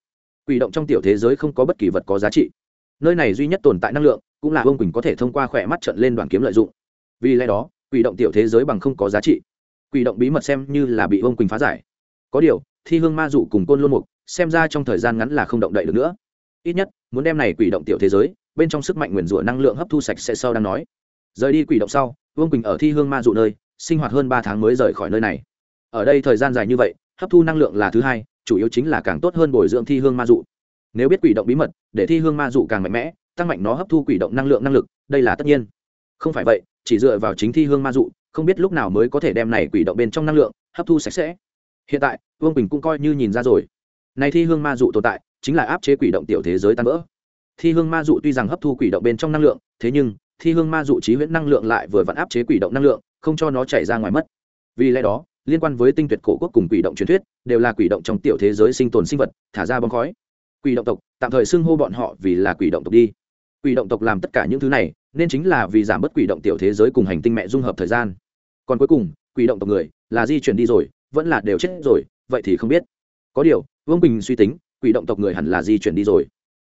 Quỷ động trong tiểu thế giới không có bất kỳ vật có giá trị nơi này duy nhất tồn tại năng lượng cũng là vương quỳnh có thể thông qua khỏe mắt trận lên đoàn kiếm lợi dụng. Vì lẽ đó, quỷ động tiểu thế giới bằng không có giá trị. Quỷ động bí mật xem như là bị vương quỳnh phá giải. Có điều, thi hương ma dụ cùng côn lôn mục, xem ra trong thời gian ngắn là không động đậy được nữa. Ít nhất, muốn đem này quỷ động tiểu thế giới, bên trong sức mạnh nguyền rủa năng lượng hấp thu sạch sẽ sau đang nói. Rời đi quỷ động sau, vương quỳnh ở thi hương ma dụ nơi, sinh hoạt hơn ba tháng mới rời khỏi nơi này. Ở đây thời gian dài như vậy, hấp thu năng lượng là thứ hai, chủ yếu chính là càng tốt hơn bồi dưỡng thi hương ma dụ nếu biết quỷ động bí mật, để thi hương ma dụ càng mạnh mẽ, tăng mạnh nó hấp thu quỷ động năng lượng năng lực, đây là tất nhiên. Không phải vậy, chỉ dựa vào chính thi hương ma dụ, không biết lúc nào mới có thể đem này quỷ động bên trong năng lượng hấp thu sạch sẽ. Hiện tại, vương bình cũng coi như nhìn ra rồi. Này thi hương ma dụ tồn tại, chính là áp chế quỷ động tiểu thế giới tan vỡ. Thi hương ma dụ tuy rằng hấp thu quỷ động bên trong năng lượng, thế nhưng, thi hương ma dụ trí huyễn năng lượng lại vừa vặn áp chế quỷ động năng lượng, không cho nó chảy ra ngoài mất. Vì lẽ đó, liên quan với tinh tuyệt cổ quốc cùng quỷ động truyền thuyết, đều là quỷ động trong tiểu thế giới sinh tồn sinh vật, thả ra bóng khói quỷ động tộc, tạm thời xưng hô bọn họ vì là quỷ động tộc đi. Quỷ động tộc làm tất cả những thứ này, nên chính là vì giảm bớt quỷ động tiểu thế giới cùng hành tinh mẹ dung hợp thời gian. Còn cuối cùng, quỷ động tộc người, là di chuyển đi rồi, vẫn là đều chết rồi, vậy thì không biết. Có điều, vương bình suy tính, quỷ động tộc người hẳn là di chuyển đi rồi.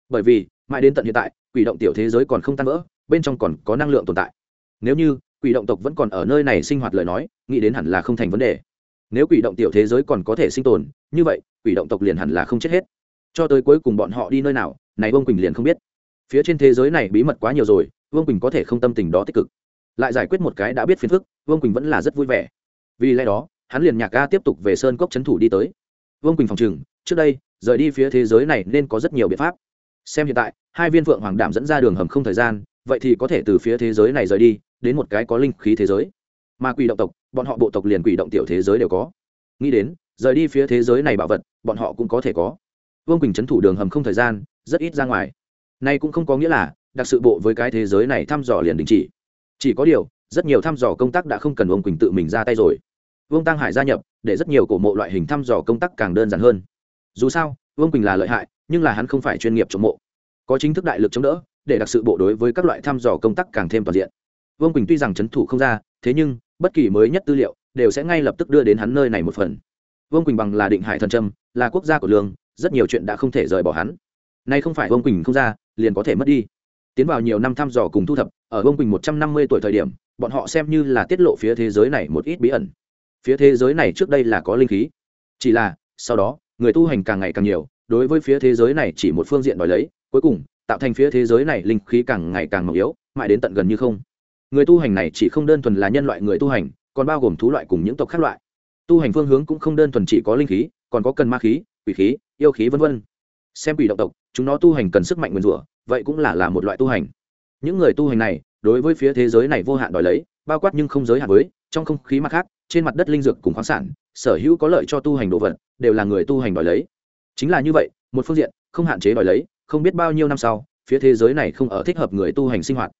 Bởi vì, mãi đến tận hiện tại, quỷ động tiểu thế giới còn không tan vỡ, bên trong còn có năng lượng tồn tại. Nếu như, quỷ động tộc vẫn còn ở nơi này sinh hoạt lời nói, nghĩ đến hẳn là không thành vấn đề. Nếu quỷ động tiểu thế giới còn có thể sinh tồn, như vậy, quỷ động tộc liền hẳn là không chết hết cho tới cuối cùng bọn họ đi nơi nào, này vương quỳnh liền không biết. Phía trên thế giới này bí mật quá nhiều rồi, vương quỳnh có thể không tâm tình đó tích cực. Lại giải quyết một cái đã biết phiền phức, vương quỳnh vẫn là rất vui vẻ. Vì lẽ đó, hắn liền nhạc ca tiếp tục về sơn cốc trấn thủ đi tới. Vương quỳnh phòng trừng, trước đây, rời đi phía thế giới này nên có rất nhiều biện pháp. Xem hiện tại, hai viên phượng hoàng đảm dẫn ra đường hầm không thời gian, vậy thì có thể từ phía thế giới này rời đi, đến một cái có linh khí thế giới. Mà quỷ động tộc, bọn họ bộ tộc liền quỷ động tiểu thế giới đều có. Nghĩ đến, rời đi phía thế giới này bảo vật, bọn họ cũng có thể có vương quỳnh trấn thủ đường hầm không thời gian, rất ít ra ngoài. Nay cũng không có nghĩa là, đặc sự bộ với cái thế giới này thăm dò liền đình chỉ. Chỉ có điều, rất nhiều thăm dò công tác đã không cần vương quỳnh tự mình ra tay rồi. Vương tăng hải gia nhập, để rất nhiều cổ mộ loại hình thăm dò công tác càng đơn giản hơn. Dù sao, vương quỳnh là lợi hại, nhưng là hắn không phải chuyên nghiệp chống mộ. Có chính thức đại lực chống đỡ, để đặc sự bộ đối với các loại thăm dò công tác càng thêm toàn diện. Vương quỳnh tuy rằng c h ấ n thủ không ra, thế nhưng, bất kỳ mới nhất tư liệu, đều sẽ ngay lập tức đưa đến hắn nơi này một phần. Vương quỳnh bằng là định hải thần trâm, là quốc gia của lương rất nhiều chuyện đã không thể rời bỏ hắn. Nay không phải vương quỳnh không ra, liền có thể mất đi. Tiến vào nhiều năm thăm dò cùng thu thập, ở vương quỳnh một trăm năm mươi tuổi thời điểm, bọn họ xem như là tiết lộ phía thế giới này một ít bí ẩn. Phía thế giới này trước đây là có linh khí. Chỉ là, sau đó, người tu hành càng ngày càng nhiều, đối với phía thế giới này chỉ một phương diện đòi lấy, cuối cùng, tạo thành phía thế giới này linh khí càng ngày càng mỏng yếu, mãi đến tận gần như không. Người tu hành này chỉ không đơn thuần là nhân loại người tu hành, còn bao gồm thú loại cùng những tộc khác loại. Tu hành phương hướng cũng không đơn thuần chỉ có linh khí, còn có cần ma khí quỷ khí, yêu khí v v xem quỷ động tộc, chúng nó tu hành cần sức mạnh nguyên rủa, vậy cũng là là một loại tu hành. Những người tu hành này, đối với phía thế giới này vô hạn đòi lấy, bao quát nhưng không giới hạn với, trong không khí mặt khác, trên mặt đất linh dược cùng khoáng sản, sở hữu có lợi cho tu hành đồ vật, đều là người tu hành đòi lấy. Chính là như vậy, một phương diện, không hạn chế đòi lấy, không biết bao nhiêu năm sau, phía thế giới này không ở thích hợp người tu hành sinh hoạt.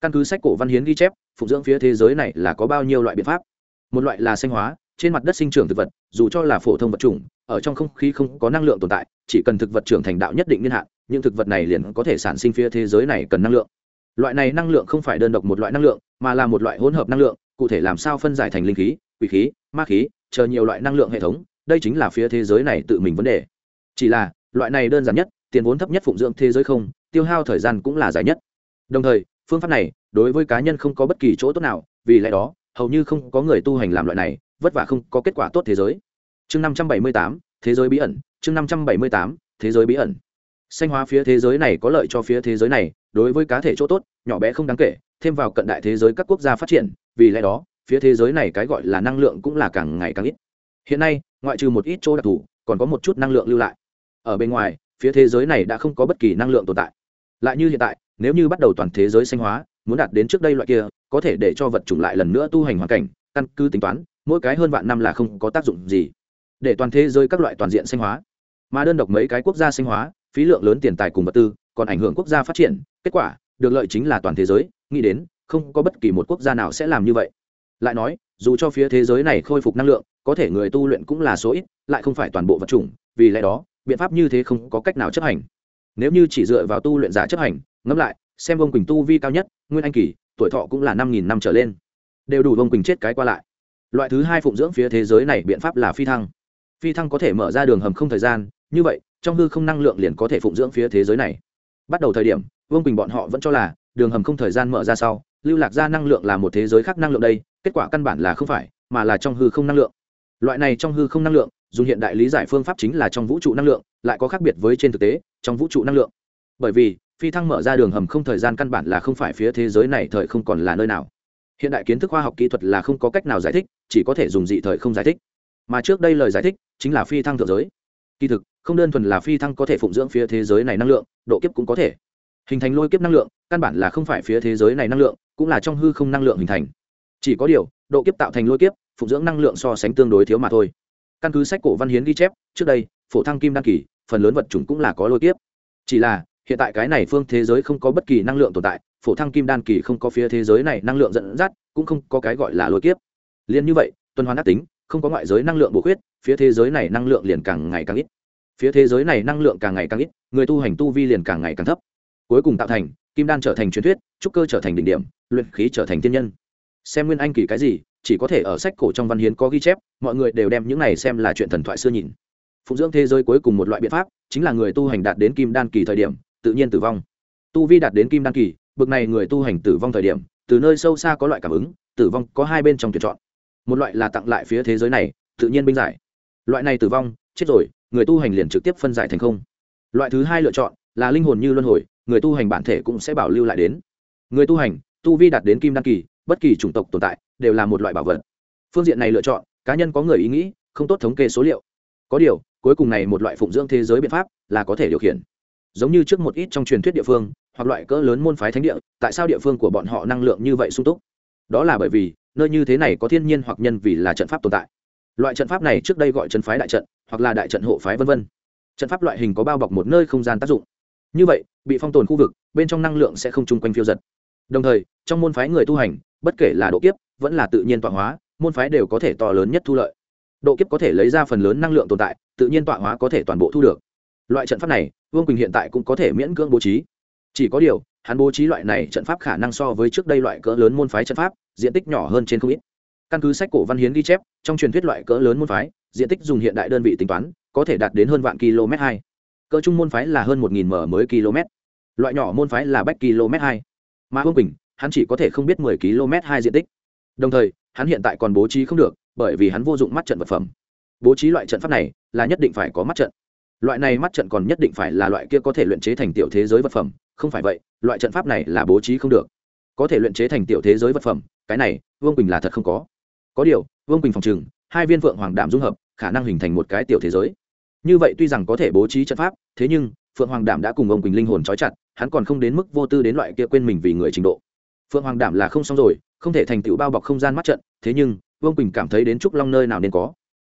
Căn cứ sách cổ văn hiến ghi chép, phụng dưỡng phía thế giới này là có bao nhiêu loại biện pháp. Một loại là sinh hóa trên mặt đất sinh trưởng thực vật, dù cho là phổ thông vật chủng, ở trong không khí không có năng lượng tồn tại, chỉ cần thực vật trưởng thành đạo nhất định niên hạn, những thực vật này liền có thể sản sinh phía thế giới này cần năng lượng. Loại này năng lượng không phải đơn độc một loại năng lượng, mà là một loại hỗn hợp năng lượng, cụ thể làm sao phân giải thành linh khí, quỷ khí, ma khí, chờ nhiều loại năng lượng hệ thống, đây chính là phía thế giới này tự mình vấn đề. Chỉ là, loại này đơn giản nhất, tiền vốn thấp nhất phụng dưỡng thế giới không, tiêu hao thời gian cũng là dài nhất. Đồng thời, phương pháp này, đối với cá nhân không có bất kỳ chỗ tốt nào, vì lẽ đó, hầu như không có người tu hành làm loại này vất vả không có kết quả tốt thế giới. Chương năm trăm bảy mươi tám, thế giới bí ẩn. Chương năm trăm bảy mươi tám, thế giới bí ẩn. Xanh hóa phía thế giới này có lợi cho phía thế giới này, đối với cá thể chỗ tốt, nhỏ bé không đáng kể, thêm vào cận đại thế giới các quốc gia phát triển, vì lẽ đó, phía thế giới này cái gọi là năng lượng cũng là càng ngày càng ít. Hiện nay, ngoại trừ một ít chỗ đặc thù, còn có một chút năng lượng lưu lại. Ở bên ngoài, phía thế giới này đã không có bất kỳ năng lượng tồn tại. Lại như hiện tại, nếu như bắt đầu toàn thế giới xanh hóa, muốn đạt đến trước đây loại kia, có thể để cho vật chủng lại lần nữa tu hành hoàn cảnh, căn cứ tính toán mỗi cái hơn vạn năm là không có tác dụng gì. Để toàn thế giới các loại toàn diện xanh hóa. Mà đơn độc mấy cái quốc gia xanh hóa, phí lượng lớn tiền tài cùng vật tư, còn ảnh hưởng quốc gia phát triển. Kết quả, được lợi chính là toàn thế giới. Nghĩ đến, không có bất kỳ một quốc gia nào sẽ làm như vậy. Lại nói, dù cho phía thế giới này khôi phục năng lượng, có thể người tu luyện cũng là số ít, lại không phải toàn bộ vật chủng. Vì lẽ đó, biện pháp như thế không có cách nào chấp hành. Nếu như chỉ dựa vào tu luyện giả chấp hành, ngẫm lại, xem vông quỳnh tu vi cao nhất, nguyên anh kỳ, tuổi thọ cũng là năm nghìn năm trở lên. Đều đủ vông quỳnh chết cái qua lại loại thứ hai phụng dưỡng phía thế giới này biện pháp là phi thăng. Phi thăng có thể mở ra đường hầm không thời gian, như vậy, trong hư không năng lượng liền có thể phụng dưỡng phía thế giới này. Bắt đầu thời điểm, vương quỳnh bọn họ vẫn cho là, đường hầm không thời gian mở ra sau, lưu lạc ra năng lượng là một thế giới khác năng lượng đây, kết quả căn bản là không phải, mà là trong hư không năng lượng. Loại này trong hư không năng lượng, dùng hiện đại lý giải phương pháp chính là trong vũ trụ năng lượng, lại có khác biệt với trên thực tế, trong vũ trụ năng lượng. Bởi vì, phi thăng mở ra đường hầm không thời gian căn bản là không phải phía thế giới này thời không còn là nơi nào hiện đại kiến thức khoa học kỹ thuật là không có cách nào giải thích, chỉ có thể dùng dị thời không giải thích. Mà trước đây lời giải thích chính là phi thăng thượng giới. Kỳ thực, không đơn thuần là phi thăng có thể phụng dưỡng phía thế giới này năng lượng, độ kiếp cũng có thể. Hình thành lôi kiếp năng lượng, căn bản là không phải phía thế giới này năng lượng, cũng là trong hư không năng lượng hình thành. Chỉ có điều, độ kiếp tạo thành lôi kiếp, phụng dưỡng năng lượng so sánh tương đối thiếu mà thôi. Căn cứ sách cổ văn hiến ghi chép, trước đây, phổ thăng kim đăng kỳ, phần lớn vật chủng cũng là có lôi kiếp. Chỉ là, hiện tại cái này phương thế giới không có bất kỳ năng lượng tồn tại phổ thăng kim đan kỳ không có phía thế giới này năng lượng dẫn dắt, cũng không có cái gọi là lôi kiếp. Liền như vậy, tuần hoàn ác tính, không có ngoại giới năng lượng bổ khuyết, phía thế giới này năng lượng liền càng ngày càng ít. Phía thế giới này năng lượng càng ngày càng ít, người tu hành tu vi liền càng ngày càng thấp. Cuối cùng tạo thành, kim đan trở thành truyền thuyết, trúc cơ trở thành đỉnh điểm, luyện khí trở thành thiên nhân. Xem nguyên anh kỳ cái gì, chỉ có thể ở sách cổ trong văn hiến có ghi chép, mọi người đều đem những này xem là chuyện thần thoại xưa nhìn. Phụng dưỡng thế giới cuối cùng một loại biện pháp, chính là người tu hành đạt đến kim đan kỳ thời điểm, tự nhiên tử vong. Tu vi đạt đến kim đan kỳ bực này người tu hành tử vong thời điểm, từ nơi sâu xa có loại cảm ứng, tử vong có hai bên trong tuyển chọn. Một loại là tặng lại phía thế giới này, tự nhiên binh giải. Loại này tử vong, chết rồi, người tu hành liền trực tiếp phân giải thành không. Loại thứ hai lựa chọn là linh hồn như luân hồi, người tu hành bản thể cũng sẽ bảo lưu lại đến. Người tu hành, tu vi đạt đến kim đăng kỳ, bất kỳ chủng tộc tồn tại, đều là một loại bảo vật. Phương diện này lựa chọn, cá nhân có người ý nghĩ, không tốt thống kê số liệu. Có điều, cuối cùng này một loại phụng dưỡng thế giới biện pháp là có thể điều khiển. Giống như trước một ít trong truyền thuyết địa phương hoặc loại cỡ lớn môn phái thánh địa, tại sao địa phương của bọn họ năng lượng như vậy sung túc? Đó là bởi vì, nơi như thế này có thiên nhiên hoặc nhân vì là trận pháp tồn tại. Loại trận pháp này trước đây gọi trận phái đại trận, hoặc là đại trận hộ phái v v trận pháp loại hình có bao bọc một nơi không gian tác dụng. Như vậy, bị phong tồn khu vực, bên trong năng lượng sẽ không chung quanh phiêu giật. Đồng thời, trong môn phái người tu hành, bất kể là độ kiếp, vẫn là tự nhiên tọa hóa, môn phái đều có thể to lớn nhất thu lợi. Độ kiếp có thể lấy ra phần lớn năng lượng tồn tại, tự nhiên tọa hóa có thể toàn bộ thu được. Loại trận pháp này, vương quỳnh hiện tại cũng có thể miễn cưỡng bố trí chỉ có điều, hắn bố trí loại này trận pháp khả năng so với trước đây loại cỡ lớn môn phái trận pháp, diện tích nhỏ hơn trên không ít. Căn cứ sách cổ văn hiến ghi chép, trong truyền thuyết loại cỡ lớn môn phái, diện tích dùng hiện đại đơn vị tính toán, có thể đạt đến hơn vạn km hai. Cỡ trung môn phái là hơn một nghìn m mới km. Loại nhỏ môn phái là bách km hai. Mà hương bình hắn chỉ có thể không biết mười km hai diện tích. Đồng thời, hắn hiện tại còn bố trí không được, bởi vì hắn vô dụng mắt trận vật phẩm. Bố trí loại trận pháp này là nhất định phải có mắt trận. Loại này mắt trận còn nhất định phải là loại kia có thể luyện chế thành tiểu thế giới vật phẩm không phải vậy, loại trận pháp này là bố trí không được. Có thể luyện chế thành tiểu thế giới vật phẩm, cái này, vương quỳnh là thật không có. Có điều, vương quỳnh phòng trừng, hai viên phượng hoàng đạm dung hợp, khả năng hình thành một cái tiểu thế giới. Như vậy tuy rằng có thể bố trí trận pháp, thế nhưng, phượng hoàng đạm đã cùng ông quỳnh linh hồn trói chặt, hắn còn không đến mức vô tư đến loại kia quên mình vì người trình độ. Phượng hoàng đảm là không xong rồi, không thể thành tựu bao bọc không gian mắt trận, thế nhưng, vương quỳnh cảm thấy đến trúc long nơi nào nên có.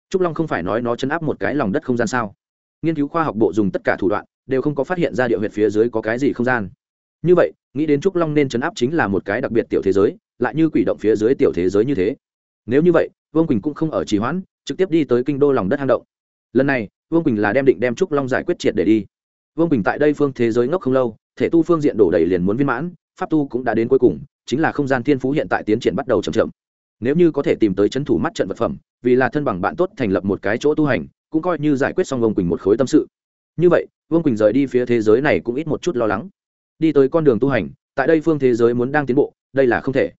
Trúc long không phải nói nó chấn áp một cái lòng đất không gian sao? Nghiên cứu khoa học bộ dùng tất cả thủ đoạn đều không có phát hiện ra địa huyệt phía dưới có cái gì không gian. Như vậy, nghĩ đến trúc long nên chấn áp chính là một cái đặc biệt tiểu thế giới, lại như quỷ động phía dưới tiểu thế giới như thế. Nếu như vậy, vương quỳnh cũng không ở trì hoãn, trực tiếp đi tới kinh đô lòng đất hang động. Lần này, vương quỳnh là đem định đem trúc long giải quyết triệt để đi. Vương quỳnh tại đây phương thế giới ngốc không lâu, thể tu phương diện đổ đầy liền muốn viên mãn, pháp tu cũng đã đến cuối cùng, chính là không gian thiên phú hiện tại tiến triển bắt đầu chậm chậm. Nếu như có thể tìm tới c h ấ n thủ mắt trận vật phẩm, vì là thân bằng bạn tốt thành lập một cái chỗ tu hành, cũng coi như giải quyết xong vương quỳnh một khối tâm sự như vậy, vương quỳnh rời đi phía thế giới này cũng ít một chút lo lắng. Đi tới con đường tu hành, tại đây phương thế giới muốn đang tiến bộ, đây là không thể.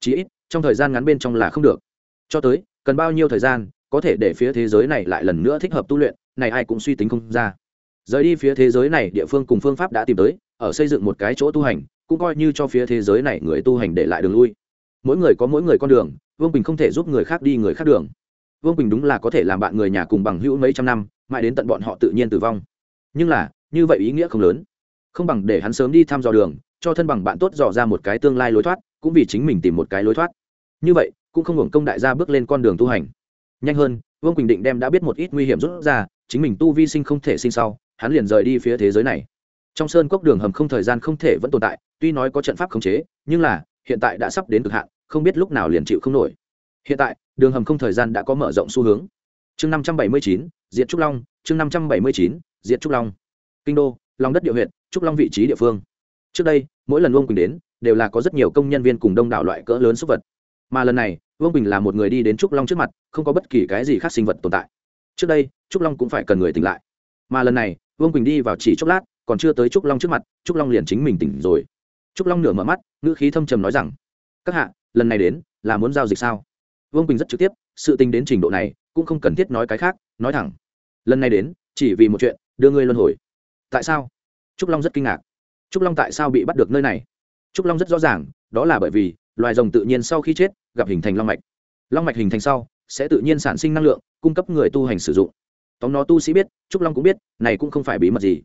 Chí ít, trong thời gian ngắn bên trong là không được. Cho tới, cần bao nhiêu thời gian, có thể để phía thế giới này lại lần nữa thích hợp tu luyện, này ai cũng suy tính không ra. Rời đi phía thế giới này, địa phương cùng phương pháp đã tìm tới, ở xây dựng một cái chỗ tu hành, cũng coi như cho phía thế giới này người tu hành để lại đường lui. Mỗi người có mỗi người con đường, vương bình không thể giúp người khác đi người khác đường. Vương bình đúng là có thể làm bạn người nhà cùng bằng hữu mấy trăm năm, mãi đến tận bọn họ tự nhiên tử vong nhưng là, như vậy ý nghĩa không lớn. Không bằng để hắn sớm đi thăm dò đường, cho thân bằng bạn tốt dò ra một cái tương lai lối thoát, cũng vì chính mình tìm một cái lối thoát. Như vậy, cũng không hưởng công đại gia bước lên con đường tu hành. Nhanh hơn, vương quỳnh định đem đã biết một ít nguy hiểm rút ra, chính mình tu vi sinh không thể sinh sau, hắn liền rời đi phía thế giới này. Trong sơn cốc đường hầm không thời gian không thể vẫn tồn tại, tuy nói có trận pháp khống chế, nhưng là, hiện tại đã sắp đến cực hạn, không biết lúc nào liền chịu không nổi. Hiện tại, đường hầm không thời gian đã có mở rộng xu hướng. Chương năm trăm bảy mươi chín diện trúc long, chương năm trăm bảy mươi chín diện trúc long. Kinh đô lòng đất địa huyện, trúc long vị trí địa phương. Trước đây, mỗi lần vương quỳnh đến, đều là có rất nhiều công nhân viên cùng đông đảo loại cỡ lớn súc vật. Mà lần này, vương quỳnh là một người đi đến trúc long trước mặt, không có bất kỳ cái gì khác sinh vật tồn tại. Trước đây, trúc long cũng phải cần người tỉnh lại. Mà lần này, vương quỳnh đi vào chỉ chốc lát, còn chưa tới trúc long trước mặt, trúc long liền chính mình tỉnh rồi. Trúc long nửa mở mắt, ngữ khí thâm trầm nói rằng, các hạ, lần này đến, là muốn giao dịch sao? Vương quỳnh rất trực tiếp, sự tình đến trình độ này, cũng không cần thiết nói cái khác, nói thẳng. Lần này đến, chỉ vì một chuyện đưa ngươi luân hồi. Tại sao? Trúc long rất kinh ngạc. Trúc long tại sao bị bắt được nơi này? Trúc long rất rõ ràng, đó là bởi vì loài rồng tự nhiên sau khi chết, gặp hình thành long mạch. Long mạch hình thành sau, sẽ tự nhiên sản sinh năng lượng, cung cấp người tu hành sử dụng. Tóm nó tu sĩ biết, trúc long cũng biết, này cũng không phải bí mật gì.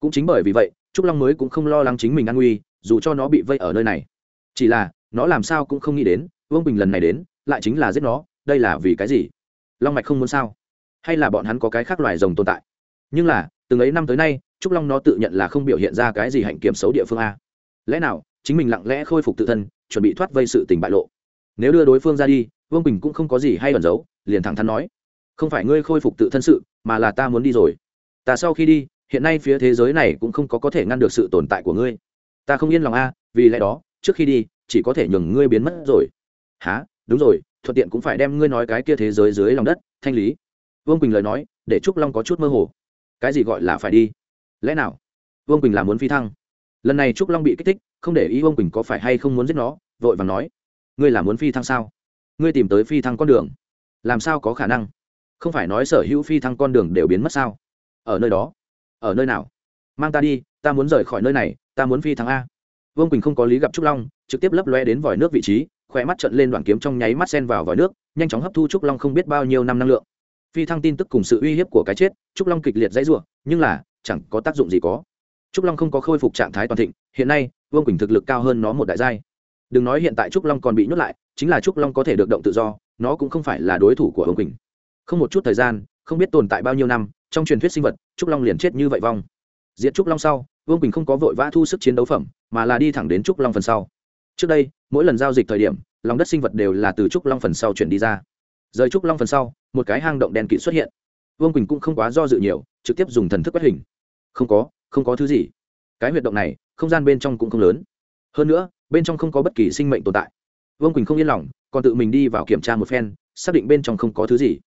Cũng chính bởi vì vậy, trúc long mới cũng không lo lắng chính mình an nguy, dù cho nó bị vây ở nơi này. Chỉ là, nó làm sao cũng không nghĩ đến, vương bình lần này đến, lại chính là giết nó, đây là vì cái gì? Long mạch không muốn sao? Hay là bọn hắn có cái khác loài rồng tồn tại? Nhưng là từng ấy năm tới nay, trúc long nó tự nhận là không biểu hiện ra cái gì hạnh kiểm xấu địa phương a. Lẽ nào, chính mình lặng lẽ khôi phục tự thân, chuẩn bị thoát vây sự tình bại lộ? Nếu đưa đối phương ra đi, vương bình cũng không có gì hay ẩn giấu, liền thẳng thắn nói, không phải ngươi khôi phục tự thân sự, mà là ta muốn đi rồi. Ta sau khi đi, hiện nay phía thế giới này cũng không có có thể ngăn được sự tồn tại của ngươi. Ta không yên lòng a, vì lẽ đó, trước khi đi, chỉ có thể nhường ngươi biến mất rồi. Há đúng rồi, thuận tiện cũng phải đem ngươi nói cái kia thế giới dưới lòng đất, thanh lý. Vương quỳnh lời nói, để trúc long có chút mơ hồ cái gì gọi là phải đi? Lẽ nào? Vương quỳnh là muốn phi thăng. Lần này trúc long bị kích thích, không để ý vương quỳnh có phải hay không muốn giết nó, vội vàng nói. Ngươi là muốn phi thăng sao? Ngươi tìm tới phi thăng con đường. Làm sao có khả năng? Không phải nói sở hữu phi thăng con đường đều biến mất sao? Ở nơi đó? Ở nơi nào? Mang ta đi, ta muốn rời khỏi nơi này, ta muốn phi thăng a. Vương quỳnh không có lý gặp trúc long, trực tiếp lấp loe đến vòi nước vị trí khỏe mắt trận lên đoạn kiếm trong nháy mắt sen vào vòi nước, nhanh chóng hấp thu trúc long không biết bao nhiêu năm năng lượng phi thăng tin tức cùng sự uy hiếp của cái chết, trúc long kịch liệt dãy ruộng nhưng là, chẳng có tác dụng gì có. Trúc long không có khôi phục trạng thái toàn thịnh, hiện nay, vương quỳnh thực lực cao hơn nó một đại giai. Đừng nói hiện tại trúc long còn bị nhốt lại, chính là trúc long có thể được động tự do, nó cũng không phải là đối thủ của vương quỳnh. Không một chút thời gian, không biết tồn tại bao nhiêu năm, trong truyền thuyết sinh vật, trúc long liền chết như vậy vong. Diệt trúc long sau, vương quỳnh không có vội vã thu sức chiến đấu phẩm, mà là đi thẳng đến trúc long phần sau. Trước đây, mỗi lần giao dịch thời điểm, lòng đất sinh vật đều là từ trúc long phần sau chuyển đi ra rời trúc long phần sau, một cái hang động đen kịt xuất hiện. Vương quỳnh cũng không quá do dự nhiều, trực tiếp dùng thần thức quét hình. Không có không có thứ gì. Cái huyệt động này, không gian bên trong cũng không lớn. Hơn nữa, bên trong không có bất kỳ sinh mệnh tồn tại. Vương quỳnh không yên lòng, còn tự mình đi vào kiểm tra một phen, xác định bên trong không có thứ gì.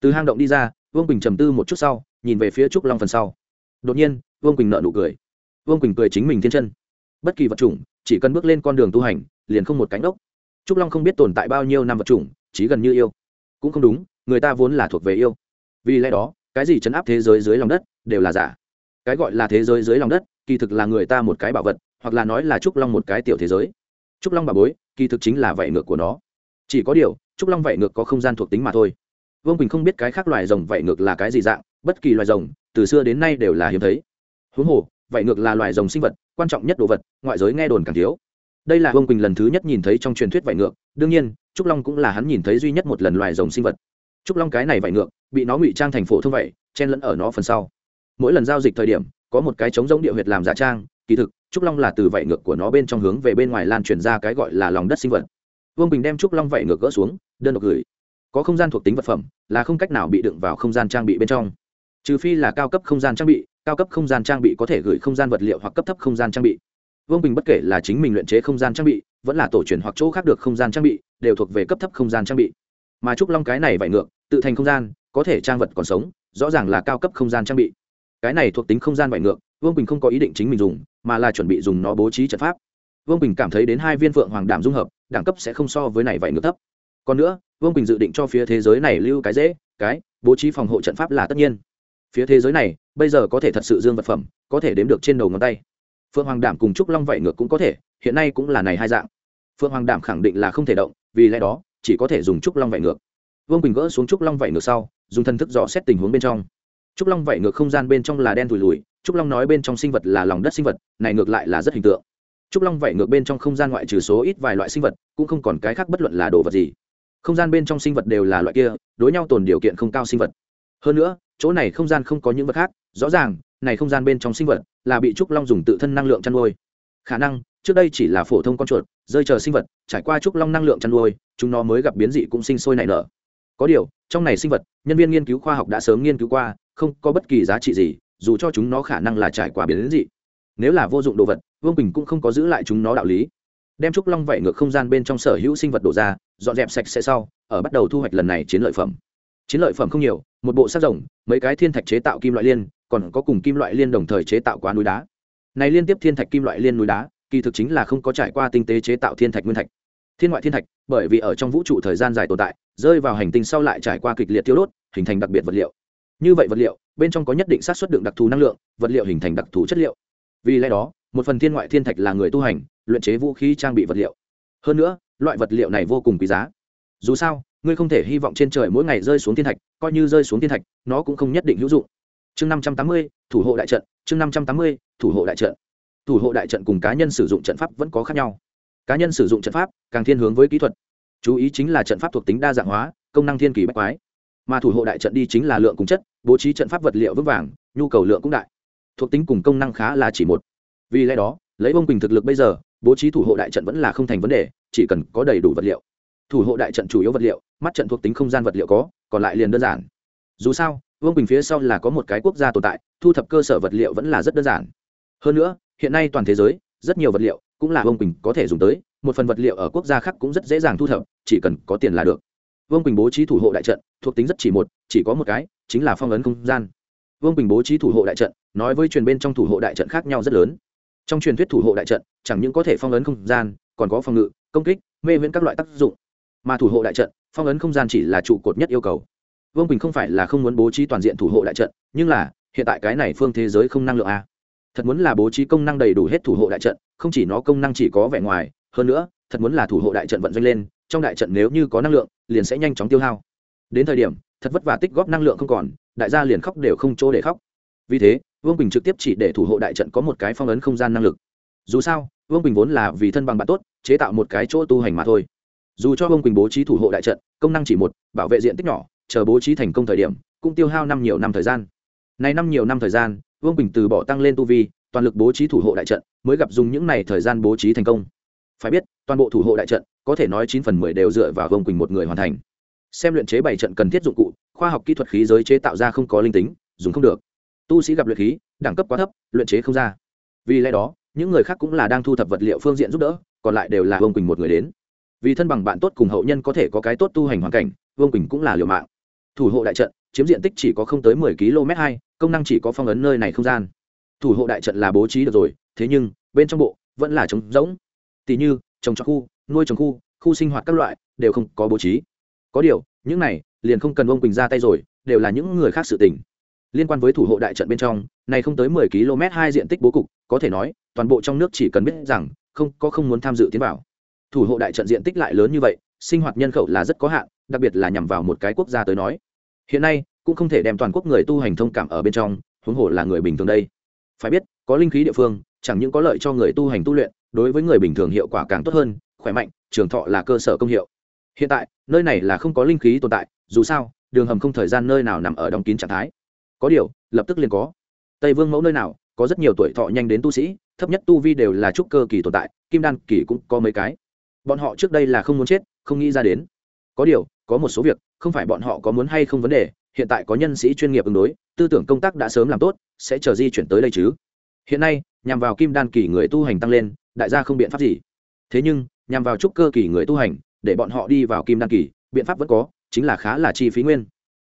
Từ hang động đi ra, vương quỳnh trầm tư một chút sau, nhìn về phía trúc long phần sau. Đột nhiên, vương quỳnh nợ nụ cười. Vương quỳnh cười chính mình thiên chân. Bất kỳ vật chủng, chỉ cần bước lên con đường tu hành, liền không một cánh ốc. Trúc long không biết tồn tại bao nhiêu năm vật chủng, chỉ gần như yêu cũng không đúng, người ta vốn là thuộc về yêu. Vì lẽ đó, cái gì chấn áp thế giới dưới lòng đất đều là giả. Cái gọi là thế giới dưới lòng đất, kỳ thực là người ta một cái bảo vật, hoặc là nói là trúc long một cái tiểu thế giới. Trúc long bà bối, kỳ thực chính là vảy ngược của nó. Chỉ có điều, trúc long vảy ngược có không gian thuộc tính mà thôi. Vương quỳnh không biết cái khác loài rồng vảy ngược là cái gì dạng, bất kỳ loài rồng, từ xưa đến nay đều là hiếm thấy. Huống hồ vảy ngược là loài rồng sinh vật, quan trọng nhất đồ vật, ngoại giới nghe đồn càng thiếu. Đây là vương quỳnh lần thứ nhất nhìn thấy trong truyền thuyết vảy ngược, đương nhiên trúc long cũng là hắn nhìn thấy duy nhất một lần loài rồng sinh vật. Trúc long cái này vảy ngược, bị nó ngụy trang thành phổ thông vậy, chen lẫn ở nó phần sau. Mỗi lần giao dịch thời điểm, có một cái trống giống địa huyệt làm giả trang, kỳ thực, trúc long là từ vảy ngược của nó bên trong hướng về bên ngoài lan truyền ra cái gọi là lòng đất sinh vật. Vương bình đem trúc long vảy ngược gỡ xuống, đơn độc gửi. Có không gian thuộc tính vật phẩm, là không cách nào bị đựng vào không gian trang bị bên trong. Trừ phi là cao cấp không gian trang bị, cao cấp không gian trang bị có thể gửi không gian vật liệu hoặc cấp thấp không gian trang bị. Vương bình bất kể là chính mình luyện chế không gian trang bị vẫn là tổ truyền hoặc chỗ khác được không gian trang bị, đều thuộc về cấp thấp không gian trang bị. Mà trúc long cái này vải ngược, tự thành không gian, có thể trang vật còn sống, rõ ràng là cao cấp không gian trang bị. Cái này thuộc tính không gian vải ngược, vương bình không có ý định chính mình dùng, mà là chuẩn bị dùng nó bố trí trận pháp. Vương bình cảm thấy đến hai viên phượng hoàng đảm dung hợp, đẳng cấp sẽ không so với này vải ngược thấp. Còn nữa, vương bình dự định cho phía thế giới này lưu cái dễ, cái, bố trí phòng hộ trận pháp là tất nhiên. Phía thế giới này, bây giờ có thể thật sự dương vật phẩm, có thể đếm được trên đầu ngón tay phượng hoàng đảm cùng trúc long vảy ngược cũng có thể, hiện nay cũng là này hai dạng. Phượng hoàng đảm khẳng định là không thể động, vì lẽ đó, chỉ có thể dùng trúc long vảy ngược. Vương bình gỡ xuống trúc long vảy ngược sau, dùng thần thức dò xét tình huống bên trong. Trúc long vảy ngược không gian bên trong là đen thùi lùi trúc long nói bên trong sinh vật là lòng đất sinh vật, này ngược lại là rất hình tượng. Trúc long vảy ngược bên trong không gian ngoại trừ số ít vài loại sinh vật, cũng không còn cái khác bất luận là đồ vật gì. Không gian bên trong sinh vật đều là loại kia, đối nhau tồn điều kiện không cao sinh vật. Hơn nữa, chỗ này không gian không có những vật khác, rõ ràng này không gian bên trong sinh vật là bị trúc long dùng tự thân năng lượng chăn nuôi. Khả năng, trước đây chỉ là phổ thông con chuột, rơi chờ sinh vật, trải qua trúc long năng lượng chăn nuôi, chúng nó mới gặp biến dị cũng sinh sôi nảy nở. Có điều, trong này sinh vật, nhân viên nghiên cứu khoa học đã sớm nghiên cứu qua, không có bất kỳ giá trị gì, dù cho chúng nó khả năng là trải qua biến dị. Nếu là vô dụng đồ vật, vương bình cũng không có giữ lại chúng nó đạo lý. Đem trúc long vẩy ngược không gian bên trong sở hữu sinh vật đổ ra, dọn dẹp sạch sẽ sau, ở bắt đầu thu hoạch lần này chiến lợi phẩm. Chiến lợi phẩm không nhiều một bộ sắc rồng, mấy cái thiên thạch chế tạo kim loại liên, còn có cùng kim loại liên đồng thời chế tạo quá núi đá. Này liên tiếp thiên thạch kim loại liên núi đá, kỳ thực chính là không có trải qua tinh tế chế tạo thiên thạch nguyên thạch. Thiên ngoại thiên thạch, bởi vì ở trong vũ trụ thời gian dài tồn tại, rơi vào hành tinh sau lại trải qua kịch liệt tiêu đốt, hình thành đặc biệt vật liệu. Như vậy vật liệu, bên trong có nhất định sát xuất đựng đặc thù năng lượng, vật liệu hình thành đặc thù chất liệu. Vì lẽ đó, một phần thiên ngoại thiên thạch là người tu hành, luyện chế vũ khí trang bị vật liệu. Hơn nữa, loại vật liệu này vô cùng quý giá. Dù sao ngươi không thể hy vọng trên trời mỗi ngày rơi xuống thiên thạch, coi như rơi xuống thiên thạch, nó cũng không nhất định hữu dụng. Chương năm trăm tám mươi, thủ hộ đại trận, chương năm trăm tám mươi, thủ hộ đại trận. Thủ hộ đại trận cùng cá nhân sử dụng trận pháp vẫn có khác nhau. Cá nhân sử dụng trận pháp, càng thiên hướng với kỹ thuật. Chú ý chính là trận pháp thuộc tính đa dạng hóa, công năng thiên kỳ bách quái. Mà thủ hộ đại trận đi chính là lượng cùng chất, bố trí trận pháp vật liệu vững vàng, nhu cầu lượng cũng đại. Thuộc tính cùng công năng khá là chỉ một. Vì lẽ đó, lấy bông quỳnh thực lực bây giờ, bố trí thủ hộ đại trận vẫn là không thành vấn đề, chỉ cần có đầy đủ vật liệu. Thủ hộ đại trận chủ yếu vật liệu mắt trận thuộc tính không gian vật liệu có, còn lại liền đơn giản. Dù sao, vương quỳnh phía sau là có một cái quốc gia tồn tại, thu thập cơ sở vật liệu vẫn là rất đơn giản. Hơn nữa, hiện nay toàn thế giới, rất nhiều vật liệu cũng là vương quỳnh có thể dùng tới, một phần vật liệu ở quốc gia khác cũng rất dễ dàng thu thập, chỉ cần có tiền là được. Vương quỳnh bố trí thủ hộ đại trận, thuộc tính rất chỉ một, chỉ có một cái, chính là phong ấn không gian. Vương quỳnh bố trí thủ hộ đại trận, nói với truyền bên trong thủ hộ đại trận khác nhau rất lớn. Trong truyền thuyết thủ hộ đại trận, chẳng những có thể phong ấn không gian, còn có phòng ngự, công kích, mê viễn các loại tác dụng. Mà thủ hộ đại trận phong ấn không gian chỉ là trụ cột nhất yêu cầu. Vương quỳnh không phải là không muốn bố trí toàn diện thủ hộ đại trận, nhưng là, hiện tại cái này phương thế giới không năng lượng a thật muốn là bố trí công năng đầy đủ hết thủ hộ đại trận, không chỉ nó công năng chỉ có vẻ ngoài, hơn nữa, thật muốn là thủ hộ đại trận vận doanh lên, trong đại trận nếu như có năng lượng, liền sẽ nhanh chóng tiêu hao. Đến thời điểm, thật vất vả tích góp năng lượng không còn, đại gia liền khóc đều không chỗ để khóc. Vì thế, vương bình trực tiếp chỉ để thủ hộ đại trận có một cái phong ấn không gian năng lực. Dù sao, vương bình vốn là vì thân bằng bạn tốt, chế tạo một cái chỗ tu hành mà thôi dù cho ông bình bố trí thủ hộ đại trận, công năng chỉ một, bảo vệ diện tích nhỏ, chờ bố trí thành công thời điểm, cũng tiêu hao năm nhiều năm thời gian. Này năm nhiều năm thời gian, vương bình từ bỏ tăng lên tu vi, toàn lực bố trí thủ hộ đại trận, mới gặp dùng những này thời gian bố trí thành công. Phải biết, toàn bộ thủ hộ đại trận, có thể nói chín phần mười đều dựa vào vương quỳnh một người hoàn thành. Xem luyện chế bảy trận cần thiết dụng cụ, khoa học kỹ thuật khí giới chế tạo ra không có linh tính, dùng không được. Tu sĩ gặp luyện khí, đẳng cấp quá thấp, luyện chế không ra. Vì lẽ đó, những người khác cũng là đang thu thập vật liệu phương diện giúp đỡ, còn lại đều là vương quỳnh một người đến vì thân bằng bạn tốt cùng hậu nhân có thể có cái tốt tu hành hoàn cảnh, vương quỳnh cũng là liều mạng. thủ hộ đại trận, chiếm diện tích chỉ có không tới mười km hai, công năng chỉ có phong ấn nơi này không gian. thủ hộ đại trận là bố trí được rồi, thế nhưng, bên trong bộ vẫn là trống rỗng. tỉ như, trồng trọt khu, nuôi trồng khu khu sinh hoạt các loại đều không có bố trí. có điều, những này liền không cần ông quỳnh ra tay rồi, đều là những người khác sự tình. liên quan với thủ hộ đại trận bên trong, này không tới mười km hai diện tích bố cục, có thể nói, toàn bộ trong nước chỉ cần biết rằng, không có không muốn tham dự tiến vào thủ hộ đại trận diện tích lại lớn như vậy, sinh hoạt nhân khẩu là rất có hạn, đặc biệt là nhằm vào một cái quốc gia tới nói. Hiện nay, cũng không thể đem toàn quốc người tu hành thông cảm ở bên trong, huống hồ là người bình thường đây. Phải biết, có linh khí địa phương, chẳng những có lợi cho người tu hành tu luyện, đối với người bình thường hiệu quả càng tốt hơn, khỏe mạnh, trường thọ là cơ sở công hiệu. Hiện tại, nơi này là không có linh khí tồn tại, dù sao, đường hầm không thời gian nơi nào nằm ở đóng kín trạng thái. Có điều, lập tức liền có. Tây vương mẫu nơi nào, có rất nhiều tuổi thọ nhanh đến tu sĩ, thấp nhất tu vi đều là trúc cơ kỳ tồn tại, kim đan kỳ cũng có mấy cái bọn họ trước đây là không muốn chết, không nghĩ ra đến. Có điều, có một số việc, không phải bọn họ có muốn hay không vấn đề, hiện tại có nhân sĩ chuyên nghiệp ứng đối, tư tưởng công tác đã sớm làm tốt, sẽ chờ di chuyển tới đây chứ. Hiện nay, nhằm vào kim đan kỳ người tu hành tăng lên, đại gia không biện pháp gì. Thế nhưng, nhằm vào trúc cơ kỳ người tu hành, để bọn họ đi vào kim đan kỳ, biện pháp vẫn có, chính là khá là chi phí nguyên.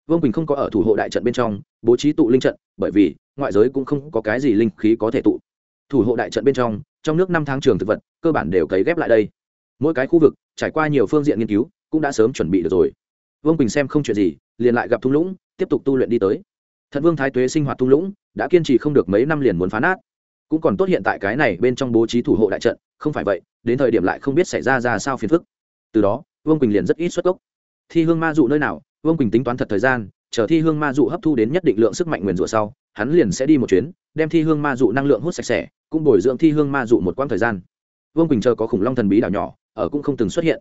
Vương quỳnh không có ở thủ hộ đại trận bên trong, bố trí tụ linh trận, bởi vì, ngoại giới cũng không có cái gì linh khí có thể tụ. Thủ hộ đại trận bên trong trong nước năm tháng trường thực vật, cơ bản đều cấy ghép lại đây mỗi cái khu vực, trải qua nhiều phương diện nghiên cứu, cũng đã sớm chuẩn bị được rồi. Vương quỳnh xem không chuyện gì, liền lại gặp thung lũng, tiếp tục tu luyện đi tới. Thận vương thái tuế sinh hoạt thung lũng, đã kiên trì không được mấy năm liền muốn phá nát. Cũng còn tốt hiện tại cái này bên trong bố trí thủ hộ đại trận, không phải vậy, đến thời điểm lại không biết xảy ra ra sao phiền phức. Từ đó, vương quỳnh liền rất ít xuất gốc thi hương ma dụ nơi nào, vương quỳnh tính toán thật thời gian, chờ thi hương ma dụ hấp thu đến nhất định lượng sức mạnh nguyền rủa sau, hắn liền sẽ đi một chuyến, đem thi hương ma dụ năng lượng hút sạch sẽ, cũng bồi dưỡng thi hương ma dụ một quãng thời gian. Vương quỳnh chờ có khủng long thần bí đảo nhỏ ở cũng không từng xuất hiện.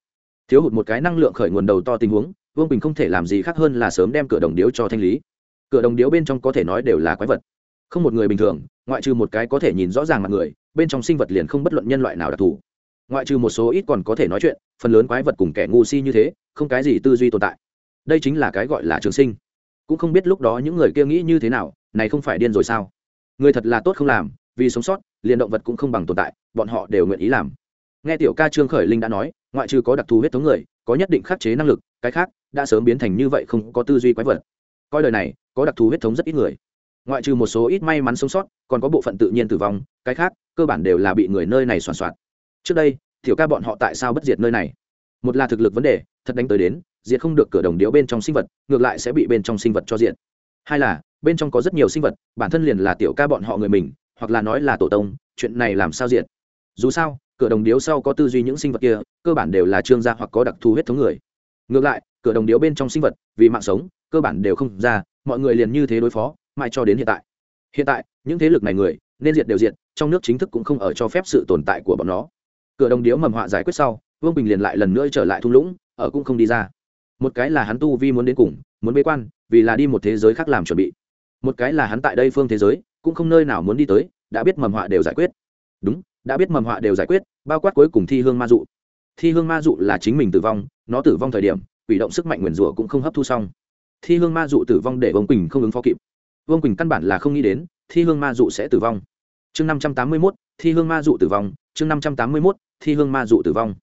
Thiếu hụt một cái năng lượng khởi nguồn đầu to tình huống, vương Bình không thể làm gì khác hơn là sớm đem cửa đồng điếu cho thanh lý. Cửa đồng điếu bên trong có thể nói đều là quái vật. Không một người bình thường, ngoại trừ một cái có thể nhìn rõ ràng mặt người, bên trong sinh vật liền không bất luận nhân loại nào đặc thù. Ngoại trừ một số ít còn có thể nói chuyện, phần lớn quái vật cùng kẻ ngu si như thế, không cái gì tư duy tồn tại. Đây chính là cái gọi là trường sinh. Cũng không biết lúc đó những người kia nghĩ như thế nào, này không phải điên rồi sao? Người thật là tốt không làm, vì sống sót, liền động vật cũng không bằng tồn tại, bọn họ đều nguyện ý làm nghe tiểu ca trương khởi linh đã nói, ngoại trừ có đặc thù huyết thống người, có nhất định khắc chế năng lực, cái khác đã sớm biến thành như vậy không có tư duy quái vật. Coi đời này, có đặc thù huyết thống rất ít người. Ngoại trừ một số ít may mắn sống sót, còn có bộ phận tự nhiên tử vong, cái khác cơ bản đều là bị người nơi này soàn soạt trước đây, tiểu ca bọn họ tại sao bất diệt nơi này? Một là thực lực vấn đề, thật đánh tới đến, diệt không được cửa đồng điếu bên trong sinh vật, ngược lại sẽ bị bên trong sinh vật cho diện hai là, bên trong có rất nhiều sinh vật, bản thân liền là tiểu ca bọn họ người mình, hoặc là nói là tổ tông, chuyện này làm sao diệt? dù sao cửa đồng điếu sau có tư duy những sinh vật kia, cơ bản đều là trương gia hoặc có đặc thù huyết thống người. Ngược lại, cửa đồng điếu bên trong sinh vật, vì mạng sống, cơ bản đều không ra, mọi người liền như thế đối phó, mãi cho đến hiện tại. Hiện tại, những thế lực này người, nên diệt đều diệt, trong nước chính thức cũng không ở cho phép sự tồn tại của bọn nó. Cửa đồng điếu mầm họa giải quyết sau, vương bình liền lại lần nữa trở lại thung lũng, ở cũng không đi ra. Một cái là hắn tu vi muốn đến cùng, muốn bế quan, vì là đi một thế giới khác làm chuẩn bị. Một cái là hắn tại đây phương thế giới, cũng không nơi nào muốn đi tới, đã biết mầm họa đều giải quyết. Đúng đã biết mầm họa đều giải quyết, bao quát cuối cùng thi hương ma dụ. Thi hương ma dụ là chính mình tử vong, nó tử vong thời điểm, quỷ động sức mạnh nguyền rủa cũng không hấp thu xong. Thi hương ma dụ tử vong để vương quỳnh không ứng phó kịp. Vương quỳnh căn bản là không nghĩ đến, thi hương ma dụ sẽ tử vong. Chương năm trăm tám mươi mốt, thi hương ma dụ tử vong, chương năm trăm tám mươi mốt, thi hương ma dụ tử vong.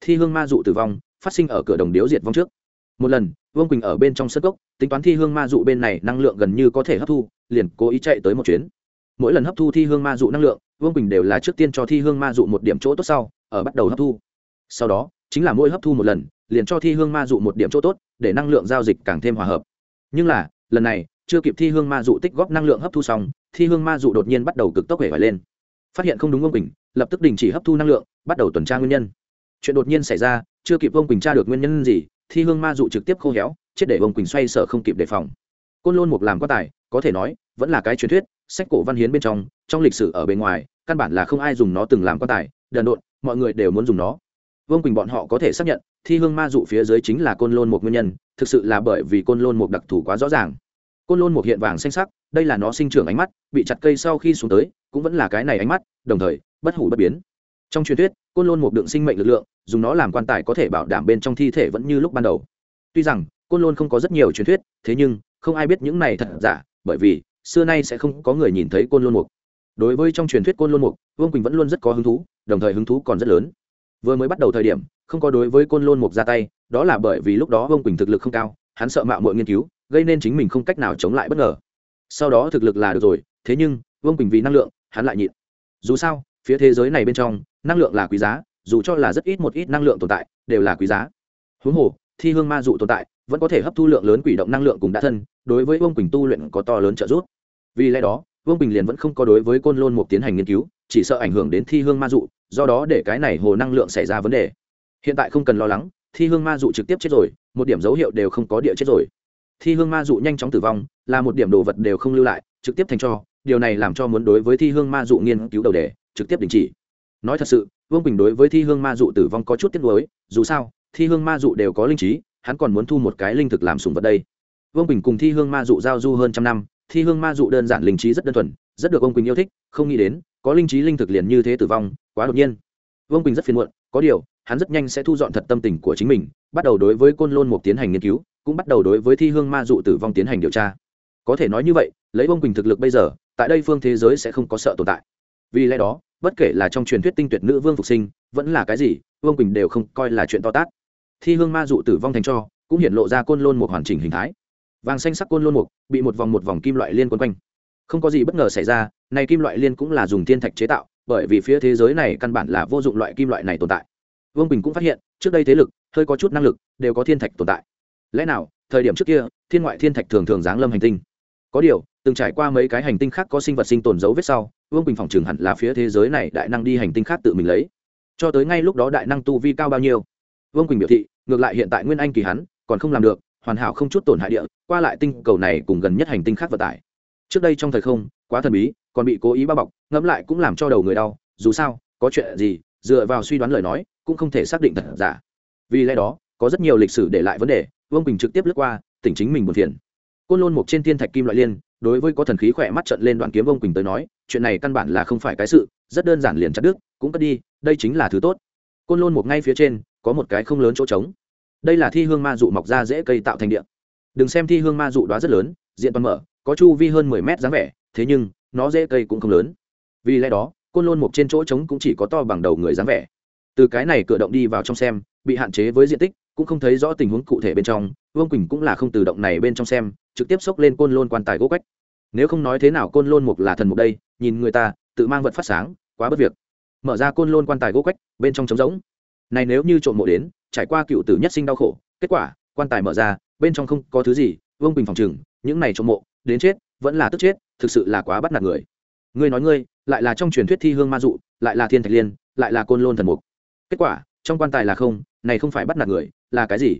Thi hương ma dụ tử vong, phát sinh ở cửa đồng điếu diệt vong trước. Một lần, vương quỳnh ở bên trong sân gốc tính toán thi hương ma dụ bên này năng lượng gần như có thể hấp thu, liền cố ý chạy tới một chuyến. Mỗi lần hấp thu thi hương ma dụ năng lượng vương quỳnh đều là trước tiên cho thi hương ma dụ một điểm chỗ tốt sau, ở bắt đầu hấp thu. Sau đó, chính là mỗi hấp thu một lần, liền cho thi hương ma dụ một điểm chỗ tốt, để năng lượng giao dịch càng thêm hòa hợp. Nhưng là, lần này, chưa kịp thi hương ma dụ tích góp năng lượng hấp thu xong, thi hương ma dụ đột nhiên bắt đầu cực tốc hể vải lên. Phát hiện không đúng vương quỳnh, lập tức đình chỉ hấp thu năng lượng, bắt đầu tuần tra nguyên nhân. Chuyện đột nhiên xảy ra, chưa kịp vương quỳnh tra được nguyên nhân gì, thi hương ma dụ trực tiếp khô héo, chết để vương quỳnh xoay sở không kịp đề phòng. Côn lôn mục làm quá tài, có thể nói, vẫn là cái truyền thuyết sách cổ văn hiến bên trong trong lịch sử ở bên ngoài, căn bản là không ai dùng nó từng làm quan tài, đần độn, mọi người đều muốn dùng nó. Vương quỳnh bọn họ có thể xác nhận, thi hương ma dụ phía dưới chính là côn lôn một nguyên nhân, thực sự là bởi vì côn lôn một đặc thù quá rõ ràng. Côn lôn một hiện vàng xanh sắc, đây là nó sinh trưởng ánh mắt, bị chặt cây sau khi xuống tới, cũng vẫn là cái này ánh mắt, đồng thời, bất hủ bất biến. Trong truyền thuyết, côn lôn một đựng sinh mệnh lực lượng, dùng nó làm quan tài có thể bảo đảm bên trong thi thể vẫn như lúc ban đầu. Tuy rằng, côn lôn không có rất nhiều truyền thuyết, thế nhưng, không ai biết những này thật giả, bởi vì xưa nay sẽ không có người nhìn thấy côn lôn mục. Đối với trong truyền thuyết côn lôn mục, vương quỳnh vẫn luôn rất có hứng thú, đồng thời hứng thú còn rất lớn. Vừa mới bắt đầu thời điểm, không có đối với côn lôn mục ra tay, đó là bởi vì lúc đó vương quỳnh thực lực không cao, hắn sợ mạo mọi nghiên cứu, gây nên chính mình không cách nào chống lại bất ngờ. Sau đó thực lực là được rồi, thế nhưng, vương quỳnh vì năng lượng, hắn lại nhịn. Dù sao, phía thế giới này bên trong, năng lượng là quý giá, dù cho là rất ít một ít năng lượng tồn tại, đều là quý giá. Huống hồ, thi hương ma dụ tồn tại vẫn có thể hấp thu lượng lớn quỷ động năng lượng cùng đã thân, đối với vương quỳnh tu luyện có to lớn trợ giúp. Vì lẽ đó, vương quỳnh liền vẫn không có đối với côn lôn một tiến hành nghiên cứu, chỉ sợ ảnh hưởng đến thi hương ma dụ, do đó để cái này hồ năng lượng xảy ra vấn đề. Hiện tại không cần lo lắng, thi hương ma dụ trực tiếp chết rồi, một điểm dấu hiệu đều không có địa chết rồi. Thi hương ma dụ nhanh chóng tử vong, là một điểm đồ vật đều không lưu lại, trực tiếp thành cho, điều này làm cho muốn đối với thi hương ma dụ nghiên cứu đầu đề, trực tiếp đình chỉ. Nói thật sự, vương quỳnh đối với thi hương ma dụ tử vong có chút tiếc nuối, dù sao, thi hương ma dụ đều có linh trí hắn còn muốn thu một cái linh thực làm sùng vật đây. Vương bình cùng thi hương ma dụ giao du hơn trăm năm, thi hương ma dụ đơn giản linh trí rất đơn thuần, rất được ông quỳnh yêu thích, không nghĩ đến, có linh trí linh thực liền như thế tử vong, quá đột nhiên. Vương quỳnh rất phiền muộn, có điều, hắn rất nhanh sẽ thu dọn thật tâm tình của chính mình, bắt đầu đối với côn lôn một tiến hành nghiên cứu, cũng bắt đầu đối với thi hương ma dụ tử vong tiến hành điều tra. Có thể nói như vậy, lấy vương quỳnh thực lực bây giờ, tại đây phương thế giới sẽ không có sợ tồn tại. Vì lẽ đó, bất kể là trong truyền thuyết tinh tuyệt nữ vương phục sinh, vẫn là cái gì, vương quỳnh đều không coi là chuyện to tát thi hương ma dụ tử vong thành cho, cũng hiện lộ ra côn lôn một hoàn chỉnh hình thái. Vàng xanh sắc côn lôn mục bị một vòng một vòng kim loại liên quấn quanh. Không có gì bất ngờ xảy ra, này kim loại liên cũng là dùng thiên thạch chế tạo, bởi vì phía thế giới này căn bản là vô dụng loại kim loại này tồn tại. Vương bình cũng phát hiện, trước đây thế lực, hơi có chút năng lực, đều có thiên thạch tồn tại. Lẽ nào, thời điểm trước kia, thiên ngoại thiên thạch thường thường giáng lâm hành tinh? Có điều, từng trải qua mấy cái hành tinh khác có sinh vật sinh tồn dấu vết sau, vương bình phòng chừng hẳn là phía thế giới này đại năng đi hành tinh khác tự mình lấy. Cho tới ngay lúc đó đại năng tu vi cao bao nhiêu? Vương quỳnh biểu thị, ngược lại hiện tại nguyên anh kỳ hắn, còn không làm được, hoàn hảo không chút tổn hại địa, qua lại tinh cầu này cùng gần nhất hành tinh khác vận tải. Trước đây trong thời không, quá thần bí, còn bị cố ý bao bọc, ngẫm lại cũng làm cho đầu người đau, dù sao, có chuyện gì, dựa vào suy đoán lời nói, cũng không thể xác định thật giả. Vì lẽ đó, có rất nhiều lịch sử để lại vấn đề, vương bình trực tiếp lướt qua, tỉnh chính mình buồn phiền. Côn lôn một trên thiên thạch kim loại liên, đối với có thần khí khỏe mắt trận lên đoạn kiếm vương quỳnh tới nói, chuyện này căn bản là không phải cái sự, rất đơn giản liền chặt đứt, cũng cất đi, đây chính là thứ tốt. Côn lôn một ngay phía trên có một cái không lớn chỗ trống. Đây là thi hương ma dụ mọc ra dễ cây tạo thành điện đừng xem thi hương ma dụ đó rất lớn, diện toàn mở, có chu vi hơn mười mét dáng vẻ, thế nhưng, nó dễ cây cũng không lớn. Vì lẽ đó, côn lôn mục trên chỗ trống cũng chỉ có to bằng đầu người dáng vẻ. Từ cái này cửa động đi vào trong xem, bị hạn chế với diện tích, cũng không thấy rõ tình huống cụ thể bên trong, vương quỳnh cũng là không từ động này bên trong xem, trực tiếp xốc lên côn lôn quan tài gỗ quách. Nếu không nói thế nào côn lôn mục là thần mục đây, nhìn người ta, tự mang vật phát sáng, quá bất việc. Mở ra côn lôn quan tài gỗ quách, bên trong trống rỗng này nếu như trộm mộ đến, trải qua cựu tử nhất sinh đau khổ, kết quả, quan tài mở ra, bên trong không có thứ gì, vương bình phòng chừng những này trộm mộ, đến chết, vẫn là tức chết, thực sự là quá bắt nạt người. Ngươi nói ngươi, lại là trong truyền thuyết thi hương ma dụ, lại là thiên thạch liên, lại là côn lôn thần mục. Kết quả, trong quan tài là không, này không phải bắt nạt người, là cái gì?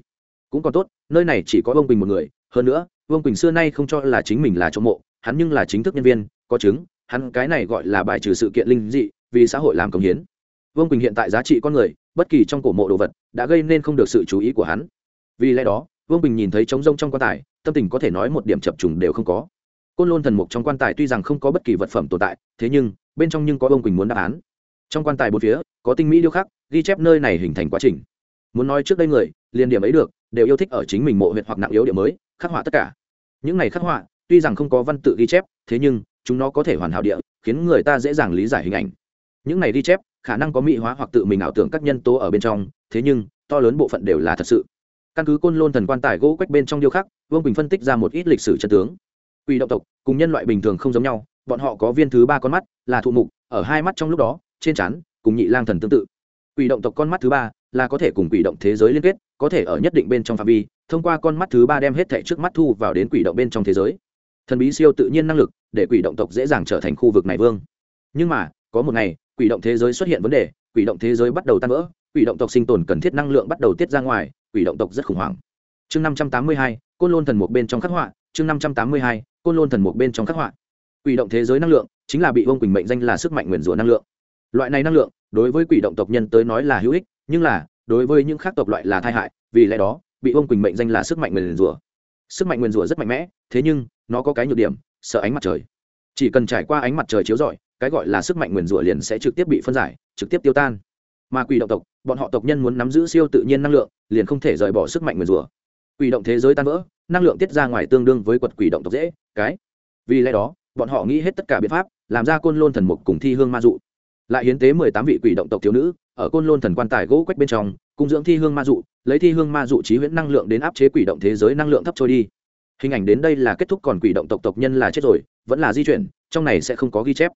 Cũng còn tốt, nơi này chỉ có vương bình một người, hơn nữa, vương bình xưa nay không cho là chính mình là trộm mộ, hắn nhưng là chính thức nhân viên, có chứng, hắn cái này gọi là bài trừ sự kiện linh dị, vì xã hội làm công hiến. Vương quỳnh hiện tại giá trị con người bất kỳ trong cổ mộ đồ vật đã gây nên không được sự chú ý của hắn. Vì lẽ đó, vương bình nhìn thấy trống rông trong quan tài, tâm tình có thể nói một điểm chập trùng đều không có. Côn lôn thần mục trong quan tài tuy rằng không có bất kỳ vật phẩm tồn tại, thế nhưng, bên trong nhưng có vương quỳnh muốn đáp án. Trong quan tài bốn phía, có tinh mỹ điêu khắc, ghi chép nơi này hình thành quá trình. Muốn nói trước đây người, liền điểm ấy được, đều yêu thích ở chính mình mộ huyện hoặc nặng yếu điểm mới, khắc họa tất cả. Những này khắc họa, tuy rằng không có văn tự ghi chép, thế nhưng, chúng nó có thể hoàn hảo địa, khiến người ta dễ dàng lý giải hình ảnh. Những này ghi chép khả năng có mỹ hóa hoặc tự mình ảo tưởng các nhân tố ở bên trong, thế nhưng, to lớn bộ phận đều là thật sự. Căn cứ côn lôn thần quan tài gỗ quách bên trong điêu khắc, vương bình phân tích ra một ít lịch sử chân tướng. Quỷ động tộc cùng nhân loại bình thường không giống nhau, bọn họ có viên thứ ba con mắt, là thụ mục, ở hai mắt trong lúc đó, trên trán, cùng nhị lang thần tương tự. Quỷ động tộc con mắt thứ ba là có thể cùng quỷ động thế giới liên kết, có thể ở nhất định bên trong phạm vi, thông qua con mắt thứ ba đem hết thẻ trước mắt thu vào đến quỷ động bên trong thế giới. Thần bí siêu tự nhiên năng lực để quỷ động tộc dễ dàng trở thành khu vực này vương. Nhưng mà, có một ngày quỷ động thế giới xuất hiện vấn đề, quỷ động thế giới bắt đầu tan vỡ, quỷ động tộc sinh tồn cần thiết năng lượng bắt đầu tiết ra ngoài, quỷ động tộc rất khủng hoảng. Chương năm trăm tám mươi hai, côn lôn thần một bên trong khắc họa, chương năm trăm tám mươi hai, côn lôn thần một bên trong khắc họa. Quỷ động thế giới năng lượng chính là bị ông quỳnh mệnh danh là sức mạnh nguyền rủa năng lượng. Loại này năng lượng, đối với quỷ động tộc nhân tới nói là hữu ích, nhưng là đối với những khác tộc loại là tai hại, vì lẽ đó, bị ông quỳnh mệnh danh là sức mạnh nguyền rủa. Sức mạnh nguyền rủa rất mạnh mẽ, thế nhưng nó có cái nhược điểm, sợ ánh mặt trời. Chỉ cần trải qua ánh mặt trời chiếu rọi cái gọi là sức mạnh nguyền rủa liền sẽ trực tiếp bị phân giải, trực tiếp tiêu tan. Mà quỷ động tộc, bọn họ tộc nhân muốn nắm giữ siêu tự nhiên năng lượng, liền không thể rời bỏ sức mạnh nguyền rủa. Quỷ động thế giới tan vỡ, năng lượng tiết ra ngoài tương đương với quật quỷ động tộc dễ, cái. Vì lẽ đó, bọn họ nghĩ hết tất cả biện pháp, làm ra côn lôn thần mục cùng thi hương ma dụ. Lại hiến tế mười tám vị quỷ động tộc thiếu nữ, ở côn lôn thần quan tài gỗ quách bên trong, cung dưỡng thi hương ma dụ, lấy thi hương ma dụ trí huyễn năng lượng đến áp chế quỷ động thế giới năng lượng thấp trôi đi. Hình ảnh đến đây là kết thúc còn quỷ động tộc tộc nhân là chết rồi, vẫn là di chuyển, trong này sẽ không có ghi chép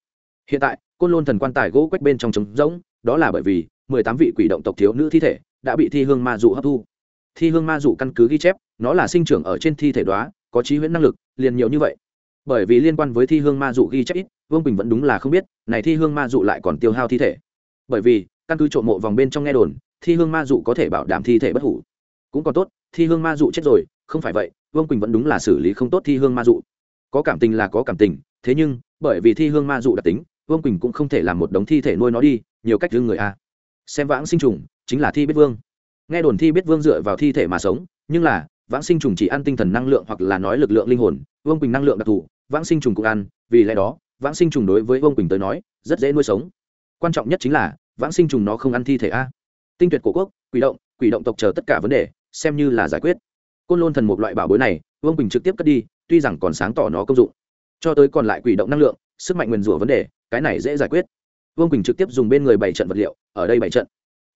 hiện tại, côn lôn thần quan tài gỗ quách bên trong trống rỗng, đó là bởi vì mười tám vị quỷ động tộc thiếu nữ thi thể đã bị thi hương ma dụ hấp thu. Thi hương ma dụ căn cứ ghi chép, nó là sinh trưởng ở trên thi thể đó có trí huyễn năng lực, liền nhiều như vậy. Bởi vì liên quan với thi hương ma dụ ghi chép ít, vương bình vẫn đúng là không biết, này thi hương ma dụ lại còn tiêu hao thi thể. Bởi vì, căn cứ trộm mộ vòng bên trong nghe đồn, thi hương ma dụ có thể bảo đảm thi thể bất hủ. Cũng còn tốt, thi hương ma dụ chết rồi, không phải vậy, vương quỳnh vẫn đúng là xử lý không tốt thi hương ma dụ. Có cảm tình là có cảm tình, thế nhưng, bởi vì thi hương ma dụ đặc tính vương quỳnh cũng không thể làm một đống thi thể nuôi nó đi, nhiều cách thương người a. Xem vãng sinh trùng, chính là thi biết vương. Nghe đồn thi biết vương dựa vào thi thể mà sống, nhưng là, vãng sinh trùng chỉ ăn tinh thần năng lượng hoặc là nói lực lượng linh hồn, vương quỳnh năng lượng đặc thù, vãng sinh trùng cũng ăn, vì lẽ đó, vãng sinh trùng đối với vương quỳnh tới nói, rất dễ nuôi sống. Quan trọng nhất chính là, vãng sinh trùng nó không ăn thi thể a. Tinh tuyệt cổ quốc, quỷ động quỷ động tộc chờ tất cả vấn đề, xem như là giải quyết. Côn lôn thần một loại bảo bối này, vương quỳnh trực tiếp cất đi, tuy rằng còn sáng tỏ nó công dụng, cho tới còn lại quỷ động năng lượng, sức mạnh nguyền rủa vấn đề cái này dễ giải quyết. Vương quỳnh trực tiếp dùng bên người bảy trận vật liệu, ở đây bảy trận.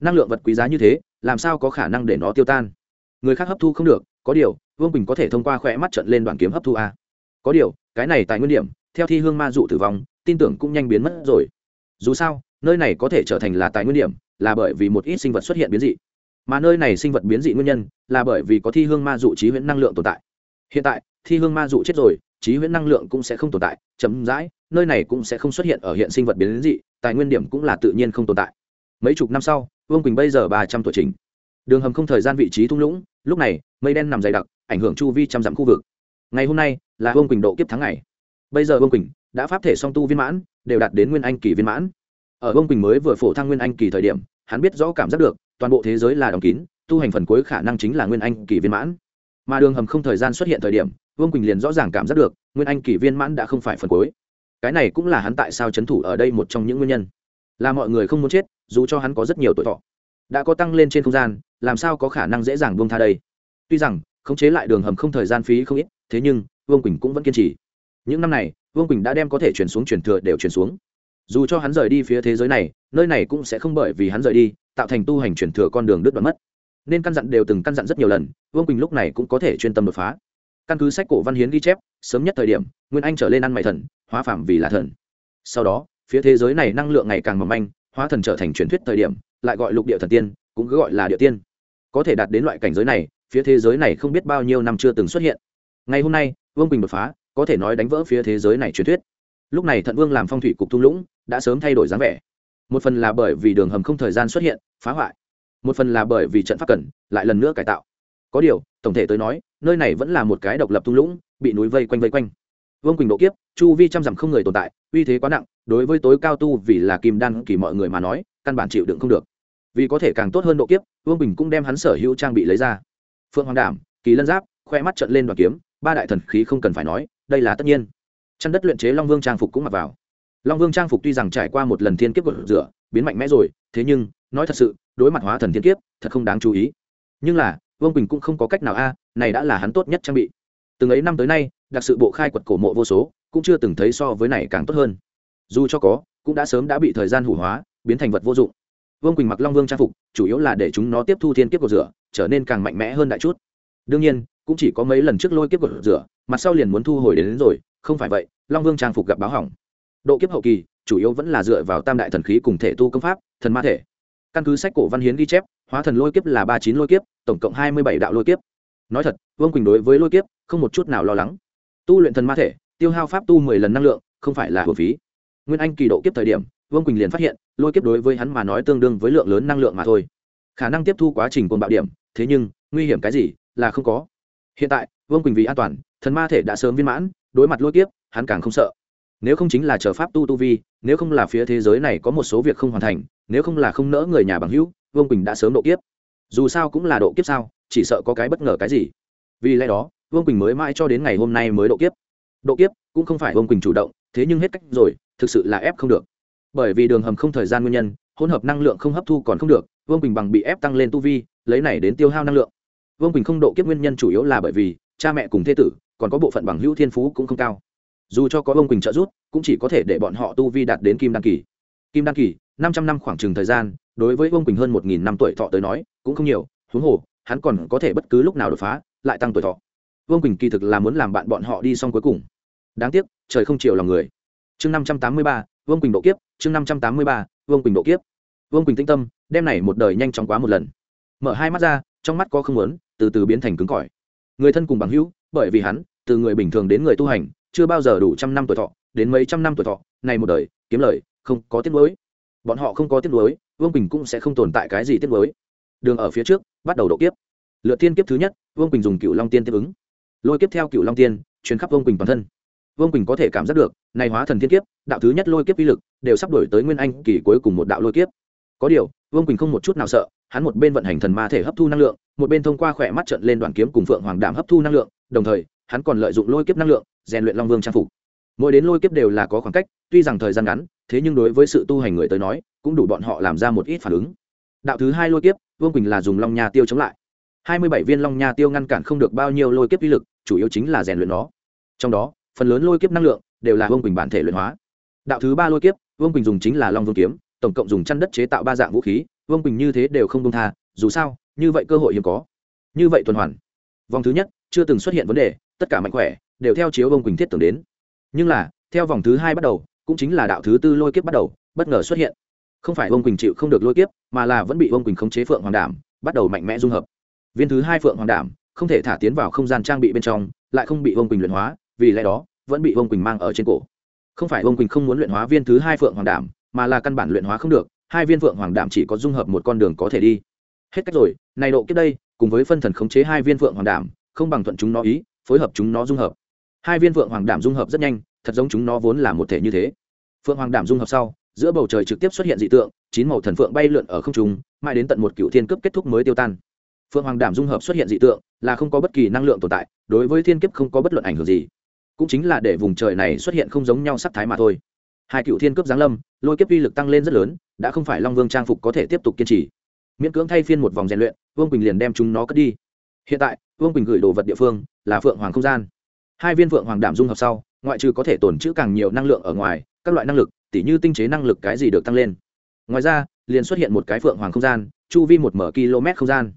Năng lượng vật quý giá như thế, làm sao có khả năng để nó tiêu tan? Người khác hấp thu không được, có điều, vương quỳnh có thể thông qua khỏe mắt trận lên đoàn kiếm hấp thu a. Có điều, cái này tại nguyên điểm, theo thi hương ma dụ tử vong, tin tưởng cũng nhanh biến mất rồi. Dù sao, nơi này có thể trở thành là tài nguyên điểm, là bởi vì một ít sinh vật xuất hiện biến dị. Mà nơi này sinh vật biến dị nguyên nhân, là bởi vì có thi hương ma dụ trí huyễn năng lượng tồn tại. Hiện tại, thi hương ma dụ chết rồi, trí huyễn năng lượng cũng sẽ không tồn tại chấm dãi nơi này cũng sẽ không xuất hiện ở hiện sinh vật biến dị, tài nguyên điểm cũng là tự nhiên không tồn tại. Mấy chục năm sau, vương quỳnh bây giờ ba trăm tuổi trình đường hầm không thời gian vị trí thung lũng, lúc này, mây đen nằm dày đặc, ảnh hưởng chu vi trăm dặm khu vực. Ngày hôm nay, là vương quỳnh độ kiếp tháng ngày. Bây giờ vương quỳnh đã pháp thể song tu viên mãn, đều đạt đến nguyên anh kỳ viên mãn. Ở vương quỳnh mới vừa phổ thăng nguyên anh kỳ thời điểm, hắn biết rõ cảm giác được, toàn bộ thế giới là đóng kín, tu hành phần cuối khả năng chính là nguyên anh kỳ viên mãn. Mà đường hầm không thời gian xuất hiện thời điểm, vương quỳnh liền rõ ràng cảm giác được, nguyên anh kỳ viên mãn đã không phải phần cuối cái này cũng là hắn tại sao chấn thủ ở đây một trong những nguyên nhân. Là mọi người không muốn chết, dù cho hắn có rất nhiều tuổi thọ, đã có tăng lên trên không gian, làm sao có khả năng dễ dàng buông tha đây? Tuy rằng, khống chế lại đường hầm không thời gian phí không ít, thế nhưng, vương quỳnh cũng vẫn kiên trì. Những năm này, vương quỳnh đã đem có thể chuyển xuống chuyển thừa đều chuyển xuống. Dù cho hắn rời đi phía thế giới này, nơi này cũng sẽ không bởi vì hắn rời đi, tạo thành tu hành chuyển thừa con đường đứt đoạn mất. Nên căn dặn đều từng căn dặn rất nhiều lần, vương quỳnh lúc này cũng có thể chuyên tâm đột phá căn cứ sách cổ văn hiến ghi chép, sớm nhất thời điểm, nguyên anh trở lên ăn mày thần, hóa phạm vì là thần. Sau đó, phía thế giới này năng lượng ngày càng mỏng manh, hóa thần trở thành truyền thuyết thời điểm, lại gọi lục địa thần tiên, cũng cứ gọi là địa tiên. Có thể đạt đến loại cảnh giới này, phía thế giới này không biết bao nhiêu năm chưa từng xuất hiện. Ngày hôm nay, vương quỳnh đột phá, có thể nói đánh vỡ phía thế giới này truyền thuyết. Lúc này thận vương làm phong thủy cục thung lũng, đã sớm thay đổi dáng vẻ. Một phần là bởi vì đường hầm không thời gian xuất hiện, phá hoại. Một phần là bởi vì trận pháp cần, lại lần nữa cải tạo. Có điều, tổng thể tới nói nơi này vẫn là một cái độc lập thung lũng, bị núi vây quanh vây quanh. Vương quỳnh độ kiếp, chu vi trăm dặm không người tồn tại, uy thế quá nặng, đối với tối cao tu vì là kim đan kỳ mọi người mà nói, căn bản chịu đựng không được. Vì có thể càng tốt hơn độ kiếp, vương bình cũng đem hắn sở hữu trang bị lấy ra. Phượng hoàng đảm, kỳ lân giáp, khoe mắt trận lên đoàn kiếm, ba đại thần khí không cần phải nói, đây là tất nhiên. Chăn đất luyện chế long vương trang phục cũng mặc vào. Long vương trang phục tuy rằng trải qua một lần thiên kiếp vượt rửa, biến mạnh mẽ rồi, thế nhưng, nói thật sự, đối mặt hóa thần thiên kiếp, thật không đáng chú ý. Nhưng là, vương quỳnh cũng không có cách nào a này đã là hắn tốt nhất trang bị. Từng ấy năm tới nay đặc sự bộ khai quật cổ mộ vô số cũng chưa từng thấy so với này càng tốt hơn. Dù cho có cũng đã sớm đã bị thời gian hủ hóa biến thành vật vô dụng. Vương quỳnh mặc long vương trang phục chủ yếu là để chúng nó tiếp thu thiên kiếp cột rửa trở nên càng mạnh mẽ hơn đại chút. Đương nhiên cũng chỉ có mấy lần trước lôi kiếp cột rửa mặt sau liền muốn thu hồi đến, đến rồi không phải vậy long vương trang phục gặp báo hỏng. Độ kiếp hậu kỳ chủ yếu vẫn là dựa vào tam đại thần khí cùng thể tu công pháp thần ma thể. Căn cứ sách cổ văn hiến ghi chép hóa thần lôi kiếp là ba chín lôi kiếp tổng cộng hai mươi bảy đạo lôi kiếp nói thật, vương quỳnh đối với lôi kiếp, không một chút nào lo lắng. Tu luyện thần ma thể, tiêu hao pháp tu mười lần năng lượng, không phải là hồn phí. Nguyên anh kỳ độ kiếp thời điểm, vương quỳnh liền phát hiện, lôi kiếp đối với hắn mà nói tương đương với lượng lớn năng lượng mà thôi. Khả năng tiếp thu quá trình cồn bạo điểm, thế nhưng, nguy hiểm cái gì, là không có. Hiện tại, vương quỳnh vì an toàn, thần ma thể đã sớm viên mãn, đối mặt lôi kiếp, hắn càng không sợ. Nếu không chính là chờ pháp tu tu vi, nếu không là phía thế giới này có một số việc không hoàn thành, nếu không là không nỡ người nhà bằng hữu, vương quỳnh đã sớm độ kiếp. Dù sao cũng là độ kiếp sao? Chỉ sợ có cái bất ngờ cái gì. Vì lẽ đó, vương quỳnh mới mãi cho đến ngày hôm nay mới độ kiếp. Độ kiếp cũng không phải vương quỳnh chủ động, thế nhưng hết cách rồi, thực sự là ép không được. Bởi vì đường hầm không thời gian nguyên nhân, hỗn hợp năng lượng không hấp thu còn không được, vương quỳnh bằng bị ép tăng lên tu vi, lấy này đến tiêu hao năng lượng. Vương quỳnh không độ kiếp nguyên nhân chủ yếu là bởi vì cha mẹ cùng thế tử, còn có bộ phận bằng hữu thiên phú cũng không cao. Dù cho có vương quỳnh trợ giúp, cũng chỉ có thể để bọn họ tu vi đạt đến kim đăng kỳ. Kim đăng kỳ, năm trăm năm khoảng trừng thời gian, đối với vương quỳnh hơn một nghìn năm tuổi thọ tới nói, cũng không nhiều, huống hồ hắn còn có thể bất cứ lúc nào đột phá, lại tăng tuổi thọ. Vương quỳnh kỳ thực là muốn làm bạn bọn họ đi xong cuối cùng. Đáng tiếc, trời không chịu lòng người. Chương năm trăm tám mươi ba, vương quỳnh độ kiếp, chương năm trăm tám mươi ba, vương quỳnh độ kiếp. Vương quỳnh tinh tâm đem này một đời nhanh chóng quá một lần. Mở hai mắt ra, trong mắt có không muốn, từ từ biến thành cứng cỏi. Người thân cùng bằng hữu, bởi vì hắn, từ người bình thường đến người tu hành, chưa bao giờ đủ trăm năm tuổi thọ, đến mấy trăm năm tuổi thọ, này một đời, kiếm lời, không có tiết mới bọn họ không có tiết mới vương quỳnh cũng sẽ không tồn tại cái gì tiết mới đường ở phía trước, bắt đầu độ kiếp. Lựa tiên kiếp thứ nhất, vương quỳnh dùng cựu long tiên tiếp ứng. Lôi kiếp theo cựu long tiên chuyến khắp vương quỳnh toàn thân. Vương quỳnh có thể cảm giác được, này hóa thần thiên kiếp, đạo thứ nhất lôi kiếp uy lực, đều sắp đổi tới nguyên anh kỳ cuối cùng một đạo lôi kiếp. Có điều, vương quỳnh không một chút nào sợ, hắn một bên vận hành thần ma thể hấp thu năng lượng, một bên thông qua khỏe mắt trận lên đoàn kiếm cùng phượng hoàng đàm hấp thu năng lượng, đồng thời, hắn còn lợi dụng lôi kiếp năng lượng, rèn luyện long vương trang phục. Mỗi đến lôi kiếp đều là có khoảng cách, tuy rằng thời gian ngắn, thế nhưng đối với sự tu hành người tới nói, cũng đủ bọn họ làm ra một ít phản ứng đạo thứ hai lôi kiếp, vương quỳnh là dùng long nha tiêu chống lại. Hai mươi bảy viên long nha tiêu ngăn cản không được bao nhiêu lôi kiếp uy lực, chủ yếu chính là rèn luyện nó. Trong đó, phần lớn lôi kiếp năng lượng đều là vương quỳnh bản thể luyện hóa. Đạo thứ ba lôi kiếp, vương quỳnh dùng chính là long vương kiếm, tổng cộng dùng chăn đất chế tạo ba dạng vũ khí, vương quỳnh như thế đều không công tha, dù sao, như vậy cơ hội hiếm có. Như vậy tuần hoàn. Vòng thứ nhất, chưa từng xuất hiện vấn đề, tất cả mạnh khỏe, đều theo chiếu vương quỳnh thiết tưởng đến. Nhưng là, theo vòng thứ hai bắt đầu, cũng chính là đạo thứ tư lôi kiếp bắt đầu, bất ngờ xuất hiện không phải vương quỳnh chịu không được lôi tiếp, mà là vẫn bị vương quỳnh khống chế phượng hoàng đảm bắt đầu mạnh mẽ dung hợp. Viên thứ hai phượng hoàng đảm không thể thả tiến vào không gian trang bị bên trong lại không bị vương quỳnh luyện hóa vì lẽ đó vẫn bị vương quỳnh mang ở trên cổ. Không phải vương quỳnh không muốn luyện hóa viên thứ hai phượng hoàng đảm mà là căn bản luyện hóa không được hai viên phượng hoàng đảm chỉ có dung hợp một con đường có thể đi. Hết cách rồi này độ kiếp đây cùng với phân thần khống chế hai viên phượng hoàng đảm không bằng thuận chúng nó ý phối hợp chúng nó dung hợp. Hai viên phượng hoàng đảm dung hợp rất nhanh thật giống chúng nó vốn là một thể như thế. Phượng hoàng đảm dung hợp sau giữa bầu trời trực tiếp xuất hiện dị tượng, chín màu thần phượng bay lượn ở không trung, mãi đến tận một cựu thiên cấp kết thúc mới tiêu tan. Phượng hoàng đảm dung hợp xuất hiện dị tượng, là không có bất kỳ năng lượng tồn tại, đối với thiên kiếp không có bất luận ảnh hưởng gì. Cũng chính là để vùng trời này xuất hiện không giống nhau sắc thái mà thôi. Hai cựu thiên cướp giáng lâm, lôi kiếp uy lực tăng lên rất lớn, đã không phải long vương trang phục có thể tiếp tục kiên trì. Miễn cưỡng thay phiên một vòng rèn luyện, vương quỳnh liền đem chúng nó cất đi. Hiện tại, vương quỳnh gửi đồ vật địa phương là phượng hoàng không gian. Hai viên phượng hoàng đảm dung hợp sau, ngoại trừ có thể tồn trữ càng nhiều năng lượng ở ngoài các loại năng lực, tỉ như tinh chế năng lực cái gì được tăng lên. Ngoài ra, liền xuất hiện một cái phượng hoàng không gian, chu vi một mở km không gian.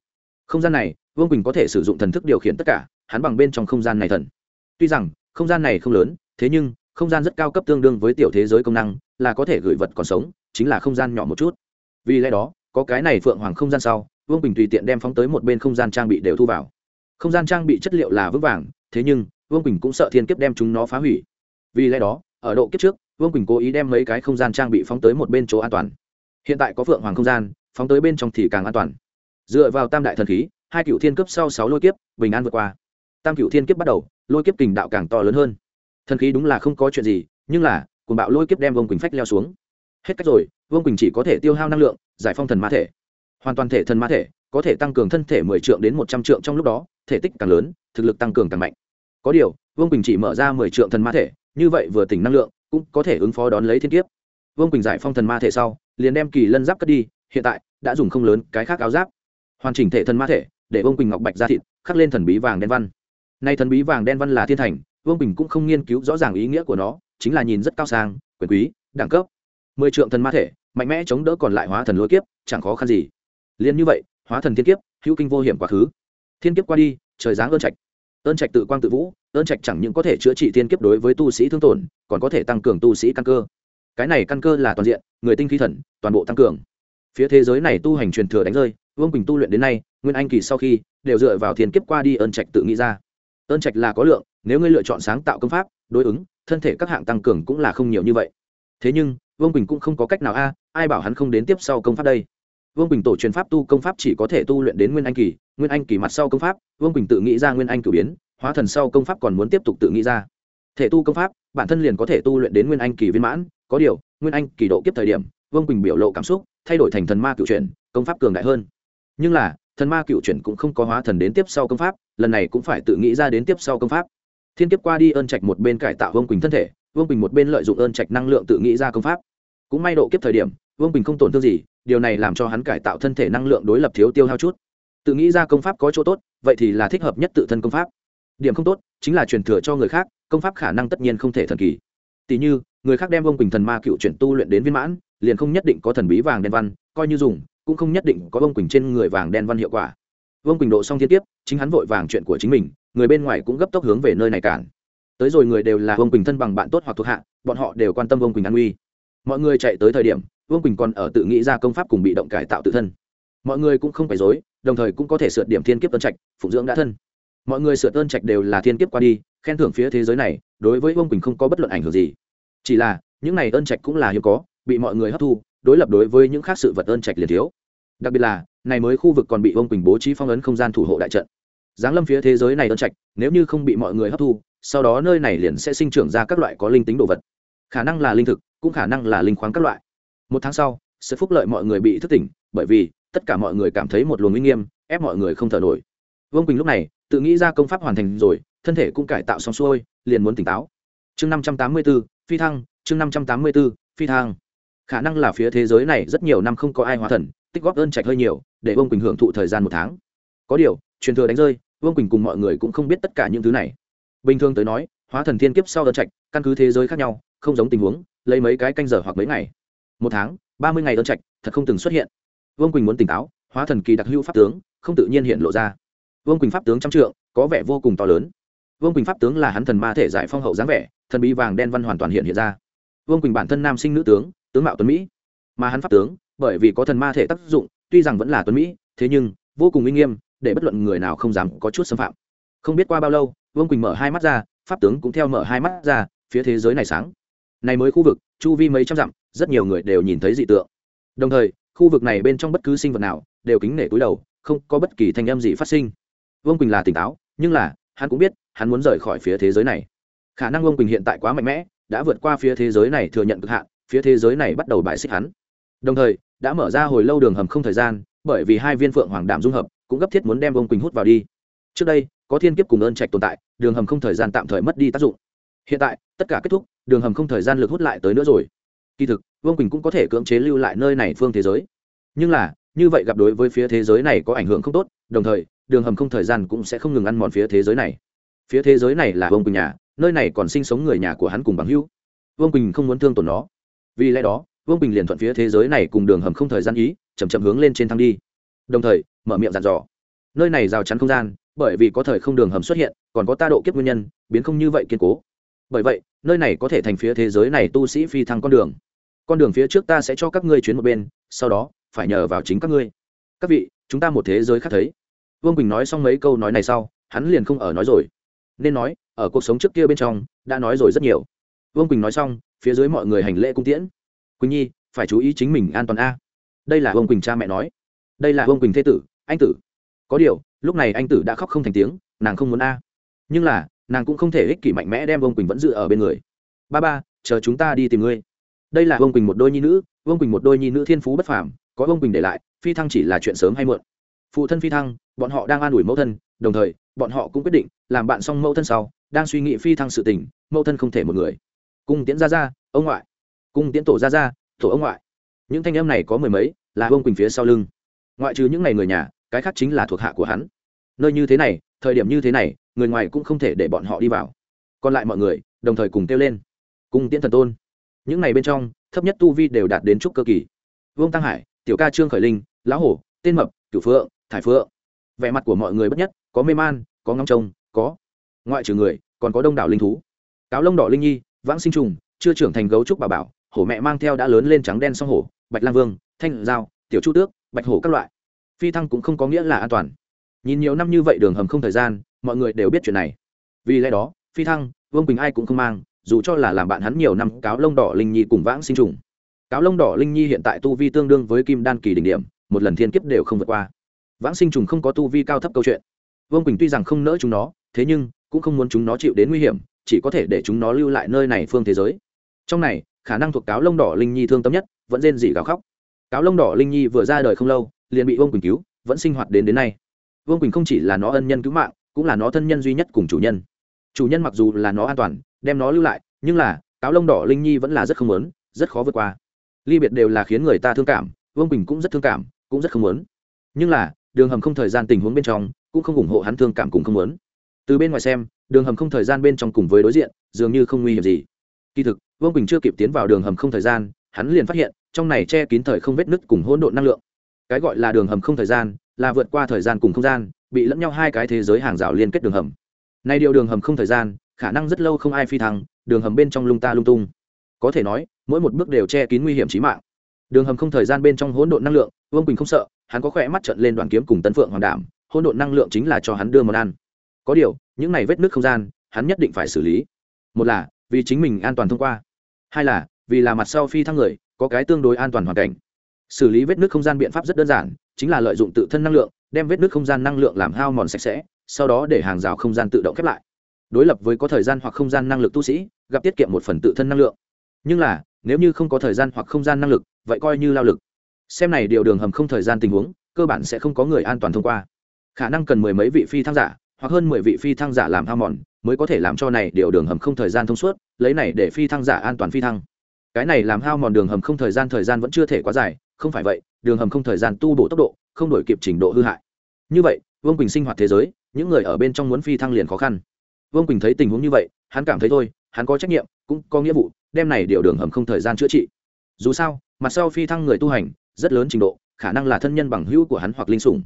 Không gian này, vương quỳnh có thể sử dụng thần thức điều khiển tất cả, hắn bằng bên trong không gian này thần. Tuy rằng, không gian này không lớn, thế nhưng, không gian rất cao cấp tương đương với tiểu thế giới công năng, là có thể gửi vật còn sống, chính là không gian nhỏ một chút. Vì lẽ đó, có cái này phượng hoàng không gian sau, vương bình tùy tiện đem phóng tới một bên không gian trang bị đều thu vào. Không gian trang bị chất liệu là vững vàng, thế nhưng, vương bình cũng sợ thiên kiếp đem chúng nó phá hủy. Vì lẽ đó, ở độ kiếp trước vương bình cố ý đem mấy cái không gian trang bị phóng tới một bên chỗ an toàn hiện tại có phượng hoàng không gian phóng tới bên trong thì càng an toàn dựa vào tam đại thần khí hai cựu thiên cấp sau sáu lôi kiếp bình an vượt qua tam cựu thiên kiếp bắt đầu lôi kiếp kình đạo càng to lớn hơn thần khí đúng là không có chuyện gì nhưng là cùng bạo lôi kiếp đem vương quỳnh phách leo xuống hết cách rồi vương quỳnh chỉ có thể tiêu hao năng lượng giải phong thần ma thể hoàn toàn thể thần ma thể có thể tăng cường thân thể mười triệu đến một trăm triệu trong lúc đó thể tích càng lớn thực lực tăng cường càng mạnh có điều vương quỳnh chỉ mở ra mười triệu thần ma thể như vậy vừa tỉnh năng lượng cũng có thể ứng phó đón lấy thiên kiếp. Vương quỳnh giải phong thần ma thể sau, liền đem kỳ lân giáp cất đi, hiện tại, đã dùng không lớn cái khác áo giáp. Hoàn chỉnh thể thần ma thể, để vương quỳnh ngọc bạch ra thịt, khắc lên thần bí vàng đen văn. Nay thần bí vàng đen văn là thiên thành, vương bình cũng không nghiên cứu rõ ràng ý nghĩa của nó, chính là nhìn rất cao sang, quyền quý, đẳng cấp. Mười trượng thần ma thể, mạnh mẽ chống đỡ còn lại hóa thần lôi kiếp, chẳng khó khăn gì. Liền như vậy, hóa thần thiên kiếp, hữu kinh vô hiểm quá khứ. Thiên kiếp qua đi, trời giáng ơn trạch ơn trạch tự quang tự vũ, ơn trạch chẳng những có thể chữa trị thiên kiếp đối với tu sĩ thương tổn, còn có thể tăng cường tu sĩ căn cơ. Cái này căn cơ là toàn diện, người tinh khí thần, toàn bộ tăng cường. Phía thế giới này tu hành truyền thừa đánh rơi, vương bình tu luyện đến nay, nguyên anh kỳ sau khi, đều dựa vào thiên kiếp qua đi ơn trạch tự nghĩ ra. Ơn trạch là có lượng, nếu ngươi lựa chọn sáng tạo công pháp, đối ứng, thân thể các hạng tăng cường cũng là không nhiều như vậy. Thế nhưng, vương quỳnh cũng không có cách nào a, ai bảo hắn không đến tiếp sau công pháp đây? Vương quỳnh tổ truyền pháp tu công pháp chỉ có thể tu luyện đến nguyên anh kỳ, nguyên anh kỳ mặt sau công pháp, vương quỳnh tự nghĩ ra nguyên anh cử biến, hóa thần sau công pháp còn muốn tiếp tục tự nghĩ ra. Thể tu công pháp, bản thân liền có thể tu luyện đến nguyên anh kỳ viên mãn, có điều, nguyên anh kỳ độ kiếp thời điểm, vương quỳnh biểu lộ cảm xúc, thay đổi thành thần ma cựu truyền công pháp cường đại hơn. Nhưng là, thần ma cựu truyền cũng không có hóa thần đến tiếp sau công pháp, lần này cũng phải tự nghĩ ra đến tiếp sau công pháp. Thiên kiếp qua đi ơn trạch một bên cải tạo vương quỳnh thân thể, vương quỳnh một bên lợi dụng ơn trạch năng lượng tự nghĩ ra công pháp. Cũng may độ kiếp thời điểm, vương quỳnh không tổn thương gì điều này làm cho hắn cải tạo thân thể năng lượng đối lập thiếu tiêu hao chút. Tự nghĩ ra công pháp có chỗ tốt, vậy thì là thích hợp nhất tự thân công pháp. Điểm không tốt, chính là truyền thừa cho người khác, công pháp khả năng tất nhiên không thể thần kỳ. Tỷ như, người khác đem vương quỳnh thần ma cựu chuyển tu luyện đến viên mãn, liền không nhất định có thần bí vàng đen văn, coi như dùng, cũng không nhất định có vương quỳnh trên người vàng đen văn hiệu quả. Vương quỳnh độ xong thiên tiếp chính hắn vội vàng chuyện của chính mình, người bên ngoài cũng gấp tốc hướng về nơi này cản. Tới rồi người đều là vương quỳnh thân bằng bạn tốt hoặc thuộc hạ, bọn họ đều quan tâm vương quỳnh an uy mọi người chạy tới thời điểm, vương quỳnh còn ở tự nghĩ ra công pháp cùng bị động cải tạo tự thân. Mọi người cũng không phải dối đồng thời cũng có thể sượt điểm thiên kiếp ơn trạch phụng dưỡng đã thân. Mọi người sượt ơn trạch đều là thiên kiếp qua đi, khen thưởng phía thế giới này, đối với vương quỳnh không có bất luận ảnh hưởng gì. Chỉ là, những này ơn trạch cũng là hiếm có, bị mọi người hấp thu, đối lập đối với những khác sự vật ơn trạch liền thiếu. Đặc biệt là, này mới khu vực còn bị vương quỳnh bố trí phong ấn không gian thủ hộ đại trận. Giáng lâm phía thế giới này ơn trạch, nếu như không bị mọi người hấp thu, sau đó nơi này liền sẽ sinh trưởng ra các loại có linh tính đồ vật. Khả năng là linh thực cũng khả năng là linh khoáng các loại. Một tháng sau sự phúc lợi mọi người bị thức tỉnh, bởi vì tất cả mọi người cảm thấy một luồng uy nghiêm, ép mọi người không thở nổi. Vương quỳnh lúc này tự nghĩ ra công pháp hoàn thành rồi, thân thể cũng cải tạo xong xuôi, liền muốn tỉnh táo. Chương năm trăm tám mươi b ố phi thăng, chương năm trăm tám mươi b ố phi thăng. Khả năng là phía thế giới này rất nhiều năm không có ai hóa thần, tích góp ơn trạch hơi nhiều, để vương quỳnh hưởng thụ thời gian một tháng. Có điều, truyền thừa đánh rơi, vương quỳnh cùng mọi người cũng không biết tất cả những thứ này. Bình thường tới nói, hóa thần thiên kiếp sau ơn trạch, căn cứ thế giới khác nhau, không giống tình huống lấy mấy cái canh giờ hoặc mấy ngày. Một tháng, ba mươi ngày ơn trạch, thật không từng xuất hiện. Vương quỳnh muốn tỉnh táo, hóa thần kỳ đặc hữu pháp tướng, không tự nhiên hiện lộ ra. Vương quỳnh pháp tướng trăm trượng, có vẻ vô cùng to lớn. Vương quỳnh pháp tướng là hắn thần ma thể giải phong hậu dáng vẻ, thần bí vàng đen văn hoàn toàn hiện hiện ra. Vương quỳnh bản thân nam sinh nữ tướng tướng mạo tuấn mỹ. Mà hắn pháp tướng, bởi vì có thần ma thể tác dụng, tuy rằng vẫn là tuấn mỹ, thế nhưng, vô cùng uy nghiêm, để bất luận người nào không dám có chút xâm phạm. Không biết qua bao lâu, vương quỳnh mở hai mắt ra, pháp tướng cũng theo mở hai mắt ra, phía thế giới này sáng này mới khu vực, chu vi mấy trăm dặm, rất nhiều người đều nhìn thấy dị tượng. Đồng thời, khu vực này bên trong bất cứ sinh vật nào đều kính nể cúi đầu, không có bất kỳ thanh âm gì phát sinh. Vương quỳnh là tỉnh táo, nhưng là, hắn cũng biết, hắn muốn rời khỏi phía thế giới này. Khả năng vương quỳnh hiện tại quá mạnh mẽ, đã vượt qua phía thế giới này thừa nhận cực hạn, phía thế giới này bắt đầu bại xích hắn. Đồng thời, đã mở ra hồi lâu đường hầm không thời gian, bởi vì hai viên phượng hoàng đảm dung hợp, cũng gấp thiết muốn đem vương quỳnh hút vào đi. Trước đây, có thiên kiếp cùng ơn trạch tồn tại, đường hầm không thời gian tạm thời mất đi tác dụng hiện tại, tất cả kết thúc, đường hầm không thời gian lực hút lại tới nữa rồi. Kỳ thực, vương quỳnh cũng có thể cưỡng chế lưu lại nơi này phương thế giới. Nhưng là, như vậy gặp đối với phía thế giới này có ảnh hưởng không tốt, đồng thời, đường hầm không thời gian cũng sẽ không ngừng ăn mòn phía thế giới này. Phía thế giới này là vương quỳnh nhà, nơi này còn sinh sống người nhà của hắn cùng bằng hữu. Vương quỳnh không muốn thương tổn nó. Vì lẽ đó, vương quỳnh liền thuận phía thế giới này cùng đường hầm không thời gian ý chầm chậm hướng lên trên thăng đi. Đồng thời, mở miệng dặn dò. Nơi này rào chắn không gian, bởi vì có thời không đường hầm xuất hiện, còn có ta độ kiếp nguyên nhân, biến không như vậy kiên cố bởi vậy, nơi này có thể thành phía thế giới này tu sĩ phi thăng con đường. Con đường phía trước ta sẽ cho các ngươi chuyến một bên, sau đó, phải nhờ vào chính các ngươi. Các vị, chúng ta một thế giới khác thấy. Vương quỳnh nói xong mấy câu nói này sau, hắn liền không ở nói rồi. Nên nói, ở cuộc sống trước kia bên trong, đã nói rồi rất nhiều. Vương quỳnh nói xong, phía dưới mọi người hành lễ cung tiễn. Quỳnh nhi, phải chú ý chính mình an toàn a. Đây là vương quỳnh cha mẹ nói. Đây là vương quỳnh thế tử, anh tử. Có điều, lúc này anh tử đã khóc không thành tiếng, nàng không muốn a. Nhưng là nàng cũng không thể ích kỷ mạnh mẽ đem vương quỳnh vẫn dự ở bên người. Ba ba, chờ chúng ta đi tìm ngươi. Đây là vương quỳnh một đôi nhi nữ, vương quỳnh một đôi nhi nữ thiên phú bất phàm, có vương quỳnh để lại, phi thăng chỉ là chuyện sớm hay muộn. Phụ thân phi thăng, bọn họ đang an ủi mẫu thân, đồng thời, bọn họ cũng quyết định làm bạn xong mẫu thân sau, đang suy nghĩ phi thăng sự tình, mẫu thân không thể một người. Cung tiễn ra ra ông ngoại. Cung tiễn tổ ra ra tổ ông ngoại. Những thanh em này có mười mấy, là vương quỳnh phía sau lưng. Ngoại trừ những ngày người nhà, cái khác chính là thuộc hạ của hắn. Nơi như thế này thời điểm như thế này, người ngoài cũng không thể để bọn họ đi vào. Còn lại mọi người, đồng thời cùng kêu lên. Cung tiễn thần tôn. Những này bên trong, thấp nhất tu vi đều đạt đến trúc cơ kỳ. Vương tăng hải, tiểu ca trương khởi linh, lão hổ, tên mập, cửu phượng, thải phượng. Vẻ mặt của mọi người bất nhất, có mê man, có ngóng trông, có ngoại trừ người, còn có đông đảo linh thú. Cáo lông đỏ linh nhi, vãng sinh trùng, chưa trưởng thành gấu trúc bà bảo, hổ mẹ mang theo đã lớn lên trắng đen song hổ, bạch lang vương, thanh giao, tiểu chu tước, bạch hổ các loại. Phi thăng cũng không có nghĩa là an toàn nhìn nhiều năm như vậy đường hầm không thời gian, mọi người đều biết chuyện này. Vì lẽ đó, phi thăng, vương quỳnh ai cũng không mang, dù cho là làm bạn hắn nhiều năm, cáo lông đỏ linh nhi cùng vãng sinh trùng. Cáo lông đỏ linh nhi hiện tại tu vi tương đương với kim đan kỳ đỉnh điểm, một lần thiên kiếp đều không vượt qua. Vãng sinh trùng không có tu vi cao thấp câu chuyện. Vương quỳnh tuy rằng không nỡ chúng nó, thế nhưng cũng không muốn chúng nó chịu đến nguy hiểm, chỉ có thể để chúng nó lưu lại nơi này phương thế giới. Trong này, khả năng thuộc cáo lông đỏ linh nhi thương tâm nhất, vẫn rên dị gào khóc. Cáo lông đỏ linh nhi vừa ra đời không lâu, liền bị vương quỳnh cứu, vẫn sinh hoạt đến đến nay vương quỳnh không chỉ là nó ân nhân cứu mạng cũng là nó thân nhân duy nhất cùng chủ nhân chủ nhân mặc dù là nó an toàn đem nó lưu lại nhưng là cáo lông đỏ linh nhi vẫn là rất không lớn rất khó vượt qua. Ly biệt đều là khiến người ta thương cảm, vương quỳnh cũng rất thương cảm, cũng rất không muốn. Nhưng là, đường hầm không thời gian tình huống bên trong, cũng không ủng hộ hắn thương cảm cùng không muốn. Từ bên ngoài xem, đường hầm không thời gian bên trong cùng với đối diện, dường như không nguy hiểm gì. Kỳ thực, vương quỳnh chưa kịp tiến vào đường hầm không thời gian, hắn liền phát hiện, trong này che kín thời không vết nứt cùng hỗn độn năng lượng. Cái gọi là đường hầm không thời gian là vượt qua thời gian cùng không gian, bị lẫn nhau hai cái thế giới hàng rào liên kết đường hầm. Nay điều đường hầm không thời gian, khả năng rất lâu không ai phi thăng, đường hầm bên trong lung ta lung tung. Có thể nói, mỗi một bước đều che kín nguy hiểm trí mạng. Đường hầm không thời gian bên trong hỗn độn năng lượng, vương quỳnh không sợ, hắn có khỏe mắt trận lên đoàn kiếm cùng tân phượng hoàng đảm, hỗn độn năng lượng chính là cho hắn đưa món ăn. Có điều, những này vết nước không gian, hắn nhất định phải xử lý. Một là, vì chính mình an toàn thông qua. Hai là, vì là mặt sau phi thăng người, có cái tương đối an toàn hoàn cảnh. Xử lý vết nước không gian biện pháp rất đơn giản chính là lợi dụng tự thân năng lượng, đem vết nước không gian năng lượng làm hao mòn sạch sẽ, sau đó để hàng rào không gian tự động khép lại. Đối lập với có thời gian hoặc không gian năng lực tu sĩ, gặp tiết kiệm một phần tự thân năng lượng. Nhưng là, nếu như không có thời gian hoặc không gian năng lực, vậy coi như lao lực. Xem này điều đường hầm không thời gian tình huống, cơ bản sẽ không có người an toàn thông qua. Khả năng cần mười mấy vị phi thăng giả, hoặc hơn mười vị phi thăng giả làm hao mòn, mới có thể làm cho này điều đường hầm không thời gian thông suốt, lấy này để phi thăng giả an toàn phi thăng. Cái này làm hao mòn đường hầm không thời gian thời gian vẫn chưa thể quá dài không phải vậy, đường hầm không thời gian tu bổ tốc độ, không đổi kịp trình độ hư hại. Như vậy, vương quỳnh sinh hoạt thế giới, những người ở bên trong muốn phi thăng liền khó khăn. Vương quỳnh thấy tình huống như vậy, hắn cảm thấy thôi, hắn có trách nhiệm, cũng có nghĩa vụ, đem này điều đường hầm không thời gian chữa trị. Dù sao, mặt sau phi thăng người tu hành, rất lớn trình độ, khả năng là thân nhân bằng hữu của hắn hoặc linh sủng.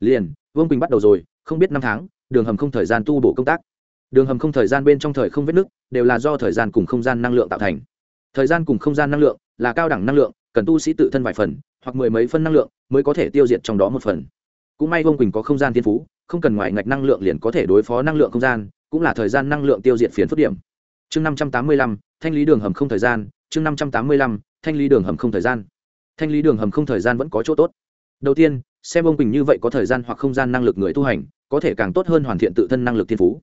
Liền, vương quỳnh bắt đầu rồi, không biết năm tháng, đường hầm không thời gian tu bổ công tác. Đường hầm không thời gian bên trong thời không vết nứt, đều là do thời gian cùng không gian năng lượng tạo thành. Thời gian cùng không gian năng lượng là cao đẳng năng lượng cần tu sĩ tự thân vài phần, hoặc mười mấy phân năng lượng mới có thể tiêu diệt trong đó một phần. Cũng may vương quỳnh có không gian thiên phú, không cần ngoài ngạch năng lượng liền có thể đối phó năng lượng không gian, cũng là thời gian năng lượng tiêu diệt phiến phức điểm. Chương năm trăm tám mươi lăm, thanh lý đường hầm không thời gian, chương năm trăm tám mươi lăm, thanh lý đường hầm không thời gian. Thanh lý đường hầm không thời gian vẫn có chỗ tốt. Đầu tiên, xem ông quỳnh như vậy có thời gian hoặc không gian năng lực người tu hành, có thể càng tốt hơn hoàn thiện tự thân năng lực thiên phú.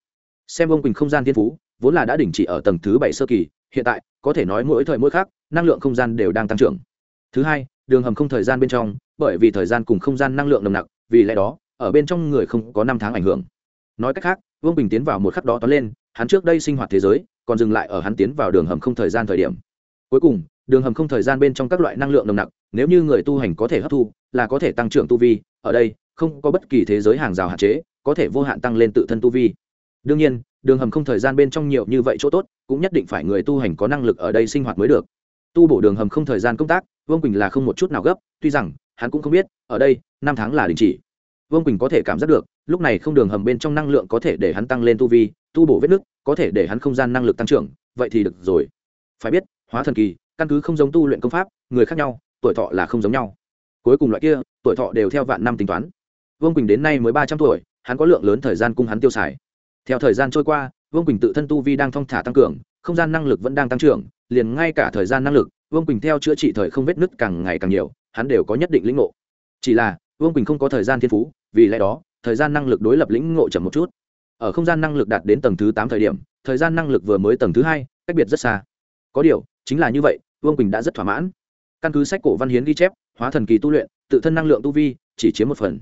Xem ông quỳnh không gian thiên phú, vốn là đã đình chỉ ở tầng thứ bảy sơ kỳ, hiện tại, có thể nói mỗi thời mỗi khác năng lượng không gian đều đang tăng trưởng thứ hai, đường hầm không thời gian bên trong, bởi vì thời gian cùng không gian năng lượng nồng nặc, vì lẽ đó, ở bên trong người không có năm tháng ảnh hưởng. Nói cách khác, vương bình tiến vào một khắc đó toán lên, hắn trước đây sinh hoạt thế giới, còn dừng lại ở hắn tiến vào đường hầm không thời gian thời điểm. Cuối cùng, đường hầm không thời gian bên trong các loại năng lượng nồng nặc, nếu như người tu hành có thể hấp thu, là có thể tăng trưởng tu vi, ở đây, không có bất kỳ thế giới hàng rào hạn chế, có thể vô hạn tăng lên tự thân tu vi. Đương nhiên, đường hầm không thời gian bên trong nhiều như vậy chỗ tốt, cũng nhất định phải người tu hành có năng lực ở đây sinh hoạt mới được. Tu bổ đường hầm không thời gian công tác vương quỳnh là không một chút nào gấp tuy rằng hắn cũng không biết ở đây năm tháng là đình chỉ vương quỳnh có thể cảm giác được lúc này không đường hầm bên trong năng lượng có thể để hắn tăng lên tu vi tu bổ vết nứt có thể để hắn không gian năng lực tăng trưởng vậy thì được rồi phải biết hóa thần kỳ căn cứ không giống tu luyện công pháp người khác nhau tuổi thọ là không giống nhau cuối cùng loại kia tuổi thọ đều theo vạn năm tính toán vương quỳnh đến nay mới ba trăm tuổi hắn có lượng lớn thời gian cung hắn tiêu xài theo thời gian trôi qua vương quỳnh tự thân tu vi đang thong thả tăng cường không gian năng lực vẫn đang tăng trưởng liền ngay cả thời gian năng lực vương quỳnh theo chữa trị thời không vết nứt càng ngày càng nhiều, hắn đều có nhất định lĩnh ngộ. Chỉ là, vương quỳnh không có thời gian thiên phú, vì lẽ đó, thời gian năng lực đối lập lĩnh ngộ chậm một chút. Ở không gian năng lực đạt đến tầng thứ tám thời điểm, thời gian năng lực vừa mới tầng thứ hai, cách biệt rất xa. Có điều, chính là như vậy, vương quỳnh đã rất thỏa mãn. Căn cứ sách cổ văn hiến ghi chép, hóa thần kỳ tu luyện, tự thân năng lượng tu vi, chỉ chiếm một phần.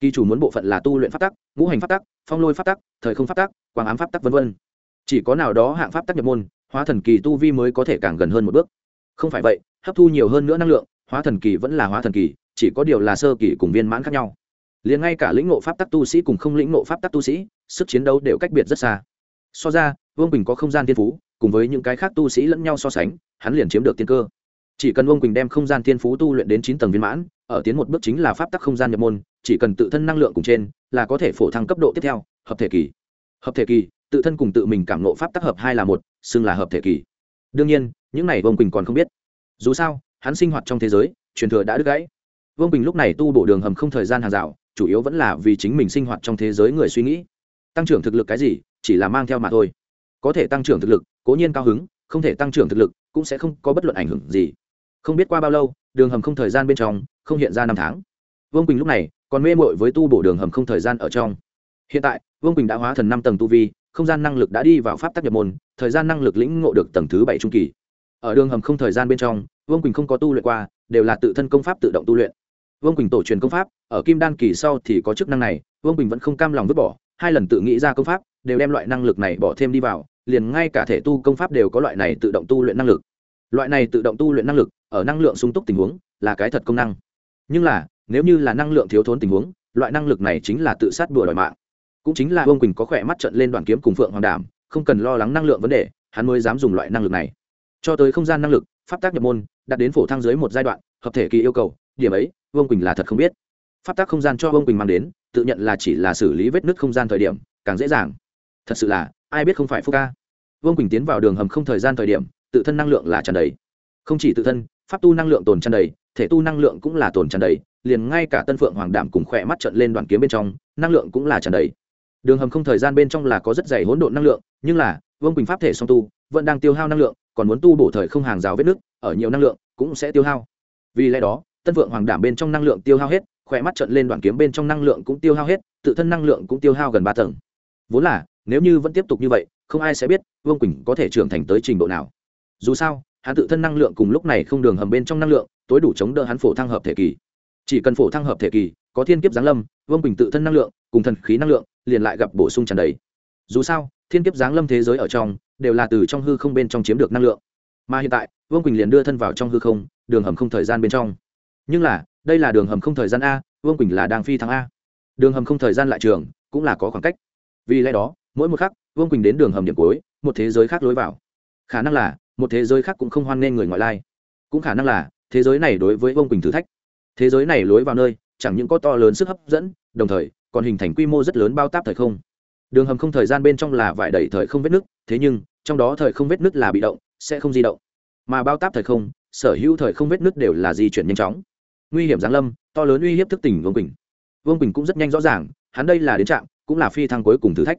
Kỳ chủ muốn bộ phận là tu luyện pháp tắc, ngũ hành pháp tắc, phong lôi pháp tắc, thời không pháp tắc, quang ám pháp tắc v v chỉ có nào đó hạng pháp tắc nhập môn, hóa thần kỳ tu vi mới có thể càng gần hơn một bước không phải vậy, hấp thu nhiều hơn nữa năng lượng, hóa thần kỳ vẫn là hóa thần kỳ, chỉ có điều là sơ kỳ cùng viên mãn khác nhau. Liền ngay cả lĩnh ngộ pháp tắc tu sĩ cùng không lĩnh ngộ pháp tắc tu sĩ, sức chiến đấu đều cách biệt rất xa. So ra, vương bình có không gian thiên phú, cùng với những cái khác tu sĩ lẫn nhau so sánh, hắn liền chiếm được tiên cơ. Chỉ cần vương quỳnh đem không gian thiên phú tu luyện đến chín tầng viên mãn, ở tiến một bước chính là pháp tắc không gian nhập môn, chỉ cần tự thân năng lượng cùng trên, là có thể phổ thăng cấp độ tiếp theo, hợp thể kỳ. Hợp thể kỳ, tự thân cùng tự mình cảm nộ pháp tắc hợp hai là một, xưng là hợp thể kỳ. Đương nhiên những này vương quỳnh còn không biết. Dù sao, hắn sinh hoạt trong thế giới, truyền thừa đã đứt gãy. Vương quỳnh lúc này tu bổ đường hầm không thời gian hàng rào, chủ yếu vẫn là vì chính mình sinh hoạt trong thế giới người suy nghĩ. Tăng trưởng thực lực cái gì, chỉ là mang theo mà thôi. Có thể tăng trưởng thực lực, cố nhiên cao hứng, không thể tăng trưởng thực lực, cũng sẽ không có bất luận ảnh hưởng gì. Không biết qua bao lâu, đường hầm không thời gian bên trong, không hiện ra năm tháng. Vương quỳnh lúc này, còn mê mội với tu bổ đường hầm không thời gian ở trong. Hiện tại, vương quỳnh đã hóa thần năm tầng tu vi, không gian năng lực đã đi vào pháp tắc nhập môn, thời gian năng lực lĩnh ngộ được tầng thứ bảy trung kỳ ở đường hầm không thời gian bên trong, vương quỳnh không có tu luyện qua, đều là tự thân công pháp tự động tu luyện. Vương quỳnh tổ truyền công pháp, ở kim đan kỳ sau thì có chức năng này, vương quỳnh vẫn không cam lòng vứt bỏ, hai lần tự nghĩ ra công pháp, đều đem loại năng lực này bỏ thêm đi vào, liền ngay cả thể tu công pháp đều có loại này tự động tu luyện năng lực. Loại này tự động tu luyện năng lực, ở năng lượng sung túc tình huống, là cái thật công năng. Nhưng là, nếu như là năng lượng thiếu thốn tình huống, loại năng lực này chính là tự sát đùa đòi mạng. Cũng chính là vương quỳnh có khỏe mắt trận lên đoàn kiếm cùng phượng hoàng đảm, không cần lo lắng năng lượng vấn đề, hắn mới dám dùng loại năng lực này cho tới không gian năng lực, pháp tác nhập môn, đạt đến phổ thăng dưới một giai đoạn, hợp thể kỳ yêu cầu, điểm ấy, vương quỳnh là thật không biết. Pháp tác không gian cho vương quỳnh mang đến, tự nhận là chỉ là xử lý vết nứt không gian thời điểm, càng dễ dàng. Thật sự là, ai biết không phải phúc ca. Vương quỳnh tiến vào đường hầm không thời gian thời điểm, tự thân năng lượng là tràn đầy. Không chỉ tự thân, pháp tu năng lượng tồn tràn đầy, thể tu năng lượng cũng là tồn tràn đầy, liền ngay cả tân phượng hoàng đạm cùng khỏe mắt trận lên đoàn kiếm bên trong, năng lượng cũng là tràn đầy. Đường hầm không thời gian bên trong là có rất dày hỗn độn năng lượng, nhưng là, vương quỳnh pháp thể song tu, vẫn đang tiêu hao năng lượng còn muốn tu bổ thời không hàng rào vết nước, ở nhiều năng lượng cũng sẽ tiêu hao. Vì lẽ đó, tân vượng hoàng đảm bên trong năng lượng tiêu hao hết, khỏe mắt trận lên đoạn kiếm bên trong năng lượng cũng tiêu hao hết, tự thân năng lượng cũng tiêu hao gần ba tầng. Vốn là, nếu như vẫn tiếp tục như vậy, không ai sẽ biết vương quỳnh có thể trưởng thành tới trình độ nào. Dù sao, hắn tự thân năng lượng cùng lúc này không đường hầm bên trong năng lượng, tối đủ chống đỡ hắn phổ thăng hợp thể kỳ. Chỉ cần phổ thăng hợp thể kỳ, có thiên kiếp giáng lâm, vương quỳnh tự thân năng lượng, cùng thần khí năng lượng, liền lại gặp bổ sung tràn đầy. Dù sao thiên kiếp giáng lâm thế giới ở trong, đều là từ trong hư không bên trong chiếm được năng lượng. Mà hiện tại, vương quỳnh liền đưa thân vào trong hư không, đường hầm không thời gian bên trong. Nhưng là, đây là đường hầm không thời gian a, vương quỳnh là đang phi thắng a. Đường hầm không thời gian lại trường, cũng là có khoảng cách. Vì lẽ đó, mỗi một khắc, vương quỳnh đến đường hầm điểm cuối, một thế giới khác lối vào. Khả năng là, một thế giới khác cũng không hoan nghênh người ngoại lai. Cũng khả năng là, thế giới này đối với vương quỳnh thử thách. Thế giới này lối vào nơi, chẳng những có to lớn sức hấp dẫn, đồng thời, còn hình thành quy mô rất lớn bao táp thời không đường hầm không thời gian bên trong là vải đầy thời không vết nứt, thế nhưng, trong đó thời không vết nứt là bị động, sẽ không di động. Mà bao táp thời không, sở hữu thời không vết nứt đều là di chuyển nhanh chóng. Nguy hiểm giáng lâm, to lớn uy hiếp thức tỉnh vương quỳnh. Vương quỳnh cũng rất nhanh rõ ràng, hắn đây là đến trạm, cũng là phi thăng cuối cùng thử thách.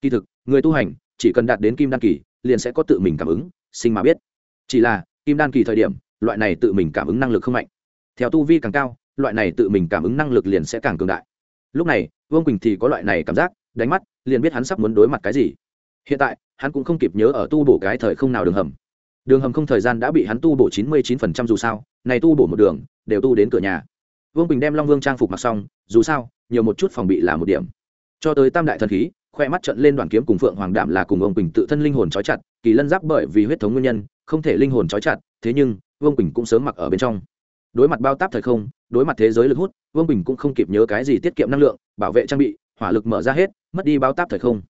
Kỳ thực, người tu hành, chỉ cần đạt đến kim đan kỳ, liền sẽ có tự mình cảm ứng, sinh mà biết. Chỉ là, kim đan kỳ thời điểm, loại này tự mình cảm ứng năng lực không mạnh. Theo tu vi càng cao, loại này tự mình cảm ứng năng lực liền sẽ càng cường đại. Lúc này, vương quỳnh thì có loại này cảm giác, đánh mắt liền biết hắn sắp muốn đối mặt cái gì. Hiện tại, hắn cũng không kịp nhớ ở tu bổ cái thời không nào đường hầm. Đường hầm không thời gian đã bị hắn tu bổ chín mươi chín phần trăm dù sao, này tu bổ một đường, đều tu đến cửa nhà. Vương quỳnh đem long vương trang phục mặc xong, dù sao, nhiều một chút phòng bị là một điểm. Cho tới tam đại thần khí, khoe mắt trận lên đoàn kiếm cùng phượng hoàng đạm là cùng ông quỳnh tự thân linh hồn trói chặt, kỳ lân giáp bởi vì huyết thống nguyên nhân, không thể linh hồn trói chặt, thế nhưng, vương quỳnh cũng sớm mặc ở bên trong. Đối mặt bao táp thời không, đối mặt thế giới lực hút, vương bình cũng không kịp nhớ cái gì tiết kiệm năng lượng, bảo vệ trang bị, hỏa lực mở ra hết mất đi bao táp thời không.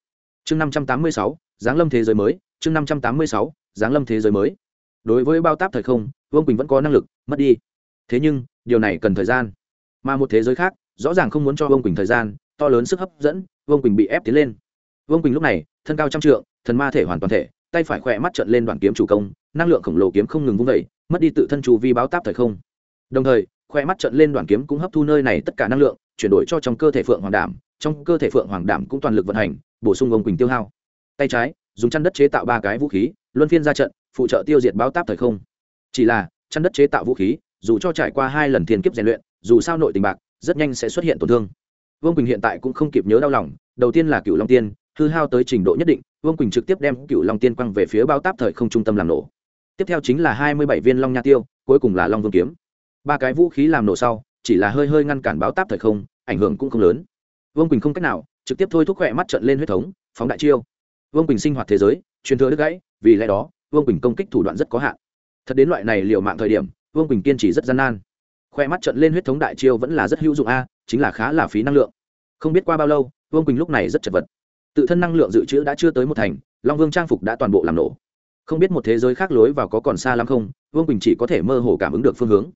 Chương năm trăm tám mươi sáu, giáng lâm thế giới mới, chương năm trăm tám mươi sáu, giáng lâm thế giới mới. Đối với bao táp thời không, vương bình vẫn có năng lực, mất đi. Thế nhưng, điều này cần thời gian. Mà một thế giới khác, rõ ràng không muốn cho vương quỳnh thời gian, to lớn sức hấp dẫn, vương quỳnh bị ép tiến lên. Vương quỳnh lúc này, thân cao trăm trượng, thần ma thể hoàn toàn thể, tay phải khỏe mắt trận lên đoàn kiếm chủ công, năng lượng khổng lồ kiếm không ngừng vung vẩy mất đi tự thân chủ vi báo táp thời không. Đồng thời khoe mắt trận lên đoàn kiếm cũng hấp thu nơi này tất cả năng lượng, chuyển đổi cho trong cơ thể phượng hoàng đảm trong cơ thể phượng hoàng đảm cũng toàn lực vận hành, bổ sung ông quỳnh tiêu hao. Tay trái, dùng chăn đất chế tạo ba cái vũ khí, luân phiên ra trận, phụ trợ tiêu diệt báo táp thời không. Chỉ là, chăn đất chế tạo vũ khí, dù cho trải qua hai lần thiên kiếp rèn luyện, dù sao nội tình bạc, rất nhanh sẽ xuất hiện tổn thương. Vương quỳnh hiện tại cũng không kịp nhớ đau lòng, đầu tiên là cựu long tiên, hư hao tới trình độ nhất định, vương quỳnh trực tiếp đem cựu long tiên quăng về phía bao táp thời không trung tâm làm nổ. Tiếp theo chính là hai mươi bảy viên long nha tiêu, cuối cùng là long vương kiếm. Ba cái vũ khí làm nổ sau, chỉ là hơi hơi ngăn cản báo táp thời không, ảnh hưởng cũng không lớn vương quỳnh không cách nào trực tiếp thôi thúc khỏe mắt trận lên huyết thống phóng đại chiêu vương quỳnh sinh hoạt thế giới truyền thừa đứt gãy vì lẽ đó vương quỳnh công kích thủ đoạn rất có hạn thật đến loại này liều mạng thời điểm vương quỳnh kiên trì rất gian nan khoe mắt trận lên huyết thống đại chiêu vẫn là rất hữu dụng a chính là khá là phí năng lượng không biết qua bao lâu vương quỳnh lúc này rất chật vật tự thân năng lượng dự trữ đã chưa tới một thành long vương trang phục đã toàn bộ làm nổ không biết một thế giới khác lối vào có còn xa lắm không vương quỳnh chỉ có thể mơ hồ cảm ứng được phương hướng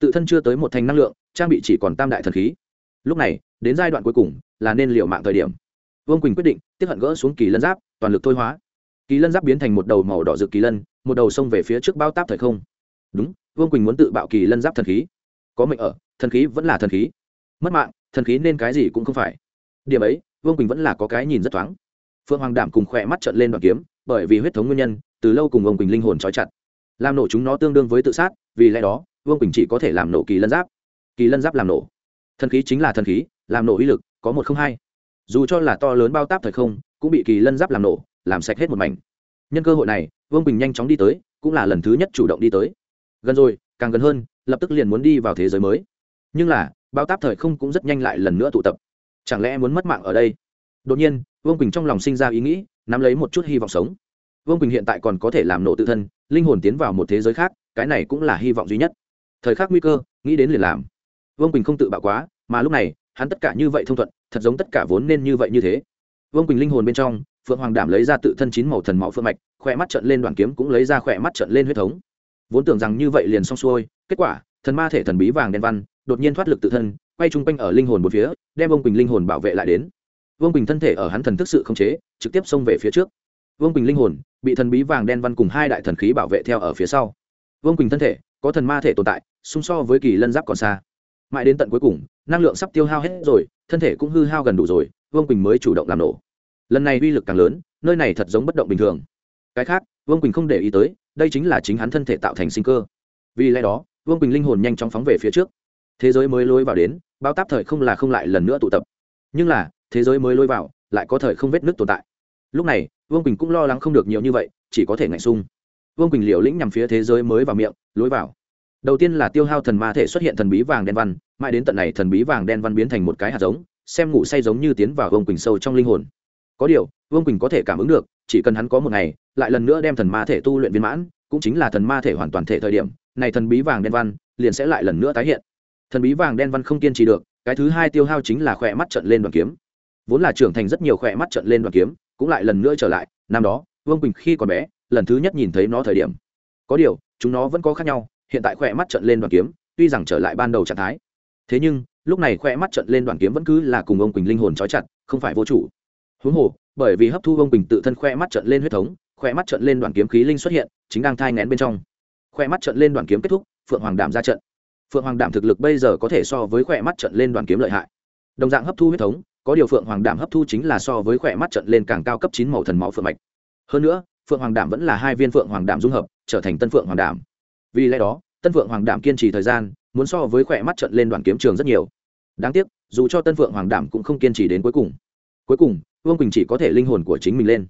tự thân chưa tới một thành năng lượng trang bị chỉ còn tam đại thần khí lúc này, đến giai đoạn cuối cùng là nên liệu mạng thời điểm. Vương quỳnh quyết định, tiếp hận gỡ xuống kỳ lân giáp, toàn lực thôi hóa. Kỳ lân giáp biến thành một đầu màu đỏ rực kỳ lân, một đầu xông về phía trước bao táp thời không. Đúng, vương quỳnh muốn tự bạo kỳ lân giáp thần khí. Có mệnh ở, thần khí vẫn là thần khí. Mất mạng, thần khí nên cái gì cũng không phải. Điểm ấy, vương quỳnh vẫn là có cái nhìn rất thoáng. Phương hoàng đảm cùng khỏe mắt trận lên đoạn kiếm, bởi vì huyết thống nguyên nhân, từ lâu cùng ông quỳnh linh hồn trói chặt. Làm nổ chúng nó tương đương với tự sát, vì lẽ đó, vương quỳnh chỉ có thể làm nổ kỳ lân giáp. Kỳ lân giáp làm nổ thần khí chính là thần khí, làm nổ uy lực, có một không hai. Dù cho là to lớn bao táp thời không, cũng bị kỳ lân giáp làm nổ, làm sạch hết một mảnh. Nhân cơ hội này, vương bình nhanh chóng đi tới, cũng là lần thứ nhất chủ động đi tới. Gần rồi, càng gần hơn, lập tức liền muốn đi vào thế giới mới. Nhưng là, bao táp thời không cũng rất nhanh lại lần nữa tụ tập. Chẳng lẽ muốn mất mạng ở đây? Đột nhiên, vương quỳnh trong lòng sinh ra ý nghĩ, nắm lấy một chút hy vọng sống. Vương quỳnh hiện tại còn có thể làm nổ tự thân, linh hồn tiến vào một thế giới khác, cái này cũng là hy vọng duy nhất. Thời khắc nguy cơ, nghĩ đến liền làm vương quỳnh không tự bạo quá, mà lúc này, hắn tất cả như vậy thông thuận, thật giống tất cả vốn nên như vậy như thế. Vương quỳnh linh hồn bên trong, phượng hoàng đảm lấy ra tự thân chín màu thần máu phượng mạch, khỏe mắt trận lên đoàn kiếm cũng lấy ra khỏe mắt trận lên huyết thống. Vốn tưởng rằng như vậy liền xong xuôi, kết quả, thần ma thể thần bí vàng đen văn, đột nhiên thoát lực tự thân, quay chung quanh ở linh hồn một phía, đem vương quỳnh linh hồn bảo vệ lại đến. Vương quỳnh thân thể ở hắn thần thức sự không chế, trực tiếp xông về phía trước. Vương quỳnh linh hồn, bị thần bí vàng đen văn cùng hai đại thần khí bảo vệ theo ở phía sau. Vương quỳnh thân thể, có thần ma thể tồn tại, xung so với kỳ lân giáp còn xa mãi đến tận cuối cùng, năng lượng sắp tiêu hao hết rồi, thân thể cũng hư hao gần đủ rồi, vương quỳnh mới chủ động làm nổ. Lần này uy lực càng lớn, nơi này thật giống bất động bình thường. Cái khác, vương quỳnh không để ý tới, đây chính là chính hắn thân thể tạo thành sinh cơ. Vì lẽ đó, vương quỳnh linh hồn nhanh chóng phóng về phía trước. Thế giới mới lôi vào đến, bao táp thời không là không lại lần nữa tụ tập. Nhưng là, thế giới mới lôi vào, lại có thời không vết nước tồn tại. Lúc này, vương quỳnh cũng lo lắng không được nhiều như vậy, chỉ có thể ngạnh sung. Vương quỳnh liều lĩnh nhằm phía thế giới mới vào miệng, lối vào đầu tiên là tiêu hao thần ma thể xuất hiện thần bí vàng đen văn, mãi đến tận này thần bí vàng đen văn biến thành một cái hạt giống, xem ngủ say giống như tiến vào vương quỳnh sâu trong linh hồn. Có điều, vương quỳnh có thể cảm ứng được, chỉ cần hắn có một ngày, lại lần nữa đem thần ma thể tu luyện viên mãn, cũng chính là thần ma thể hoàn toàn thể thời điểm, này thần bí vàng đen văn liền sẽ lại lần nữa tái hiện. Thần bí vàng đen văn không kiên trì được, cái thứ hai tiêu hao chính là khỏe mắt trận lên đoàn kiếm. Vốn là trưởng thành rất nhiều khỏe mắt trận lên đoàn kiếm, cũng lại lần nữa trở lại, năm đó, vương quỳnh khi còn bé, lần thứ nhất nhìn thấy nó thời điểm. Có điều, chúng nó vẫn có khác nhau hiện tại khỏe mắt trận lên đoàn kiếm, tuy rằng trở lại ban đầu trạng thái. Thế nhưng, lúc này khỏe mắt trận lên đoàn kiếm vẫn cứ là cùng ông quỳnh linh hồn trói chặt, không phải vô chủ. Huống hồ, bởi vì hấp thu ông quỳnh tự thân khoe mắt trận lên huyết thống khoe mắt trận lên đoàn kiếm khí linh xuất hiện, chính đang thai ngén bên trong. Khoe mắt trận lên đoàn kiếm kết thúc, phượng hoàng đảm ra trận. Phượng hoàng đảm thực lực bây giờ có thể so với khoe mắt trận lên đoàn kiếm lợi hại. Đồng dạng hấp thu huyết thống, có điều phượng hoàng đảm hấp thu chính là so với khoe mắt trận lên càng cao cấp chín màu thần máu phượng mạch. Hơn nữa, phượng hoàng đảm vẫn là hai viên phượng hoàng đảm dung hợp, trở thành tân phượng hoàng đảm vì lẽ đó, tân phượng hoàng đảm kiên trì thời gian, muốn so với khỏe mắt trận lên đoàn kiếm trường rất nhiều. Đáng tiếc, dù cho tân phượng hoàng đảm cũng không kiên trì đến cuối cùng. Cuối cùng, vương quỳnh chỉ có thể linh hồn của chính mình lên.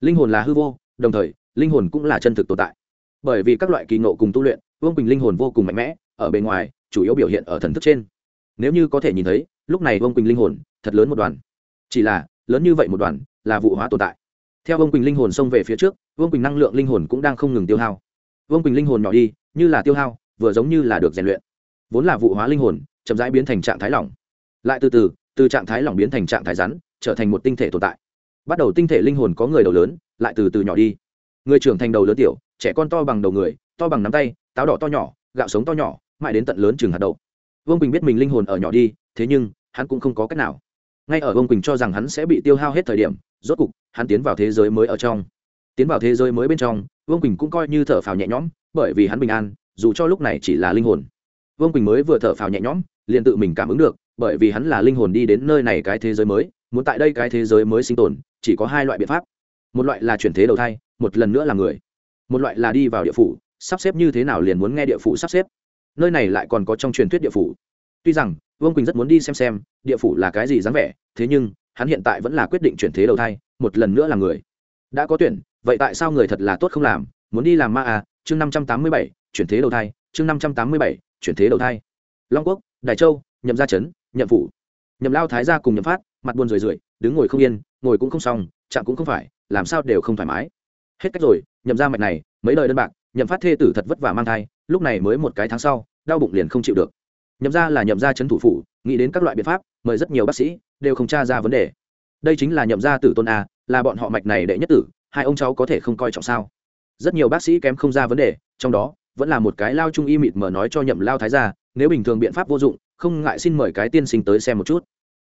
Linh hồn là hư vô, đồng thời, linh hồn cũng là chân thực tồn tại. Bởi vì các loại kỳ nộ cùng tu luyện, vương quỳnh linh hồn vô cùng mạnh mẽ, ở bề ngoài, chủ yếu biểu hiện ở thần thức trên. Nếu như có thể nhìn thấy, lúc này vương quỳnh linh hồn, thật lớn một đoàn. Chỉ là, lớn như vậy một đoàn, là vụ hóa tồn tại. Theo vương quỳnh linh hồn xông về phía trước, vương quỳnh năng lượng linh hồn cũng đang không ngừng tiêu hao. Vương quỳnh linh hồn nhỏ đi như là tiêu hao, vừa giống như là được rèn luyện. Vốn là vụ hóa linh hồn, chậm rãi biến thành trạng thái lỏng. Lại từ từ từ trạng thái lỏng biến thành trạng thái rắn, trở thành một tinh thể tồn tại. Bắt đầu tinh thể linh hồn có người đầu lớn, lại từ từ nhỏ đi. Người trưởng thành đầu lớn tiểu, trẻ con to bằng đầu người, to bằng nắm tay, táo đỏ to nhỏ, gạo sống to nhỏ, mãi đến tận lớn chừng hạt đậu. Vương quỳnh biết mình linh hồn ở nhỏ đi, thế nhưng, hắn cũng không có cách nào. Ngay ở vương quỳnh cho rằng hắn sẽ bị tiêu hao hết thời điểm, rốt cục, hắn tiến vào thế giới mới ở trong tiến vào thế giới mới bên trong, vương quỳnh cũng coi như thở phào nhẹ nhõm, bởi vì hắn bình an, dù cho lúc này chỉ là linh hồn. Vương quỳnh mới vừa thở phào nhẹ nhõm, liền tự mình cảm ứng được, bởi vì hắn là linh hồn đi đến nơi này cái thế giới mới, muốn tại đây cái thế giới mới sinh tồn, chỉ có hai loại biện pháp. Một loại là chuyển thế đầu thai, một lần nữa là người. Một loại là đi vào địa phủ, sắp xếp như thế nào liền muốn nghe địa phủ sắp xếp. Nơi này lại còn có trong truyền thuyết địa phủ. Tuy rằng, vương quỳnh rất muốn đi xem xem, địa phủ là cái gì dáng vẻ, thế nhưng, hắn hiện tại vẫn là quyết định chuyển thế đầu thai, một lần nữa là người. Đã có tuyển vậy tại sao người thật là tốt không làm? Muốn đi làm ma à? Chương năm trăm tám mươi bảy, chuyển thế đầu thai. Chương năm trăm tám mươi bảy, chuyển thế đầu thai. Long quốc đại châu, nhậm gia trấn, nhậm phủ. Nhậm lao thái gia cùng nhậm phát, mặt buồn rười rượi, đứng ngồi không yên, ngồi cũng không xong, chạm cũng không phải, làm sao đều không thoải mái. Hết cách rồi, nhậm ra mạch này, mấy đời đơn bạc, nhậm phát thê tử thật vất vả mang thai, lúc này mới một cái tháng sau, đau bụng liền không chịu được. Nhậm ra là nhậm ra chấn thủ phủ, nghĩ đến các loại biện pháp, mời rất nhiều bác sĩ, đều không tra ra vấn đề. Đây chính là nhậm ra tử tôn a là bọn họ mạch này đệ nhất tử, hai ông cháu có thể không coi trọng sao? Rất nhiều bác sĩ kém không ra vấn đề, trong đó, vẫn là một cái lao trung y mịt mờ nói cho nhậm lao thái ra nếu bình thường biện pháp vô dụng, không ngại xin mời cái tiên sinh tới xem một chút.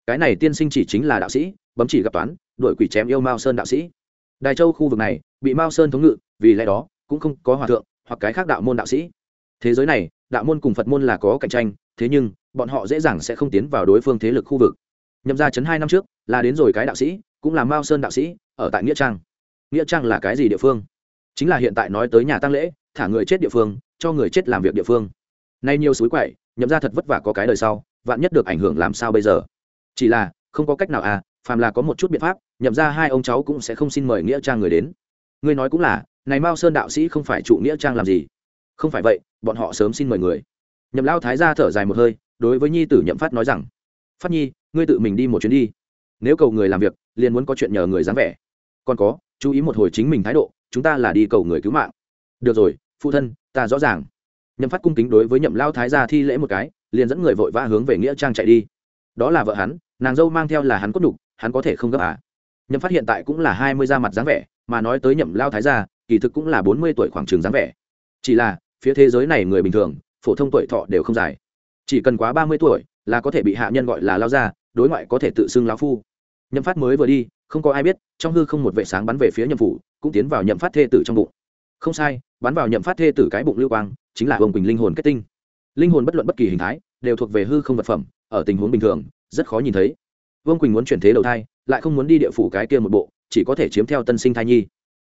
Cái này tiên sinh chỉ chính là đạo sĩ, bấm chỉ gặp toán đội quỷ chém yêu mao sơn đạo sĩ. Đài châu khu vực này, bị mao sơn thống ngự, vì lẽ đó, cũng không có hòa thượng, hoặc cái khác đạo môn đạo sĩ. Thế giới này, đạo môn cùng phật môn là có cạnh tranh, thế nhưng, bọn họ dễ dàng sẽ không tiến vào đối phương thế lực khu vực. Nhậm ra chấn hai năm trước, là đến rồi cái đạo sĩ cũng là mao sơn đạo sĩ, ở tại nghĩa trang. Nghĩa trang là cái gì địa phương? Chính là hiện tại nói tới nhà tăng lễ, thả người chết địa phương, cho người chết làm việc địa phương. Nay nhiều suối quậy, nhậm ra thật vất vả có cái đời sau, vạn nhất được ảnh hưởng làm sao bây giờ? Chỉ là, không có cách nào à phàm là có một chút biện pháp, nhậm ra hai ông cháu cũng sẽ không xin mời nghĩa trang người đến. Ngươi nói cũng là, này mao sơn đạo sĩ không phải trụ nghĩa trang làm gì? Không phải vậy, bọn họ sớm xin mời người. Nhậm lao thái ra thở dài một hơi, đối với nhi tử nhậm phát nói rằng, phát nhi, ngươi tự mình đi một chuyến đi nếu cầu người làm việc, liền muốn có chuyện nhờ người dáng vẻ. Còn có, chú ý một hồi chính mình thái độ, chúng ta là đi cầu người cứu mạng. Được rồi, phụ thân, ta rõ ràng. Nhậm phát cung kính đối với nhậm lao thái gia thi lễ một cái, liền dẫn người vội vã hướng về nghĩa trang chạy đi. Đó là vợ hắn, nàng dâu mang theo là hắn cốt đục hắn có thể không gấp à? Nhậm phát hiện tại cũng là hai mươi da mặt dáng vẻ, mà nói tới nhậm lao thái gia, kỳ thực cũng là bốn mươi tuổi khoảng trường dáng vẻ. Chỉ là, phía thế giới này người bình thường, phổ thông tuổi thọ đều không dài. Chỉ cần quá ba mươi tuổi là có thể bị hạ nhân gọi là lao gia, đối ngoại có thể tự xưng lao phu nhậm phát mới vừa đi, không có ai biết, trong hư không một vệ sáng bắn về phía nhậm phủ, cũng tiến vào nhậm phát thê tử trong bụng. Không sai, bắn vào nhậm phát thê tử cái bụng lưu quang, chính là hồng quỳnh linh hồn kết tinh. Linh hồn bất luận bất kỳ hình thái, đều thuộc về hư không vật phẩm, ở tình huống bình thường, rất khó nhìn thấy. Vương quỳnh muốn chuyển thế đầu thai, lại không muốn đi địa phủ cái kia một bộ, chỉ có thể chiếm theo tân sinh thai nhi.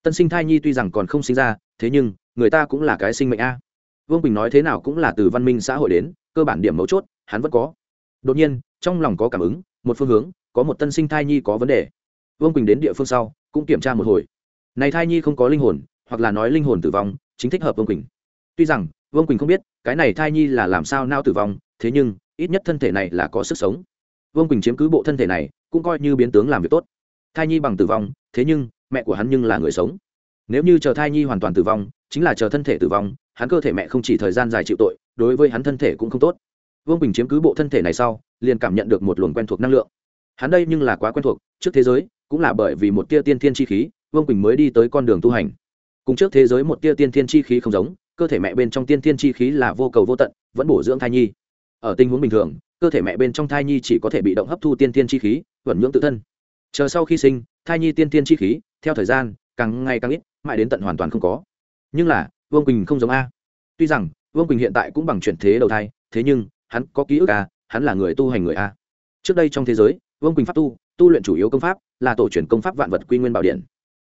Tân sinh thai nhi tuy rằng còn không sinh ra, thế nhưng, người ta cũng là cái sinh mệnh a. Vương quỳnh nói thế nào cũng là từ văn minh xã hội đến, cơ bản điểm mấu chốt, hắn vẫn có. Đột nhiên, trong lòng có cảm ứng, một phương hướng có một tân sinh thai nhi có vấn đề. Vương quỳnh đến địa phương sau, cũng kiểm tra một hồi. Này thai nhi không có linh hồn, hoặc là nói linh hồn tử vong, chính thích hợp vương quỳnh. Tuy rằng, vương quỳnh không biết, cái này thai nhi là làm sao nao tử vong, thế nhưng, ít nhất thân thể này là có sức sống. Vương quỳnh chiếm cứ bộ thân thể này, cũng coi như biến tướng làm việc tốt. Thai nhi bằng tử vong, thế nhưng, mẹ của hắn nhưng là người sống. Nếu như chờ thai nhi hoàn toàn tử vong, chính là chờ thân thể tử vong, hắn cơ thể mẹ không chỉ thời gian dài chịu tội, đối với hắn thân thể cũng không tốt. Vương quỳnh chiếm cứ bộ thân thể này sau, liền cảm nhận được một luồng quen thuộc năng lượng hắn đây nhưng là quá quen thuộc, trước thế giới cũng là bởi vì một tia tiên thiên chi khí, vương bình mới đi tới con đường tu hành. Cùng trước thế giới một tia tiên thiên chi khí không giống, cơ thể mẹ bên trong tiên thiên chi khí là vô cầu vô tận, vẫn bổ dưỡng thai nhi. Ở tình huống bình thường, cơ thể mẹ bên trong thai nhi chỉ có thể bị động hấp thu tiên tiên chi khí vẩn nhưỡng tự thân. Chờ sau khi sinh, thai nhi tiên tiên chi khí, theo thời gian, càng ngày càng ít, mãi đến tận hoàn toàn không có. Nhưng là, vương quỳnh không giống a. Tuy rằng, vương quỳnh hiện tại cũng bằng chuyển thế đầu thai, thế nhưng, hắn có ký ức a, hắn là người tu hành người a. Trước đây trong thế giới vương quỳnh pháp tu tu luyện chủ yếu công pháp là tổ truyền công pháp vạn vật quy nguyên bảo điện.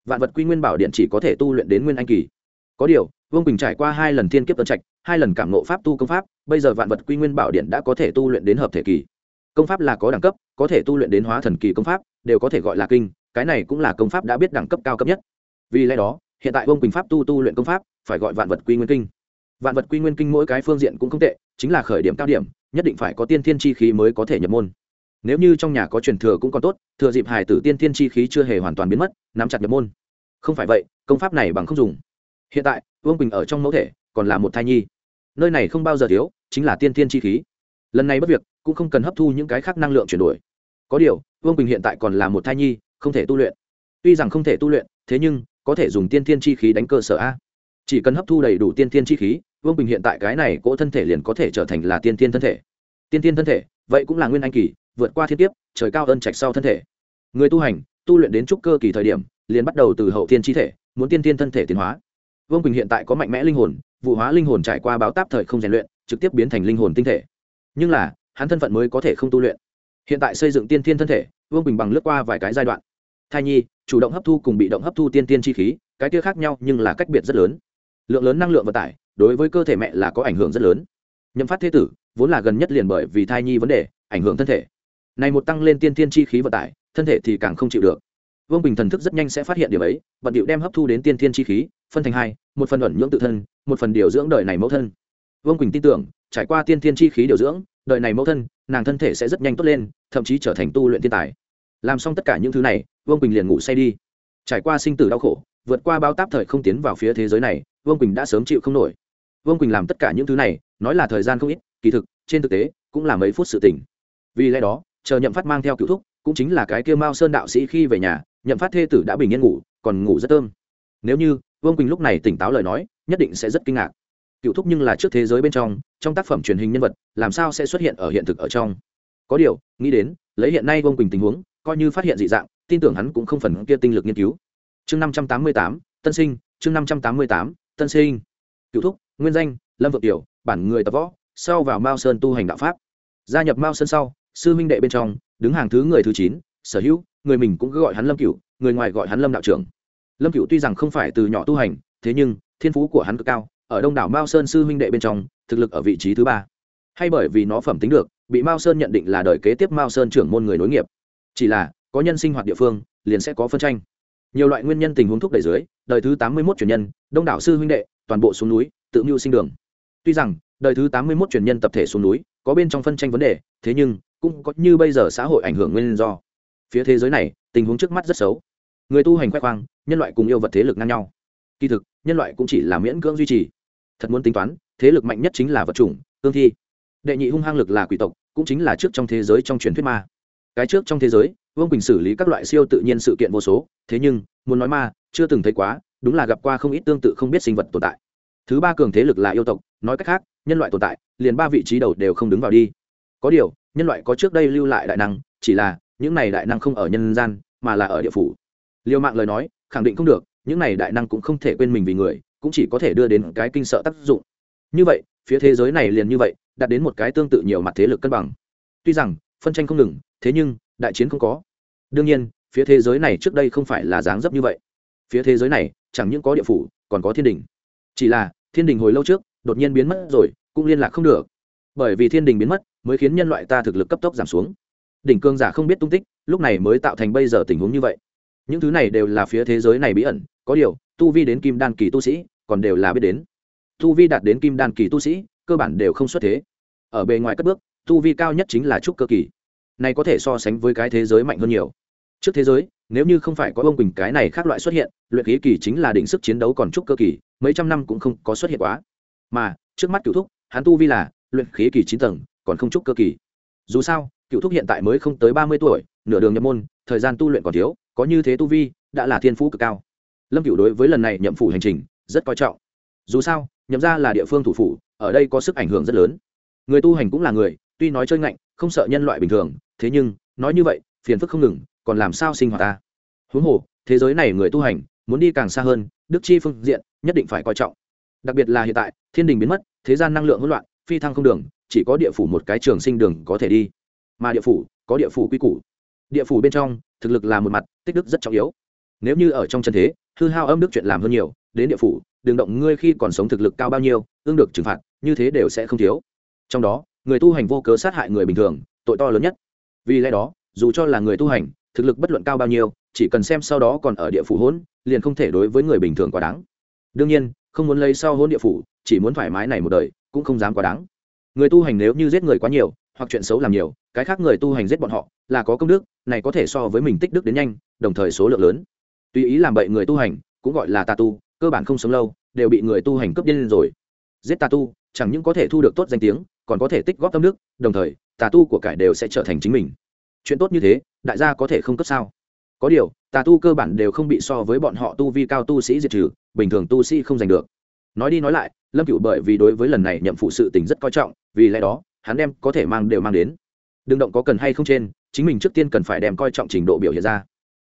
Vạn vật quy nguyên bảo điện chỉ có thể tu luyện đến nguyên anh kỳ. Có điều, vương quỳnh trải qua hai lần thiên kiếp tân trạch, hai lần cảm nộ pháp tu công pháp, bây giờ vạn vật quy nguyên bảo điện đã có thể tu luyện đến hợp thể kỳ. Công pháp là có đẳng cấp, có thể tu luyện đến hóa thần kỳ công pháp, đều có thể gọi là kinh, cái này cũng là công pháp đã biết đẳng cấp cao cấp nhất. Vì lẽ đó, hiện tại vương quỳnh pháp tu tu luyện công pháp, phải gọi vạn vật quy nguyên kinh. Vạn vật quy nguyên kinh mỗi cái phương diện cũng không tệ, chính là khởi điểm cao điểm, nhất định phải có tiên thiên chi khí mới có thể nhập môn nếu như trong nhà có truyền thừa cũng còn tốt, thừa dịp hải tử tiên tiên chi khí chưa hề hoàn toàn biến mất, nắm chặt nhập môn. Không phải vậy, công pháp này bằng không dùng. Hiện tại, vương quỳnh ở trong mẫu thể, còn là một thai nhi. Nơi này không bao giờ thiếu, chính là tiên tiên chi khí. Lần này bất việc, cũng không cần hấp thu những cái khác năng lượng chuyển đổi. Có điều, vương quỳnh hiện tại còn là một thai nhi, không thể tu luyện. Tuy rằng không thể tu luyện, thế nhưng, có thể dùng tiên tiên chi khí đánh cơ sở a. Chỉ cần hấp thu đầy đủ tiên tiên chi khí, vương quỳnh hiện tại cái này cỗ thân thể liền có thể trở thành là tiên tiên thân thể. Tiên tiên thân thể, vậy cũng là nguyên anh kỳ vượt qua thiên kiếp, trời cao ơn trạch sau thân thể. Người tu hành, tu luyện đến trúc cơ kỳ thời điểm, liền bắt đầu từ hậu thiên chi thể, muốn tiên thiên thân thể tiến hóa. Vương quỳnh hiện tại có mạnh mẽ linh hồn, vụ hóa linh hồn trải qua báo táp thời không rèn luyện, trực tiếp biến thành linh hồn tinh thể. Nhưng là, hắn thân phận mới có thể không tu luyện. Hiện tại xây dựng tiên thiên thân thể, vương bình bằng lướt qua vài cái giai đoạn. Thai nhi, chủ động hấp thu cùng bị động hấp thu tiên tiên chi khí, cái kia khác nhau nhưng là cách biệt rất lớn. Lượng lớn năng lượng vận tải, đối với cơ thể mẹ là có ảnh hưởng rất lớn. Nhậm phát thế tử, vốn là gần nhất liền bởi vì thai nhi vấn đề, ảnh hưởng thân thể này một tăng lên tiên tiên chi khí vận tải, thân thể thì càng không chịu được. Vương bình thần thức rất nhanh sẽ phát hiện điểm ấy vận điệu đem hấp thu đến tiên tiên chi khí, phân thành hai, một phần ẩn nhưỡng tự thân, một phần điều dưỡng đời này mẫu thân. Vương quỳnh tin tưởng, trải qua tiên tiên chi khí điều dưỡng, đời này mẫu thân, nàng thân thể sẽ rất nhanh tốt lên, thậm chí trở thành tu luyện thiên tài. Làm xong tất cả những thứ này, vương quỳnh liền ngủ say đi. Trải qua sinh tử đau khổ, vượt qua bao táp thời không tiến vào phía thế giới này, vương quỳnh đã sớm chịu không nổi. Vương quỳnh làm tất cả những thứ này, nói là thời gian không ít, kỳ thực, trên thực tế, cũng là mấy phút sự tỉnh vì lẽ đó chờ nhậm phát mang theo cựu thúc, cũng chính là cái kia mao sơn đạo sĩ khi về nhà, nhậm phát thê tử đã bình yên ngủ, còn ngủ rất thơm. Nếu như vương quỳnh lúc này tỉnh táo lời nói, nhất định sẽ rất kinh ngạc. Cựu thúc nhưng là trước thế giới bên trong trong tác phẩm truyền hình nhân vật, làm sao sẽ xuất hiện ở hiện thực ở trong? Có điều, nghĩ đến, lấy hiện nay vương quỳnh tình huống, coi như phát hiện dị dạng, tin tưởng hắn cũng không phần kia tinh lực nghiên cứu. Chương năm trăm tám mươi tám, tân sinh, chương năm trăm tám mươi tám, tân sinh. Cựu thúc, nguyên danh, lâm vượng tiểu, bản người tập võ, sau vào mao sơn tu hành đạo pháp. Gia nhập mao sơn sau sư minh đệ bên trong, đứng hàng thứ người thứ chín, sở hữu, người mình cũng cứ gọi hắn lâm cựu người ngoài gọi hắn lâm đạo trưởng. Lâm cựu tuy rằng không phải từ nhỏ tu hành, thế nhưng, thiên phú của hắn cực cao, ở đông đảo mao sơn sư huynh đệ bên trong, thực lực ở vị trí thứ ba. Hay bởi vì nó phẩm tính được, bị mao sơn nhận định là đời kế tiếp mao sơn trưởng môn người nối nghiệp. Chỉ là, có nhân sinh hoạt địa phương, liền sẽ có phân tranh. Nhiều loại nguyên nhân tình huống thúc đẩy dưới, đời thứ tám mươi một truyền nhân, đông đảo sư huynh đệ, toàn bộ xuống núi, tự mưu sinh đường. Tuy rằng, đời thứ tám mươi một truyền nhân tập thể xuống núi có bên trong phân tranh vấn đề, thế nhưng, cũng có như bây giờ xã hội ảnh hưởng nguyên do. Phía thế giới này, tình huống trước mắt rất xấu. Người tu hành khoe khoang, nhân loại cùng yêu vật thế lực ngang nhau. Kỳ thực, nhân loại cũng chỉ là miễn cưỡng duy trì. Thật muốn tính toán, thế lực mạnh nhất chính là vật chủng, tương thi. Đệ nhị hung hăng lực là quỷ tộc, cũng chính là trước trong thế giới trong truyền thuyết ma. Cái trước trong thế giới, vương quỳnh xử lý các loại siêu tự nhiên sự kiện vô số, thế nhưng, muốn nói ma, chưa từng thấy quá, đúng là gặp qua không ít tương tự không biết sinh vật tồn tại thứ ba cường thế lực là yêu tộc, nói cách khác, nhân loại tồn tại, liền ba vị trí đầu đều không đứng vào đi. Có điều, nhân loại có trước đây lưu lại đại năng, chỉ là, những này đại năng không ở nhân gian, mà là ở địa phủ. Liêu mạng lời nói, khẳng định không được, những này đại năng cũng không thể quên mình vì người, cũng chỉ có thể đưa đến cái kinh sợ tác dụng. Như vậy, phía thế giới này liền như vậy, đạt đến một cái tương tự nhiều mặt thế lực cân bằng. Tuy rằng, phân tranh không ngừng, thế nhưng, đại chiến không có. Đương nhiên, phía thế giới này trước đây không phải là dáng dấp như vậy. Phía thế giới này, chẳng những có địa phủ, còn có thiên đình chỉ là, thiên đình hồi lâu trước, đột nhiên biến mất rồi, cũng liên lạc không được. Bởi vì thiên đình biến mất, mới khiến nhân loại ta thực lực cấp tốc giảm xuống. Đỉnh cương giả không biết tung tích, lúc này mới tạo thành bây giờ tình huống như vậy. Những thứ này đều là phía thế giới này bí ẩn, có điều, tu vi đến kim đan kỳ tu sĩ, còn đều là biết đến. Tu vi đạt đến kim đan kỳ tu sĩ, cơ bản đều không xuất thế. Ở bề ngoài cất bước, tu vi cao nhất chính là trúc cơ kỳ. Này có thể so sánh với cái thế giới mạnh hơn nhiều. Trước thế giới nếu như không phải có ông quỳnh cái này khác loại xuất hiện, luyện khí kỳ chính là đỉnh sức chiến đấu còn trúc cơ kỳ, mấy trăm năm cũng không có xuất hiện quá. Mà, trước mắt cựu thúc, hắn tu vi là luyện khí kỳ chín tầng, còn không trúc cơ kỳ. Dù sao, cựu thúc hiện tại mới không tới ba mươi tuổi, nửa đường nhập môn, thời gian tu luyện còn thiếu, có như thế tu vi, đã là thiên phú cực cao. Lâm cựu đối với lần này nhậm phủ hành trình, rất coi trọng. Dù sao, nhậm ra là địa phương thủ phủ, ở đây có sức ảnh hưởng rất lớn. Người tu hành cũng là người, tuy nói chơi ngạnh, không sợ nhân loại bình thường, thế nhưng, nói như vậy, phiền phức không ngừng còn làm sao sinh hoạt ta? Huống hồ, thế giới này người tu hành, muốn đi càng xa hơn, đức chi phương diện, nhất định phải coi trọng. Đặc biệt là hiện tại, thiên đình biến mất, thế gian năng lượng hỗn loạn, phi thăng không đường, chỉ có địa phủ một cái trường sinh đường có thể đi. Mà địa phủ, có địa phủ quy củ. Địa phủ bên trong, thực lực là một mặt, tích đức rất trọng yếu. Nếu như ở trong chân thế, hư hao âm đức chuyện làm hơn nhiều, đến địa phủ đường động ngươi khi còn sống thực lực cao bao nhiêu, ương được trừng phạt, như thế đều sẽ không thiếu. Trong đó, người tu hành vô cớ sát hại người bình thường, tội to lớn nhất. Vì lẽ đó, dù cho là người tu hành thực lực bất luận cao bao nhiêu, chỉ cần xem sau đó còn ở địa phủ hỗn, liền không thể đối với người bình thường quá đáng. Đương nhiên, không muốn lấy sau hỗn địa phủ, chỉ muốn thoải mái này một đời, cũng không dám quá đáng. Người tu hành nếu như giết người quá nhiều, hoặc chuyện xấu làm nhiều, cái khác người tu hành giết bọn họ, là có công đức, này có thể so với mình tích đức đến nhanh, đồng thời số lượng lớn. Tùy ý làm bậy người tu hành, cũng gọi là tà tu, cơ bản không sống lâu, đều bị người tu hành cướp điên lên rồi. Giết tà tu, chẳng những có thể thu được tốt danh tiếng, còn có thể tích góp tâm đức, đồng thời, tà tu của cải đều sẽ trở thành chính mình chuyện tốt như thế, đại gia có thể không cấp sao? Có điều, tà tu cơ bản đều không bị so với bọn họ tu vi cao tu sĩ diệt trừ, bình thường tu sĩ không giành được. Nói đi nói lại, lâm cựu bởi vì đối với lần này nhậm phụ sự tình rất coi trọng, vì lẽ đó, hắn đem có thể mang đều mang đến. Đừng động có cần hay không trên, chính mình trước tiên cần phải đem coi trọng trình độ biểu hiện ra.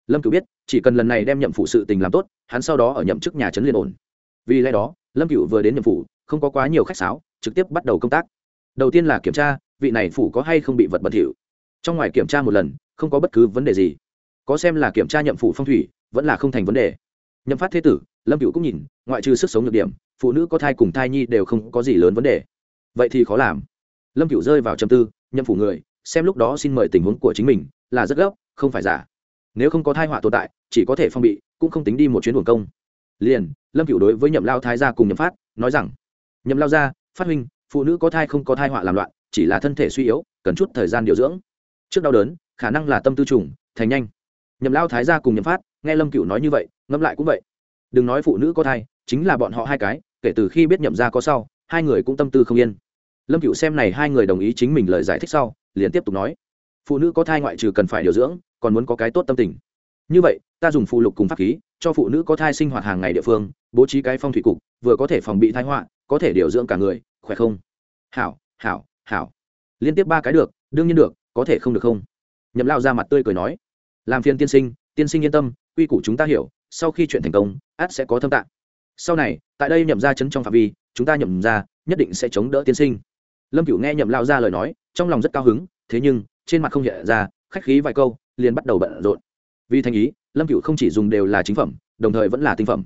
Lâm cựu biết, chỉ cần lần này đem nhậm phụ sự tình làm tốt, hắn sau đó ở nhậm chức nhà trấn liên ổn. Vì lẽ đó, lâm cựu vừa đến nhậm phủ không có quá nhiều khách sáo, trực tiếp bắt đầu công tác. Đầu tiên là kiểm tra, vị này phủ có hay không bị vật bẩn thỉu trong ngoài kiểm tra một lần, không có bất cứ vấn đề gì. Có xem là kiểm tra nhậm phủ phong thủy, vẫn là không thành vấn đề. Nhậm phát thế tử, lâm cựu cũng nhìn, ngoại trừ sức sống nhược điểm, phụ nữ có thai cùng thai nhi đều không có gì lớn vấn đề. Vậy thì khó làm. Lâm cựu rơi vào châm tư, nhậm phủ người, xem lúc đó xin mời tình huống của chính mình, là rất gấp, không phải giả. Nếu không có thai họa tồn tại, chỉ có thể phong bị, cũng không tính đi một chuyến buồng công. Liền, lâm cựu đối với nhậm lao thái gia cùng nhậm phát, nói rằng, nhậm lao gia, phát huynh, phụ nữ có thai không có thai họa làm loạn, chỉ là thân thể suy yếu, cần chút thời gian điều dưỡng trước đau đớn, khả năng là tâm tư trùng, thành nhanh. Nhậm lao thái gia cùng nhậm phát, nghe lâm cựu nói như vậy, ngẫm lại cũng vậy. Đừng nói phụ nữ có thai, chính là bọn họ hai cái, kể từ khi biết nhậm ra có sau, hai người cũng tâm tư không yên. Lâm cựu xem này hai người đồng ý chính mình lời giải thích sau, liền tiếp tục nói. Phụ nữ có thai ngoại trừ cần phải điều dưỡng, còn muốn có cái tốt tâm tình. Như vậy, ta dùng phụ lục cùng pháp khí, cho phụ nữ có thai sinh hoạt hàng ngày địa phương, bố trí cái phong thủy cục, vừa có thể phòng bị thai họa, có thể điều dưỡng cả người, khỏe không? Hảo hảo hảo. Liên tiếp ba cái được, đương nhiên được có thể không được không? Nhậm lao ra mặt tươi cười nói, làm phiền tiên sinh tiên sinh yên tâm, quy củ chúng ta hiểu, sau khi chuyện thành công, át sẽ có thâm tạng. Sau này, tại đây nhậm ra chấn trong phạm vi, chúng ta nhậm ra, nhất định sẽ chống đỡ tiên sinh. Lâm cửu nghe nhậm lao ra lời nói, trong lòng rất cao hứng, thế nhưng, trên mặt không hiện ra, khách khí vài câu, liền bắt đầu bận rộn. Vì thành ý, lâm cửu không chỉ dùng đều là chính phẩm, đồng thời vẫn là tinh phẩm.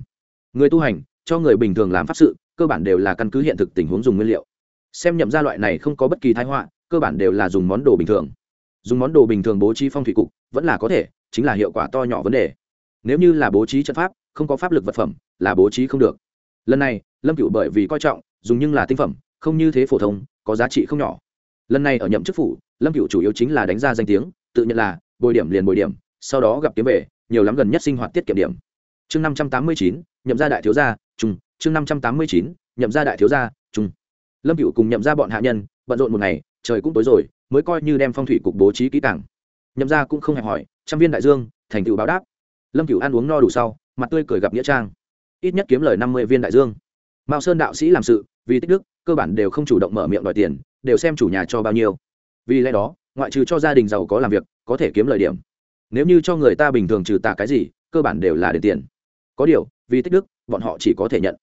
Người tu hành, cho người bình thường làm pháp sự, cơ bản đều là căn cứ hiện thực tình huống dùng nguyên liệu. Xem nhậm ra loại này không có bất kỳ thái họa cơ bản đều là dùng món đồ bình thường. Dùng món đồ bình thường bố trí phong thủy cục, vẫn là có thể, chính là hiệu quả to nhỏ vấn đề. Nếu như là bố trí trận pháp, không có pháp lực vật phẩm, là bố trí không được. Lần này, lâm cựu bởi vì coi trọng, dùng nhưng là tinh phẩm, không như thế phổ thông, có giá trị không nhỏ. Lần này ở nhậm chức phủ, lâm cựu chủ yếu chính là đánh ra danh tiếng, tự nhận là, bồi điểm liền bồi điểm, sau đó gặp kiếm về, nhiều lắm gần nhất sinh hoạt tiết kiệm điểm. Chương năm trăm tám mươi chín, nhậm gia đại thiếu gia trung chương năm trăm tám mươi chín, nhậm gia đại thiếu gia trung lâm cựu cùng nhậm ra bọn hạ nhân, bận rộn một ngày trời cũng tối rồi, mới coi như đem phong thủy cục bố trí kỹ càng. Nhậm ra cũng không hẹp hỏi, trăm viên đại dương, thành tựu báo đáp. Lâm cửu ăn uống no đủ sau, mặt tươi cười gặp nghĩa trang. Ít nhất kiếm lời năm mươi viên đại dương. Mao sơn đạo sĩ làm sự, vì tích đức, cơ bản đều không chủ động mở miệng đòi tiền, đều xem chủ nhà cho bao nhiêu. Vì lẽ đó, ngoại trừ cho gia đình giàu có làm việc, có thể kiếm lời điểm. Nếu như cho người ta bình thường trừ tạ cái gì, cơ bản đều là để tiền. Có điều, vì tích đức, bọn họ chỉ có thể nhận.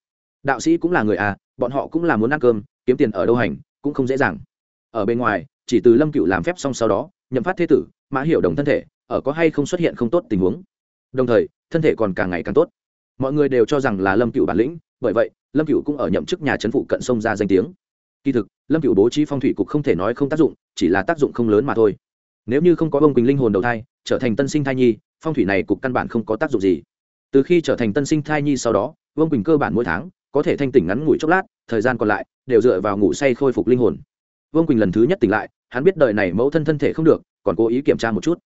Đạo sĩ cũng là người à bọn họ cũng là muốn ăn cơm, kiếm tiền ở đâu hành, cũng không dễ dàng ở bên ngoài, chỉ từ lâm cựu làm phép xong sau đó, nhậm phát thế tử, mã hiểu đồng thân thể, ở có hay không xuất hiện không tốt tình huống. Đồng thời, thân thể còn càng ngày càng tốt. Mọi người đều cho rằng là lâm cựu bản lĩnh, bởi vậy, lâm cựu cũng ở nhậm chức nhà trấn phụ cận sông ra danh tiếng. Kỳ thực, lâm cựu bố trí phong thủy cục không thể nói không tác dụng, chỉ là tác dụng không lớn mà thôi. Nếu như không có ông quỳnh linh hồn đầu thai, trở thành tân sinh thai nhi, phong thủy này cục căn bản không có tác dụng gì. Từ khi trở thành tân sinh thai nhi sau đó vương quỳnh cơ bản mỗi tháng, có thể thanh tỉnh ngắn ngủi chốc lát, thời gian còn lại, đều dựa vào ngủ say khôi phục linh hồn vương quỳnh lần thứ nhất tỉnh lại hắn biết đời này mẫu thân thân thể không được còn cố ý kiểm tra một chút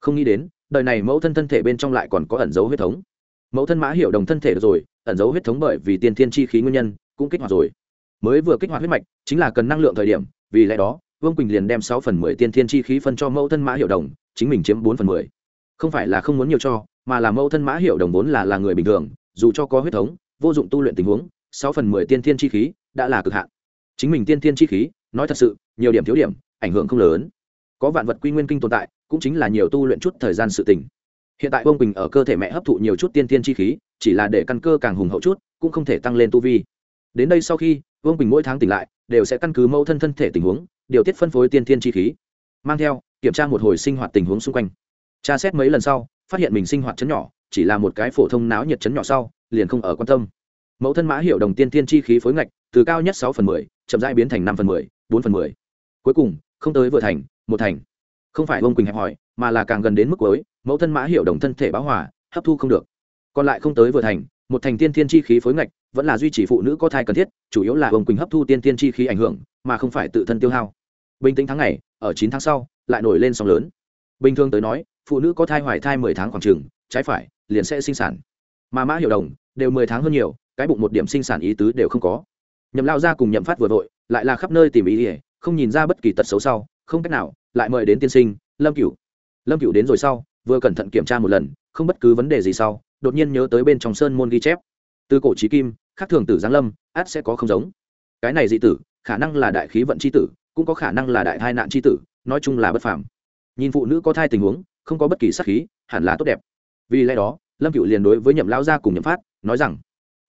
không nghĩ đến đời này mẫu thân thân thể bên trong lại còn có ẩn dấu huyết thống mẫu thân mã hiểu đồng thân thể được rồi ẩn dấu huyết thống bởi vì tiên thiên chi khí nguyên nhân cũng kích hoạt rồi mới vừa kích hoạt huyết mạch chính là cần năng lượng thời điểm vì lẽ đó vương quỳnh liền đem sáu phần mười tiên thiên chi khí phân cho mẫu thân mã hiệu đồng chính mình chiếm bốn phần mười không phải là không muốn nhiều cho mà là mẫu thân mã hiệu đồng vốn là là người bình thường dù cho có huyết thống vô dụng tu luyện tình huống sáu phần mười tiên thiên chi khí đã là cực hạn chính mình tiên thiên chi khí nói thật sự, nhiều điểm thiếu điểm, ảnh hưởng không lớn. Có vạn vật quy nguyên kinh tồn tại, cũng chính là nhiều tu luyện chút thời gian sự tình. Hiện tại vương quỳnh ở cơ thể mẹ hấp thụ nhiều chút tiên tiên chi khí, chỉ là để căn cơ càng hùng hậu chút, cũng không thể tăng lên tu vi. Đến đây sau khi, vương quỳnh mỗi tháng tỉnh lại, đều sẽ căn cứ mẫu thân thân thể tình huống, điều tiết phân phối tiên tiên chi khí. Mang theo, kiểm tra một hồi sinh hoạt tình huống xung quanh. Tra xét mấy lần sau, phát hiện mình sinh hoạt chấn nhỏ, chỉ là một cái phổ thông náo nhiệt chấn nhỏ sau, liền không ở quan tâm mẫu thân mã hiệu đồng tiên tiên chi khí phối ngạch, từ cao nhất sáu phần mười, chậm rãi biến thành năm phần mười, bốn phần mười. Cuối cùng, không tới vừa thành, một thành. Không phải ông quỳnh hẹp hòi, mà là càng gần đến mức cuối, mẫu thân mã hiệu đồng thân thể báo hỏa hấp thu không được. Còn lại không tới vừa thành, một thành tiên thiên chi khí phối ngạch, vẫn là duy trì phụ nữ có thai cần thiết, chủ yếu là ông quỳnh hấp thu tiên thiên chi khí ảnh hưởng, mà không phải tự thân tiêu hao. Bình tĩnh tháng này ở chín tháng sau, lại nổi lên sóng lớn. Bình thường tới nói, phụ nữ có thai hoài thai mười tháng khoảng trường trái phải, liền sẽ sinh sản. Mà mã hiệu đồng, đều mười tháng hơn nhiều cái bụng một điểm sinh sản ý tứ đều không có. Nhậm lao ra cùng nhậm phát vừa vội, lại là khắp nơi tìm ý ỉa, không nhìn ra bất kỳ tật xấu sau, không cách nào, lại mời đến tiên sinh, lâm cửu. Lâm cửu đến rồi sau, vừa cẩn thận kiểm tra một lần, không bất cứ vấn đề gì sau, đột nhiên nhớ tới bên trong sơn môn ghi chép. Từ cổ trí kim, khác thường tử giáng lâm, át sẽ có không giống. Cái này dị tử, khả năng là đại khí vận c h i tử, cũng có khả năng là đại thai nạn c h i tử, nói chung là bất phàm. Nhìn phụ nữ có thai tình huống, không có bất kỳ sắc khí, hẳn là tốt đẹp. Vì lẽ đó, lâm cựu liền đối với nhậm Lão gia cùng nhậm phát, nói rằng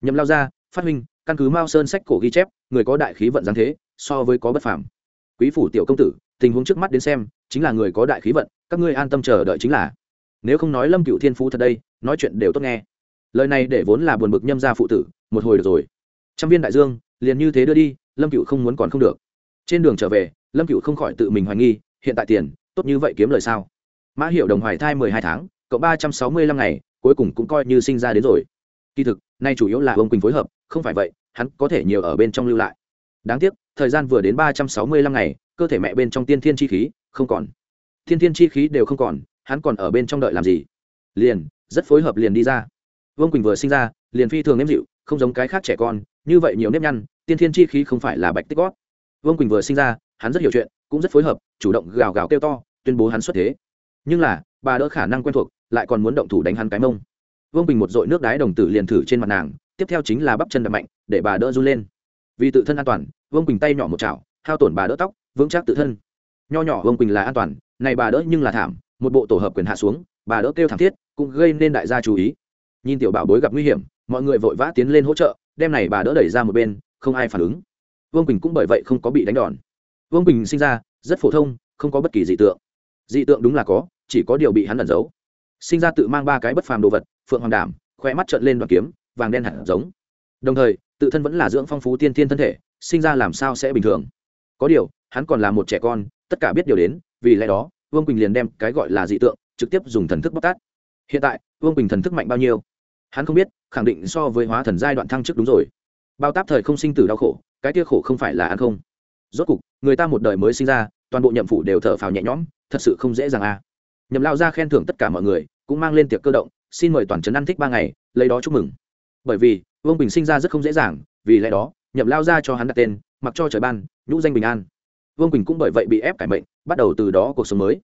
nhậm lao gia, phát huynh, căn cứ mao sơn sách cổ ghi chép, người có đại khí vận giáng thế, so với có bất phàm. Quý phủ tiểu công tử, tình huống trước mắt đến xem, chính là người có đại khí vận, các ngươi an tâm chờ đợi chính là. Nếu không nói lâm cựu thiên phú thật đây, nói chuyện đều tốt nghe. Lời này để vốn là buồn bực nhâm gia phụ tử, một hồi được rồi. Trăm viên đại dương, liền như thế đưa đi, lâm cựu không muốn còn không được. Trên đường trở về, lâm cựu không khỏi tự mình hoài nghi, hiện tại tiền, tốt như vậy kiếm lời sao? Mã hiệu đồng hoài thai mười hai tháng cộng ba trăm sáu mươi lăm ngày, cuối cùng cũng coi như sinh ra đến rồi. Kỳ thực nay chủ yếu là ông quỳnh phối hợp, không phải vậy, hắn có thể nhiều ở bên trong lưu lại. Đáng tiếc, thời gian vừa đến ba trăm sáu mươi lăm ngày, cơ thể mẹ bên trong tiên thiên chi khí không còn. Thiên thiên chi khí đều không còn, hắn còn ở bên trong đợi làm gì? Liền, rất phối hợp liền đi ra. Vương quỳnh vừa sinh ra, liền phi thường nếm dịu, không giống cái khác trẻ con, như vậy nhiều nếp nhăn, tiên thiên chi khí không phải là bạch tích gót. Vương quỳnh vừa sinh ra, hắn rất hiểu chuyện, cũng rất phối hợp, chủ động gào gào kêu to, tuyên bố hắn xuất thế. Nhưng là, bà đỡ khả năng quen thuộc, lại còn muốn động thủ đánh hắn cái mông vương Bình một dội nước đái đồng tử liền thử trên mặt nàng, tiếp theo chính là bắp chân đập mạnh, để bà đỡ run lên. Vì tự thân an toàn, vương Bình tay nhỏ một chảo, hao tổn bà đỡ tóc, vững chắc tự thân. Nho nhỏ vương Bình là an toàn, này bà đỡ nhưng là thảm, một bộ tổ hợp quyền hạ xuống, bà đỡ kêu thảm thiết, cũng gây nên đại gia chú ý. Nhìn tiểu bảo bối gặp nguy hiểm, mọi người vội vã tiến lên hỗ trợ, đem này bà đỡ đẩy ra một bên, không ai phản ứng. Vương Bình cũng bởi vậy không có bị đánh đòn. Vương Bình sinh ra, rất phổ thông, không có bất kỳ dị tượng. Dị tượng đúng là có, chỉ có điều bị hắn ẩn giấu sinh ra tự mang ba cái bất phàm đồ vật, phượng hoàng đảm khoe mắt trợn lên đoàn kiếm, vàng đen hẳn giống. Đồng thời, tự thân vẫn là dưỡng phong phú tiên thiên thân thể, sinh ra làm sao sẽ bình thường? Có điều, hắn còn là một trẻ con, tất cả biết điều đến, vì lẽ đó, vương quỳnh liền đem cái gọi là dị tượng, trực tiếp dùng thần thức bóc tát. Hiện tại, vương quỳnh thần thức mạnh bao nhiêu? Hắn không biết, khẳng định so với hóa thần giai đoạn thăng chức đúng rồi. Bao táp thời không sinh tử đau khổ, cái kia khổ không phải là ăn không. Rốt cục, người ta một đời mới sinh ra, toàn bộ nhậm phủ đều thở phào nhẹ nhõm, thật sự không dễ dàng à nhậm lao ra khen thưởng tất cả mọi người, cũng mang lên tiệc cơ động, xin mời toàn trấn ăn thích ba ngày, lấy đó chúc mừng. Bởi vì, vương bình sinh ra rất không dễ dàng, vì lẽ đó, nhậm lao ra cho hắn đặt tên, mặc cho trời ban, nhũ danh bình an. Vương bình cũng bởi vậy bị ép cải mệnh, bắt đầu từ đó cuộc sống mới.